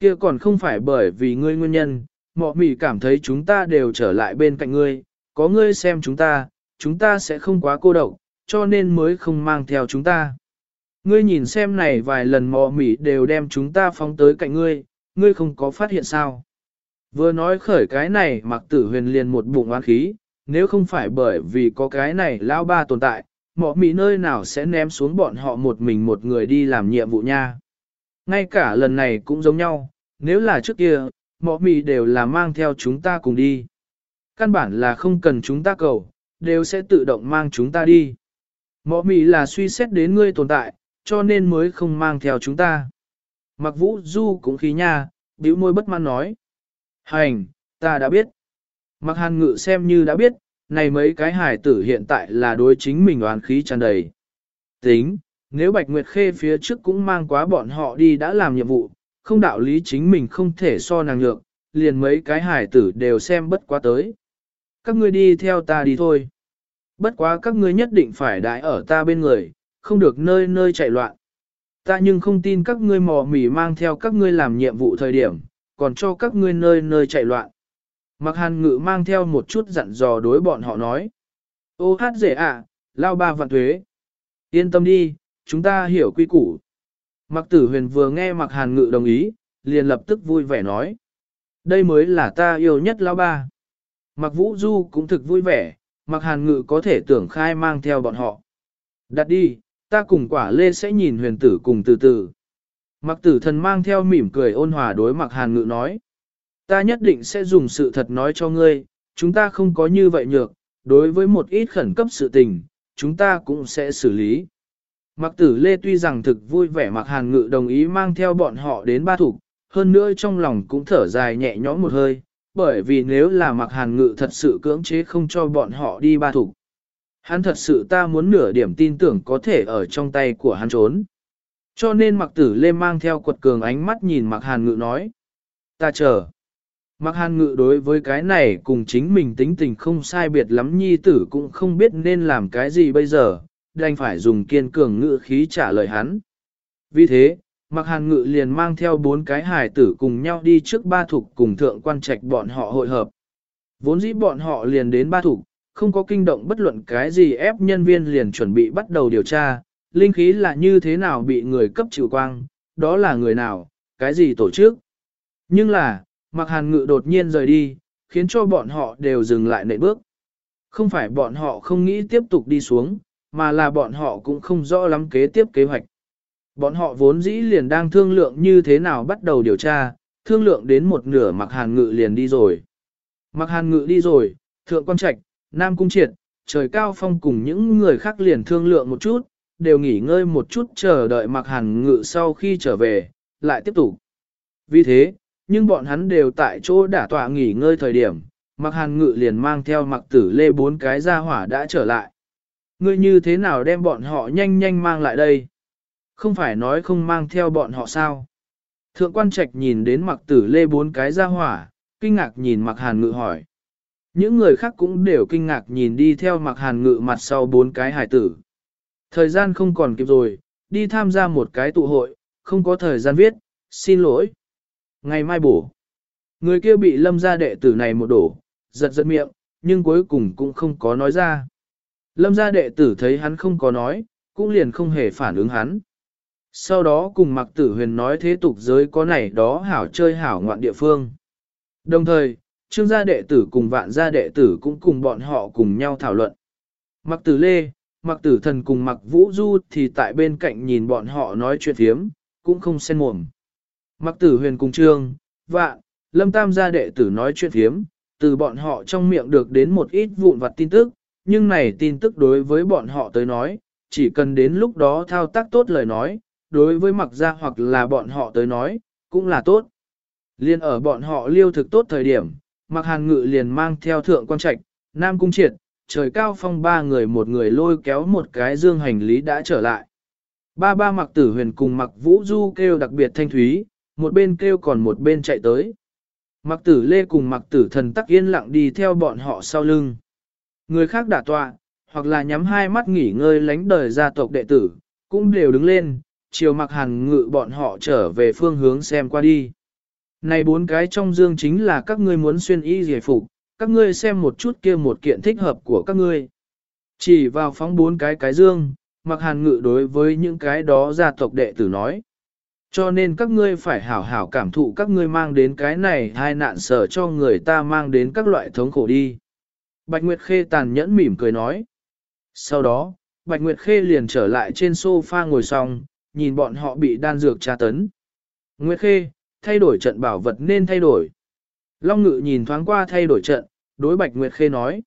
Kia còn không phải bởi vì ngươi nguyên nhân, mọ mỉ cảm thấy chúng ta đều trở lại bên cạnh ngươi, có ngươi xem chúng ta, chúng ta sẽ không quá cô độc, cho nên mới không mang theo chúng ta. Ngươi nhìn xem này vài lần mọ mỉ đều đem chúng ta phóng tới cạnh ngươi, ngươi không có phát hiện sao. Vừa nói khởi cái này mặc tử huyền liền một bụng oán khí, nếu không phải bởi vì có cái này lao ba tồn tại, mọ mỉ nơi nào sẽ ném xuống bọn họ một mình một người đi làm nhiệm vụ nha. Ngay cả lần này cũng giống nhau, nếu là trước kia, mọ mì đều là mang theo chúng ta cùng đi. Căn bản là không cần chúng ta cầu, đều sẽ tự động mang chúng ta đi. Mọ mì là suy xét đến ngươi tồn tại, cho nên mới không mang theo chúng ta. Mặc vũ du cũng khí nha, bĩu môi bất mãn nói. Hành, ta đã biết. Mặc hàn ngự xem như đã biết, này mấy cái hải tử hiện tại là đối chính mình oán khí tràn đầy. Tính, nếu Bạch Nguyệt Khê phía trước cũng mang quá bọn họ đi đã làm nhiệm vụ, không đạo lý chính mình không thể so nàng nhược, liền mấy cái hải tử đều xem bất quá tới. Các ngươi đi theo ta đi thôi. Bất quá các ngươi nhất định phải đãi ở ta bên người, không được nơi nơi chạy loạn. Ta nhưng không tin các ngươi mò mỉ mang theo các ngươi làm nhiệm vụ thời điểm, còn cho các ngươi nơi nơi chạy loạn. Mặc hàn ngự mang theo một chút dặn dò đối bọn họ nói. Ô hát dễ ạ, lao ba vạn thuế. Yên tâm đi, chúng ta hiểu quy củ. Mặc tử huyền vừa nghe mặc hàn ngự đồng ý, liền lập tức vui vẻ nói. Đây mới là ta yêu nhất lão ba. Mặc vũ du cũng thực vui vẻ, mặc hàn ngự có thể tưởng khai mang theo bọn họ. Đặt đi, ta cùng quả lê sẽ nhìn huyền tử cùng từ từ. Mặc tử thần mang theo mỉm cười ôn hòa đối mặc hàn ngự nói. Ta nhất định sẽ dùng sự thật nói cho ngươi, chúng ta không có như vậy nhược, đối với một ít khẩn cấp sự tình, chúng ta cũng sẽ xử lý. Mặc tử lê tuy rằng thực vui vẻ mặc hàn ngự đồng ý mang theo bọn họ đến ba thủ, hơn nữa trong lòng cũng thở dài nhẹ nhõm một hơi, bởi vì nếu là mặc hàn ngự thật sự cưỡng chế không cho bọn họ đi ba thủ. Hắn thật sự ta muốn nửa điểm tin tưởng có thể ở trong tay của hắn trốn. Cho nên mặc tử lê mang theo quật cường ánh mắt nhìn mặc hàn ngự nói. Ta chờ. Mặc hàn ngự đối với cái này cùng chính mình tính tình không sai biệt lắm nhi tử cũng không biết nên làm cái gì bây giờ, đành phải dùng kiên cường ngự khí trả lời hắn. Vì thế, mặc hàn ngự liền mang theo bốn cái hài tử cùng nhau đi trước ba thục cùng thượng quan trạch bọn họ hội hợp. Vốn dĩ bọn họ liền đến ba thục, không có kinh động bất luận cái gì ép nhân viên liền chuẩn bị bắt đầu điều tra, linh khí là như thế nào bị người cấp chịu quang, đó là người nào, cái gì tổ chức. Nhưng là, mặc hàn ngự đột nhiên rời đi, khiến cho bọn họ đều dừng lại nệ bước. Không phải bọn họ không nghĩ tiếp tục đi xuống, mà là bọn họ cũng không rõ lắm kế tiếp kế hoạch. Bọn họ vốn dĩ liền đang thương lượng như thế nào bắt đầu điều tra, thương lượng đến một nửa mặc hàn ngự liền đi rồi. Mặc hàn ngự đi rồi, thượng quan trạch, nam cung triệt, trời cao phong cùng những người khác liền thương lượng một chút, đều nghỉ ngơi một chút chờ đợi mặc hàn ngự sau khi trở về, lại tiếp tục. Vì thế, nhưng bọn hắn đều tại chỗ đả tọa nghỉ ngơi thời điểm, mặc hàn ngự liền mang theo mặc tử lê bốn cái ra hỏa đã trở lại. Ngươi như thế nào đem bọn họ nhanh nhanh mang lại đây? Không phải nói không mang theo bọn họ sao? Thượng quan trạch nhìn đến mặc tử lê bốn cái ra hỏa, kinh ngạc nhìn mặc hàn ngự hỏi. Những người khác cũng đều kinh ngạc nhìn đi theo mặc hàn ngự mặt sau bốn cái hải tử. Thời gian không còn kịp rồi, đi tham gia một cái tụ hội, không có thời gian viết, xin lỗi. Ngày mai bổ. Người kia bị lâm gia đệ tử này một đổ, giật giật miệng, nhưng cuối cùng cũng không có nói ra. Lâm gia đệ tử thấy hắn không có nói, cũng liền không hề phản ứng hắn. Sau đó cùng mặc tử huyền nói thế tục giới có này đó hảo chơi hảo ngoạn địa phương. Đồng thời, trương gia đệ tử cùng vạn gia đệ tử cũng cùng bọn họ cùng nhau thảo luận. Mặc tử lê, mặc tử thần cùng mặc vũ du thì tại bên cạnh nhìn bọn họ nói chuyện thiếm, cũng không xen mồm. Mặc tử huyền cùng trương, vạn, lâm tam gia đệ tử nói chuyện thiếm, từ bọn họ trong miệng được đến một ít vụn vặt tin tức, nhưng này tin tức đối với bọn họ tới nói, chỉ cần đến lúc đó thao tác tốt lời nói, đối với mặc gia hoặc là bọn họ tới nói, cũng là tốt. Liên ở bọn họ liêu thực tốt thời điểm, mặc hàn ngự liền mang theo thượng quan trạch, nam cung triệt, trời cao phong ba người một người lôi kéo một cái dương hành lý đã trở lại. Ba ba mặc tử huyền cùng mặc vũ du kêu đặc biệt thanh thúy, một bên kêu còn một bên chạy tới. Mặc tử lê cùng mặc tử thần tắc yên lặng đi theo bọn họ sau lưng. Người khác đả tọa, hoặc là nhắm hai mắt nghỉ ngơi lánh đời gia tộc đệ tử, cũng đều đứng lên, chiều mặc hàn ngự bọn họ trở về phương hướng xem qua đi. Này bốn cái trong dương chính là các ngươi muốn xuyên y giải phục, các ngươi xem một chút kia một kiện thích hợp của các ngươi. Chỉ vào phóng bốn cái cái dương, mặc hàn ngự đối với những cái đó gia tộc đệ tử nói. Cho nên các ngươi phải hảo hảo cảm thụ các ngươi mang đến cái này hai nạn sở cho người ta mang đến các loại thống khổ đi. Bạch Nguyệt Khê tàn nhẫn mỉm cười nói. Sau đó, Bạch Nguyệt Khê liền trở lại trên sofa ngồi xong, nhìn bọn họ bị đan dược tra tấn. Nguyệt Khê, thay đổi trận bảo vật nên thay đổi. Long Ngự nhìn thoáng qua thay đổi trận, đối Bạch Nguyệt Khê nói.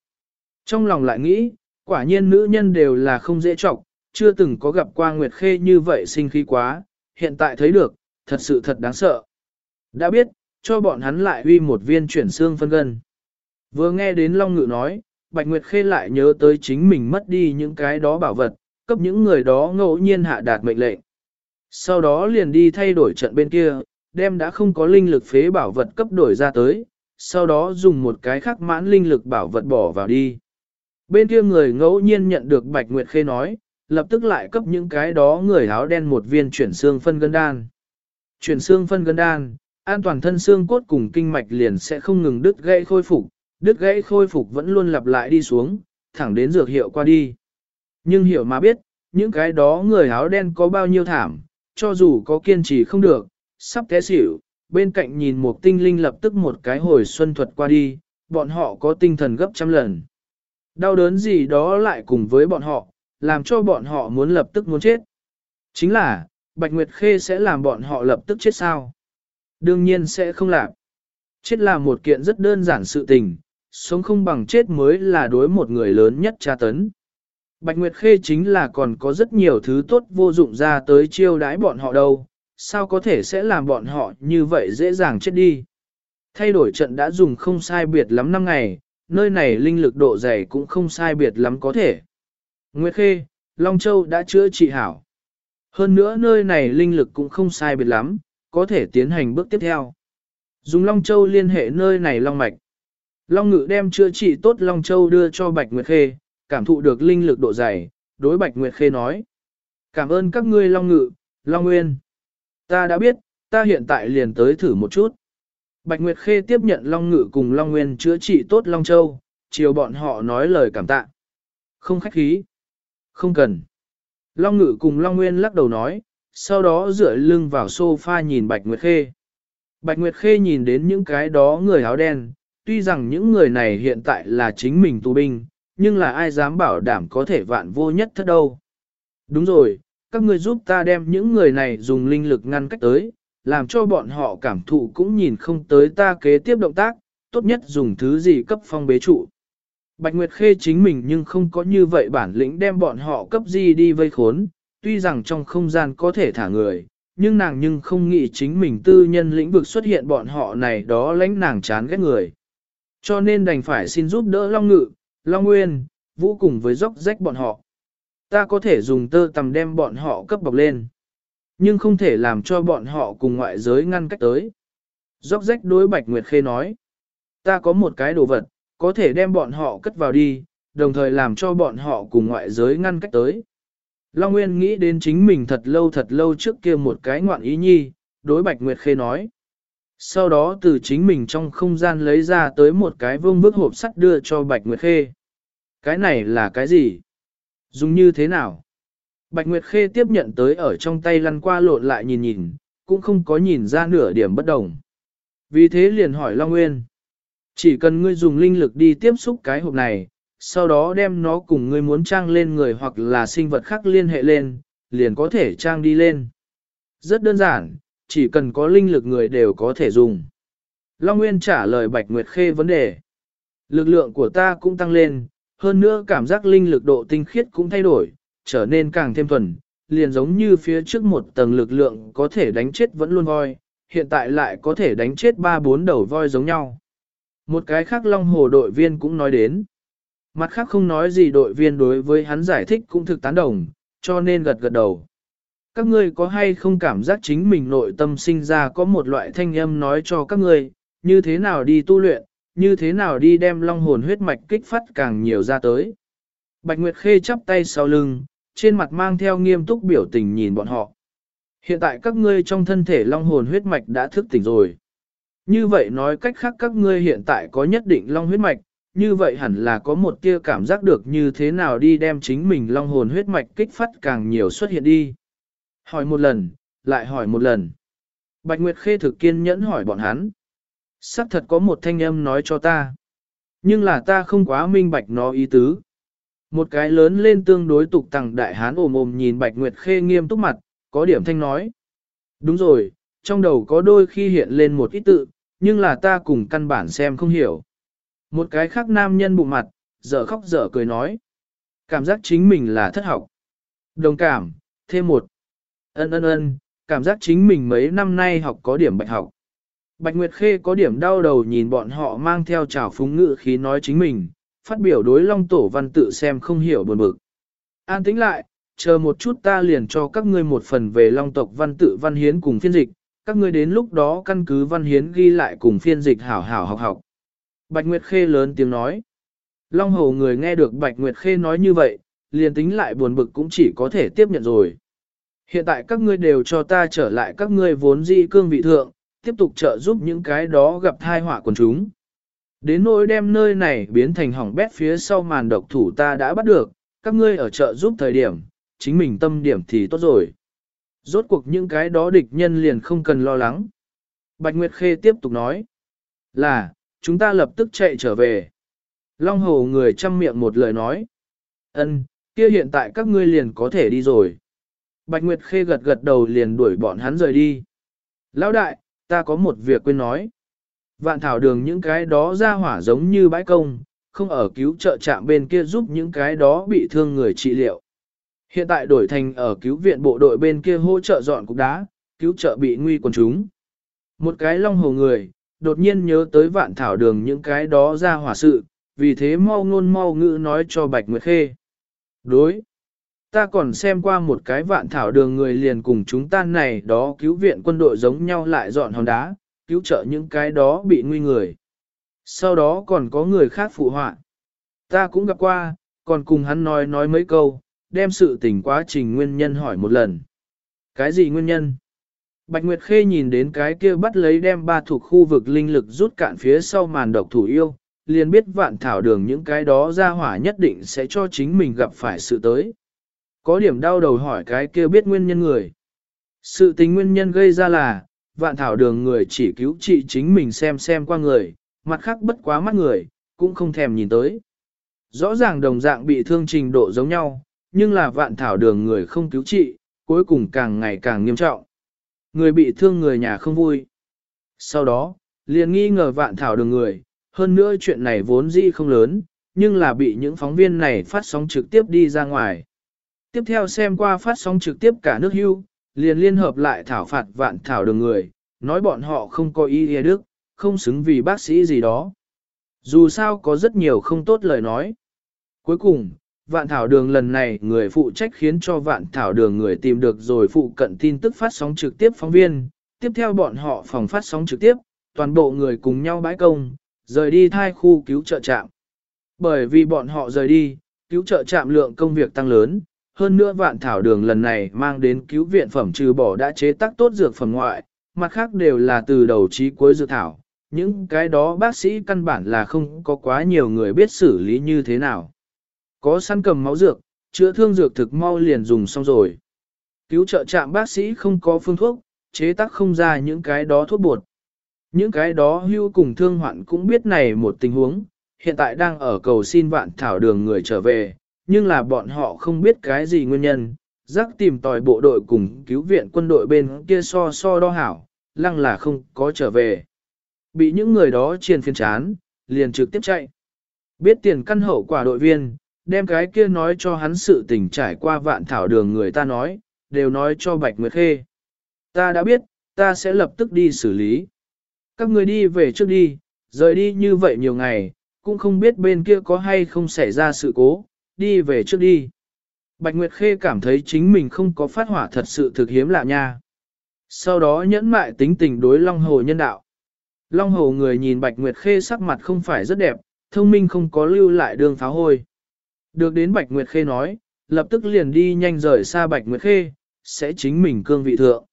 Trong lòng lại nghĩ, quả nhiên nữ nhân đều là không dễ trọng, chưa từng có gặp qua Nguyệt Khê như vậy sinh khí quá, hiện tại thấy được, thật sự thật đáng sợ. Đã biết, cho bọn hắn lại huy một viên chuyển xương phân gân. Vừa nghe đến Long Ngự nói, Bạch Nguyệt Khê lại nhớ tới chính mình mất đi những cái đó bảo vật, cấp những người đó ngẫu nhiên hạ đạt mệnh lệnh. Sau đó liền đi thay đổi trận bên kia, đem đã không có linh lực phế bảo vật cấp đổi ra tới, sau đó dùng một cái khắc mãn linh lực bảo vật bỏ vào đi. Bên kia người ngẫu nhiên nhận được Bạch Nguyệt Khê nói, lập tức lại cấp những cái đó người áo đen một viên chuyển xương phân gân đan. Chuyển xương phân gân đan, an toàn thân xương cốt cùng kinh mạch liền sẽ không ngừng đứt gãy khôi phục, đứt gãy khôi phục vẫn luôn lặp lại đi xuống, thẳng đến dược hiệu qua đi. Nhưng hiểu mà biết, những cái đó người áo đen có bao nhiêu thảm, cho dù có kiên trì không được, sắp té xỉu, bên cạnh nhìn một tinh linh lập tức một cái hồi xuân thuật qua đi, bọn họ có tinh thần gấp trăm lần. Đau đớn gì đó lại cùng với bọn họ, làm cho bọn họ muốn lập tức muốn chết. Chính là, Bạch Nguyệt Khê sẽ làm bọn họ lập tức chết sao? Đương nhiên sẽ không làm. Chết là một kiện rất đơn giản sự tình, sống không bằng chết mới là đối một người lớn nhất tra tấn. Bạch Nguyệt Khê chính là còn có rất nhiều thứ tốt vô dụng ra tới chiêu đãi bọn họ đâu, sao có thể sẽ làm bọn họ như vậy dễ dàng chết đi. Thay đổi trận đã dùng không sai biệt lắm năm ngày, nơi này linh lực độ dày cũng không sai biệt lắm có thể. Nguyệt Khê, Long Châu đã chữa trị hảo. Hơn nữa nơi này linh lực cũng không sai biệt lắm, có thể tiến hành bước tiếp theo. Dùng Long Châu liên hệ nơi này Long Mạch. Long Ngự đem chữa trị tốt Long Châu đưa cho Bạch Nguyệt Khê, cảm thụ được linh lực độ dày, đối Bạch Nguyệt Khê nói. Cảm ơn các ngươi Long Ngự, Long Nguyên. Ta đã biết, ta hiện tại liền tới thử một chút. Bạch Nguyệt Khê tiếp nhận Long Ngự cùng Long Nguyên chữa trị tốt Long Châu, chiều bọn họ nói lời cảm tạ. Không khách khí. Không cần. Long Ngự cùng Long Nguyên lắc đầu nói, sau đó dựa lưng vào sofa nhìn Bạch Nguyệt Khê. Bạch Nguyệt Khê nhìn đến những cái đó người áo đen, tuy rằng những người này hiện tại là chính mình tù binh, nhưng là ai dám bảo đảm có thể vạn vô nhất thất đâu. Đúng rồi, các ngươi giúp ta đem những người này dùng linh lực ngăn cách tới, làm cho bọn họ cảm thụ cũng nhìn không tới ta kế tiếp động tác, tốt nhất dùng thứ gì cấp phong bế trụ. Bạch Nguyệt Khê chính mình nhưng không có như vậy bản lĩnh đem bọn họ cấp gì đi vây khốn, tuy rằng trong không gian có thể thả người, nhưng nàng nhưng không nghĩ chính mình tư nhân lĩnh vực xuất hiện bọn họ này đó lãnh nàng chán ghét người. Cho nên đành phải xin giúp đỡ Long Ngự, Long Nguyên, Vũ cùng với dốc rách bọn họ. Ta có thể dùng tơ tầm đem bọn họ cấp bọc lên, nhưng không thể làm cho bọn họ cùng ngoại giới ngăn cách tới. Dốc rách đối Bạch Nguyệt Khê nói, ta có một cái đồ vật, có thể đem bọn họ cất vào đi, đồng thời làm cho bọn họ cùng ngoại giới ngăn cách tới. Long Nguyên nghĩ đến chính mình thật lâu thật lâu trước kia một cái ngoạn ý nhi, đối Bạch Nguyệt Khê nói. Sau đó từ chính mình trong không gian lấy ra tới một cái vương bức hộp sắt đưa cho Bạch Nguyệt Khê. Cái này là cái gì? Dùng như thế nào? Bạch Nguyệt Khê tiếp nhận tới ở trong tay lăn qua lộn lại nhìn nhìn, cũng không có nhìn ra nửa điểm bất đồng. Vì thế liền hỏi Long Nguyên. Chỉ cần ngươi dùng linh lực đi tiếp xúc cái hộp này, sau đó đem nó cùng ngươi muốn trang lên người hoặc là sinh vật khác liên hệ lên, liền có thể trang đi lên. Rất đơn giản, chỉ cần có linh lực người đều có thể dùng. Long Nguyên trả lời Bạch Nguyệt Khê vấn đề. Lực lượng của ta cũng tăng lên, hơn nữa cảm giác linh lực độ tinh khiết cũng thay đổi, trở nên càng thêm thuần, liền giống như phía trước một tầng lực lượng có thể đánh chết vẫn luôn voi, hiện tại lại có thể đánh chết ba bốn đầu voi giống nhau. Một cái khác Long Hồ đội viên cũng nói đến. Mặt khác không nói gì đội viên đối với hắn giải thích cũng thực tán đồng, cho nên gật gật đầu. Các ngươi có hay không cảm giác chính mình nội tâm sinh ra có một loại thanh âm nói cho các ngươi, như thế nào đi tu luyện, như thế nào đi đem long hồn huyết mạch kích phát càng nhiều ra tới. Bạch Nguyệt Khê chắp tay sau lưng, trên mặt mang theo nghiêm túc biểu tình nhìn bọn họ. Hiện tại các ngươi trong thân thể long hồn huyết mạch đã thức tỉnh rồi. Như vậy nói cách khác các ngươi hiện tại có nhất định long huyết mạch, như vậy hẳn là có một tia cảm giác được như thế nào đi đem chính mình long hồn huyết mạch kích phát càng nhiều xuất hiện đi. Hỏi một lần, lại hỏi một lần. Bạch Nguyệt Khê thực kiên nhẫn hỏi bọn hắn. Sắc thật có một thanh âm nói cho ta. Nhưng là ta không quá minh bạch nó ý tứ. Một cái lớn lên tương đối tục tằng đại hán ồm ồm nhìn Bạch Nguyệt Khê nghiêm túc mặt, có điểm thanh nói. Đúng rồi, trong đầu có đôi khi hiện lên một ít tự, nhưng là ta cùng căn bản xem không hiểu. Một cái khác nam nhân bụng mặt, dở khóc dở cười nói. Cảm giác chính mình là thất học. Đồng cảm, thêm một. Ân ân ân, cảm giác chính mình mấy năm nay học có điểm bạch học. Bạch Nguyệt Khê có điểm đau đầu nhìn bọn họ mang theo trào phúng ngự khí nói chính mình, phát biểu đối long tổ văn tự xem không hiểu buồn bực. An tính lại, chờ một chút ta liền cho các ngươi một phần về long tộc văn tự văn hiến cùng phiên dịch, các ngươi đến lúc đó căn cứ văn hiến ghi lại cùng phiên dịch hảo hảo học học. Bạch Nguyệt Khê lớn tiếng nói. Long hầu người nghe được Bạch Nguyệt Khê nói như vậy, liền tính lại buồn bực cũng chỉ có thể tiếp nhận rồi. Hiện tại các ngươi đều cho ta trở lại các ngươi vốn di cương vị thượng, tiếp tục trợ giúp những cái đó gặp thai họa quần chúng. Đến nỗi đem nơi này biến thành hỏng bét phía sau màn độc thủ ta đã bắt được, các ngươi ở trợ giúp thời điểm, chính mình tâm điểm thì tốt rồi. Rốt cuộc những cái đó địch nhân liền không cần lo lắng. Bạch Nguyệt Khê tiếp tục nói, là, chúng ta lập tức chạy trở về. Long Hồ người chăm miệng một lời nói, ân, kia hiện tại các ngươi liền có thể đi rồi. Bạch Nguyệt Khê gật gật đầu liền đuổi bọn hắn rời đi. Lão đại, ta có một việc quên nói. Vạn thảo đường những cái đó ra hỏa giống như bãi công, không ở cứu trợ trạm bên kia giúp những cái đó bị thương người trị liệu. Hiện tại đổi thành ở cứu viện bộ đội bên kia hỗ trợ dọn cục đá, cứu trợ bị nguy quần chúng. Một cái long hồ người, đột nhiên nhớ tới vạn thảo đường những cái đó ra hỏa sự, vì thế mau ngôn mau ngữ nói cho Bạch Nguyệt Khê. Đối, ta còn xem qua một cái vạn thảo đường người liền cùng chúng ta này đó cứu viện quân đội giống nhau lại dọn hòn đá, cứu trợ những cái đó bị nguy người. Sau đó còn có người khác phụ họa. Ta cũng gặp qua, còn cùng hắn nói nói mấy câu, đem sự tình quá trình nguyên nhân hỏi một lần. Cái gì nguyên nhân? Bạch Nguyệt Khê nhìn đến cái kia bắt lấy đem ba thuộc khu vực linh lực rút cạn phía sau màn độc thủ yêu, liền biết vạn thảo đường những cái đó ra hỏa nhất định sẽ cho chính mình gặp phải sự tới. Có điểm đau đầu hỏi cái kia biết nguyên nhân người. Sự tình nguyên nhân gây ra là, vạn thảo đường người chỉ cứu trị chính mình xem xem qua người, mặt khác bất quá mắt người, cũng không thèm nhìn tới. Rõ ràng đồng dạng bị thương trình độ giống nhau, nhưng là vạn thảo đường người không cứu trị, cuối cùng càng ngày càng nghiêm trọng. Người bị thương người nhà không vui. Sau đó, liền nghi ngờ vạn thảo đường người, hơn nữa chuyện này vốn dĩ không lớn, nhưng là bị những phóng viên này phát sóng trực tiếp đi ra ngoài. Tiếp theo xem qua phát sóng trực tiếp cả nước hưu, liền liên hợp lại thảo phạt vạn thảo đường người, nói bọn họ không có ý nghĩa đức, không xứng vì bác sĩ gì đó. Dù sao có rất nhiều không tốt lời nói. Cuối cùng, vạn thảo đường lần này người phụ trách khiến cho vạn thảo đường người tìm được rồi phụ cận tin tức phát sóng trực tiếp phóng viên. Tiếp theo bọn họ phòng phát sóng trực tiếp, toàn bộ người cùng nhau bãi công, rời đi thai khu cứu trợ trạm. Bởi vì bọn họ rời đi, cứu trợ trạm lượng công việc tăng lớn, hơn nữa vạn thảo đường lần này mang đến cứu viện phẩm trừ bỏ đã chế tác tốt dược phẩm ngoại, mặt khác đều là từ đầu chí cuối dược thảo. Những cái đó bác sĩ căn bản là không có quá nhiều người biết xử lý như thế nào. Có săn cầm máu dược, chữa thương dược thực mau liền dùng xong rồi. Cứu trợ trạm bác sĩ không có phương thuốc, chế tác không ra những cái đó thuốc bột. Những cái đó hưu cùng thương hoạn cũng biết này một tình huống, hiện tại đang ở cầu xin vạn thảo đường người trở về, nhưng là bọn họ không biết cái gì nguyên nhân, rắc tìm tòi bộ đội cùng cứu viện quân đội bên kia so so đo hảo, lăng là không có trở về. Bị những người đó triền phiên chán, liền trực tiếp chạy. Biết tiền căn hậu quả đội viên, đem cái kia nói cho hắn sự tình trải qua vạn thảo đường người ta nói, đều nói cho Bạch Nguyệt Khê. Ta đã biết, ta sẽ lập tức đi xử lý. Các người đi về trước đi, rời đi như vậy nhiều ngày, cũng không biết bên kia có hay không xảy ra sự cố, đi về trước đi. Bạch Nguyệt Khê cảm thấy chính mình không có phát hỏa thật sự thực hiếm lạ nha. Sau đó nhẫn mại tính tình đối Long Hồ nhân đạo. Long Hồ người nhìn Bạch Nguyệt Khê sắc mặt không phải rất đẹp, thông minh không có lưu lại đường pháo hôi. Được đến Bạch Nguyệt Khê nói, lập tức liền đi nhanh rời xa Bạch Nguyệt Khê, sẽ chính mình cương vị thượng.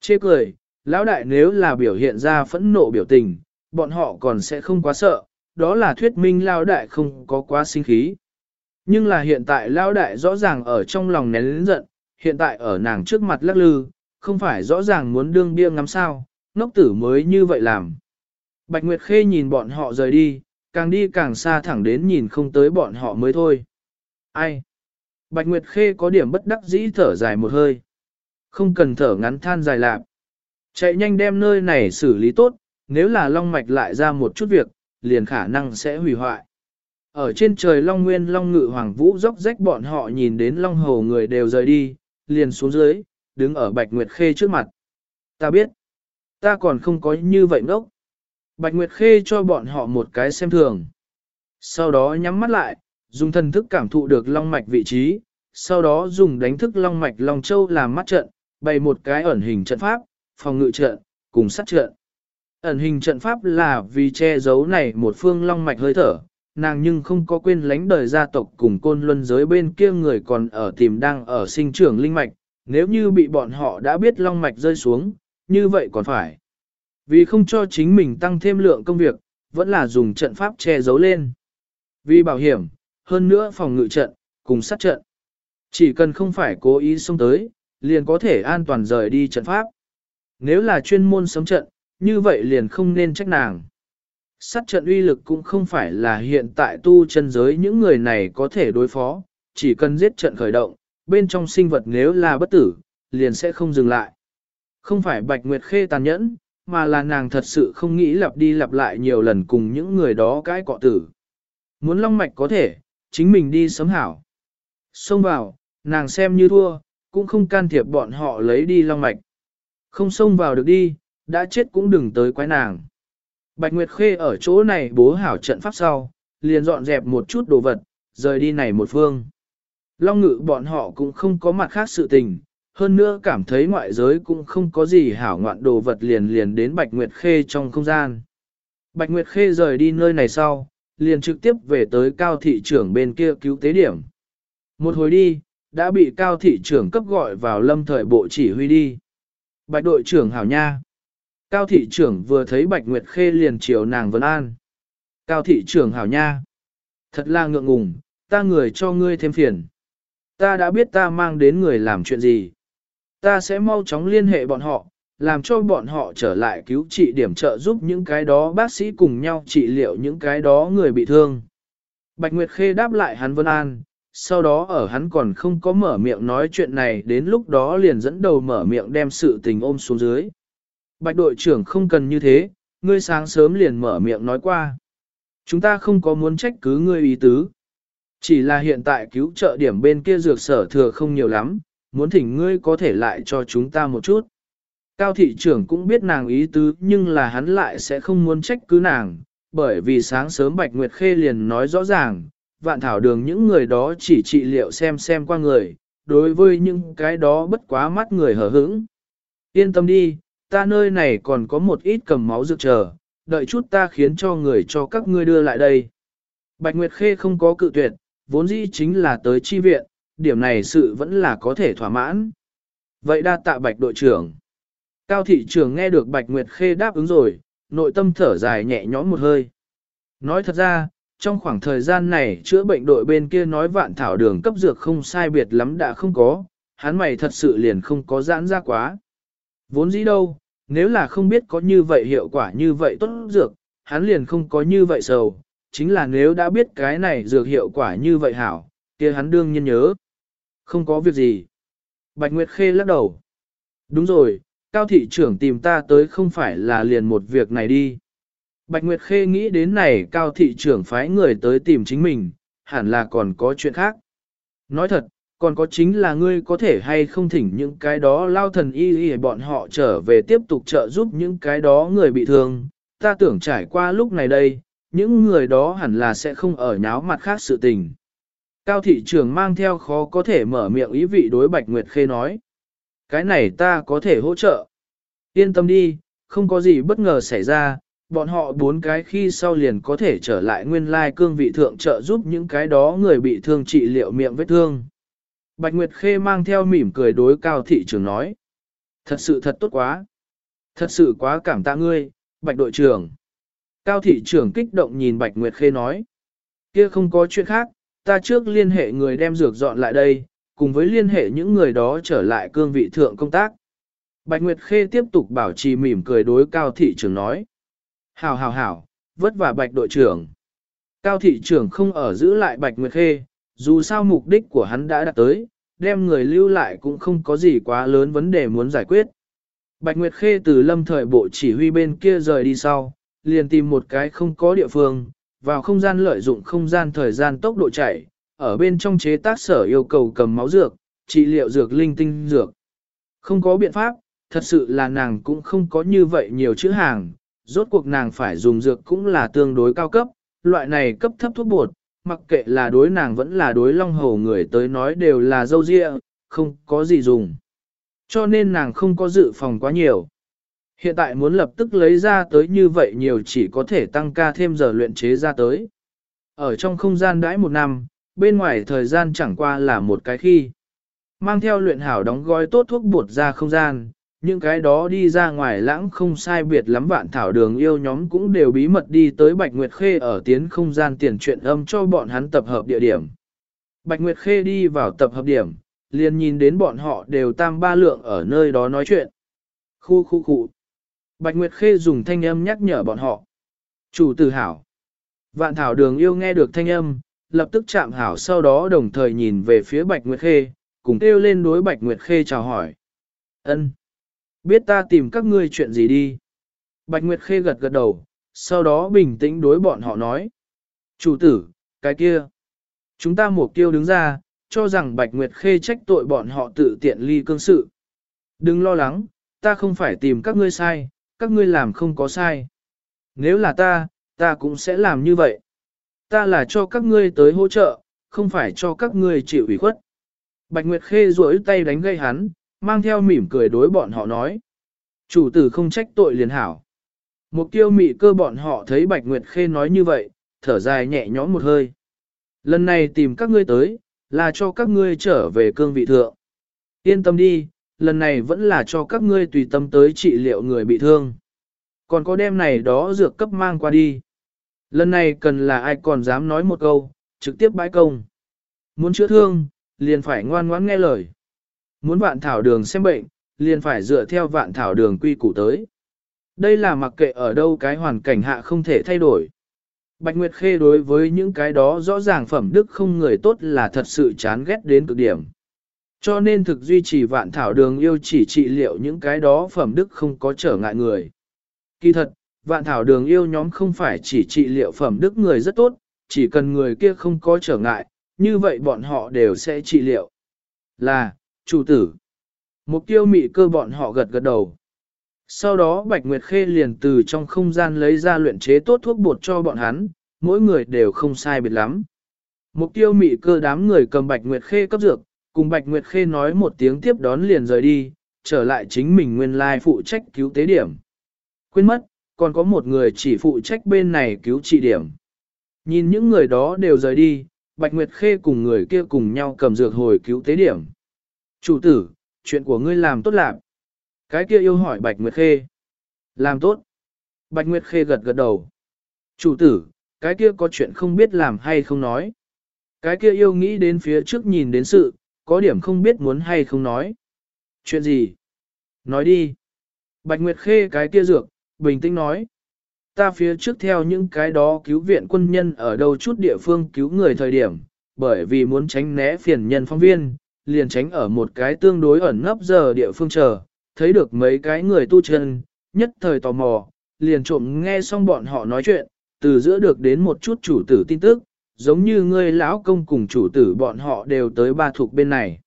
Chê cười, lão đại nếu là biểu hiện ra phẫn nộ biểu tình, bọn họ còn sẽ không quá sợ, đó là thuyết minh lão đại không có quá sinh khí. Nhưng là hiện tại lão đại rõ ràng ở trong lòng nén lĩnh giận, hiện tại ở nàng trước mặt lắc lư, không phải rõ ràng muốn đương bia ngắm sao, ngốc tử mới như vậy làm. Bạch Nguyệt Khê nhìn bọn họ rời đi, càng đi càng xa thẳng đến nhìn không tới bọn họ mới thôi. Ai? Bạch Nguyệt Khê có điểm bất đắc dĩ thở dài một hơi. Không cần thở ngắn than dài lạp. Chạy nhanh đem nơi này xử lý tốt, nếu là long mạch lại ra một chút việc, liền khả năng sẽ hủy hoại. Ở trên trời Long Nguyên Long Ngự Hoàng Vũ dốc rách bọn họ nhìn đến Long Hầu người đều rời đi, liền xuống dưới, đứng ở Bạch Nguyệt Khê trước mặt. Ta biết, ta còn không có như vậy ngốc. Bạch Nguyệt Khê cho bọn họ một cái xem thường. Sau đó nhắm mắt lại, dùng thần thức cảm thụ được long mạch vị trí, sau đó dùng đánh thức long mạch long châu làm mắt trận, bày một cái ẩn hình trận pháp, phòng ngự trận, cùng sát trận. Ẩn hình trận pháp là vì che giấu này một phương long mạch hơi thở, nàng nhưng không có quên lánh đời gia tộc cùng côn luân giới bên kia người còn ở tìm đang ở sinh trưởng linh mạch, nếu như bị bọn họ đã biết long mạch rơi xuống, như vậy còn phải. Vì không cho chính mình tăng thêm lượng công việc, vẫn là dùng trận pháp che giấu lên. Vì bảo hiểm, hơn nữa phòng ngự trận, cùng sát trận. Chỉ cần không phải cố ý xông tới, liền có thể an toàn rời đi trận pháp. Nếu là chuyên môn sống trận, như vậy liền không nên trách nàng. Sát trận uy lực cũng không phải là hiện tại tu chân giới những người này có thể đối phó, chỉ cần giết trận khởi động, bên trong sinh vật nếu là bất tử, liền sẽ không dừng lại. Không phải Bạch Nguyệt Khê tàn nhẫn, mà là nàng thật sự không nghĩ lặp đi lặp lại nhiều lần cùng những người đó cái cọ tử. Muốn long mạch có thể, chính mình đi sớm hảo. Xông vào, nàng xem như thua, cũng không can thiệp bọn họ lấy đi long mạch. Không xông vào được đi, đã chết cũng đừng tới quái nàng. Bạch Nguyệt Khê ở chỗ này bố hảo trận pháp sau, liền dọn dẹp một chút đồ vật, rời đi này một phương. Long ngự bọn họ cũng không có mặt khác sự tình, hơn nữa cảm thấy ngoại giới cũng không có gì hảo ngoạn đồ vật liền liền đến Bạch Nguyệt Khê trong không gian. Bạch Nguyệt Khê rời đi nơi này sau, liền trực tiếp về tới cao thị trưởng bên kia cứu tế điểm. Một hồi đi, đã bị cao thị trưởng cấp gọi vào lâm thời bộ chỉ huy đi. Bạch đội trưởng hảo nha. Cao thị trưởng vừa thấy Bạch Nguyệt Khê liền chiều nàng vấn an. Cao thị trưởng hảo nha. Thật là ngượng ngùng, ta người cho ngươi thêm phiền. Ta đã biết ta mang đến người làm chuyện gì. Ta sẽ mau chóng liên hệ bọn họ, làm cho bọn họ trở lại cứu trị điểm trợ giúp những cái đó bác sĩ cùng nhau trị liệu những cái đó người bị thương. Bạch Nguyệt Khê đáp lại hắn Vân An, sau đó ở hắn còn không có mở miệng nói chuyện này đến lúc đó liền dẫn đầu mở miệng đem sự tình ôm xuống dưới. Bạch đội trưởng không cần như thế, ngươi sáng sớm liền mở miệng nói qua. Chúng ta không có muốn trách cứ ngươi ý tứ. Chỉ là hiện tại cứu trợ điểm bên kia dược sở thừa không nhiều lắm, muốn thỉnh ngươi có thể lại cho chúng ta một chút. Cao thị trưởng cũng biết nàng ý tứ nhưng là hắn lại sẽ không muốn trách cứ nàng, bởi vì sáng sớm Bạch Nguyệt Khê liền nói rõ ràng, vạn thảo đường những người đó chỉ trị liệu xem xem qua người, đối với những cái đó bất quá mắt người hở hững. Yên tâm đi, ta nơi này còn có một ít cầm máu dược chờ, đợi chút ta khiến cho người cho các ngươi đưa lại đây. Bạch Nguyệt Khê không có cự tuyệt, vốn dĩ chính là tới chi viện, điểm này sự vẫn là có thể thỏa mãn. Vậy đa tạ Bạch đội trưởng. Cao thị trưởng nghe được Bạch Nguyệt Khê đáp ứng rồi, nội tâm thở dài nhẹ nhõm một hơi. Nói thật ra, trong khoảng thời gian này chữa bệnh đội bên kia nói vạn thảo đường cấp dược không sai biệt lắm đã không có, hắn mày thật sự liền không có giãn ra quá. Vốn dĩ đâu, nếu là không biết có như vậy hiệu quả như vậy tốt dược, hắn liền không có như vậy sầu, chính là nếu đã biết cái này dược hiệu quả như vậy hảo, kia hắn đương nhiên nhớ. Không có việc gì. Bạch Nguyệt Khê lắc đầu. Đúng rồi, Cao thị trưởng tìm ta tới không phải là liền một việc này đi. Bạch Nguyệt Khê nghĩ đến này Cao thị trưởng phái người tới tìm chính mình, hẳn là còn có chuyện khác. Nói thật, còn có chính là ngươi có thể hay không thỉnh những cái đó lao thần y y bọn họ trở về tiếp tục trợ giúp những cái đó người bị thương. Ta tưởng trải qua lúc này đây, những người đó hẳn là sẽ không ở nháo mặt khác sự tình. Cao thị trưởng mang theo khó có thể mở miệng ý vị đối Bạch Nguyệt Khê nói. Cái này ta có thể hỗ trợ. Yên tâm đi, không có gì bất ngờ xảy ra, bọn họ bốn cái khi sau liền có thể trở lại nguyên lai cương vị thượng trợ giúp những cái đó người bị thương trị liệu miệng vết thương. Bạch Nguyệt Khê mang theo mỉm cười đối cao thị trưởng nói. Thật sự thật tốt quá. Thật sự quá cảm tạ ngươi, Bạch đội trưởng. Cao thị trưởng kích động nhìn Bạch Nguyệt Khê nói. Kia không có chuyện khác, ta trước liên hệ người đem dược dọn lại đây, cùng với liên hệ những người đó trở lại cương vị thượng công tác. Bạch Nguyệt Khê tiếp tục bảo trì mỉm cười đối cao thị trưởng nói. Hảo hảo hảo, vất vả Bạch đội trưởng. Cao thị trưởng không ở giữ lại Bạch Nguyệt Khê, dù sao mục đích của hắn đã đạt tới, đem người lưu lại cũng không có gì quá lớn vấn đề muốn giải quyết. Bạch Nguyệt Khê từ lâm thời bộ chỉ huy bên kia rời đi sau, liền tìm một cái không có địa phương, vào không gian lợi dụng không gian thời gian tốc độ chạy, ở bên trong chế tác sở yêu cầu cầm máu dược, trị liệu dược linh tinh dược. Không có biện pháp, thật sự là nàng cũng không có như vậy nhiều chữ hàng, rốt cuộc nàng phải dùng dược cũng là tương đối cao cấp, loại này cấp thấp thuốc bột, mặc kệ là đối nàng vẫn là đối long hầu người tới nói đều là dâu dịa, không có gì dùng. Cho nên nàng không có dự phòng quá nhiều. Hiện tại muốn lập tức lấy ra tới như vậy nhiều chỉ có thể tăng ca thêm giờ luyện chế ra tới. Ở trong không gian đãi một năm, bên ngoài thời gian chẳng qua là một cái khi. Mang theo luyện hảo đóng gói tốt thuốc bột ra không gian, những cái đó đi ra ngoài lãng không sai biệt lắm vạn thảo đường yêu nhóm cũng đều bí mật đi tới Bạch Nguyệt Khê ở tiến không gian tiền truyện âm cho bọn hắn tập hợp địa điểm. Bạch Nguyệt Khê đi vào tập hợp điểm, liền nhìn đến bọn họ đều tam ba lượng ở nơi đó nói chuyện. Khu khu khu. Bạch Nguyệt Khê dùng thanh âm nhắc nhở bọn họ. Chủ tử hảo. Vạn thảo đường yêu nghe được thanh âm, lập tức chạm hảo sau đó đồng thời nhìn về phía Bạch Nguyệt Khê, cùng kêu lên đối Bạch Nguyệt Khê chào hỏi. Ân, Biết ta tìm các ngươi chuyện gì đi. Bạch Nguyệt Khê gật gật đầu, sau đó bình tĩnh đối bọn họ nói. Chủ tử, cái kia. Chúng ta mục tiêu đứng ra, cho rằng Bạch Nguyệt Khê trách tội bọn họ tự tiện ly cương sự. Đừng lo lắng, ta không phải tìm các ngươi sai, các ngươi làm không có sai. Nếu là ta, ta cũng sẽ làm như vậy. Ta là cho các ngươi tới hỗ trợ, không phải cho các ngươi chịu ủy khuất. Bạch Nguyệt Khê duỗi tay đánh gây hắn, mang theo mỉm cười đối bọn họ nói. Chủ tử không trách tội liền hảo. Mục tiêu mị cơ bọn họ thấy Bạch Nguyệt Khê nói như vậy, thở dài nhẹ nhõm một hơi. Lần này tìm các ngươi tới, là cho các ngươi trở về cương vị thượng. Yên tâm đi, lần này vẫn là cho các ngươi tùy tâm tới trị liệu người bị thương. Còn có đem này đó dược cấp mang qua đi. Lần này cần là ai còn dám nói một câu, trực tiếp bãi công. Muốn chữa thương, liền phải ngoan ngoãn nghe lời. Muốn vạn thảo đường xem bệnh, liền phải dựa theo vạn thảo đường quy củ tới. Đây là mặc kệ ở đâu cái hoàn cảnh hạ không thể thay đổi. Bạch Nguyệt Khê đối với những cái đó rõ ràng phẩm đức không người tốt là thật sự chán ghét đến cực điểm. Cho nên thực duy trì vạn thảo đường yêu chỉ trị liệu những cái đó phẩm đức không có trở ngại người. Kỳ thật, vạn thảo đường yêu nhóm không phải chỉ trị liệu phẩm đức người rất tốt, chỉ cần người kia không có trở ngại, như vậy bọn họ đều sẽ trị liệu. Là, chủ tử. Mục tiêu mị cơ bọn họ gật gật đầu. Sau đó Bạch Nguyệt Khê liền từ trong không gian lấy ra luyện chế tốt thuốc bột cho bọn hắn, mỗi người đều không sai biệt lắm. Mục tiêu mị cơ đám người cầm Bạch Nguyệt Khê cấp dược, cùng Bạch Nguyệt Khê nói một tiếng tiếp đón liền rời đi, trở lại chính mình nguyên lai phụ trách cứu tế điểm. Quên mất, còn có một người chỉ phụ trách bên này cứu trị điểm. Nhìn những người đó đều rời đi, Bạch Nguyệt Khê cùng người kia cùng nhau cầm dược hồi cứu tế điểm. Chủ tử, chuyện của ngươi làm tốt lạc. Cái kia yêu hỏi Bạch Nguyệt Khê. Làm tốt. Bạch Nguyệt Khê gật gật đầu. Chủ tử, cái kia có chuyện không biết làm hay không nói. Cái kia yêu nghĩ đến phía trước nhìn đến sự, có điểm không biết muốn hay không nói. Chuyện gì? Nói đi. Bạch Nguyệt Khê cái kia dược, bình tĩnh nói. Ta phía trước theo những cái đó cứu viện quân nhân ở đâu chút địa phương cứu người thời điểm, bởi vì muốn tránh né phiền nhân phong viên, liền tránh ở một cái tương đối ẩn nấp giờ địa phương chờ, thấy được mấy cái người tu chân, nhất thời tò mò, liền trộm nghe xong bọn họ nói chuyện, từ giữa được đến một chút chủ tử tin tức, giống như ngươi lão công cùng chủ tử bọn họ đều tới ba thuộc bên này.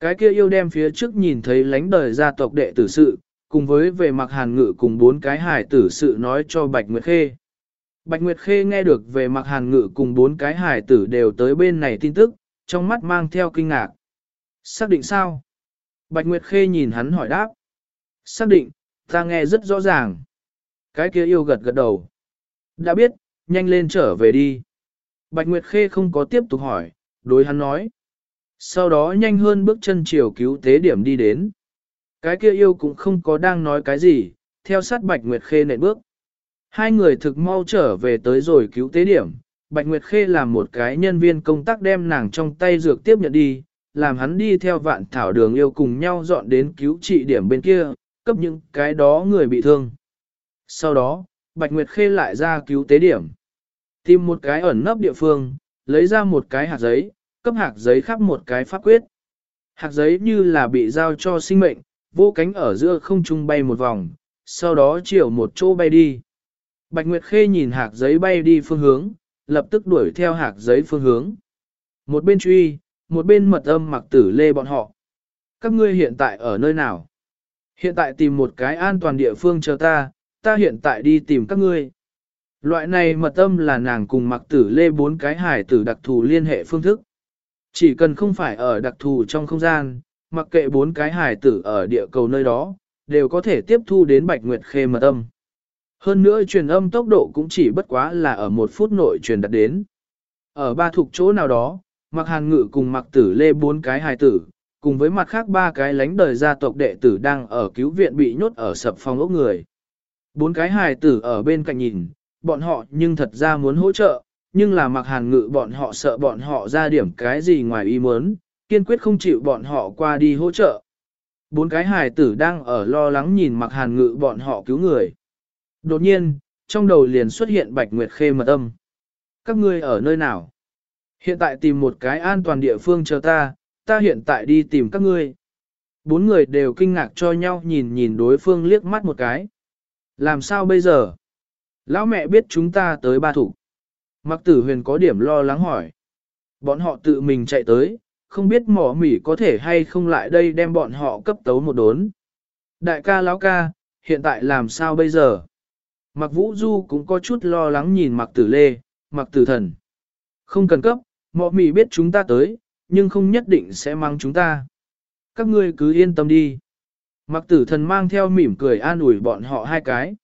Cái kia yêu đem phía trước nhìn thấy lánh đời gia tộc đệ tử sự, cùng với về mặc hàn ngự cùng bốn cái hải tử sự nói cho Bạch Nguyệt Khê. Bạch Nguyệt Khê nghe được về mặc hàn ngự cùng bốn cái hải tử đều tới bên này tin tức, trong mắt mang theo kinh ngạc. Xác định sao? Bạch Nguyệt Khê nhìn hắn hỏi đáp. Xác định, ta nghe rất rõ ràng. Cái kia yêu gật gật đầu. Đã biết, nhanh lên trở về đi. Bạch Nguyệt Khê không có tiếp tục hỏi, đối hắn nói. Sau đó nhanh hơn bước chân chiều cứu tế điểm đi đến. Cái kia yêu cũng không có đang nói cái gì, theo sát Bạch Nguyệt Khê nện bước. Hai người thực mau trở về tới rồi cứu tế điểm. Bạch Nguyệt Khê làm một cái nhân viên công tác đem nàng trong tay dược tiếp nhận đi, làm hắn đi theo vạn thảo đường yêu cùng nhau dọn đến cứu trị điểm bên kia, cấp những cái đó người bị thương. Sau đó, Bạch Nguyệt Khê lại ra cứu tế điểm. Tìm một cái ẩn nấp địa phương, lấy ra một cái hạt giấy, cấp hạt giấy khắp một cái pháp quyết. Hạt giấy như là bị giao cho sinh mệnh, vô cánh ở giữa không trung bay một vòng, sau đó chiều một chỗ bay đi. Bạch Nguyệt Khê nhìn hạt giấy bay đi phương hướng, lập tức đuổi theo hạt giấy phương hướng. Một bên truy, một bên mật âm mặc tử lê bọn họ. Các ngươi hiện tại ở nơi nào? Hiện tại tìm một cái an toàn địa phương chờ ta, ta hiện tại đi tìm các ngươi. Loại này mật âm là nàng cùng mặc tử lê bốn cái hải tử đặc thù liên hệ phương thức. Chỉ cần không phải ở đặc thù trong không gian, mặc kệ bốn cái hải tử ở địa cầu nơi đó, đều có thể tiếp thu đến bạch nguyệt khê mật âm. Hơn nữa truyền âm tốc độ cũng chỉ bất quá là ở một phút nội truyền đặt đến. Ở ba thuộc chỗ nào đó, mặc hàn ngự cùng mặc tử lê bốn cái hài tử, cùng với mặt khác ba cái lánh đời gia tộc đệ tử đang ở cứu viện bị nhốt ở sập phòng ốc người. Bốn cái hài tử ở bên cạnh nhìn, bọn họ nhưng thật ra muốn hỗ trợ, nhưng là mặc hàn ngự bọn họ sợ bọn họ ra điểm cái gì ngoài ý muốn, kiên quyết không chịu bọn họ qua đi hỗ trợ. Bốn cái hài tử đang ở lo lắng nhìn mặc hàn ngự bọn họ cứu người. Đột nhiên, trong đầu liền xuất hiện bạch nguyệt khê mật âm. Các ngươi ở nơi nào? Hiện tại tìm một cái an toàn địa phương chờ ta, ta hiện tại đi tìm các ngươi. Bốn người đều kinh ngạc cho nhau nhìn nhìn đối phương liếc mắt một cái. Làm sao bây giờ? Lão mẹ biết chúng ta tới ba thủ. Mặc tử huyền có điểm lo lắng hỏi. Bọn họ tự mình chạy tới, không biết mỏ mỉ có thể hay không lại đây đem bọn họ cấp tấu một đốn. Đại ca lão ca, hiện tại làm sao bây giờ? Mặc vũ du cũng có chút lo lắng nhìn mặc tử lê, mặc tử thần. Không cần cấp, mọ mì biết chúng ta tới, nhưng không nhất định sẽ mang chúng ta. Các ngươi cứ yên tâm đi. Mặc tử thần mang theo mỉm cười an ủi bọn họ hai cái.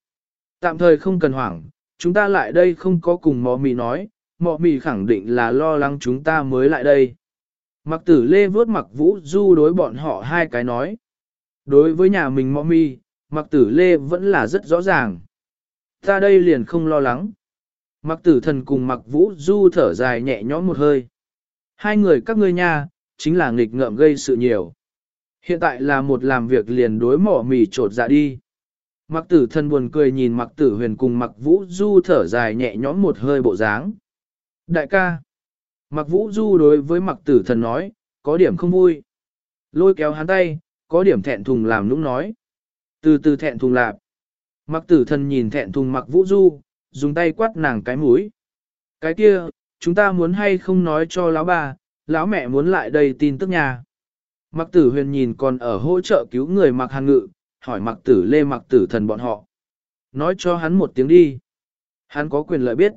Tạm thời không cần hoảng, chúng ta lại đây không có cùng mọ mì nói, mọ mì khẳng định là lo lắng chúng ta mới lại đây. Mặc tử lê vớt mặc vũ du đối bọn họ hai cái nói. Đối với nhà mình mọ mì, mặc tử lê vẫn là rất rõ ràng. Ta đây liền không lo lắng. Mặc tử thần cùng mặc vũ du thở dài nhẹ nhõm một hơi. Hai người các ngươi nha, chính là nghịch ngợm gây sự nhiều. Hiện tại là một làm việc liền đối mỏ mì trột dạ đi. Mặc tử thần buồn cười nhìn mặc tử huyền cùng mặc vũ du thở dài nhẹ nhõm một hơi bộ dáng. Đại ca. Mặc vũ du đối với mặc tử thần nói, có điểm không vui. Lôi kéo hắn tay, có điểm thẹn thùng làm nũng nói. Từ từ thẹn thùng lạp. Mặc tử thần nhìn thẹn thùng mặc vũ du, dùng tay quát nàng cái mũi. Cái kia, chúng ta muốn hay không nói cho lão bà lão mẹ muốn lại đây tin tức nhà. Mặc tử huyền nhìn còn ở hỗ trợ cứu người mặc hàn ngự, hỏi mặc tử lê mặc tử thần bọn họ. Nói cho hắn một tiếng đi. Hắn có quyền lợi biết.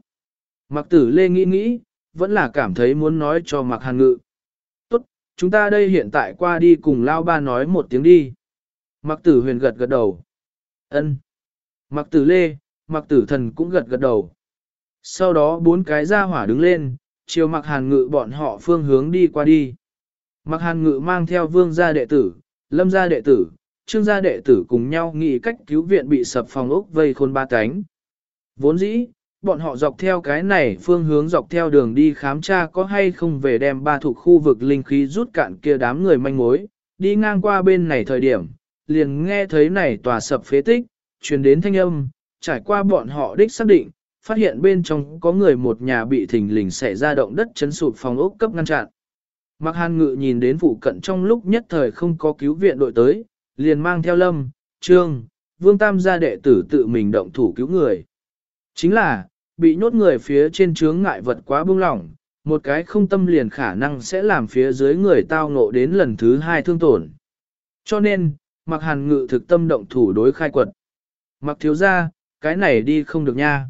Mặc tử lê nghĩ nghĩ, vẫn là cảm thấy muốn nói cho mặc hàn ngự. Tốt, chúng ta đây hiện tại qua đi cùng lao ba nói một tiếng đi. Mặc tử huyền gật gật đầu. ân Mặc tử lê, mặc tử thần cũng gật gật đầu. Sau đó bốn cái ra hỏa đứng lên, chiều mặc hàn ngự bọn họ phương hướng đi qua đi. Mặc hàn ngự mang theo vương gia đệ tử, lâm gia đệ tử, trương gia đệ tử cùng nhau nghĩ cách cứu viện bị sập phòng ốc vây khôn ba cánh. Vốn dĩ, bọn họ dọc theo cái này phương hướng dọc theo đường đi khám tra có hay không về đem ba thuộc khu vực linh khí rút cạn kia đám người manh mối, đi ngang qua bên này thời điểm, liền nghe thấy này tòa sập phế tích, truyền đến thanh âm, trải qua bọn họ đích xác định, phát hiện bên trong có người một nhà bị thình lình xảy ra động đất chấn sụp phòng ốc cấp ngăn chặn. Mạc Hàn Ngự nhìn đến phụ cận trong lúc nhất thời không có cứu viện đội tới, liền mang theo Lâm, Trương, Vương Tam gia đệ tử tự mình động thủ cứu người. Chính là, bị nhốt người phía trên chướng ngại vật quá bưng lỏng, một cái không tâm liền khả năng sẽ làm phía dưới người tao ngộ đến lần thứ hai thương tổn. Cho nên, Mạc Hàn Ngự thực tâm động thủ đối khai quật. Mặc thiếu gia cái này đi không được nha.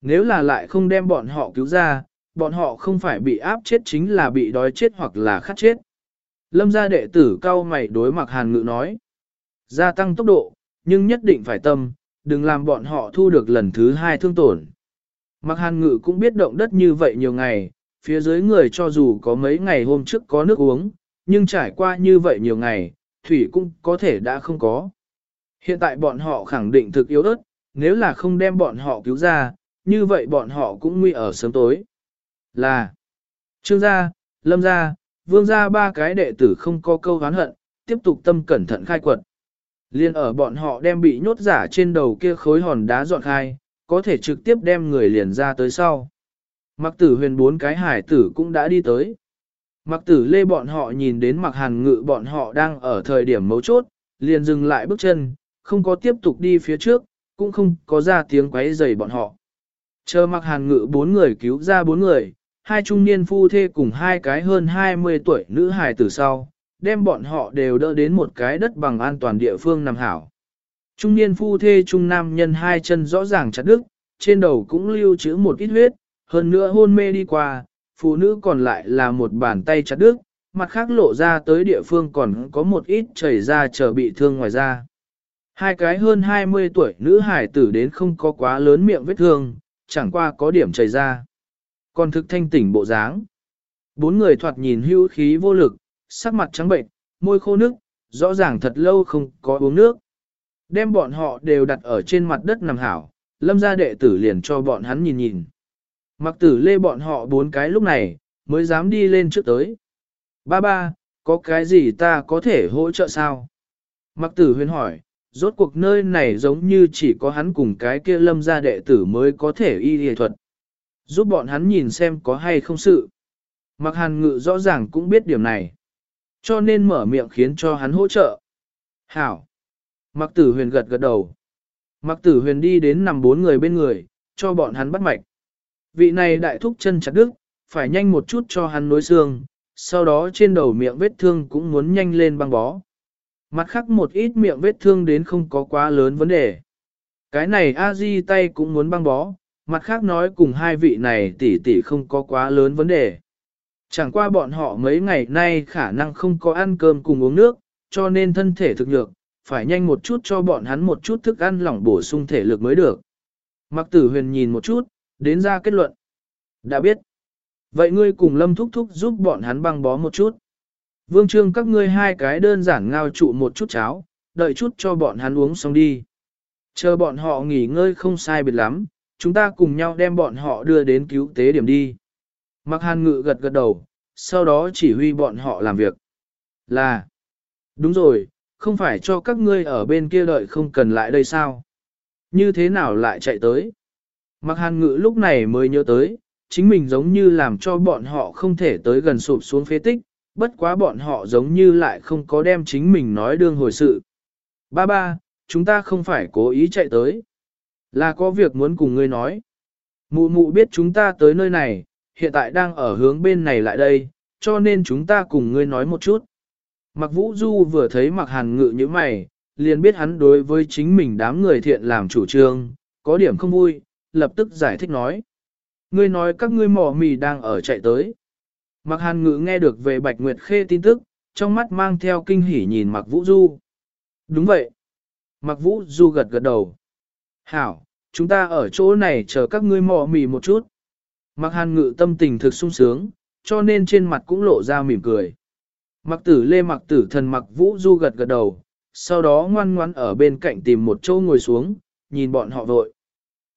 Nếu là lại không đem bọn họ cứu ra, bọn họ không phải bị áp chết chính là bị đói chết hoặc là khát chết. Lâm gia đệ tử cao mày đối mặt hàn ngự nói. Gia tăng tốc độ, nhưng nhất định phải tâm, đừng làm bọn họ thu được lần thứ hai thương tổn. Mặc hàn ngự cũng biết động đất như vậy nhiều ngày, phía dưới người cho dù có mấy ngày hôm trước có nước uống, nhưng trải qua như vậy nhiều ngày, thủy cũng có thể đã không có. Hiện tại bọn họ khẳng định thực yếu ớt, nếu là không đem bọn họ cứu ra, như vậy bọn họ cũng nguy ở sớm tối. Là Trương gia, Lâm gia, Vương gia ba cái đệ tử không có câu hán hận, tiếp tục tâm cẩn thận khai quật. Liên ở bọn họ đem bị nhốt giả trên đầu kia khối hòn đá dọn khai, có thể trực tiếp đem người liền ra tới sau. Mặc tử huyền bốn cái hải tử cũng đã đi tới. Mặc tử lê bọn họ nhìn đến mặc hàn ngự bọn họ đang ở thời điểm mấu chốt, liền dừng lại bước chân, không có tiếp tục đi phía trước, cũng không có ra tiếng quấy rầy bọn họ. Chờ mặc hàn ngự bốn người cứu ra bốn người, hai trung niên phu thê cùng hai cái hơn 20 tuổi nữ hài từ sau, đem bọn họ đều đỡ đến một cái đất bằng an toàn địa phương nằm hảo. Trung niên phu thê trung nam nhân hai chân rõ ràng chặt đứt, trên đầu cũng lưu trữ một ít huyết, hơn nữa hôn mê đi qua, phụ nữ còn lại là một bàn tay chặt đứt, mặt khác lộ ra tới địa phương còn có một ít chảy ra chờ bị thương ngoài da. Hai cái hơn 20 tuổi nữ hải tử đến không có quá lớn miệng vết thương, chẳng qua có điểm chảy ra. Còn thực thanh tỉnh bộ dáng. Bốn người thoạt nhìn hưu khí vô lực, sắc mặt trắng bệnh, môi khô nước, rõ ràng thật lâu không có uống nước. Đem bọn họ đều đặt ở trên mặt đất nằm hảo, lâm gia đệ tử liền cho bọn hắn nhìn nhìn. Mặc tử lê bọn họ bốn cái lúc này, mới dám đi lên trước tới. Ba ba, có cái gì ta có thể hỗ trợ sao? Mặc tử huyền hỏi, rốt cuộc nơi này giống như chỉ có hắn cùng cái kia lâm gia đệ tử mới có thể y y thuật. Giúp bọn hắn nhìn xem có hay không sự. Mặc hàn ngự rõ ràng cũng biết điểm này. Cho nên mở miệng khiến cho hắn hỗ trợ. Hảo. Mặc tử huyền gật gật đầu. Mặc tử huyền đi đến nằm bốn người bên người, cho bọn hắn bắt mạch. Vị này đại thúc chân chặt đứt, phải nhanh một chút cho hắn nối xương, sau đó trên đầu miệng vết thương cũng muốn nhanh lên băng bó. Mặt khác một ít miệng vết thương đến không có quá lớn vấn đề. Cái này a di tay cũng muốn băng bó, mặt khác nói cùng hai vị này tỷ tỷ không có quá lớn vấn đề. Chẳng qua bọn họ mấy ngày nay khả năng không có ăn cơm cùng uống nước, cho nên thân thể thực nhược, phải nhanh một chút cho bọn hắn một chút thức ăn lỏng bổ sung thể lực mới được. Mặc tử huyền nhìn một chút, đến ra kết luận. Đã biết. Vậy ngươi cùng lâm thúc thúc giúp bọn hắn băng bó một chút. Vương trương các ngươi hai cái đơn giản ngao trụ một chút cháo, đợi chút cho bọn hắn uống xong đi. Chờ bọn họ nghỉ ngơi không sai biệt lắm, chúng ta cùng nhau đem bọn họ đưa đến cứu tế điểm đi. Mặc hàn ngự gật gật đầu, sau đó chỉ huy bọn họ làm việc. Là, đúng rồi, không phải cho các ngươi ở bên kia đợi không cần lại đây sao? Như thế nào lại chạy tới? Mặc hàn ngự lúc này mới nhớ tới, chính mình giống như làm cho bọn họ không thể tới gần sụp xuống phế tích, bất quá bọn họ giống như lại không có đem chính mình nói đương hồi sự. Ba ba, chúng ta không phải cố ý chạy tới. Là có việc muốn cùng ngươi nói. Mụ mụ biết chúng ta tới nơi này, hiện tại đang ở hướng bên này lại đây, cho nên chúng ta cùng ngươi nói một chút. Mặc vũ du vừa thấy mặc hàn ngự như mày, liền biết hắn đối với chính mình đám người thiện làm chủ trương, có điểm không vui, lập tức giải thích nói. Ngươi nói các ngươi mỏ mì đang ở chạy tới. Mặc hàn ngự nghe được về Bạch Nguyệt Khê tin tức, trong mắt mang theo kinh hỉ nhìn Mặc Vũ Du. Đúng vậy. Mặc Vũ Du gật gật đầu. Hảo, chúng ta ở chỗ này chờ các ngươi mò mì một chút. Mặc hàn ngự tâm tình thực sung sướng, cho nên trên mặt cũng lộ ra mỉm cười. Mặc tử lê mặc tử thần mặc Vũ Du gật gật đầu, sau đó ngoan ngoan ở bên cạnh tìm một chỗ ngồi xuống, nhìn bọn họ vội.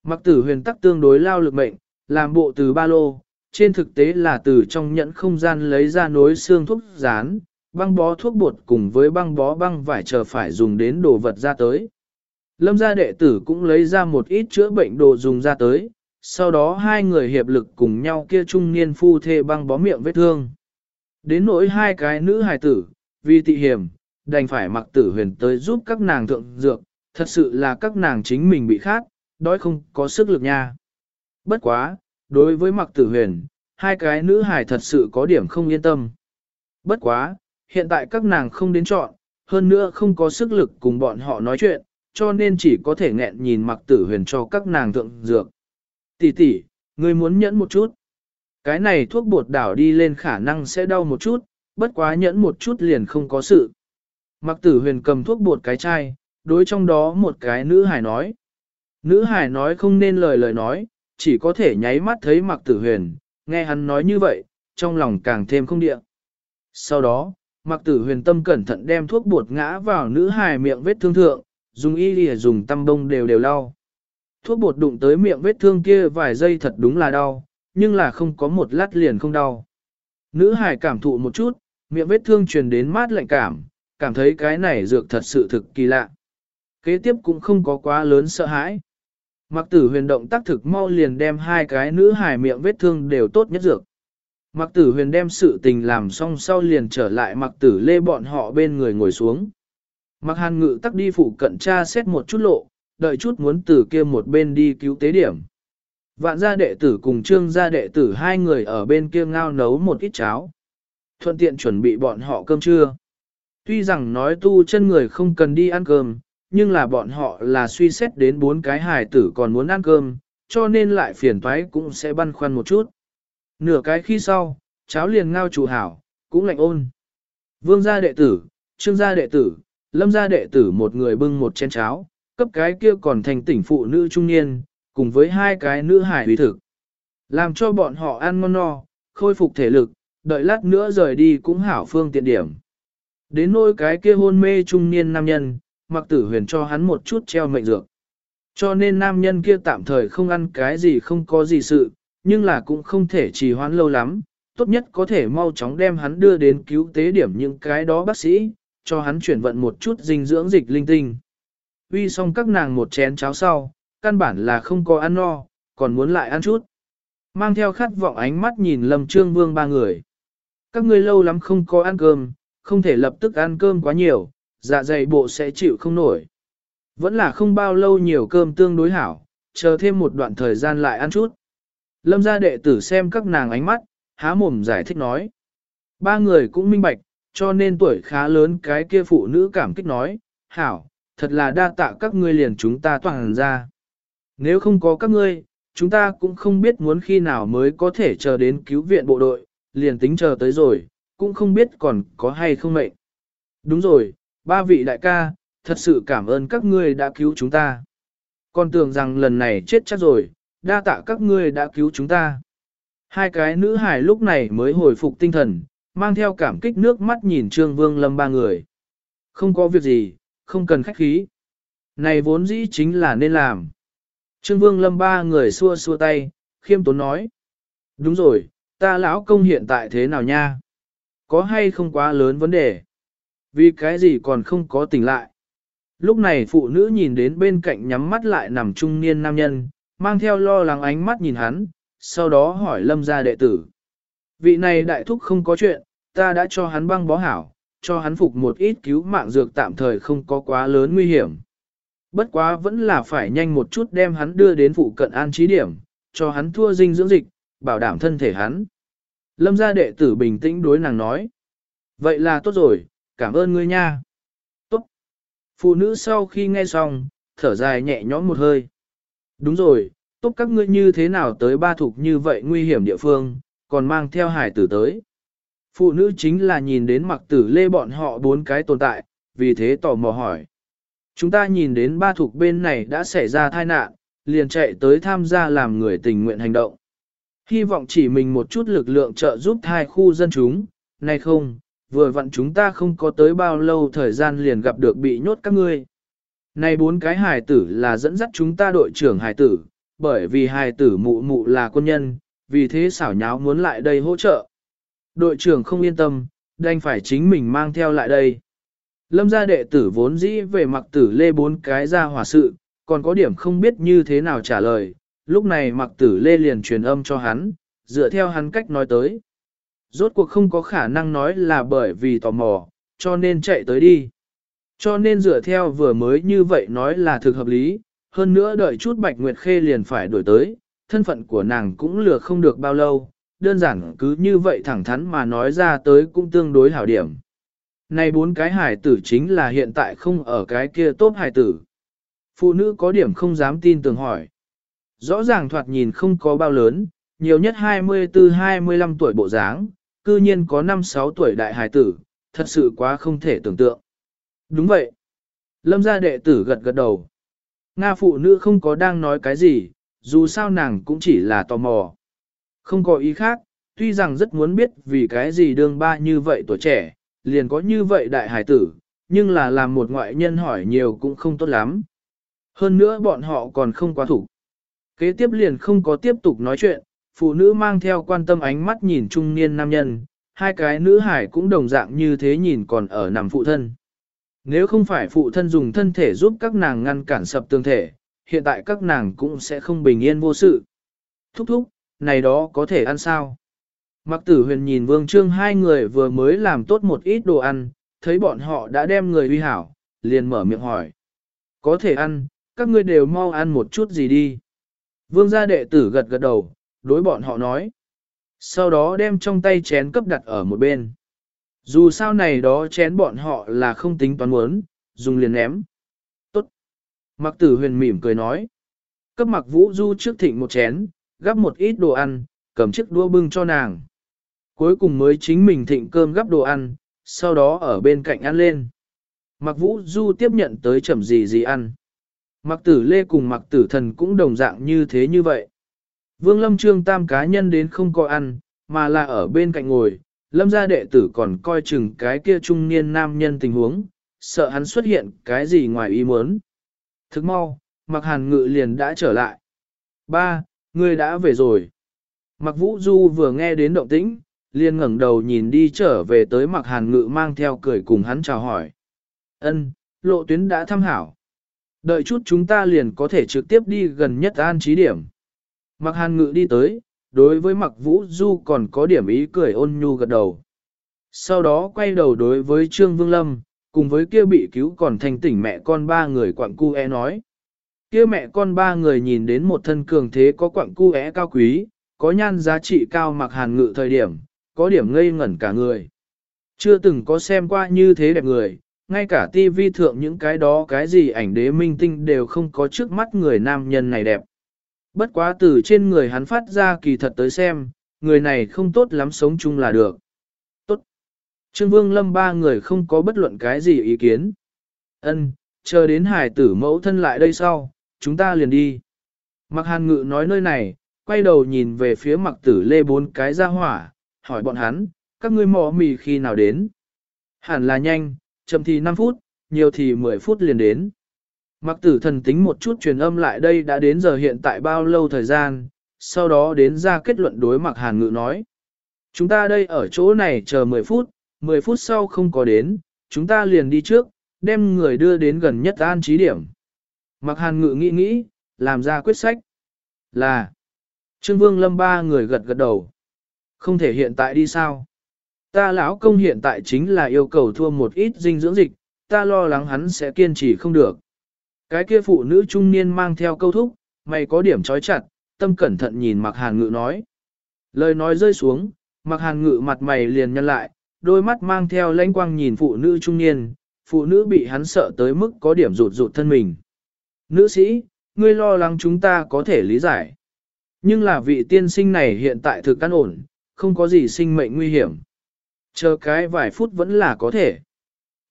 Mặc tử huyền tắc tương đối lao lực mệnh, làm bộ từ ba lô, trên thực tế là từ trong nhẫn không gian lấy ra nối xương thuốc rán, băng bó thuốc bột cùng với băng bó băng vải chờ phải dùng đến đồ vật ra tới. Lâm gia đệ tử cũng lấy ra một ít chữa bệnh đồ dùng ra tới, sau đó hai người hiệp lực cùng nhau kia trung niên phu thê băng bó miệng vết thương. Đến nỗi hai cái nữ hài tử, vì tị hiểm, đành phải mặc tử huyền tới giúp các nàng thượng dược, thật sự là các nàng chính mình bị khát, đói không có sức lực nha. Bất quá, đối với mặc tử huyền, hai cái nữ hài thật sự có điểm không yên tâm. Bất quá, hiện tại các nàng không đến chọn, hơn nữa không có sức lực cùng bọn họ nói chuyện, cho nên chỉ có thể nghẹn nhìn mặc tử huyền cho các nàng thượng dược. Tỷ tỷ, ngươi muốn nhẫn một chút. Cái này thuốc bột đảo đi lên khả năng sẽ đau một chút, bất quá nhẫn một chút liền không có sự. Mặc tử huyền cầm thuốc bột cái chai, đối trong đó một cái nữ hải nói. Nữ hải nói không nên lời lời nói, chỉ có thể nháy mắt thấy mặc tử huyền, nghe hắn nói như vậy, trong lòng càng thêm không địa. Sau đó, mặc tử huyền tâm cẩn thận đem thuốc bột ngã vào nữ hài miệng vết thương thượng, dùng y lìa dùng tăm bông đều đều lau. Thuốc bột đụng tới miệng vết thương kia vài giây thật đúng là đau, nhưng là không có một lát liền không đau. Nữ hài cảm thụ một chút, miệng vết thương truyền đến mát lạnh cảm, cảm thấy cái này dược thật sự thực kỳ lạ. Kế tiếp cũng không có quá lớn sợ hãi. Mặc tử huyền động tác thực mau liền đem hai cái nữ hài miệng vết thương đều tốt nhất dược. Mặc tử huyền đem sự tình làm xong sau liền trở lại mặc tử lê bọn họ bên người ngồi xuống. Mặc hàn ngự tắc đi phụ cận tra xét một chút lộ, đợi chút muốn từ kia một bên đi cứu tế điểm. Vạn gia đệ tử cùng trương gia đệ tử hai người ở bên kia ngao nấu một ít cháo. Thuận tiện chuẩn bị bọn họ cơm trưa. Tuy rằng nói tu chân người không cần đi ăn cơm, nhưng là bọn họ là suy xét đến bốn cái hài tử còn muốn ăn cơm, cho nên lại phiền toái cũng sẽ băn khoăn một chút. Nửa cái khi sau, cháo liền ngao chủ hảo, cũng lạnh ôn. Vương gia đệ tử, trương gia đệ tử, lâm gia đệ tử một người bưng một chén cháo, cấp cái kia còn thành tỉnh phụ nữ trung niên, cùng với hai cái nữ hải uy thực. Làm cho bọn họ ăn ngon no, khôi phục thể lực, đợi lát nữa rời đi cũng hảo phương tiện điểm. Đến nỗi cái kia hôn mê trung niên nam nhân, mặc tử huyền cho hắn một chút treo mệnh dược. Cho nên nam nhân kia tạm thời không ăn cái gì không có gì sự, nhưng là cũng không thể trì hoãn lâu lắm, tốt nhất có thể mau chóng đem hắn đưa đến cứu tế điểm những cái đó bác sĩ, cho hắn chuyển vận một chút dinh dưỡng dịch linh tinh. Uy xong các nàng một chén cháo sau, căn bản là không có ăn no, còn muốn lại ăn chút. Mang theo khát vọng ánh mắt nhìn Lâm Trương Vương ba người. Các ngươi lâu lắm không có ăn cơm, không thể lập tức ăn cơm quá nhiều, dạ dày bộ sẽ chịu không nổi. Vẫn là không bao lâu nhiều cơm tương đối hảo, chờ thêm một đoạn thời gian lại ăn chút. Lâm gia đệ tử xem các nàng ánh mắt, há mồm giải thích nói. Ba người cũng minh bạch, cho nên tuổi khá lớn cái kia phụ nữ cảm kích nói, hảo, thật là đa tạ các ngươi liền chúng ta toàn ra. Nếu không có các ngươi, chúng ta cũng không biết muốn khi nào mới có thể chờ đến cứu viện bộ đội, liền tính chờ tới rồi, cũng không biết còn có hay không mệnh. Đúng rồi, ba vị đại ca, thật sự cảm ơn các ngươi đã cứu chúng ta. Con tưởng rằng lần này chết chắc rồi, đa tạ các ngươi đã cứu chúng ta. Hai cái nữ hài lúc này mới hồi phục tinh thần, mang theo cảm kích nước mắt nhìn Trương Vương Lâm ba người. Không có việc gì, không cần khách khí. Này vốn dĩ chính là nên làm. Trương Vương Lâm ba người xua xua tay, khiêm tốn nói. Đúng rồi, ta lão công hiện tại thế nào nha? Có hay không quá lớn vấn đề? Vì cái gì còn không có tỉnh lại? Lúc này phụ nữ nhìn đến bên cạnh nhắm mắt lại nằm trung niên nam nhân, mang theo lo lắng ánh mắt nhìn hắn, sau đó hỏi lâm gia đệ tử. Vị này đại thúc không có chuyện, ta đã cho hắn băng bó hảo, cho hắn phục một ít cứu mạng dược tạm thời không có quá lớn nguy hiểm. Bất quá vẫn là phải nhanh một chút đem hắn đưa đến phụ cận an trí điểm, cho hắn thua dinh dưỡng dịch, bảo đảm thân thể hắn. Lâm gia đệ tử bình tĩnh đối nàng nói. Vậy là tốt rồi, cảm ơn ngươi nha. Tốt. Phụ nữ sau khi nghe xong, thở dài nhẹ nhõm một hơi. Đúng rồi, tốt các ngươi như thế nào tới ba thục như vậy nguy hiểm địa phương, còn mang theo hải tử tới. Phụ nữ chính là nhìn đến mặc tử lê bọn họ bốn cái tồn tại, vì thế tò mò hỏi. Chúng ta nhìn đến ba thục bên này đã xảy ra tai nạn, liền chạy tới tham gia làm người tình nguyện hành động. Hy vọng chỉ mình một chút lực lượng trợ giúp hai khu dân chúng, này không, vừa vặn chúng ta không có tới bao lâu thời gian liền gặp được bị nhốt các ngươi. Này bốn cái hài tử là dẫn dắt chúng ta đội trưởng hài tử, bởi vì hài tử mụ mụ là quân nhân, vì thế xảo nháo muốn lại đây hỗ trợ. Đội trưởng không yên tâm, đành phải chính mình mang theo lại đây. Lâm gia đệ tử vốn dĩ về mặc tử lê bốn cái ra hòa sự, còn có điểm không biết như thế nào trả lời, lúc này mặc tử lê liền truyền âm cho hắn, dựa theo hắn cách nói tới. Rốt cuộc không có khả năng nói là bởi vì tò mò, cho nên chạy tới đi. Cho nên dựa theo vừa mới như vậy nói là thực hợp lý, hơn nữa đợi chút Bạch Nguyệt Khê liền phải đổi tới, thân phận của nàng cũng lừa không được bao lâu, đơn giản cứ như vậy thẳng thắn mà nói ra tới cũng tương đối hảo điểm. Này bốn cái hải tử chính là hiện tại không ở cái kia tốt hải tử. Phụ nữ có điểm không dám tin tưởng hỏi. Rõ ràng thoạt nhìn không có bao lớn, nhiều nhất 24-25 tuổi bộ dáng, cư nhiên có 5-6 tuổi đại hải tử, thật sự quá không thể tưởng tượng. Đúng vậy. Lâm gia đệ tử gật gật đầu. Nga phụ nữ không có đang nói cái gì, dù sao nàng cũng chỉ là tò mò. Không có ý khác, tuy rằng rất muốn biết vì cái gì đương ba như vậy tuổi trẻ, liền có như vậy đại hải tử, nhưng là làm một ngoại nhân hỏi nhiều cũng không tốt lắm. Hơn nữa bọn họ còn không quá thủ. Kế tiếp liền không có tiếp tục nói chuyện, phụ nữ mang theo quan tâm ánh mắt nhìn trung niên nam nhân, hai cái nữ hải cũng đồng dạng như thế nhìn còn ở nằm phụ thân. Nếu không phải phụ thân dùng thân thể giúp các nàng ngăn cản sập tương thể, hiện tại các nàng cũng sẽ không bình yên vô sự. Thúc thúc, này đó có thể ăn sao? Mặc tử huyền nhìn vương trương hai người vừa mới làm tốt một ít đồ ăn, thấy bọn họ đã đem người uy hảo, liền mở miệng hỏi. Có thể ăn, các ngươi đều mau ăn một chút gì đi. Vương gia đệ tử gật gật đầu, đối bọn họ nói. Sau đó đem trong tay chén cấp đặt ở một bên. Dù sao này đó chén bọn họ là không tính toán muốn, dùng liền ném. Tốt. Mặc tử huyền mỉm cười nói. Cấp mặc vũ du trước thịnh một chén, gắp một ít đồ ăn, cầm chiếc đũa bưng cho nàng. Cuối cùng mới chính mình thịnh cơm gắp đồ ăn, sau đó ở bên cạnh ăn lên. Mặc vũ du tiếp nhận tới chậm gì gì ăn. Mặc tử lê cùng mặc tử thần cũng đồng dạng như thế như vậy. Vương lâm trương tam cá nhân đến không có ăn, mà là ở bên cạnh ngồi, lâm gia đệ tử còn coi chừng cái kia trung niên nam nhân tình huống, sợ hắn xuất hiện cái gì ngoài ý muốn. Thức mau, mặc hàn ngự liền đã trở lại. Ba, ngươi đã về rồi. Mặc vũ du vừa nghe đến động tĩnh, liền ngẩng đầu nhìn đi trở về tới mặc hàn ngự mang theo cười cùng hắn chào hỏi. Ân, lộ tuyến đã thăm hảo. Đợi chút chúng ta liền có thể trực tiếp đi gần nhất an trí điểm. Mặc hàn ngự đi tới, đối với mặc vũ du còn có điểm ý cười ôn nhu gật đầu. Sau đó quay đầu đối với Trương Vương Lâm, cùng với kia bị cứu còn thành tỉnh mẹ con ba người quặng cu e nói. Kia mẹ con ba người nhìn đến một thân cường thế có quặng cu é cao quý, có nhan giá trị cao mặc hàn ngự thời điểm, có điểm ngây ngẩn cả người. Chưa từng có xem qua như thế đẹp người, ngay cả tivi thượng những cái đó cái gì ảnh đế minh tinh đều không có trước mắt người nam nhân này đẹp. Bất quá từ trên người hắn phát ra kỳ thật tới xem, người này không tốt lắm sống chung là được. Tốt. Trương Vương Lâm ba người không có bất luận cái gì ý kiến. Ân, chờ đến hải tử mẫu thân lại đây sau, chúng ta liền đi. Mặc hàn ngự nói nơi này, quay đầu nhìn về phía mặc tử lê bốn cái ra hỏa, hỏi bọn hắn, các ngươi mò mì khi nào đến. Hẳn là nhanh, chậm thì 5 phút, nhiều thì 10 phút liền đến. Mặc tử thần tính một chút truyền âm lại đây đã đến giờ hiện tại bao lâu thời gian, sau đó đến ra kết luận đối mặc hàn ngự nói. Chúng ta đây ở chỗ này chờ 10 phút, 10 phút sau không có đến, chúng ta liền đi trước, đem người đưa đến gần nhất an trí điểm. Mặc hàn ngự nghĩ nghĩ, làm ra quyết sách. Là, Trương Vương Lâm ba người gật gật đầu. Không thể hiện tại đi sao? Ta lão công hiện tại chính là yêu cầu thua một ít dinh dưỡng dịch, ta lo lắng hắn sẽ kiên trì không được. Cái kia phụ nữ trung niên mang theo câu thúc, mày có điểm trói chặt, tâm cẩn thận nhìn mặc hàn ngự nói. Lời nói rơi xuống, mặc hàn ngự mặt mày liền nhăn lại, đôi mắt mang theo lãnh quang nhìn phụ nữ trung niên, phụ nữ bị hắn sợ tới mức có điểm rụt rụt thân mình. Nữ sĩ, ngươi lo lắng chúng ta có thể lý giải. Nhưng là vị tiên sinh này hiện tại thực căn ổn, không có gì sinh mệnh nguy hiểm. Chờ cái vài phút vẫn là có thể.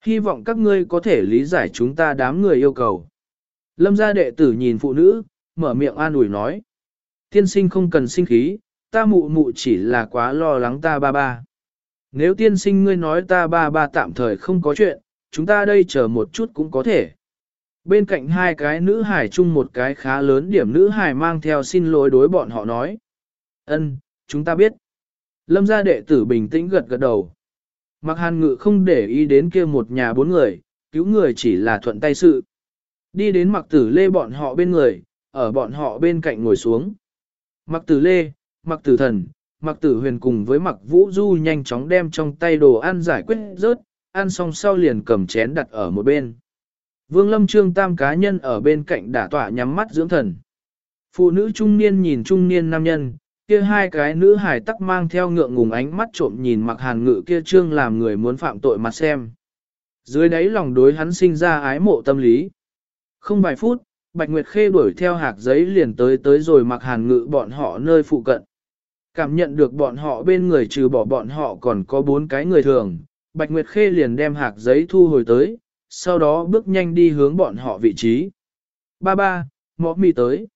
Hy vọng các ngươi có thể lý giải chúng ta đám người yêu cầu. Lâm gia đệ tử nhìn phụ nữ, mở miệng an ủi nói. Tiên sinh không cần sinh khí, ta mụ mụ chỉ là quá lo lắng ta ba ba. Nếu tiên sinh ngươi nói ta ba ba tạm thời không có chuyện, chúng ta đây chờ một chút cũng có thể. Bên cạnh hai cái nữ hải chung một cái khá lớn điểm nữ hải mang theo xin lỗi đối bọn họ nói. ân chúng ta biết. Lâm gia đệ tử bình tĩnh gật gật đầu. Mặc hàn ngự không để ý đến kia một nhà bốn người, cứu người chỉ là thuận tay sự. Đi đến mặc tử lê bọn họ bên người, ở bọn họ bên cạnh ngồi xuống. Mặc tử lê, mặc tử thần, mặc tử huyền cùng với mặc vũ du nhanh chóng đem trong tay đồ ăn giải quyết rớt, ăn xong sau liền cầm chén đặt ở một bên. Vương lâm trương tam cá nhân ở bên cạnh đả tỏa nhắm mắt dưỡng thần. Phụ nữ trung niên nhìn trung niên nam nhân, kia hai cái nữ hải tắc mang theo ngượng ngùng ánh mắt trộm nhìn mặc hàn ngự kia trương làm người muốn phạm tội mặt xem. Dưới đáy lòng đối hắn sinh ra ái mộ tâm lý. Không vài phút, Bạch Nguyệt Khê đuổi theo hạc giấy liền tới tới rồi mặc hàn ngự bọn họ nơi phụ cận. Cảm nhận được bọn họ bên người trừ bỏ bọn họ còn có bốn cái người thường, Bạch Nguyệt Khê liền đem hạc giấy thu hồi tới, sau đó bước nhanh đi hướng bọn họ vị trí. Ba ba, mõ mì tới.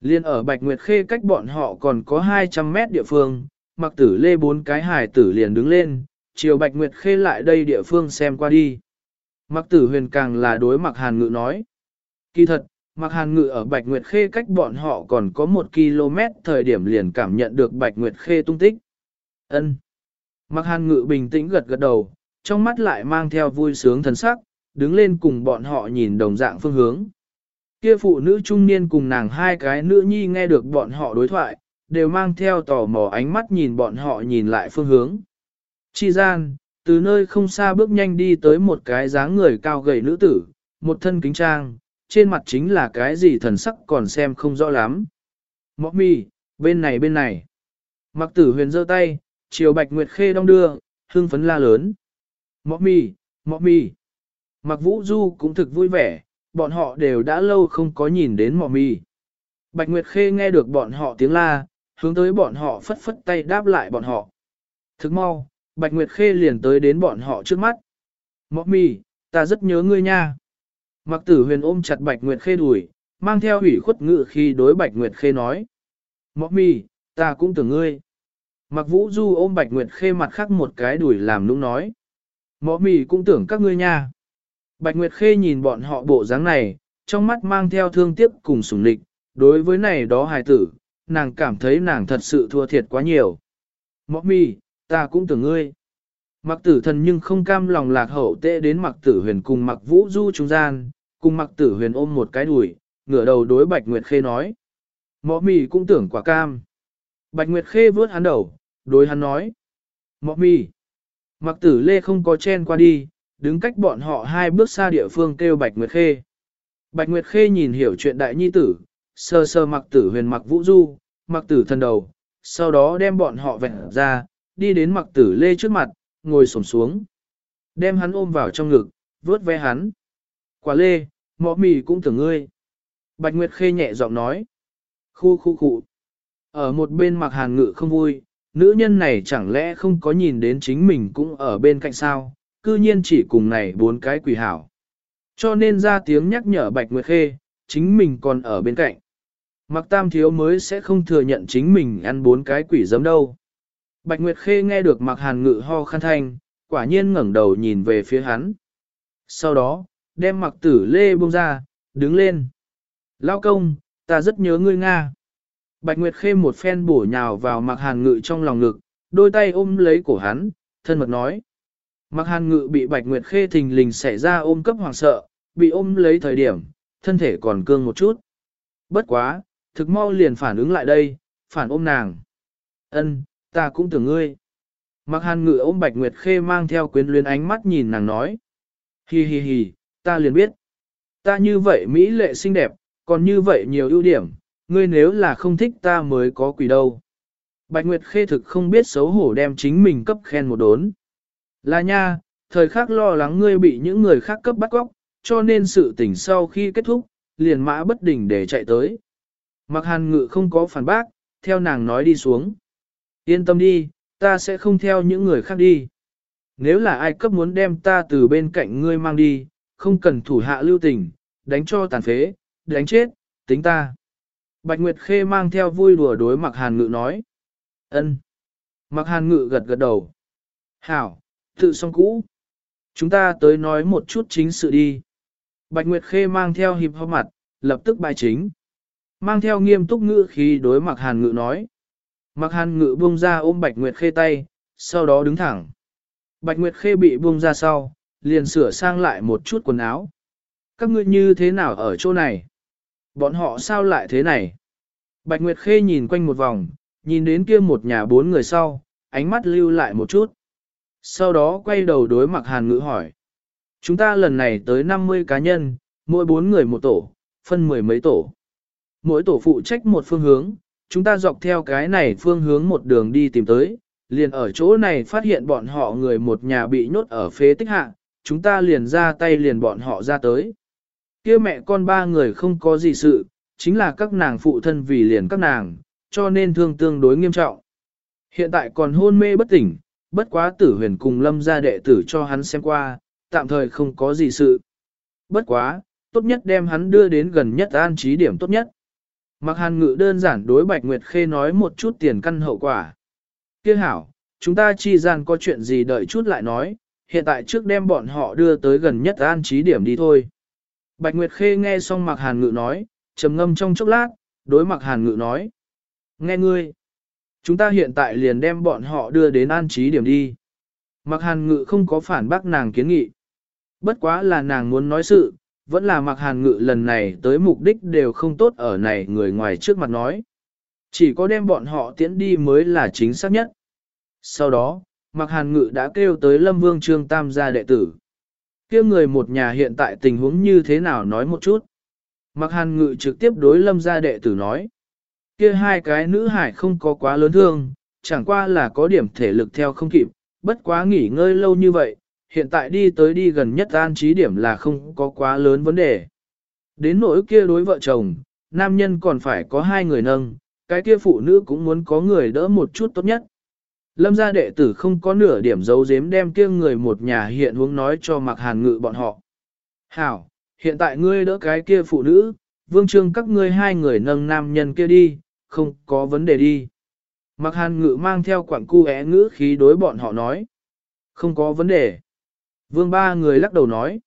Liên ở Bạch Nguyệt Khê cách bọn họ còn có 200 mét địa phương, mặc tử lê bốn cái hải tử liền đứng lên, chiều Bạch Nguyệt Khê lại đây địa phương xem qua đi. Mặc tử huyền càng là đối mặc hàn ngự nói. Kỳ thật, mặc hàn ngự ở Bạch Nguyệt Khê cách bọn họ còn có một km thời điểm liền cảm nhận được Bạch Nguyệt Khê tung tích. ân Mặc hàn ngự bình tĩnh gật gật đầu, trong mắt lại mang theo vui sướng thần sắc, đứng lên cùng bọn họ nhìn đồng dạng phương hướng. Kia phụ nữ trung niên cùng nàng hai cái nữ nhi nghe được bọn họ đối thoại, đều mang theo tò mò ánh mắt nhìn bọn họ nhìn lại phương hướng. Chi gian, từ nơi không xa bước nhanh đi tới một cái dáng người cao gầy nữ tử, một thân kính trang, trên mặt chính là cái gì thần sắc còn xem không rõ lắm. Mọc mì, bên này bên này. Mặc tử huyền giơ tay, chiều bạch nguyệt khê đong đưa, hương phấn la lớn. Mọc mì, mọc mì. Mặc vũ du cũng thực vui vẻ, bọn họ đều đã lâu không có nhìn đến mỏ mì. Bạch Nguyệt Khê nghe được bọn họ tiếng la, hướng tới bọn họ phất phất tay đáp lại bọn họ. Thức mau, Bạch Nguyệt Khê liền tới đến bọn họ trước mắt. Mỏ mì, ta rất nhớ ngươi nha. Mặc tử huyền ôm chặt Bạch Nguyệt Khê đùi, mang theo ủy khuất ngự khi đối Bạch Nguyệt Khê nói. Mỏ mì, ta cũng tưởng ngươi. Mặc vũ du ôm Bạch Nguyệt Khê mặt khác một cái đùi làm nũng nói. Mỏ mì cũng tưởng các ngươi nha. Bạch Nguyệt Khê nhìn bọn họ bộ dáng này, trong mắt mang theo thương tiếc cùng sủng lịch, đối với này đó hài tử, nàng cảm thấy nàng thật sự thua thiệt quá nhiều. Mọc mi, ta cũng tưởng ngươi. Mặc tử thần nhưng không cam lòng lạc hậu tệ đến mặc tử huyền cùng mặc vũ du trung gian, cùng mặc tử huyền ôm một cái đùi, ngửa đầu đối Bạch Nguyệt Khê nói. Mọ mì cũng tưởng quả cam. Bạch Nguyệt Khê vớt hắn đầu, đối hắn nói. Mọ mì. Mặc tử lê không có chen qua đi, đứng cách bọn họ hai bước xa địa phương kêu Bạch Nguyệt Khê. Bạch Nguyệt Khê nhìn hiểu chuyện đại nhi tử, sơ sơ mặc tử huyền mặc vũ du, mặc tử thần đầu, sau đó đem bọn họ vẹn ra, đi đến mặc tử lê trước mặt, ngồi sổm xuống. Đem hắn ôm vào trong ngực, vớt ve hắn. Quả lê, mọ mì cũng tưởng ngươi. Bạch Nguyệt Khê nhẹ giọng nói. Khu khu khu. Ở một bên mặc hàn ngự không vui, nữ nhân này chẳng lẽ không có nhìn đến chính mình cũng ở bên cạnh sao, cư nhiên chỉ cùng này bốn cái quỷ hảo. Cho nên ra tiếng nhắc nhở Bạch Nguyệt Khê, chính mình còn ở bên cạnh. Mặc tam thiếu mới sẽ không thừa nhận chính mình ăn bốn cái quỷ giấm đâu. Bạch Nguyệt Khê nghe được mặc hàn ngự ho khăn thanh, quả nhiên ngẩng đầu nhìn về phía hắn. Sau đó, đem mặc tử lê buông ra, đứng lên. Lao công, ta rất nhớ ngươi Nga. Bạch Nguyệt Khê một phen bổ nhào vào mặc hàn ngự trong lòng ngực, đôi tay ôm lấy cổ hắn, thân mật nói. Mặc hàn ngự bị Bạch Nguyệt Khê thình lình xảy ra ôm cấp hoàng sợ, bị ôm lấy thời điểm, thân thể còn cương một chút. Bất quá, thực mau liền phản ứng lại đây, phản ôm nàng. Ân, ta cũng tưởng ngươi. Mặc hàn ngự ôm Bạch Nguyệt Khê mang theo quyến luyến ánh mắt nhìn nàng nói. Hi hi hi, ta liền biết. ta như vậy Mỹ lệ xinh đẹp, còn như vậy nhiều ưu điểm, ngươi nếu là không thích ta mới có quỷ đâu. Bạch Nguyệt Khê thực không biết xấu hổ đem chính mình cấp khen một đốn. Là nha, thời khắc lo lắng ngươi bị những người khác cấp bắt góc, cho nên sự tình sau khi kết thúc, liền mã bất đỉnh để chạy tới. Mặc hàn ngự không có phản bác, theo nàng nói đi xuống. Yên tâm đi, ta sẽ không theo những người khác đi. Nếu là ai cấp muốn đem ta từ bên cạnh ngươi mang đi, không cần thủ hạ lưu tình, đánh cho tàn phế, đánh chết, tính ta. Bạch Nguyệt Khê mang theo vui đùa đối Mạc hàn ngự nói. ân. Mặc hàn ngự gật gật đầu. Hảo, tự xong cũ. Chúng ta tới nói một chút chính sự đi. Bạch Nguyệt Khê mang theo hiệp hoa mặt, lập tức bài chính. Mang theo nghiêm túc ngữ khi đối Mạc hàn ngự nói. Mặc hàn ngự buông ra ôm Bạch Nguyệt Khê tay, sau đó đứng thẳng. Bạch Nguyệt Khê bị buông ra sau, liền sửa sang lại một chút quần áo. Các ngươi như thế nào ở chỗ này? Bọn họ sao lại thế này? Bạch Nguyệt Khê nhìn quanh một vòng, nhìn đến kia một nhà bốn người sau, ánh mắt lưu lại một chút. Sau đó quay đầu đối mặt hàn ngữ hỏi. Chúng ta lần này tới 50 cá nhân, mỗi bốn người một tổ, phân mười mấy tổ. Mỗi tổ phụ trách một phương hướng, chúng ta dọc theo cái này phương hướng một đường đi tìm tới, liền ở chỗ này phát hiện bọn họ người một nhà bị nhốt ở phế tích hạ, chúng ta liền ra tay liền bọn họ ra tới. kia mẹ con ba người không có gì sự, chính là các nàng phụ thân vì liền các nàng, cho nên thương tương đối nghiêm trọng. Hiện tại còn hôn mê bất tỉnh, bất quá tử huyền cùng lâm ra đệ tử cho hắn xem qua, tạm thời không có gì sự. Bất quá, tốt nhất đem hắn đưa đến gần nhất an trí điểm tốt nhất. Mặc hàn ngự đơn giản đối Bạch Nguyệt Khê nói một chút tiền căn hậu quả. Kia hảo, chúng ta chi gian có chuyện gì đợi chút lại nói, hiện tại trước đem bọn họ đưa tới gần nhất an trí điểm đi thôi. Bạch Nguyệt Khê nghe xong Mặc Hàn Ngự nói, trầm ngâm trong chốc lát, đối Mặc Hàn Ngự nói. Nghe ngươi, chúng ta hiện tại liền đem bọn họ đưa đến an trí điểm đi. Mặc Hàn Ngự không có phản bác nàng kiến nghị. Bất quá là nàng muốn nói sự, vẫn là Mặc Hàn Ngự lần này tới mục đích đều không tốt ở này người ngoài trước mặt nói. Chỉ có đem bọn họ tiễn đi mới là chính xác nhất. Sau đó, Mạc Hàn Ngự đã kêu tới Lâm Vương Trương Tam gia đệ tử. Kêu người một nhà hiện tại tình huống như thế nào nói một chút. Mạc Hàn Ngự trực tiếp đối Lâm gia đệ tử nói. Kia hai cái nữ hải không có quá lớn thương, chẳng qua là có điểm thể lực theo không kịp, bất quá nghỉ ngơi lâu như vậy, hiện tại đi tới đi gần nhất an trí điểm là không có quá lớn vấn đề. Đến nỗi kia đối vợ chồng, nam nhân còn phải có hai người nâng, cái kia phụ nữ cũng muốn có người đỡ một chút tốt nhất. Lâm gia đệ tử không có nửa điểm giấu giếm đem kia người một nhà hiện hướng nói cho mặc hàn ngự bọn họ. Hảo, hiện tại ngươi đỡ cái kia phụ nữ, vương trương các ngươi hai người nâng nam nhân kia đi, không có vấn đề đi. Mặc hàn ngự mang theo quặng cu é ngữ khí đối bọn họ nói. Không có vấn đề. Vương ba người lắc đầu nói.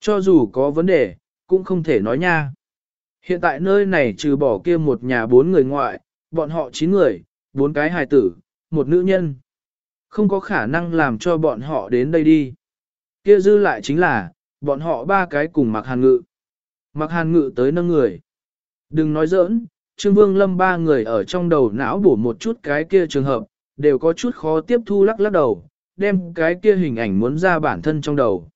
Cho dù có vấn đề, cũng không thể nói nha. Hiện tại nơi này trừ bỏ kia một nhà bốn người ngoại, bọn họ chín người, bốn cái hài tử, một nữ nhân. Không có khả năng làm cho bọn họ đến đây đi. Kia dư lại chính là, bọn họ ba cái cùng mặc hàn ngự. Mặc hàn ngự tới nâng người. Đừng nói giỡn, Trương Vương Lâm ba người ở trong đầu não bổ một chút cái kia trường hợp, đều có chút khó tiếp thu lắc lắc đầu, đem cái kia hình ảnh muốn ra bản thân trong đầu.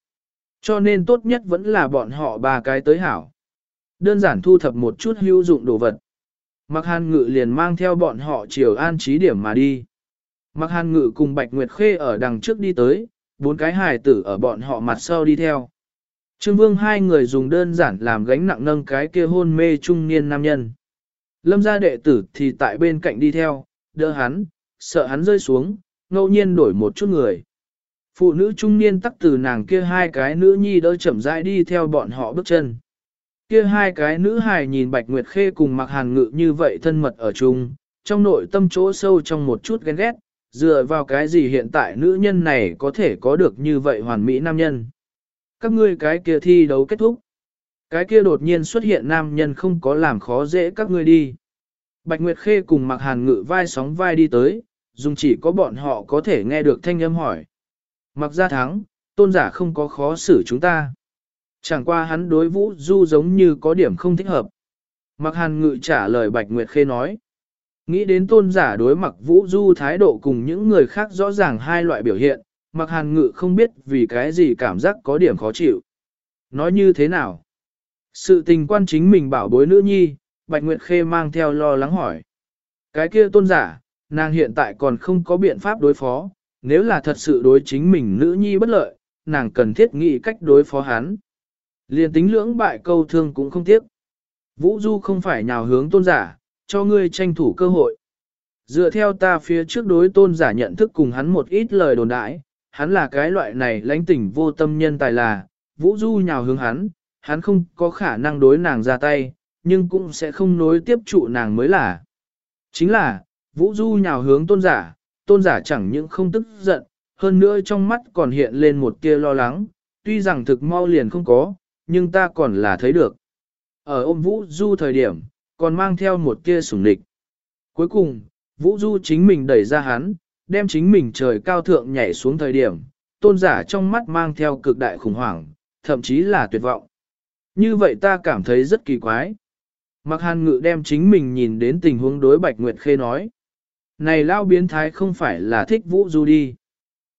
Cho nên tốt nhất vẫn là bọn họ ba cái tới hảo. Đơn giản thu thập một chút hữu dụng đồ vật. Mặc hàn ngự liền mang theo bọn họ chiều an trí điểm mà đi. Mặc hàn ngự cùng Bạch Nguyệt Khê ở đằng trước đi tới, bốn cái hài tử ở bọn họ mặt sau đi theo. Trương Vương hai người dùng đơn giản làm gánh nặng nâng cái kia hôn mê trung niên nam nhân. Lâm gia đệ tử thì tại bên cạnh đi theo, đỡ hắn, sợ hắn rơi xuống, ngẫu nhiên đổi một chút người. Phụ nữ trung niên tắc từ nàng kia hai cái nữ nhi đỡ chậm rãi đi theo bọn họ bước chân. Kia hai cái nữ hài nhìn Bạch Nguyệt Khê cùng mặc hàn ngự như vậy thân mật ở chung, trong nội tâm chỗ sâu trong một chút ghen ghét, dựa vào cái gì hiện tại nữ nhân này có thể có được như vậy hoàn mỹ nam nhân. Các ngươi cái kia thi đấu kết thúc. Cái kia đột nhiên xuất hiện nam nhân không có làm khó dễ các ngươi đi. Bạch Nguyệt Khê cùng mặc hàn ngự vai sóng vai đi tới, dùng chỉ có bọn họ có thể nghe được thanh âm hỏi. Mặc ra thắng, tôn giả không có khó xử chúng ta. Chẳng qua hắn đối vũ du giống như có điểm không thích hợp. Mặc hàn ngự trả lời Bạch Nguyệt Khê nói. Nghĩ đến tôn giả đối mặc vũ du thái độ cùng những người khác rõ ràng hai loại biểu hiện, mặc hàn ngự không biết vì cái gì cảm giác có điểm khó chịu. Nói như thế nào? Sự tình quan chính mình bảo bối nữ nhi, Bạch Nguyệt Khê mang theo lo lắng hỏi. Cái kia tôn giả, nàng hiện tại còn không có biện pháp đối phó, nếu là thật sự đối chính mình nữ nhi bất lợi, nàng cần thiết nghĩ cách đối phó hắn. Liên tính lưỡng bại câu thương cũng không tiếc. Vũ Du không phải nhào hướng tôn giả, cho ngươi tranh thủ cơ hội. Dựa theo ta phía trước đối tôn giả nhận thức cùng hắn một ít lời đồn đãi, hắn là cái loại này lãnh tỉnh vô tâm nhân tài là, Vũ Du nhào hướng hắn, hắn không có khả năng đối nàng ra tay, nhưng cũng sẽ không nối tiếp trụ nàng mới là. Chính là, Vũ Du nhào hướng tôn giả, tôn giả chẳng những không tức giận, hơn nữa trong mắt còn hiện lên một tia lo lắng, tuy rằng thực mau liền không có, nhưng ta còn là thấy được. Ở ôm Vũ Du thời điểm, còn mang theo một tia sủng nịch. Cuối cùng, Vũ Du chính mình đẩy ra hắn, đem chính mình trời cao thượng nhảy xuống thời điểm, tôn giả trong mắt mang theo cực đại khủng hoảng, thậm chí là tuyệt vọng. Như vậy ta cảm thấy rất kỳ quái. Mặc hàn ngự đem chính mình nhìn đến tình huống đối Bạch Nguyệt Khê nói. Này lao biến thái không phải là thích Vũ Du đi.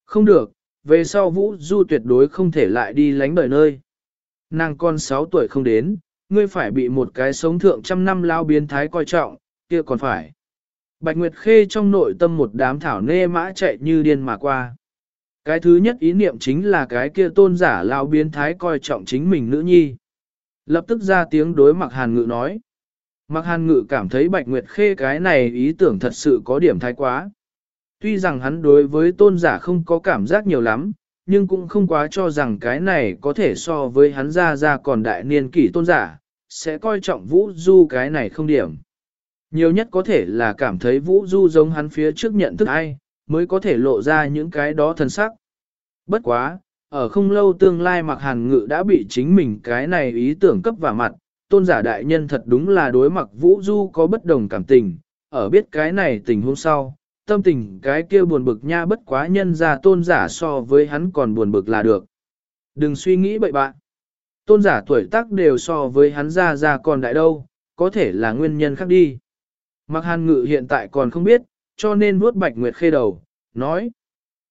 Không được, về sau Vũ Du tuyệt đối không thể lại đi lánh đời nơi. Nàng con 6 tuổi không đến, ngươi phải bị một cái sống thượng trăm năm lao biến thái coi trọng, kia còn phải. Bạch Nguyệt Khê trong nội tâm một đám thảo nê mã chạy như điên mà qua. Cái thứ nhất ý niệm chính là cái kia tôn giả lao biến thái coi trọng chính mình nữ nhi. Lập tức ra tiếng đối Mạc hàn ngự nói. Mặc hàn ngự cảm thấy Bạch Nguyệt Khê cái này ý tưởng thật sự có điểm thái quá. Tuy rằng hắn đối với tôn giả không có cảm giác nhiều lắm, nhưng cũng không quá cho rằng cái này có thể so với hắn ra ra còn đại niên kỷ tôn giả, sẽ coi trọng Vũ Du cái này không điểm. Nhiều nhất có thể là cảm thấy Vũ Du giống hắn phía trước nhận thức ai, mới có thể lộ ra những cái đó thần sắc. Bất quá, ở không lâu tương lai mặc hàn ngự đã bị chính mình cái này ý tưởng cấp vào mặt, tôn giả đại nhân thật đúng là đối mặc Vũ Du có bất đồng cảm tình, ở biết cái này tình hôm sau, tâm tình cái kia buồn bực nha bất quá nhân ra tôn giả so với hắn còn buồn bực là được. Đừng suy nghĩ bậy bạn. Tôn giả tuổi tác đều so với hắn ra ra còn đại đâu, có thể là nguyên nhân khác đi. Mặc hàn ngự hiện tại còn không biết, cho nên vuốt bạch nguyệt khê đầu, nói.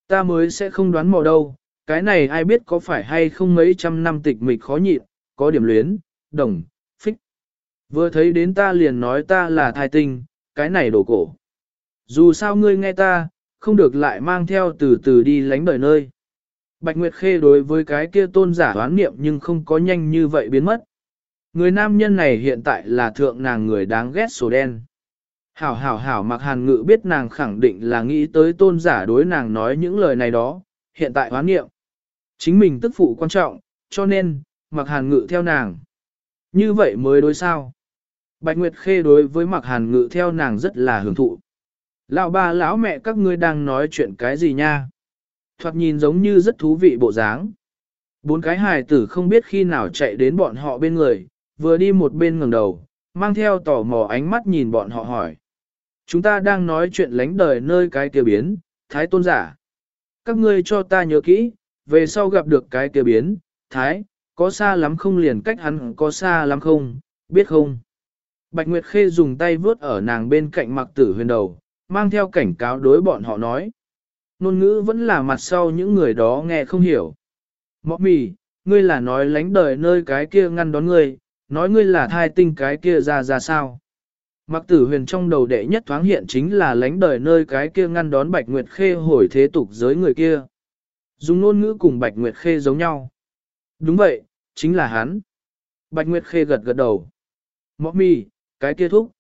Ta mới sẽ không đoán mò đâu, cái này ai biết có phải hay không mấy trăm năm tịch mịch khó nhịn, có điểm luyến, đồng, phích. Vừa thấy đến ta liền nói ta là thai tinh, cái này đổ cổ. Dù sao ngươi nghe ta, không được lại mang theo từ từ đi lánh đời nơi. Bạch Nguyệt Khê đối với cái kia tôn giả hoán niệm nhưng không có nhanh như vậy biến mất. Người nam nhân này hiện tại là thượng nàng người đáng ghét sổ đen. Hảo hảo hảo mặc hàn ngự biết nàng khẳng định là nghĩ tới tôn giả đối nàng nói những lời này đó, hiện tại hoán niệm. Chính mình tức phụ quan trọng, cho nên, mặc hàn ngự theo nàng. Như vậy mới đối sao. Bạch Nguyệt Khê đối với mặc hàn ngự theo nàng rất là hưởng thụ. Lão ba lão mẹ các ngươi đang nói chuyện cái gì nha? Thoạt nhìn giống như rất thú vị bộ dáng. Bốn cái hài tử không biết khi nào chạy đến bọn họ bên người, vừa đi một bên ngẩng đầu, mang theo tò mò ánh mắt nhìn bọn họ hỏi. Chúng ta đang nói chuyện lánh đời nơi cái kia biến, thái tôn giả. Các ngươi cho ta nhớ kỹ, về sau gặp được cái kia biến, thái, có xa lắm không liền cách hắn có xa lắm không, biết không? Bạch Nguyệt Khê dùng tay vướt ở nàng bên cạnh mặc tử huyền đầu, mang theo cảnh cáo đối bọn họ nói. Nôn ngữ vẫn là mặt sau những người đó nghe không hiểu. Mọ mì, ngươi là nói lánh đời nơi cái kia ngăn đón ngươi, nói ngươi là thai tinh cái kia ra ra sao. Mặc tử huyền trong đầu đệ nhất thoáng hiện chính là lánh đời nơi cái kia ngăn đón Bạch Nguyệt Khê hồi thế tục giới người kia. Dùng ngôn ngữ cùng Bạch Nguyệt Khê giống nhau. Đúng vậy, chính là hắn. Bạch Nguyệt Khê gật gật đầu. Mọ mì, cái kia thúc.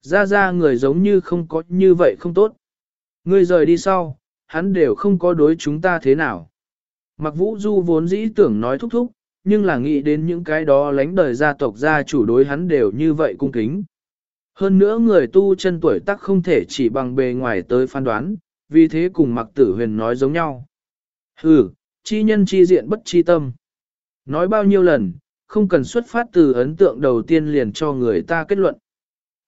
Ra ra người giống như không có như vậy không tốt. Ngươi rời đi sau, hắn đều không có đối chúng ta thế nào. Mặc vũ du vốn dĩ tưởng nói thúc thúc, nhưng là nghĩ đến những cái đó lánh đời gia tộc gia chủ đối hắn đều như vậy cung kính. Hơn nữa người tu chân tuổi tác không thể chỉ bằng bề ngoài tới phán đoán, vì thế cùng mặc tử huyền nói giống nhau. Hừ, chi nhân chi diện bất chi tâm. Nói bao nhiêu lần, không cần xuất phát từ ấn tượng đầu tiên liền cho người ta kết luận.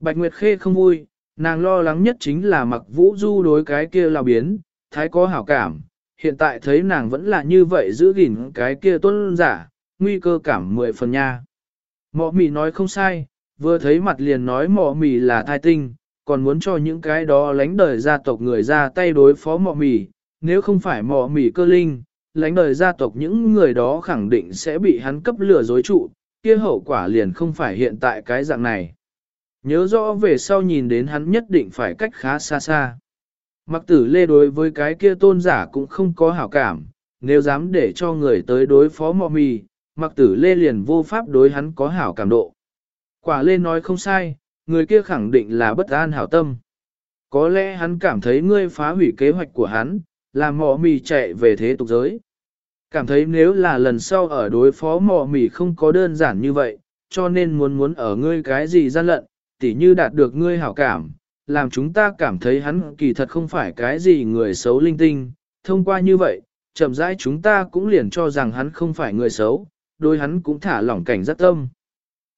Bạch Nguyệt Khê không vui, nàng lo lắng nhất chính là mặc vũ du đối cái kia lao biến, thái có hảo cảm. Hiện tại thấy nàng vẫn là như vậy giữ gìn cái kia tôn giả, nguy cơ cảm mười phần nha. Mọ mì nói không sai, vừa thấy mặt liền nói mọ mì là thai tinh, còn muốn cho những cái đó lánh đời gia tộc người ra tay đối phó mọ mì, nếu không phải mọ mì cơ linh, lánh đời gia tộc những người đó khẳng định sẽ bị hắn cấp lừa dối trụ, kia hậu quả liền không phải hiện tại cái dạng này. Nhớ rõ về sau nhìn đến hắn nhất định phải cách khá xa xa. Mặc tử lê đối với cái kia tôn giả cũng không có hảo cảm, nếu dám để cho người tới đối phó mọ mì, mặc tử lê liền vô pháp đối hắn có hảo cảm độ. Quả lê nói không sai, người kia khẳng định là bất an hảo tâm. Có lẽ hắn cảm thấy ngươi phá hủy kế hoạch của hắn, làm mọ mì chạy về thế tục giới. Cảm thấy nếu là lần sau ở đối phó mọ mì không có đơn giản như vậy, cho nên muốn muốn ở ngươi cái gì gian lận, tỉ như đạt được ngươi hảo cảm, làm chúng ta cảm thấy hắn kỳ thật không phải cái gì người xấu linh tinh, thông qua như vậy, chậm rãi chúng ta cũng liền cho rằng hắn không phải người xấu, đôi hắn cũng thả lỏng cảnh rất tâm.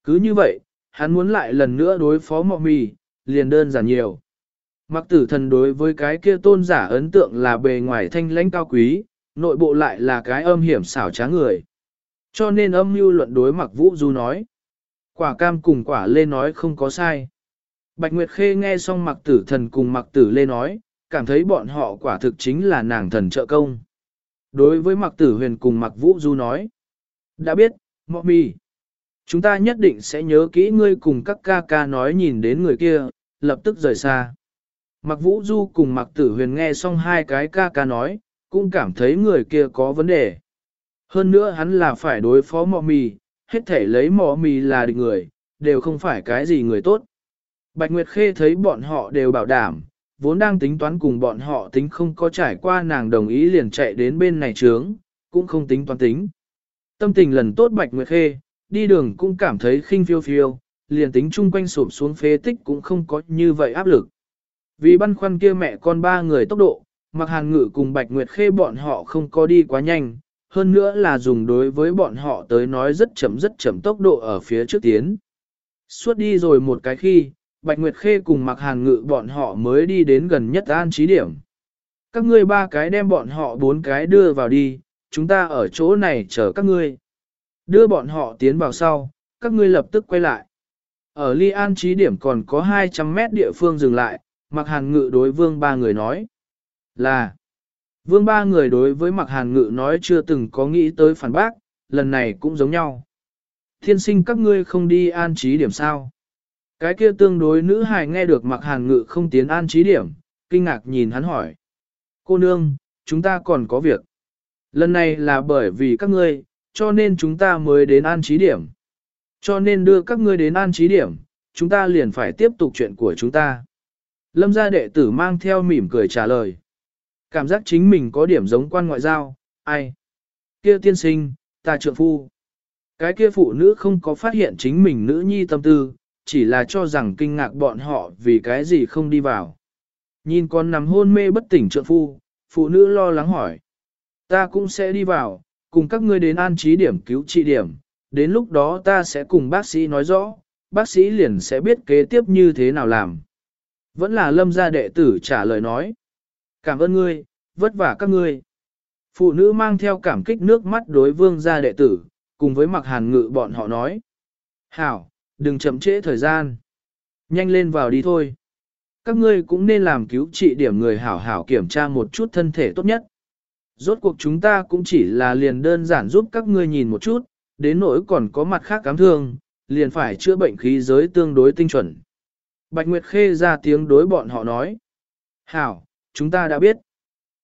Cứ như vậy, hắn muốn lại lần nữa đối phó mọ mì, liền đơn giản nhiều. Mặc tử thần đối với cái kia tôn giả ấn tượng là bề ngoài thanh lãnh cao quý, nội bộ lại là cái âm hiểm xảo trá người. Cho nên âm mưu luận đối mặc vũ du nói. Quả cam cùng quả lê nói không có sai. Bạch Nguyệt Khê nghe xong mặc tử thần cùng mặc tử lê nói, cảm thấy bọn họ quả thực chính là nàng thần trợ công. Đối với mặc tử huyền cùng mặc vũ du nói. Đã biết, mọ mì. Chúng ta nhất định sẽ nhớ kỹ ngươi cùng các ca ca nói nhìn đến người kia, lập tức rời xa. Mặc vũ du cùng mặc tử huyền nghe xong hai cái ca ca nói, cũng cảm thấy người kia có vấn đề. Hơn nữa hắn là phải đối phó mọ mì, hết thể lấy mọ mì là địch người, đều không phải cái gì người tốt. Bạch Nguyệt Khê thấy bọn họ đều bảo đảm, vốn đang tính toán cùng bọn họ tính không có trải qua nàng đồng ý liền chạy đến bên này trướng, cũng không tính toán tính. Tâm tình lần tốt Bạch Nguyệt Khê, đi đường cũng cảm thấy khinh phiêu phiêu, liền tính chung quanh sụp xuống phế tích cũng không có như vậy áp lực. Vì băn khoăn kia mẹ con ba người tốc độ, mặc hàn ngự cùng Bạch Nguyệt Khê bọn họ không có đi quá nhanh, hơn nữa là dùng đối với bọn họ tới nói rất chậm rất chậm tốc độ ở phía trước tiến. Suốt đi rồi một cái khi, Bạch Nguyệt Khê cùng mặc hàn ngự bọn họ mới đi đến gần nhất an trí điểm. Các ngươi ba cái đem bọn họ bốn cái đưa vào đi, chúng ta ở chỗ này chờ các ngươi. Đưa bọn họ tiến vào sau, các ngươi lập tức quay lại. Ở ly an trí điểm còn có 200 mét địa phương dừng lại, mặc hàn ngự đối vương ba người nói. Là, vương ba người đối với mặc hàn ngự nói chưa từng có nghĩ tới phản bác, lần này cũng giống nhau. Thiên sinh các ngươi không đi an trí điểm sao. Cái kia tương đối nữ hài nghe được mặc hàn ngự không tiến an trí điểm, kinh ngạc nhìn hắn hỏi. Cô nương, chúng ta còn có việc. Lần này là bởi vì các ngươi, cho nên chúng ta mới đến an trí điểm. Cho nên đưa các ngươi đến an trí điểm, chúng ta liền phải tiếp tục chuyện của chúng ta. Lâm gia đệ tử mang theo mỉm cười trả lời. Cảm giác chính mình có điểm giống quan ngoại giao, ai? Kia tiên sinh, ta trượng phu. Cái kia phụ nữ không có phát hiện chính mình nữ nhi tâm tư, chỉ là cho rằng kinh ngạc bọn họ vì cái gì không đi vào. Nhìn con nằm hôn mê bất tỉnh trượng phu, phụ nữ lo lắng hỏi. Ta cũng sẽ đi vào, cùng các ngươi đến an trí điểm cứu trị điểm, đến lúc đó ta sẽ cùng bác sĩ nói rõ, bác sĩ liền sẽ biết kế tiếp như thế nào làm. Vẫn là lâm gia đệ tử trả lời nói. Cảm ơn ngươi, vất vả các ngươi. Phụ nữ mang theo cảm kích nước mắt đối vương gia đệ tử, cùng với mặc hàn ngự bọn họ nói. Hảo, đừng chậm trễ thời gian. Nhanh lên vào đi thôi. Các ngươi cũng nên làm cứu trị điểm người hảo hảo kiểm tra một chút thân thể tốt nhất. Rốt cuộc chúng ta cũng chỉ là liền đơn giản giúp các ngươi nhìn một chút, đến nỗi còn có mặt khác cám thương, liền phải chữa bệnh khí giới tương đối tinh chuẩn. Bạch Nguyệt Khê ra tiếng đối bọn họ nói. Hảo, chúng ta đã biết.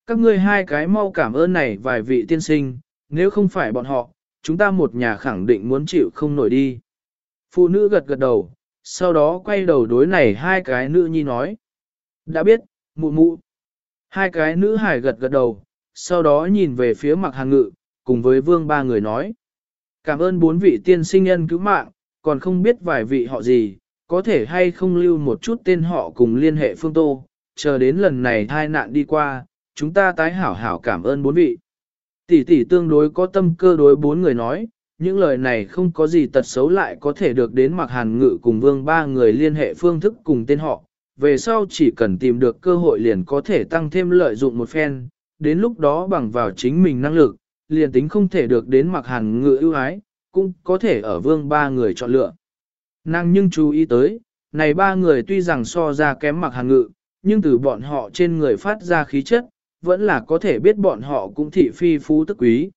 Các ngươi hai cái mau cảm ơn này vài vị tiên sinh, nếu không phải bọn họ, chúng ta một nhà khẳng định muốn chịu không nổi đi. Phụ nữ gật gật đầu, sau đó quay đầu đối này hai cái nữ nhi nói. Đã biết, mụ mụ. Hai cái nữ hải gật gật đầu, sau đó nhìn về phía mặc hàng ngự, cùng với vương ba người nói. Cảm ơn bốn vị tiên sinh nhân cứu mạng, còn không biết vài vị họ gì, có thể hay không lưu một chút tên họ cùng liên hệ phương tô, chờ đến lần này thai nạn đi qua, chúng ta tái hảo hảo cảm ơn bốn vị. Tỷ tỷ tương đối có tâm cơ đối bốn người nói, những lời này không có gì tật xấu lại có thể được đến mặc hàn ngự cùng vương ba người liên hệ phương thức cùng tên họ, về sau chỉ cần tìm được cơ hội liền có thể tăng thêm lợi dụng một phen, đến lúc đó bằng vào chính mình năng lực, liền tính không thể được đến mặc hàn ngự ưu ái, cũng có thể ở vương ba người chọn lựa. Năng nhưng chú ý tới, này ba người tuy rằng so ra kém mặc hàn ngự, nhưng từ bọn họ trên người phát ra khí chất, vẫn là có thể biết bọn họ cũng thị phi phú tức quý.